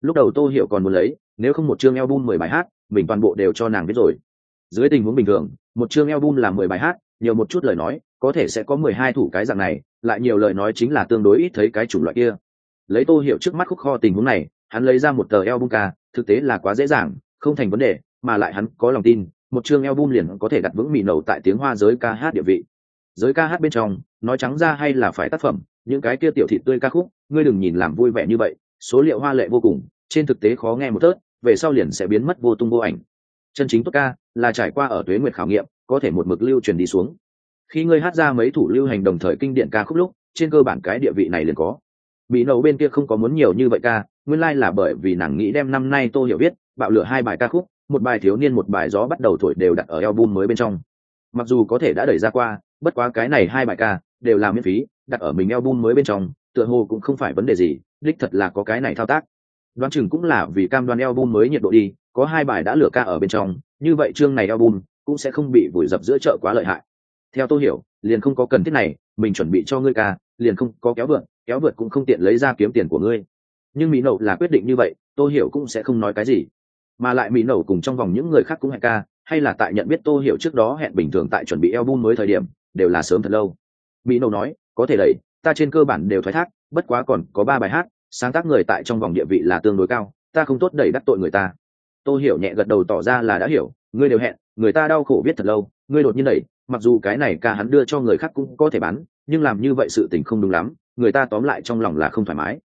lúc đầu tô hiểu còn muốn lấy, nếu không một chương album mười bài hát, mình toàn bộ đều cho nàng biết rồi. Dưới tình huống bình thường, một chương album là mười bài hát, nhiều một chút lời nói, có thể sẽ có mười hai thủ cái dạng này, lại nhiều lời nói chính là tương đối ít thấy cái chủng loại kia. Lấy tô hiểu trước mắt khúc kho tình huống này, hắn lấy ra một tờ album ca, thực tế là quá dễ dàng, không thành vấn đề, mà lại hắn có lòng tin, một chương album liền có thể đặt vững mì nầu tại tiếng hoa giới ca hát địa vị. Giới ca hát bên trong, nói trắng ra hay là phải tác phẩm, những cái kia tiểu thị tươi ca khúc, ngươi đừng nhìn làm vui vẻ như vậy số liệu hoa lệ vô cùng, trên thực tế khó nghe một tớt, về sau liền sẽ biến mất vô tung vô ảnh. Chân chính tốt ca là trải qua ở tuế nguyệt khảo nghiệm, có thể một mực lưu truyền đi xuống. Khi ngươi hát ra mấy thủ lưu hành đồng thời kinh điển ca khúc lúc, trên cơ bản cái địa vị này liền có. Bị nầu bên kia không có muốn nhiều như vậy ca, nguyên lai、like、là bởi vì nàng nghĩ đem năm nay tô hiểu biết bạo lửa hai bài ca khúc, một bài thiếu niên một bài gió bắt đầu thổi đều đặt ở album mới bên trong. Mặc dù có thể đã đẩy ra qua, bất quá cái này hai bài ca đều là miễn phí, đặt ở mình album mới bên trong, tựa hồ cũng không phải vấn đề gì đích thật là có cái này thao tác. Đoán chừng cũng là vì cam đoan album mới nhiệt độ đi, có hai bài đã lửa ca ở bên trong, như vậy chương này album cũng sẽ không bị vùi dập giữa chợ quá lợi hại. Theo tôi hiểu, liền không có cần thiết này, mình chuẩn bị cho ngươi ca, liền không có kéo vượt kéo vượt cũng không tiện lấy ra kiếm tiền của ngươi. Nhưng mỹ nậu là quyết định như vậy, tôi hiểu cũng sẽ không nói cái gì. Mà lại mỹ nậu cùng trong vòng những người khác cũng hẹn ca, hay là tại nhận biết tô hiểu trước đó hẹn bình thường tại chuẩn bị album mới thời điểm, đều là sớm thật lâu. Mỹ nậu nói, có thể đẩy ta trên cơ bản đều thoái thác, bất quá còn có ba bài hát, sáng tác người tại trong vòng địa vị là tương đối cao, ta không tốt đẩy đắc tội người ta. Tô hiểu nhẹ gật đầu tỏ ra là đã hiểu, ngươi đều hẹn, người ta đau khổ biết thật lâu, ngươi đột nhiên đẩy, mặc dù cái này ca hắn đưa cho người khác cũng có thể bán, nhưng làm như vậy sự tình không đúng lắm, người ta tóm lại trong lòng là không thoải mái.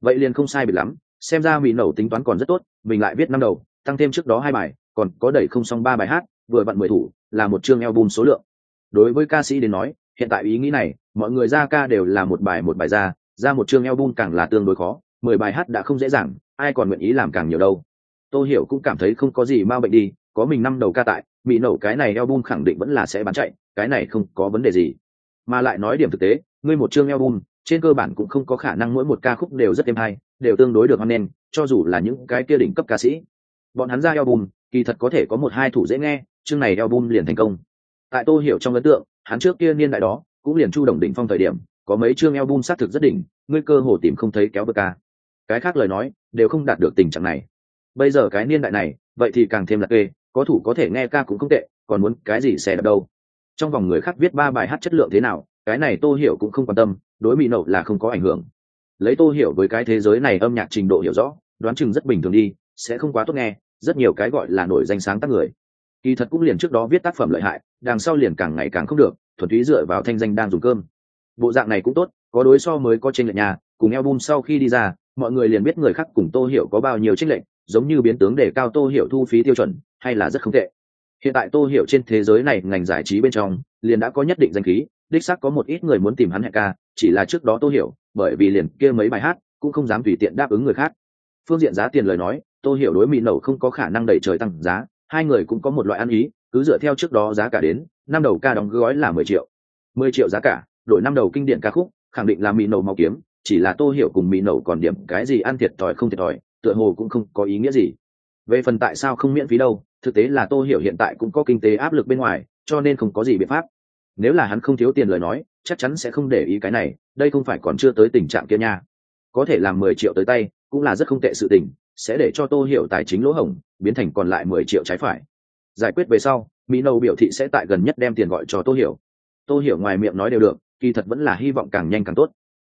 Vậy liền không sai biệt lắm, xem ra mỹ nẩu tính toán còn rất tốt, mình lại viết năm đầu, tăng thêm trước đó hai bài, còn có đẩy không xong ba bài hát, vừa vặn mười thủ, là một chương album số lượng. Đối với ca sĩ đến nói hiện tại ý nghĩ này, mọi người ra ca đều là một bài một bài ra ra một chương album càng là tương đối khó, mười bài hát đã không dễ dàng, ai còn nguyện ý làm càng nhiều đâu. Tôi hiểu cũng cảm thấy không có gì m a bệnh đi, có mình năm đầu ca tại bị nổ cái này album khẳng định vẫn là sẽ bán chạy, cái này không có vấn đề gì. Mà lại nói điểm thực tế, ngươi một chương album, trên cơ bản cũng không có khả năng mỗi một ca khúc đều rất êm hay, đều tương đối được hoan nghênh, cho dù là những cái kia đỉnh cấp ca sĩ. Bọn hắn ra album, kỳ thật có thể có một hai thủ dễ nghe, chương này album liền thành công. Tại tôi hiểu trong ấn tượng hắn trước kia niên đại đó, cũng liền chu đồng đỉnh phong thời điểm, có mấy chương album xác thực rất đỉnh, ngươi cơ hồ tìm không thấy kéo bờ ca. Cái khác lời nói, đều không đạt được tình trạng này. Bây giờ cái niên đại này, vậy thì càng thêm là kê, có thủ có thể nghe ca cũng không tệ, còn muốn cái gì xẻ đập đâu? Trong vòng người khác viết ba bài hát chất lượng thế nào, cái này tô hiểu cũng không quan tâm, đối mỹ nậu là không có ảnh hưởng. Lấy tô hiểu với cái thế giới này âm nhạc trình độ hiểu rõ, đoán chừng rất bình thường đi, sẽ không quá tốt nghe, rất nhiều cái gọi là nổi danh sáng tác người. Kỳ thật cũng liền trước đó viết tác phẩm lợi hại đằng sau liền càng ngày càng không được, thuần túy dựa vào thanh danh đang dùng cơm. Bộ dạng này cũng tốt, có đối so mới có trên lệch nhà, cùng album sau khi đi ra, mọi người liền biết người khác cùng tô hiểu có bao nhiêu trích lệnh giống như biến tướng để cao tô hiểu thu phí tiêu chuẩn, hay là rất không tệ. Hiện tại tô hiểu trên thế giới này, ngành giải trí bên trong, liền đã có nhất định danh khí, đích xác có một ít người muốn tìm hắn hẹn ca, chỉ là trước đó tô hiểu, bởi vì liền kia mấy bài hát, cũng không dám tùy tiện đáp ứng người khác. Phương diện giá tiền lời nói, tô hiểu đối mỹ nậu không có khả năng đẩy trời tăng giá, hai người cũng có một loại ăn ý cứ dựa theo trước đó giá cả đến, năm đầu ca đóng gói là mười triệu. Mười triệu giá cả, đổi năm đầu kinh điển ca khúc, khẳng định là mỹ nầu mau kiếm, chỉ là tô hiểu cùng mỹ nầu còn điểm cái gì ăn thiệt thòi không thiệt thòi, tựa hồ cũng không có ý nghĩa gì. Về phần tại sao không miễn phí đâu, thực tế là tô hiểu hiện tại cũng có kinh tế áp lực bên ngoài, cho nên không có gì biện pháp. Nếu là hắn không thiếu tiền lời nói, chắc chắn sẽ không để ý cái này, đây không phải còn chưa tới tình trạng kia nha. Có thể làm mười triệu tới tay, cũng là rất không tệ sự tình, sẽ để cho tô hiểu tài chính lỗ hổng, biến thành còn lại mười triệu trái phải giải quyết về sau, mỹ nâu biểu thị sẽ tại gần nhất đem tiền gọi cho tô hiểu. Tô hiểu ngoài miệng nói đều được, kỳ thật vẫn là hy vọng càng nhanh càng tốt.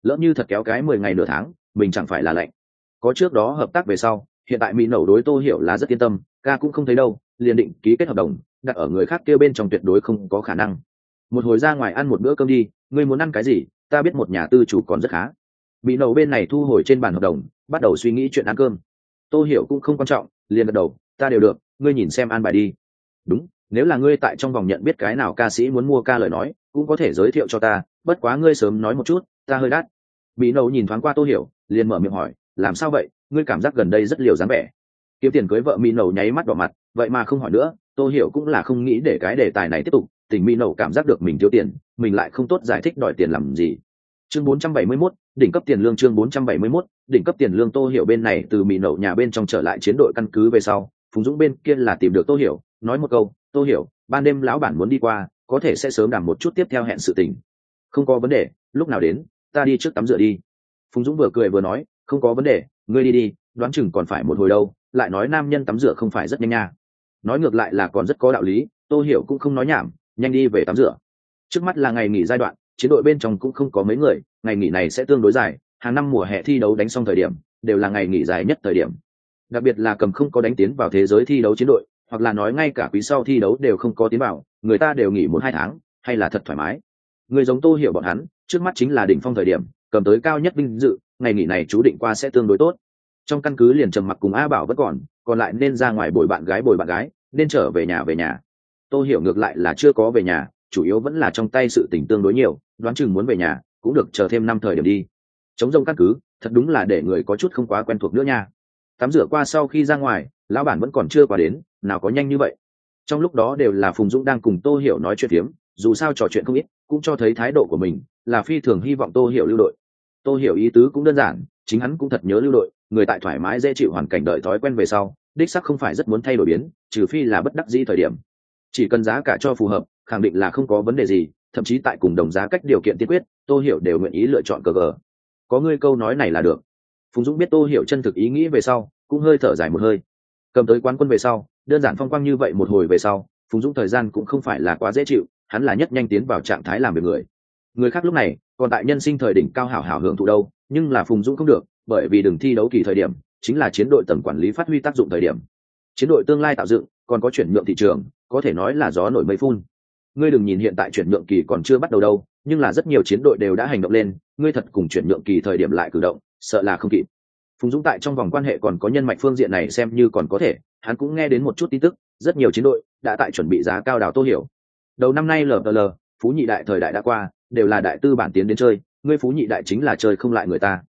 Lỡ như thật kéo cái mười ngày nửa tháng, mình chẳng phải là lạnh. Có trước đó hợp tác về sau, hiện tại mỹ nẩu đối tô hiểu là rất yên tâm, ca cũng không thấy đâu, liền định ký kết hợp đồng, đặt ở người khác kêu bên trong tuyệt đối không có khả năng. Một hồi ra ngoài ăn một bữa cơm đi, ngươi muốn ăn cái gì, ta biết một nhà tư chủ còn rất khá. Mỹ nẩu bên này thu hồi trên bàn hợp đồng, bắt đầu suy nghĩ chuyện ăn cơm. Tô hiểu cũng không quan trọng, liền gật đầu, ta đều được, ngươi nhìn xem an bài đi đúng nếu là ngươi tại trong vòng nhận biết cái nào ca sĩ muốn mua ca lời nói cũng có thể giới thiệu cho ta bất quá ngươi sớm nói một chút ta hơi đắt. Bị nâu nhìn thoáng qua tô hiểu liền mở miệng hỏi làm sao vậy? Ngươi cảm giác gần đây rất liều dáng vẻ. Kiếm tiền cưới vợ mỹ nậu nháy mắt đỏ mặt vậy mà không hỏi nữa tô hiểu cũng là không nghĩ để cái đề tài này tiếp tục tình mỹ nậu cảm giác được mình thiếu tiền mình lại không tốt giải thích đòi tiền làm gì. Chương 471, đỉnh cấp tiền lương chương 471, đỉnh cấp tiền lương tô hiểu bên này từ mỹ nậu nhà bên trong trở lại chiến đội căn cứ về sau phùng dũng bên kia là tìm được tô hiểu nói một câu tôi hiểu, ban đêm lão bản muốn đi qua, có thể sẽ sớm đảm một chút tiếp theo hẹn sự tình. Không có vấn đề, lúc nào đến, ta đi trước tắm rửa đi. Phùng dũng vừa cười vừa nói, không có vấn đề, ngươi đi đi, đoán chừng còn phải một hồi đâu, lại nói nam nhân tắm rửa không phải rất nhanh nha. Nói ngược lại là còn rất có đạo lý tôi hiểu cũng không nói nhảm, nhanh đi về tắm rửa. Trước mắt là ngày nghỉ giai đoạn, chiến đội bên trong cũng không có mấy người, ngày nghỉ này sẽ tương đối dài, hàng năm mùa hè thi đấu đánh xong thời điểm, đều là ngày nghỉ dài nhất thời điểm. Đặc biệt là cầm không có đánh tiến vào thế giới thi đấu chiến đội hoặc là nói ngay cả quý sau thi đấu đều không có tiến vào, người ta đều nghỉ một hai tháng, hay là thật thoải mái. Người giống tô hiểu bọn hắn, trước mắt chính là đỉnh phong thời điểm, cầm tới cao nhất vinh dự, ngày nghỉ này chú định qua sẽ tương đối tốt. Trong căn cứ liền trầm mặc cùng a bảo vẫn còn còn lại nên ra ngoài bồi bạn gái bồi bạn gái, nên trở về nhà về nhà. Tô hiểu ngược lại là chưa có về nhà, chủ yếu vẫn là trong tay sự tình tương đối nhiều, đoán chừng muốn về nhà, cũng được chờ thêm năm thời điểm đi. Chống rông căn cứ, thật đúng là để người có chút không quá quen thuộc nữa nha. Tắm rửa qua sau khi ra ngoài, lão bản vẫn còn chưa qua đến nào có nhanh như vậy. Trong lúc đó đều là phùng dũng đang cùng tô hiểu nói chuyện tiếm dù sao trò chuyện không ít, cũng cho thấy thái độ của mình là phi thường hy vọng tô hiểu lưu đội. Tô hiểu ý tứ cũng đơn giản, chính hắn cũng thật nhớ lưu đội, người tại thoải mái dễ chịu hoàn cảnh đợi thói quen về sau, đích sắc không phải rất muốn thay đổi biến, trừ phi là bất đắc dĩ thời điểm. Chỉ cần giá cả cho phù hợp, khẳng định là không có vấn đề gì, thậm chí tại cùng đồng giá cách điều kiện tiên quyết, tô hiểu đều nguyện ý lựa chọn cờ cờ. có ngươi câu nói này là được. Phùng dũng biết tô hiểu chân thực ý nghĩ về sau, cũng hơi thở dài một hơi. Cầm tới quán quân về sau đơn giản phong quang như vậy một hồi về sau, phùng dũng thời gian cũng không phải là quá dễ chịu, hắn là nhất nhanh tiến vào trạng thái làm việc người. Người khác lúc này, còn tại nhân sinh thời đỉnh cao hảo hảo hưởng thụ đâu, nhưng là phùng dũng không được, bởi vì đừng thi đấu kỳ thời điểm, chính là chiến đội tầm quản lý phát huy tác dụng thời điểm. Chiến đội tương lai tạo dựng, còn có chuyển nhượng thị trường, có thể nói là gió nổi mây phun. Ngươi đừng nhìn hiện tại chuyển nhượng kỳ còn chưa bắt đầu đâu, nhưng là rất nhiều chiến đội đều đã hành động lên, ngươi thật cùng chuyển nhượng kỳ thời điểm lại cử động, sợ là không kịp phùng dũng tại trong vòng quan hệ còn có nhân mạch phương diện này xem như còn có thể, hắn cũng nghe đến một chút tin tức, rất nhiều chiến đội đã tại chuẩn bị giá cao đào tô hiểu. Đầu năm nay lờ lờ phú nhị đại thời đại đã qua, đều là đại tư bản tiến đến chơi, ngươi phú nhị đại chính là chơi không lại người ta.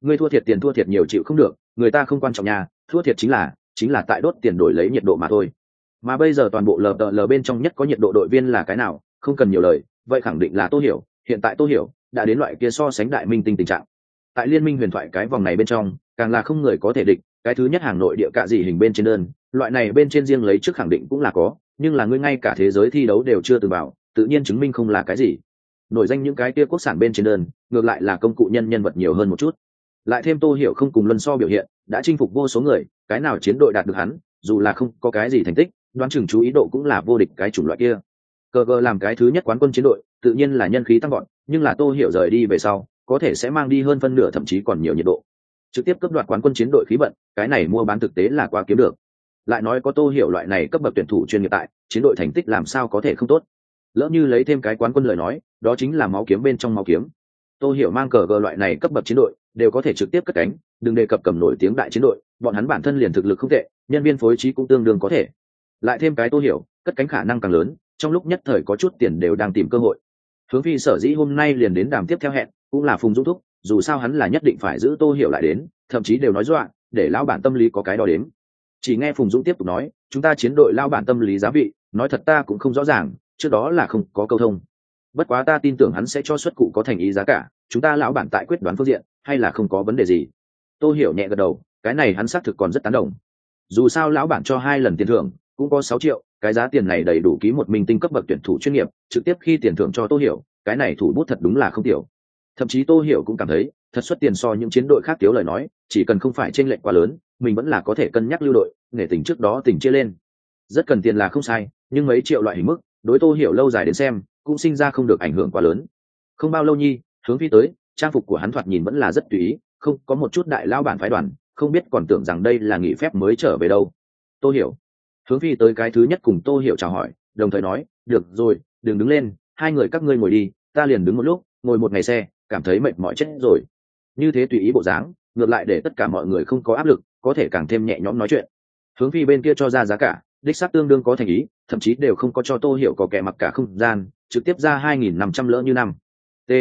Ngươi thua thiệt tiền thua thiệt nhiều chịu không được, người ta không quan trọng nhà thua thiệt chính là chính là tại đốt tiền đổi lấy nhiệt độ mà thôi. Mà bây giờ toàn bộ lờ lờ bên trong nhất có nhiệt độ đội viên là cái nào, không cần nhiều lời, vậy khẳng định là tô hiểu, hiện tại tô hiểu đã đến loại kia so sánh đại minh tinh tình trạng. Tại liên minh huyền thoại cái vòng này bên trong càng là không người có thể địch, cái thứ nhất hàng nội địa cạ gì hình bên trên đơn, loại này bên trên riêng lấy trước khẳng định cũng là có, nhưng là ngươi ngay cả thế giới thi đấu đều chưa từng vào, tự nhiên chứng minh không là cái gì. Nổi danh những cái kia quốc sản bên trên đơn, ngược lại là công cụ nhân nhân vật nhiều hơn một chút. Lại thêm tô hiểu không cùng luân so biểu hiện, đã chinh phục vô số người, cái nào chiến đội đạt được hắn, dù là không có cái gì thành tích, đoán chừng chú ý độ cũng là vô địch cái chủng loại kia. Cờ cờ làm cái thứ nhất quán quân chiến đội, tự nhiên là nhân khí tăng gọn nhưng là tô hiểu rời đi về sau, có thể sẽ mang đi hơn phân nửa, thậm chí còn nhiều nhiệt độ trực tiếp cấp đoạt quán quân chiến đội khí vận, cái này mua bán thực tế là quá kiếm được. Lại nói có tô hiểu loại này cấp bậc tuyển thủ chuyên nghiệp tại, chiến đội thành tích làm sao có thể không tốt? Lỡ như lấy thêm cái quán quân lời nói, đó chính là máu kiếm bên trong máu kiếm. Tô hiểu mang cờ gờ loại này cấp bậc chiến đội, đều có thể trực tiếp cất cánh, đừng đề cập cầm nổi tiếng đại chiến đội, bọn hắn bản thân liền thực lực không tệ, nhân viên phối trí cũng tương đương có thể. Lại thêm cái tô hiểu, cất cánh khả năng càng lớn, trong lúc nhất thời có chút tiền đều đang tìm cơ hội. Hướng phi sở dĩ hôm nay liền đến đàm tiếp theo hẹn, cũng là phùng dũng thúc dù sao hắn là nhất định phải giữ tô hiểu lại đến, thậm chí đều nói dọa, để lão bản tâm lý có cái đo đếm chỉ nghe phùng dũng tiếp tục nói, chúng ta chiến đội lao bản tâm lý giá vị, nói thật ta cũng không rõ ràng, trước đó là không có câu thông. Bất quá ta tin tưởng hắn sẽ cho xuất cụ có thành ý giá cả, chúng ta lão bản tại quyết đoán phương diện, hay là không có vấn đề gì. Tô hiểu nhẹ gật đầu, cái này hắn xác thực còn rất tán đồng. Dù sao lão bản cho hai lần tiền thưởng, cũng có sáu triệu, cái giá tiền này đầy đủ ký một minh tinh cấp bậc tuyển thủ chuyên nghiệp, trực tiếp khi tiền thưởng cho tô hiểu, cái này thủ bút thật đúng là không tiểu thậm chí tô hiểu cũng cảm thấy, thật xuất tiền so những chiến đội khác thiếu lời nói, chỉ cần không phải t r ê n lệch quá lớn, mình vẫn là có thể cân nhắc lưu đội nghề tình trước đó tình chia lên. Rất cần tiền là không sai, nhưng mấy triệu loại hình mức, đối tô hiểu lâu dài đến xem, cũng sinh ra không được ảnh hưởng quá lớn. Không bao lâu nhi, hướng phi tới, trang phục của hắn thoạt nhìn vẫn là rất tùy ý, không, có một chút đại lao bản phái đoàn, không biết còn tưởng rằng đây là nghỉ phép mới trở về đâu. Tô hiểu. Hướng phi tới cái thứ nhất cùng tô hiểu chào hỏi, đồng thời nói, được rồi, đừng đứng lên, hai người các ngươi ngồi đi, ta liền đứng một lúc, ngồi một ngày xe cảm thấy mệt mỏi chết rồi. Như thế tùy ý bộ dáng, ngược lại để tất cả mọi người không có áp lực, có thể càng thêm nhẹ nhõm nói chuyện. Hướng phi bên kia cho ra giá cả, đích xác tương đương có thành ý, thậm chí đều không có cho tô hiểu có kẻ mặc cả không gian, trực tiếp ra hai nghìn năm trăm lỡ như năm. T.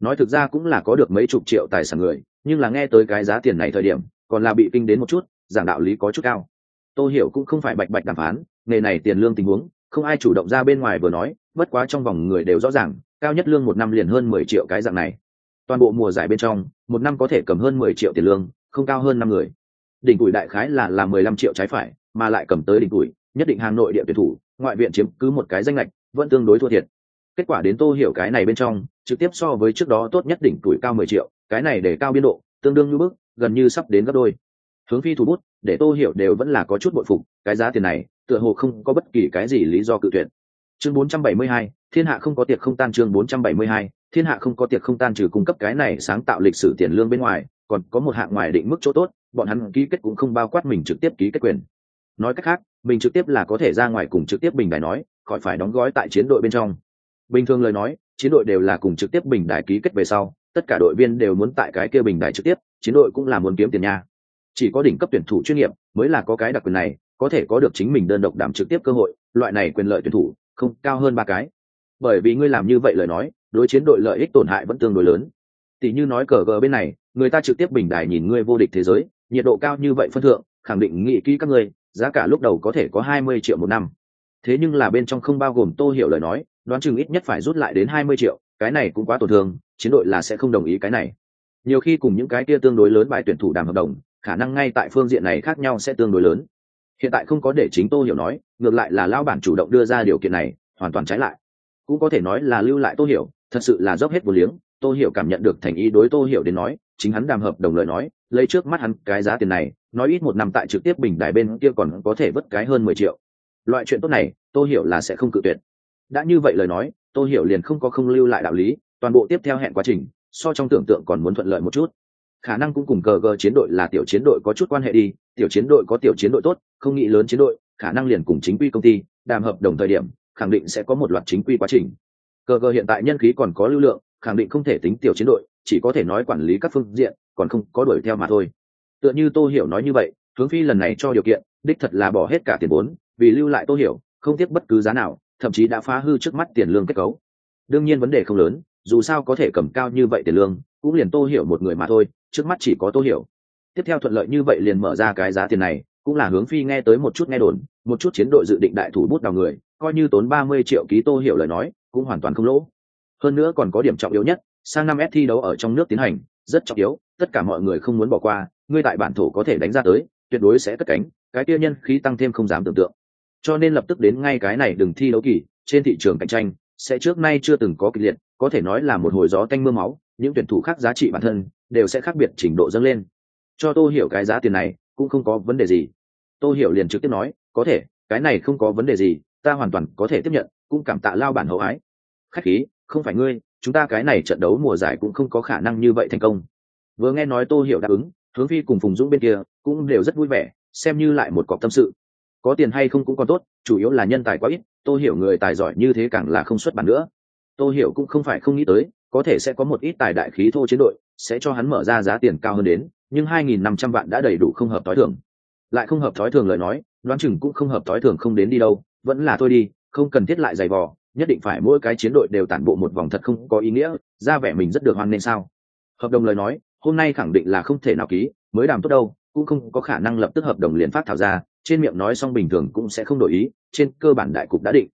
Nói thực ra cũng là có được mấy chục triệu tài sản người, nhưng là nghe tới cái giá tiền này thời điểm, còn là bị kinh đến một chút, giảng đạo lý có chút cao. Tô hiểu cũng không phải bạch bạch đàm phán, nghề này tiền lương tình huống, không ai chủ động ra bên ngoài vừa nói, bất quá trong vòng người đều rõ ràng cao nhất lương một năm liền hơn mười triệu cái dạng này. Toàn bộ mùa giải bên trong một năm có thể cầm hơn mười triệu tiền lương không cao hơn năm người. Đỉnh tuổi đại khái là là mười lăm triệu trái phải mà lại cầm tới đỉnh tuổi nhất định hàng nội địa tuyển thủ ngoại viện chiếm cứ một cái danh lệch vẫn tương đối thua thiệt. Kết quả đến tô hiểu cái này bên trong trực tiếp so với trước đó tốt nhất đỉnh tuổi cao mười triệu cái này để cao biên độ tương đương như bước gần như sắp đến gấp đôi. Hướng phi thủ bút để tô hiểu đều vẫn là có chút bội phục cái giá tiền này tựa hồ không có bất kỳ cái gì lý do cự tuyệt. Chương 472, thiên hạ không có tiệc không tan chương 472, thiên hạ không có tiệc không tan trừ cung cấp cái này sáng tạo lịch sử tiền lương bên ngoài còn có một hạng ngoài định mức chỗ tốt bọn hắn ký kết cũng không bao quát mình trực tiếp ký kết quyền. Nói cách khác mình trực tiếp là có thể ra ngoài cùng trực tiếp bình đài nói khỏi phải đóng gói tại chiến đội bên trong. Bình thường lời nói chiến đội đều là cùng trực tiếp bình đài ký kết về sau tất cả đội viên đều muốn tại cái kia bình đài trực tiếp chiến đội cũng là muốn kiếm tiền nha. Chỉ có đỉnh cấp tuyển thủ chuyên nghiệp mới là có cái đặc quyền này có thể có được chính mình đơn độc đảm trực tiếp cơ hội loại này quyền lợi tuyển thủ không cao hơn ba cái bởi vì ngươi làm như vậy lời nói, đối chiến đội lợi ích tổn hại vẫn tương đối lớn. Tỷ như nói cờ gờ bên này, người ta trực tiếp bình đài nhìn ngươi vô địch thế giới, nhiệt độ cao như vậy phân thượng, khẳng định nghị kỹ các ngươi, giá cả lúc đầu có thể có hai mươi triệu một năm. Thế nhưng là bên trong không bao gồm tô hiểu lời nói, đoán chừng ít nhất phải rút lại đến hai mươi triệu, cái này cũng quá tổn thương, chiến đội là sẽ không đồng ý cái này. Nhiều khi cùng những cái kia tương đối lớn bài tuyển thủ đàm hợp đồng, khả năng ngay tại phương diện này khác nhau sẽ tương đối lớn. Hiện tại không có để chính tô hiểu nói, ngược lại là lao bản chủ động đưa ra điều kiện này, hoàn toàn trái lại cũng có thể nói là lưu lại tô hiểu, thật sự là dốc hết vô liếng. Tô hiểu cảm nhận được thành ý đối tô hiểu đến nói, chính hắn đàm hợp đồng lời nói, lấy trước mắt hắn cái giá tiền này, nói ít một năm tại trực tiếp bình đài bên kia còn có thể vất cái hơn mười triệu. Loại chuyện tốt này, tô hiểu là sẽ không cự tuyệt. Đã như vậy lời nói, tô hiểu liền không có không lưu lại đạo lý, toàn bộ tiếp theo hẹn quá trình, so trong tưởng tượng còn muốn thuận lợi một chút. Khả năng cũng cùng cờ gờ chiến đội là tiểu chiến đội có chút quan hệ đi, tiểu chiến đội có tiểu chiến đội tốt, không nghĩ lớn chiến đội, khả năng liền cùng chính quy công ty đàm hợp đồng thời điểm khẳng định sẽ có một loạt chính quy quá trình. Cờ cơ hiện tại nhân khí còn có lưu lượng, khẳng định không thể tính tiểu chiến đội, chỉ có thể nói quản lý các phương diện, còn không có đuổi theo mà thôi. Tựa như tô hiểu nói như vậy, hướng phi lần này cho điều kiện, đích thật là bỏ hết cả tiền vốn, vì lưu lại tô hiểu, không tiếc bất cứ giá nào, thậm chí đã phá hư trước mắt tiền lương kết cấu. Đương nhiên vấn đề không lớn, dù sao có thể cầm cao như vậy tiền lương, cũng liền tô hiểu một người mà thôi, trước mắt chỉ có tô hiểu. Tiếp theo thuận lợi như vậy liền mở ra cái giá tiền này, cũng là hướng phi nghe tới một chút nghe đồn, một chút chiến đội dự định đại thủ bút đào người coi như tốn ba mươi triệu ký tô hiểu lời nói, cũng hoàn toàn không lỗ. Hơn nữa còn có điểm trọng yếu nhất, sang năm s thi đấu ở trong nước tiến hành, rất trọng yếu, tất cả mọi người không muốn bỏ qua, ngươi tại bản thổ có thể đánh ra tới, tuyệt đối sẽ cất cánh, cái kia nhân khí tăng thêm không dám tưởng tượng. Cho nên lập tức đến ngay cái này đừng thi đấu kỳ, trên thị trường cạnh tranh, sẽ trước nay chưa từng có kịch liệt, có thể nói là một hồi gió tanh mưa máu, những tuyển thủ khác giá trị bản thân, đều sẽ khác biệt trình độ dâng lên. Cho tôi hiểu cái giá tiền này, cũng không có vấn đề gì. Tôi hiểu liền trực tiếp nói, có thể, cái này không có vấn đề gì ta hoàn toàn có thể tiếp nhận, cũng cảm tạ lao bản hậu ái. Khách khí, không phải ngươi, chúng ta cái này trận đấu mùa giải cũng không có khả năng như vậy thành công. Vừa nghe nói tô hiểu đáp ứng, hướng phi cùng phùng dũng bên kia cũng đều rất vui vẻ, xem như lại một cọc tâm sự. Có tiền hay không cũng còn tốt, chủ yếu là nhân tài quá ít, tô hiểu người tài giỏi như thế càng là không xuất bản nữa. Tô hiểu cũng không phải không nghĩ tới, có thể sẽ có một ít tài đại khí thô chiến đội, sẽ cho hắn mở ra giá tiền cao hơn đến, nhưng hai nghìn năm trăm vạn đã đầy đủ không hợp thói thường. Lại không hợp thói thường lời nói, đoán chừng cũng không hợp thói thường không đến đi đâu vẫn là thôi đi, không cần thiết lại giày vò, nhất định phải mỗi cái chiến đội đều tản bộ một vòng thật không có ý nghĩa, ra vẻ mình rất được hoan nên sao? Hợp đồng lời nói, hôm nay khẳng định là không thể nào ký, mới đàm tốt đâu, cũng không có khả năng lập tức hợp đồng liền phát thảo ra, trên miệng nói xong bình thường cũng sẽ không đổi ý, trên cơ bản đại cục đã định.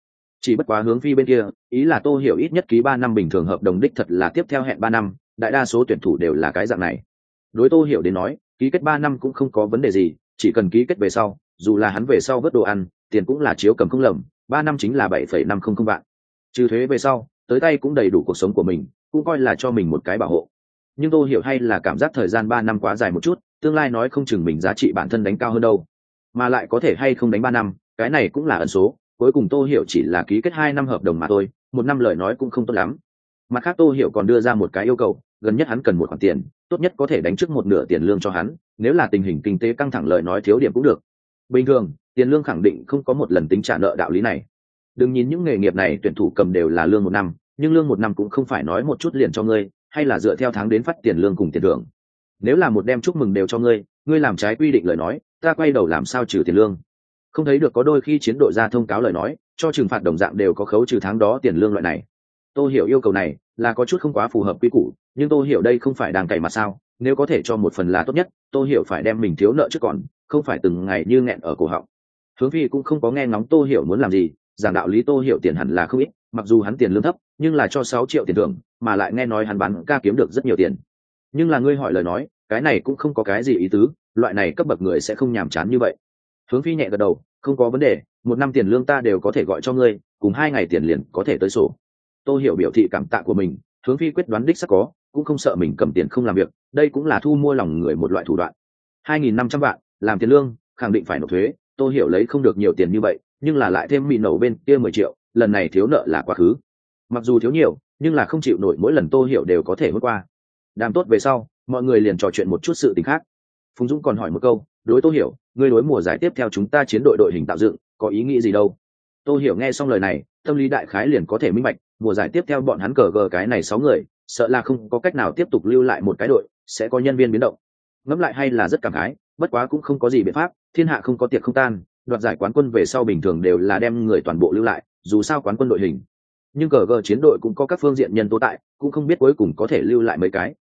Chỉ bất quá hướng phi bên kia, ý là tô hiểu ít nhất ký ba năm bình thường hợp đồng đích thật là tiếp theo hẹn ba năm, đại đa số tuyển thủ đều là cái dạng này. Đối tô hiểu đến nói, ký kết ba năm cũng không có vấn đề gì, chỉ cần ký kết về sau, dù là hắn về sau vớt đồ ăn tiền cũng là chiếu cầm không lầm, ba năm chính là bảy phẩy năm không không vạn. Trừ thuế về sau, tới tay cũng đầy đủ cuộc sống của mình, cũng coi là cho mình một cái bảo hộ. Nhưng tôi hiểu hay là cảm giác thời gian ba năm quá dài một chút, tương lai nói không chừng mình giá trị bản thân đánh cao hơn đâu. Mà lại có thể hay không đánh ba năm, cái này cũng là ẩn số, cuối cùng tô hiểu chỉ là ký kết hai năm hợp đồng mà thôi, một năm lời nói cũng không tốt lắm. Mặt khác tô hiểu còn đưa ra một cái yêu cầu, gần nhất hắn cần một khoản tiền, tốt nhất có thể đánh trước một nửa tiền lương cho hắn, nếu là tình hình kinh tế căng thẳng lời nói thiếu điểm cũng được bình thường, tiền lương khẳng định không có một lần tính trả nợ đạo lý này. Đừng nhìn những nghề nghiệp này tuyển thủ cầm đều là lương một năm, nhưng lương một năm cũng không phải nói một chút liền cho ngươi, hay là dựa theo tháng đến phát tiền lương cùng tiền thưởng. Nếu là một đem chúc mừng đều cho ngươi ngươi làm trái quy định lời nói, ta quay đầu làm sao trừ tiền lương? Không thấy được có đôi khi chiến đội ra thông cáo lời nói, cho trừng phạt đồng dạng đều có khấu trừ tháng đó tiền lương loại này. Tôi hiểu yêu cầu này là có chút không quá phù hợp quy củ, nhưng tôi hiểu đây không phải đang cày mặt sao, nếu có thể cho một phần là tốt nhất tôi hiểu phải đem mình thiếu nợ trước còn không phải từng ngày như nghẹn ở cổ họng. Hướng phi cũng không có nghe ngóng tô hiểu muốn làm gì, giảng đạo lý tô hiểu tiền hẳn là không ít, mặc dù hắn tiền lương thấp, nhưng là cho sáu triệu tiền thưởng, mà lại nghe nói hắn bán ca kiếm được rất nhiều tiền. Nhưng là ngươi hỏi lời nói, cái này cũng không có cái gì ý tứ, loại này cấp bậc người sẽ không nhàm chán như vậy. Hướng phi nhẹ gật đầu, không có vấn đề, một năm tiền lương ta đều có thể gọi cho ngươi, cùng hai ngày tiền liền có thể tới sổ. Tôi hiểu biểu thị cảm tạ của mình, hướng phi quyết đoán đích sắc có, cũng không sợ mình cầm tiền không làm việc, đây cũng là thu mua lòng người một loại thủ đoạn. Hai nghìn năm trăm vạn làm tiền lương, khẳng định phải nộp thuế. Tôi hiểu lấy không được nhiều tiền như vậy, nhưng là lại thêm mì nổ bên kia mười triệu, lần này thiếu nợ là quá khứ. Mặc dù thiếu nhiều, nhưng là không chịu nổi mỗi lần tôi hiểu đều có thể hốt qua. Đàm tốt về sau, mọi người liền trò chuyện một chút sự tình khác. Phùng dũng còn hỏi một câu, đối tôi hiểu, ngươi đối mùa giải tiếp theo chúng ta chiến đội đội hình tạo dựng, có ý nghĩ gì đâu? Tôi hiểu nghe xong lời này, tâm lý đại khái liền có thể minh bạch, mùa giải tiếp theo bọn hắn cờ gờ cái này sáu người, sợ là không có cách nào tiếp tục lưu lại một cái đội, sẽ có nhân viên biến động. Ngẫm lại hay là rất cảm khái bất quá cũng không có gì biện pháp, thiên hạ không có tiệc không tan, đoạt giải quán quân về sau bình thường đều là đem người toàn bộ lưu lại, dù sao quán quân đội hình. Nhưng cờ gờ chiến đội cũng có các phương diện nhân tố tại, cũng không biết cuối cùng có thể lưu lại mấy cái.